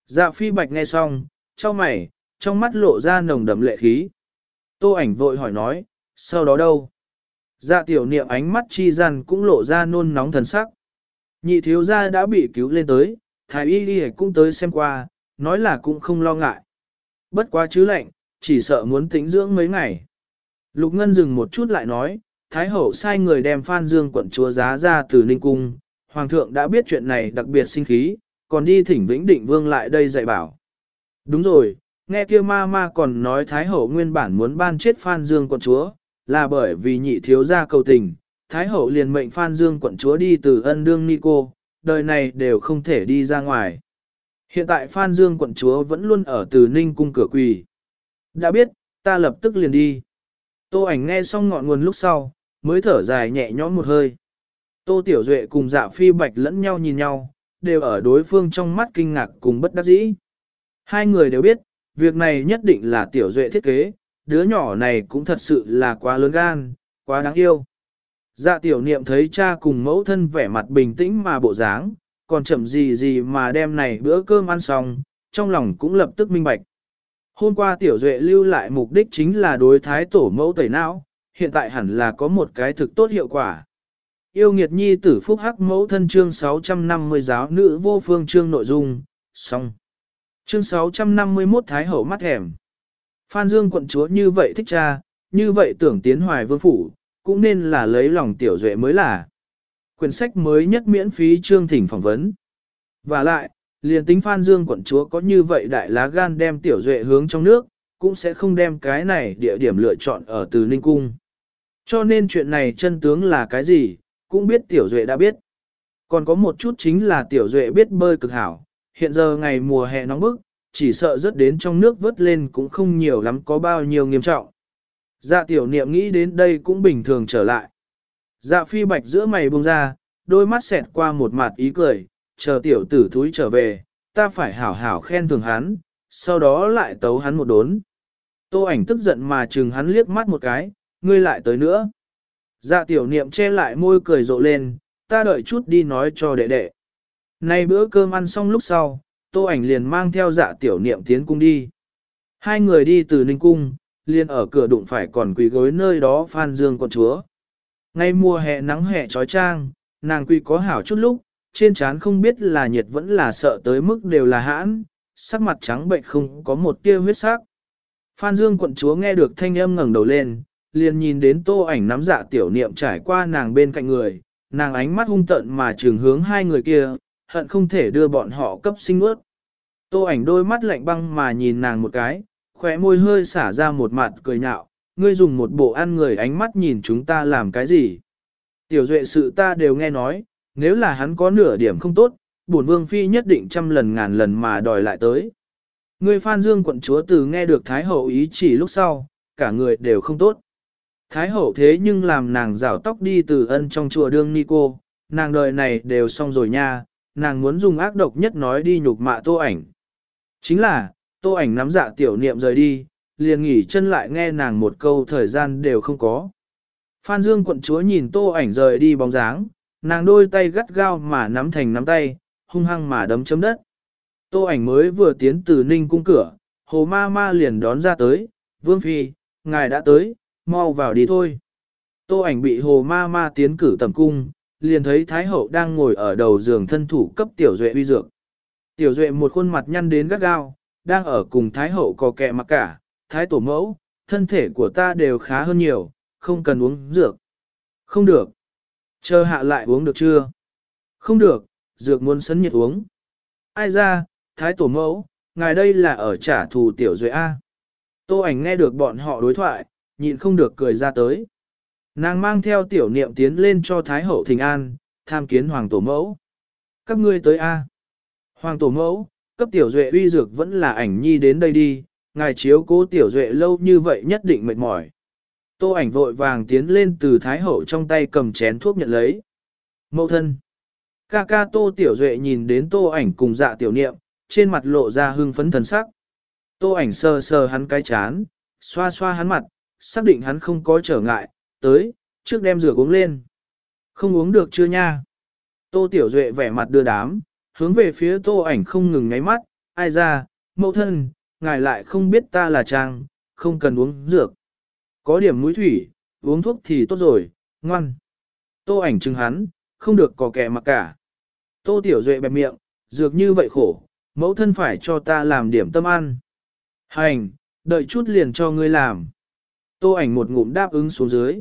Dạ phi bạch nghe xong, cho mày, trong mắt lộ ra nồng đậm lệ khí. Tô ảnh vội hỏi nói, sau đó đâu? Dạ tiểu niệm ánh mắt chi gian cũng lộ ra nôn nóng thần sắc. Nhị thiếu gia đã bị cứu lên tới, thái y đi cũng tới xem qua, nói là cũng không lo ngại. Bất quá chứ lệnh, chỉ sợ muốn tĩnh dưỡng mấy ngày. Lục Ngân dừng một chút lại nói, Thái Hậu sai người đem Phan Dương quận chúa giá ra từ Ninh Cung, Hoàng thượng đã biết chuyện này đặc biệt sinh khí, còn đi thỉnh Vĩnh Định Vương lại đây dạy bảo. Đúng rồi, nghe kia ma ma còn nói Thái Hậu nguyên bản muốn ban chết Phan Dương quận chúa, là bởi vì nhị thiếu gia cầu tình, Thái Hậu liền mệnh Phan Dương quận chúa đi từ ân đương ni cô, đời này đều không thể đi ra ngoài. Hiện tại Phan Dương quận chúa vẫn luôn ở từ Ninh cung cửa quỳ. Đã biết, ta lập tức liền đi. Tô ảnh nghe xong ngọn nguồn lúc sau, mới thở dài nhẹ nhõm một hơi. Tô Tiểu Duệ cùng dạ phi bạch lẫn nhau nhìn nhau, đều ở đối phương trong mắt kinh ngạc cùng bất đắc dĩ. Hai người đều biết, việc này nhất định là Tiểu Duệ thiết kế, đứa nhỏ này cũng thật sự là quá lớn gan, quá đáng yêu. Dạ tiểu niệm thấy cha cùng mẫu thân vẻ mặt bình tĩnh mà bộ dáng, còn chậm gì gì mà đem này bữa cơm ăn xong, trong lòng cũng lập tức minh bạch. Hôm qua tiểu duệ lưu lại mục đích chính là đối thái tổ mẫu tẩy não, hiện tại hẳn là có một cái thực tốt hiệu quả. Yêu nghiệt nhi tử phúc hắc mẫu thân chương 650 giáo nữ vô phương chương nội dung, xong. Chương 651 Thái hậu mắt hẻm. Phan Dương quận chúa như vậy thích cha, như vậy tưởng tiến hoài vương phủ, cũng nên là lấy lòng tiểu duệ mới là. Quyển sách mới nhất miễn phí chương thỉnh phỏng vấn. Và lại, liền tính Phan Dương quận chúa có như vậy đại lá gan đem tiểu duệ hướng trong nước, cũng sẽ không đem cái này địa điểm lựa chọn ở từ Ninh Cung. Cho nên chuyện này chân tướng là cái gì, cũng biết tiểu duệ đã biết. Còn có một chút chính là tiểu duệ biết bơi cực hảo, hiện giờ ngày mùa hè nóng bức, chỉ sợ rớt đến trong nước vớt lên cũng không nhiều lắm có bao nhiêu nghiêm trọng. Dạ tiểu niệm nghĩ đến đây cũng bình thường trở lại. Dạ phi bạch giữa mày buông ra, đôi mắt xẹt qua một mặt ý cười, chờ tiểu tử thúi trở về, ta phải hảo hảo khen thường hắn, sau đó lại tấu hắn một đốn. Tô ảnh tức giận mà chừng hắn liếc mắt một cái, ngươi lại tới nữa. Dạ tiểu niệm che lại môi cười rộ lên, ta đợi chút đi nói cho đệ đệ. Nay bữa cơm ăn xong lúc sau, tô ảnh liền mang theo dạ tiểu niệm tiến cung đi. Hai người đi từ Ninh Cung, liền ở cửa đụng phải còn quỳ gối nơi đó Phan Dương con chúa. Ngay mùa hè nắng hè trói trang, nàng quỳ có hảo chút lúc, trên trán không biết là nhiệt vẫn là sợ tới mức đều là hãn, sắc mặt trắng bệnh không có một tia huyết sắc. Phan Dương quận chúa nghe được thanh âm ngẩng đầu lên, liền nhìn đến tô ảnh nắm dạ tiểu niệm trải qua nàng bên cạnh người, nàng ánh mắt hung tận mà trường hướng hai người kia, hận không thể đưa bọn họ cấp sinh ướt. Tô ảnh đôi mắt lạnh băng mà nhìn nàng một cái, khóe môi hơi xả ra một mặt cười nhạo, ngươi dùng một bộ ăn người ánh mắt nhìn chúng ta làm cái gì. Tiểu duệ sự ta đều nghe nói, nếu là hắn có nửa điểm không tốt, bổn vương phi nhất định trăm lần ngàn lần mà đòi lại tới. người Phan Dương quận chúa từ nghe được Thái Hậu ý chỉ lúc sau, cả người đều không tốt. Thái Hậu thế nhưng làm nàng rảo tóc đi từ ân trong chùa đương ni cô, nàng đời này đều xong rồi nha, nàng muốn dùng ác độc nhất nói đi nhục mạ tô ảnh. Chính là, tô ảnh nắm dạ tiểu niệm rời đi, liền nghỉ chân lại nghe nàng một câu thời gian đều không có. Phan Dương quận chúa nhìn tô ảnh rời đi bóng dáng, nàng đôi tay gắt gao mà nắm thành nắm tay, hung hăng mà đấm chấm đất. Tô ảnh mới vừa tiến từ ninh cung cửa, hồ ma ma liền đón ra tới, vương phi, ngài đã tới, mau vào đi thôi. Tô ảnh bị hồ ma ma tiến cử tầm cung, liền thấy Thái Hậu đang ngồi ở đầu giường thân thủ cấp Tiểu Duệ uy dược. Tiểu Duệ một khuôn mặt nhăn đến gắt gao, đang ở cùng Thái Hậu cò kẹ mặc cả, Thái Tổ mẫu, thân thể của ta đều khá hơn nhiều, không cần uống dược. Không được. Chờ hạ lại uống được chưa? Không được, dược muốn sấn nhiệt uống. Ai ra, Thái Tổ mẫu, ngài đây là ở trả thù Tiểu Duệ A. Tô ảnh nghe được bọn họ đối thoại, nhịn không được cười ra tới. Nàng mang theo tiểu niệm tiến lên cho Thái Hậu Thình An, tham kiến Hoàng Tổ Mẫu. Các ngươi tới A. Hoàng Tổ Mẫu, cấp tiểu duệ uy dược vẫn là ảnh nhi đến đây đi, ngài chiếu cố tiểu duệ lâu như vậy nhất định mệt mỏi. Tô ảnh vội vàng tiến lên từ Thái Hậu trong tay cầm chén thuốc nhận lấy. Mẫu thân. Ca ca tô tiểu duệ nhìn đến tô ảnh cùng dạ tiểu niệm, trên mặt lộ ra hưng phấn thần sắc. Tô ảnh sờ sờ hắn cái chán, xoa xoa hắn mặt, xác định hắn không có trở ngại, tới, trước đem rửa uống lên. Không uống được chưa nha? Tô Tiểu Duệ vẻ mặt đưa đám, hướng về phía tô ảnh không ngừng ngáy mắt, ai ra, mẫu thân, ngài lại không biết ta là trang, không cần uống dược. Có điểm mũi thủy, uống thuốc thì tốt rồi, ngoan. Tô ảnh chừng hắn, không được có kẻ mặc cả. Tô Tiểu Duệ bẹp miệng, dược như vậy khổ, mẫu thân phải cho ta làm điểm tâm ăn. Hành, đợi chút liền cho ngươi làm. Tô ảnh một ngụm đáp ứng xuống dưới.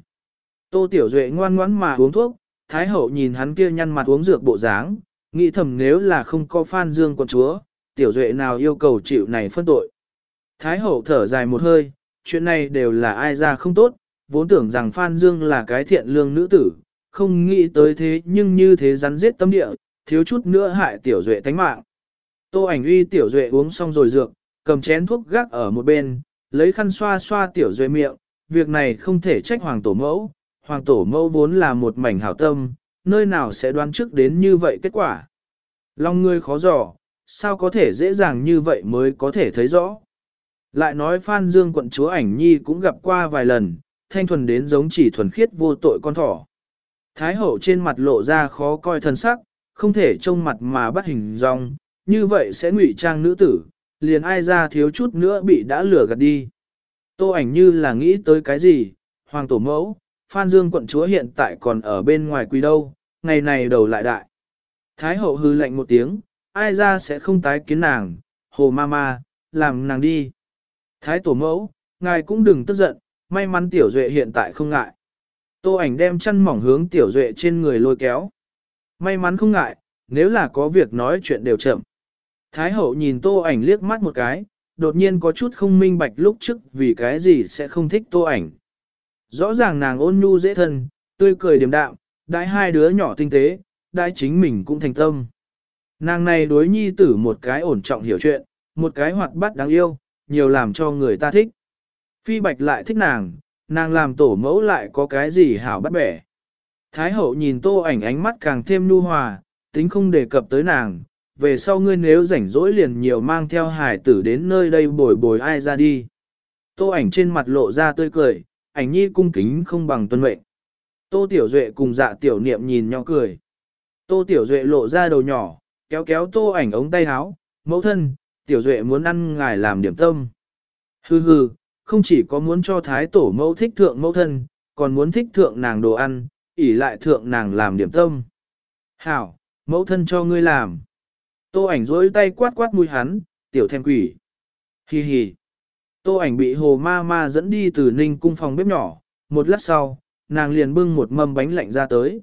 Tô Tiểu Duệ ngoan ngoãn mà uống thuốc, Thái Hậu nhìn hắn kia nhăn mặt uống dược bộ dáng, nghĩ thầm nếu là không có Phan Dương quận chúa, Tiểu Duệ nào yêu cầu chịu này phân tội. Thái Hậu thở dài một hơi, chuyện này đều là ai ra không tốt, vốn tưởng rằng Phan Dương là cái thiện lương nữ tử, không nghĩ tới thế nhưng như thế rắn giết tâm địa, thiếu chút nữa hại Tiểu Duệ tánh mạng. Tô ảnh uy Tiểu Duệ uống xong rồi dược, cầm chén thuốc gác ở một bên, lấy khăn xoa xoa Tiểu Duệ miệng, việc này không thể trách hoàng tổ mẫu, hoàng tổ mẫu vốn là một mảnh hảo tâm, nơi nào sẽ đoán trước đến như vậy kết quả. long ngươi khó dò, sao có thể dễ dàng như vậy mới có thể thấy rõ. Lại nói Phan Dương quận chúa ảnh nhi cũng gặp qua vài lần, thanh thuần đến giống chỉ thuần khiết vô tội con thỏ. Thái hậu trên mặt lộ ra khó coi thân sắc, không thể trông mặt mà bắt hình dong, như vậy sẽ ngụy trang nữ tử, liền ai ra thiếu chút nữa bị đã lừa gạt đi. Tô ảnh như là nghĩ tới cái gì, hoàng tổ mẫu, Phan Dương quận chúa hiện tại còn ở bên ngoài quỳ đâu, ngày này đầu lại đại. Thái hậu hư lệnh một tiếng, ai ra sẽ không tái kiến nàng, hồ ma ma, làm nàng đi. Thái tổ mẫu, ngài cũng đừng tức giận, may mắn tiểu duệ hiện tại không ngại. Tô ảnh đem chân mỏng hướng tiểu duệ trên người lôi kéo. May mắn không ngại, nếu là có việc nói chuyện đều chậm. Thái hậu nhìn tô ảnh liếc mắt một cái, đột nhiên có chút không minh bạch lúc trước vì cái gì sẽ không thích tô ảnh. Rõ ràng nàng ôn nhu dễ thân, tươi cười điềm đạm, đãi hai đứa nhỏ tinh tế, đãi chính mình cũng thành tâm. Nàng này đối nhi tử một cái ổn trọng hiểu chuyện, một cái hoạt bát đáng yêu, nhiều làm cho người ta thích. Phi bạch lại thích nàng, nàng làm tổ mẫu lại có cái gì hảo bắt bẻ. Thái hậu nhìn tô ảnh ánh mắt càng thêm nu hòa, tính không đề cập tới nàng, về sau ngươi nếu rảnh rỗi liền nhiều mang theo hải tử đến nơi đây bồi bồi ai ra đi. Tô ảnh trên mặt lộ ra tươi cười, ảnh nhi cung kính không bằng tuân mệnh. Tô Tiểu Duệ cùng dạ tiểu niệm nhìn nhau cười. Tô Tiểu Duệ lộ ra đầu nhỏ, kéo kéo tô ảnh ống tay áo, mẫu thân, Tiểu Duệ muốn ăn ngài làm điểm tâm. Hừ hừ, không chỉ có muốn cho thái tổ mẫu thích thượng mẫu thân, còn muốn thích thượng nàng đồ ăn, ỉ lại thượng nàng làm điểm tâm. Hảo, mẫu thân cho ngươi làm. Tô ảnh rối tay quát quát mũi hắn, tiểu thèm quỷ. Hi hi. Tô ảnh bị hồ ma ma dẫn đi từ ninh cung phòng bếp nhỏ, một lát sau, nàng liền bưng một mâm bánh lạnh ra tới.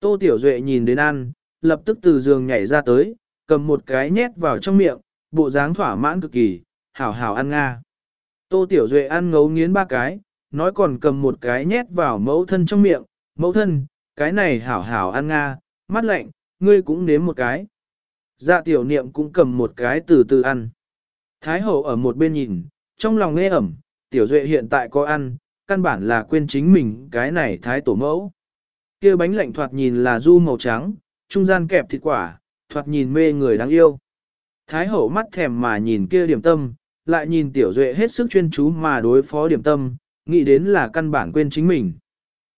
Tô Tiểu Duệ nhìn đến ăn, lập tức từ giường nhảy ra tới, cầm một cái nhét vào trong miệng, bộ dáng thỏa mãn cực kỳ, hảo hảo ăn nga. Tô Tiểu Duệ ăn ngấu nghiến ba cái, nói còn cầm một cái nhét vào mẫu thân trong miệng, mẫu thân, cái này hảo hảo ăn nga, mắt lạnh, ngươi cũng nếm một cái. Dạ tiểu niệm cũng cầm một cái từ từ ăn. Thái hậu ở một bên nhìn, trong lòng nghe ẩm, tiểu duệ hiện tại có ăn, căn bản là quên chính mình cái này thái tổ mẫu. kia bánh lạnh thoạt nhìn là du màu trắng, trung gian kẹp thịt quả, thoạt nhìn mê người đáng yêu. Thái hậu mắt thèm mà nhìn kia điểm tâm, lại nhìn tiểu duệ hết sức chuyên chú mà đối phó điểm tâm, nghĩ đến là căn bản quên chính mình.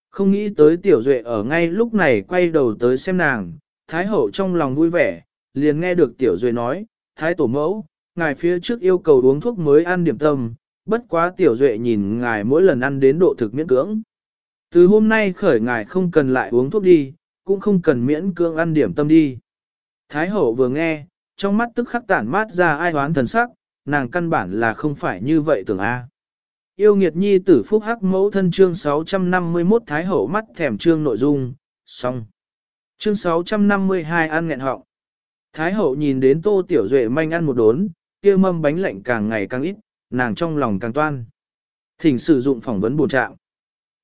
Không nghĩ tới tiểu duệ ở ngay lúc này quay đầu tới xem nàng, thái hậu trong lòng vui vẻ, liền nghe được tiểu duệ nói, thái tổ mẫu, ngài phía trước yêu cầu uống thuốc mới ăn điểm tâm, bất quá tiểu duệ nhìn ngài mỗi lần ăn đến độ thực miễn cưỡng. Từ hôm nay khởi ngài không cần lại uống thuốc đi, cũng không cần miễn cưỡng ăn điểm tâm đi. Thái hậu vừa nghe, trong mắt tức khắc tản mát ra ai hoán thần sắc, nàng căn bản là không phải như vậy tưởng A. Yêu nghiệt nhi tử phúc hắc mẫu thân chương 651 Thái hậu mắt thèm chương nội dung, xong. Chương 652 ăn nghẹn họng. Thái hậu nhìn đến tô tiểu duệ manh ăn một đốn, kia mâm bánh lạnh càng ngày càng ít, nàng trong lòng càng toan. Thỉnh sử dụng phỏng vấn bổ trạng.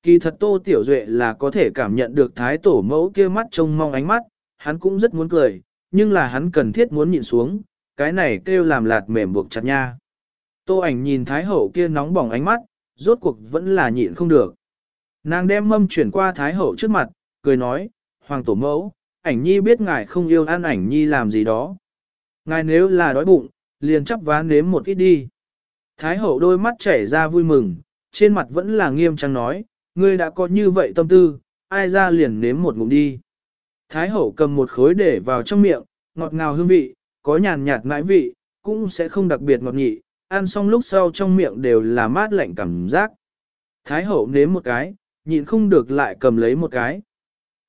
Kỳ thật tô tiểu duệ là có thể cảm nhận được thái tổ mẫu kia mắt trông mong ánh mắt, hắn cũng rất muốn cười, nhưng là hắn cần thiết muốn nhịn xuống, cái này kêu làm lạt mềm buộc chặt nha. Tô ảnh nhìn thái hậu kia nóng bỏng ánh mắt, rốt cuộc vẫn là nhịn không được. Nàng đem mâm chuyển qua thái hậu trước mặt, cười nói, hoàng tổ mẫu, ảnh nhi biết ngài không yêu ăn ảnh nhi làm gì đó. Ngài nếu là đói bụng, liền chắp vá nếm một ít đi. Thái hậu đôi mắt chảy ra vui mừng, trên mặt vẫn là nghiêm trang nói, ngươi đã có như vậy tâm tư, ai ra liền nếm một ngụm đi. Thái hậu cầm một khối để vào trong miệng, ngọt ngào hương vị, có nhàn nhạt ngãi vị, cũng sẽ không đặc biệt ngọt nhị, ăn xong lúc sau trong miệng đều là mát lạnh cảm giác. Thái hậu nếm một cái, nhịn không được lại cầm lấy một cái.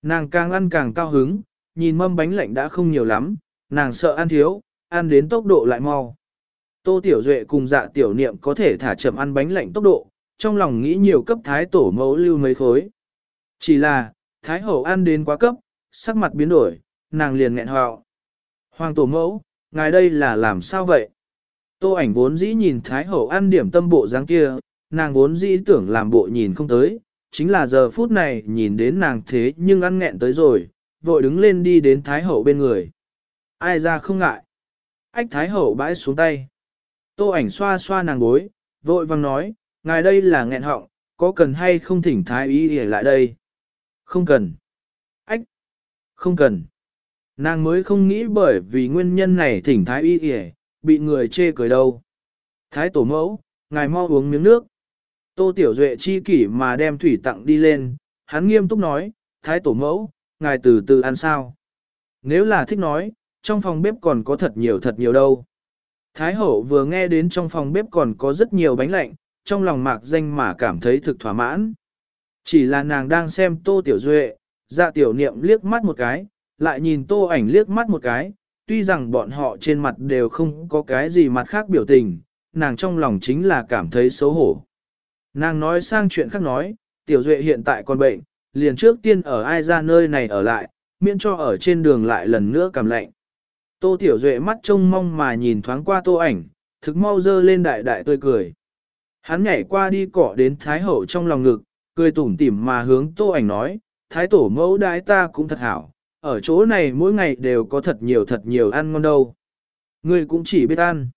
Nàng càng ăn càng cao hứng, nhìn mâm bánh lạnh đã không nhiều lắm, nàng sợ ăn thiếu, ăn đến tốc độ lại mau. Tô Tiểu Duệ cùng dạ tiểu niệm có thể thả chậm ăn bánh lạnh tốc độ, trong lòng nghĩ nhiều cấp thái tổ mẫu lưu mấy khối. Chỉ là, thái hậu ăn đến quá cấp, sắc mặt biến đổi, nàng liền nghẹn họng, Hoàng tổ mẫu, ngài đây là làm sao vậy? Tô ảnh vốn dĩ nhìn thái hậu ăn điểm tâm bộ dáng kia, nàng vốn dĩ tưởng làm bộ nhìn không tới, chính là giờ phút này nhìn đến nàng thế nhưng ăn nghẹn tới rồi, vội đứng lên đi đến thái hậu bên người. Ai ra không ngại. Ách thái hậu bãi xuống tay. Tô ảnh xoa xoa nàng gối, vội vang nói, ngài đây là nghẹn họng, có cần hay không thỉnh thái y để lại đây? Không cần. Không cần. Nàng mới không nghĩ bởi vì nguyên nhân này thỉnh thái y kìa, bị người chê cười đâu. Thái tổ mẫu, ngài mau uống miếng nước. Tô Tiểu Duệ chi kỷ mà đem thủy tặng đi lên, hắn nghiêm túc nói, thái tổ mẫu, ngài từ từ ăn sao. Nếu là thích nói, trong phòng bếp còn có thật nhiều thật nhiều đâu. Thái hậu vừa nghe đến trong phòng bếp còn có rất nhiều bánh lạnh, trong lòng mạc danh mà cảm thấy thực thỏa mãn. Chỉ là nàng đang xem tô tiểu duệ, dạ tiểu niệm liếc mắt một cái, lại nhìn tô ảnh liếc mắt một cái, tuy rằng bọn họ trên mặt đều không có cái gì mặt khác biểu tình, nàng trong lòng chính là cảm thấy xấu hổ. Nàng nói sang chuyện khác nói, tiểu duệ hiện tại còn bệnh, liền trước tiên ở ai ra nơi này ở lại, miễn cho ở trên đường lại lần nữa cảm lạnh. Tô Tiểu Duệ mắt trông mong mà nhìn thoáng qua tô ảnh, thực mau dơ lên đại đại tươi cười. Hắn nhảy qua đi cỏ đến Thái Hậu trong lòng ngực, cười tủm tỉm mà hướng tô ảnh nói, Thái Tổ mẫu đái ta cũng thật hảo, ở chỗ này mỗi ngày đều có thật nhiều thật nhiều ăn ngon đâu. Ngươi cũng chỉ biết ăn.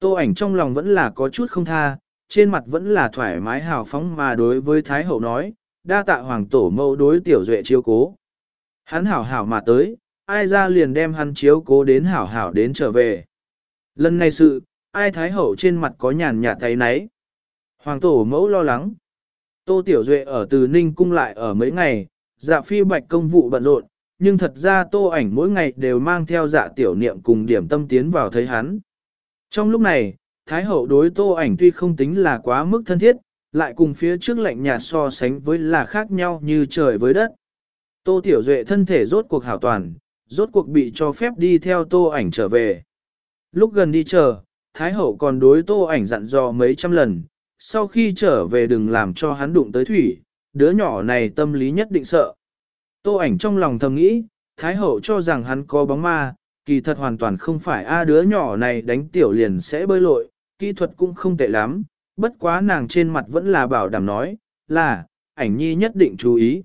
Tô ảnh trong lòng vẫn là có chút không tha, trên mặt vẫn là thoải mái hào phóng mà đối với Thái Hậu nói, đa tạ Hoàng Tổ mẫu đối Tiểu Duệ chiếu cố. Hắn hảo hảo mà tới, ai ra liền đem hắn chiếu cố đến hảo hảo đến trở về. Lần này sự, ai thái hậu trên mặt có nhàn nhạt thấy nấy. Hoàng tổ mẫu lo lắng. Tô Tiểu Duệ ở từ Ninh cung lại ở mấy ngày, dạ phi bạch công vụ bận rộn, nhưng thật ra tô ảnh mỗi ngày đều mang theo dạ tiểu niệm cùng điểm tâm tiến vào thấy hắn. Trong lúc này, Thái hậu đối tô ảnh tuy không tính là quá mức thân thiết, lại cùng phía trước lạnh nhạt so sánh với là khác nhau như trời với đất. Tô Tiểu Duệ thân thể rốt cuộc hảo toàn, rốt cuộc bị cho phép đi theo tô ảnh trở về. Lúc gần đi chờ, Thái Hậu còn đối tô ảnh dặn dò mấy trăm lần, sau khi trở về đừng làm cho hắn đụng tới thủy, đứa nhỏ này tâm lý nhất định sợ. Tô ảnh trong lòng thầm nghĩ, Thái Hậu cho rằng hắn có bóng ma, kỳ thật hoàn toàn không phải a đứa nhỏ này đánh tiểu liền sẽ bơi lội, kỹ thuật cũng không tệ lắm, bất quá nàng trên mặt vẫn là bảo đảm nói, là, ảnh nhi nhất định chú ý.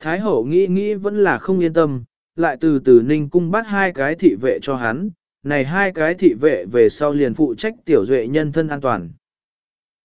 Thái hậu nghĩ nghĩ vẫn là không yên tâm, lại từ từ ninh cung bắt hai cái thị vệ cho hắn, này hai cái thị vệ về sau liền phụ trách tiểu duệ nhân thân an toàn.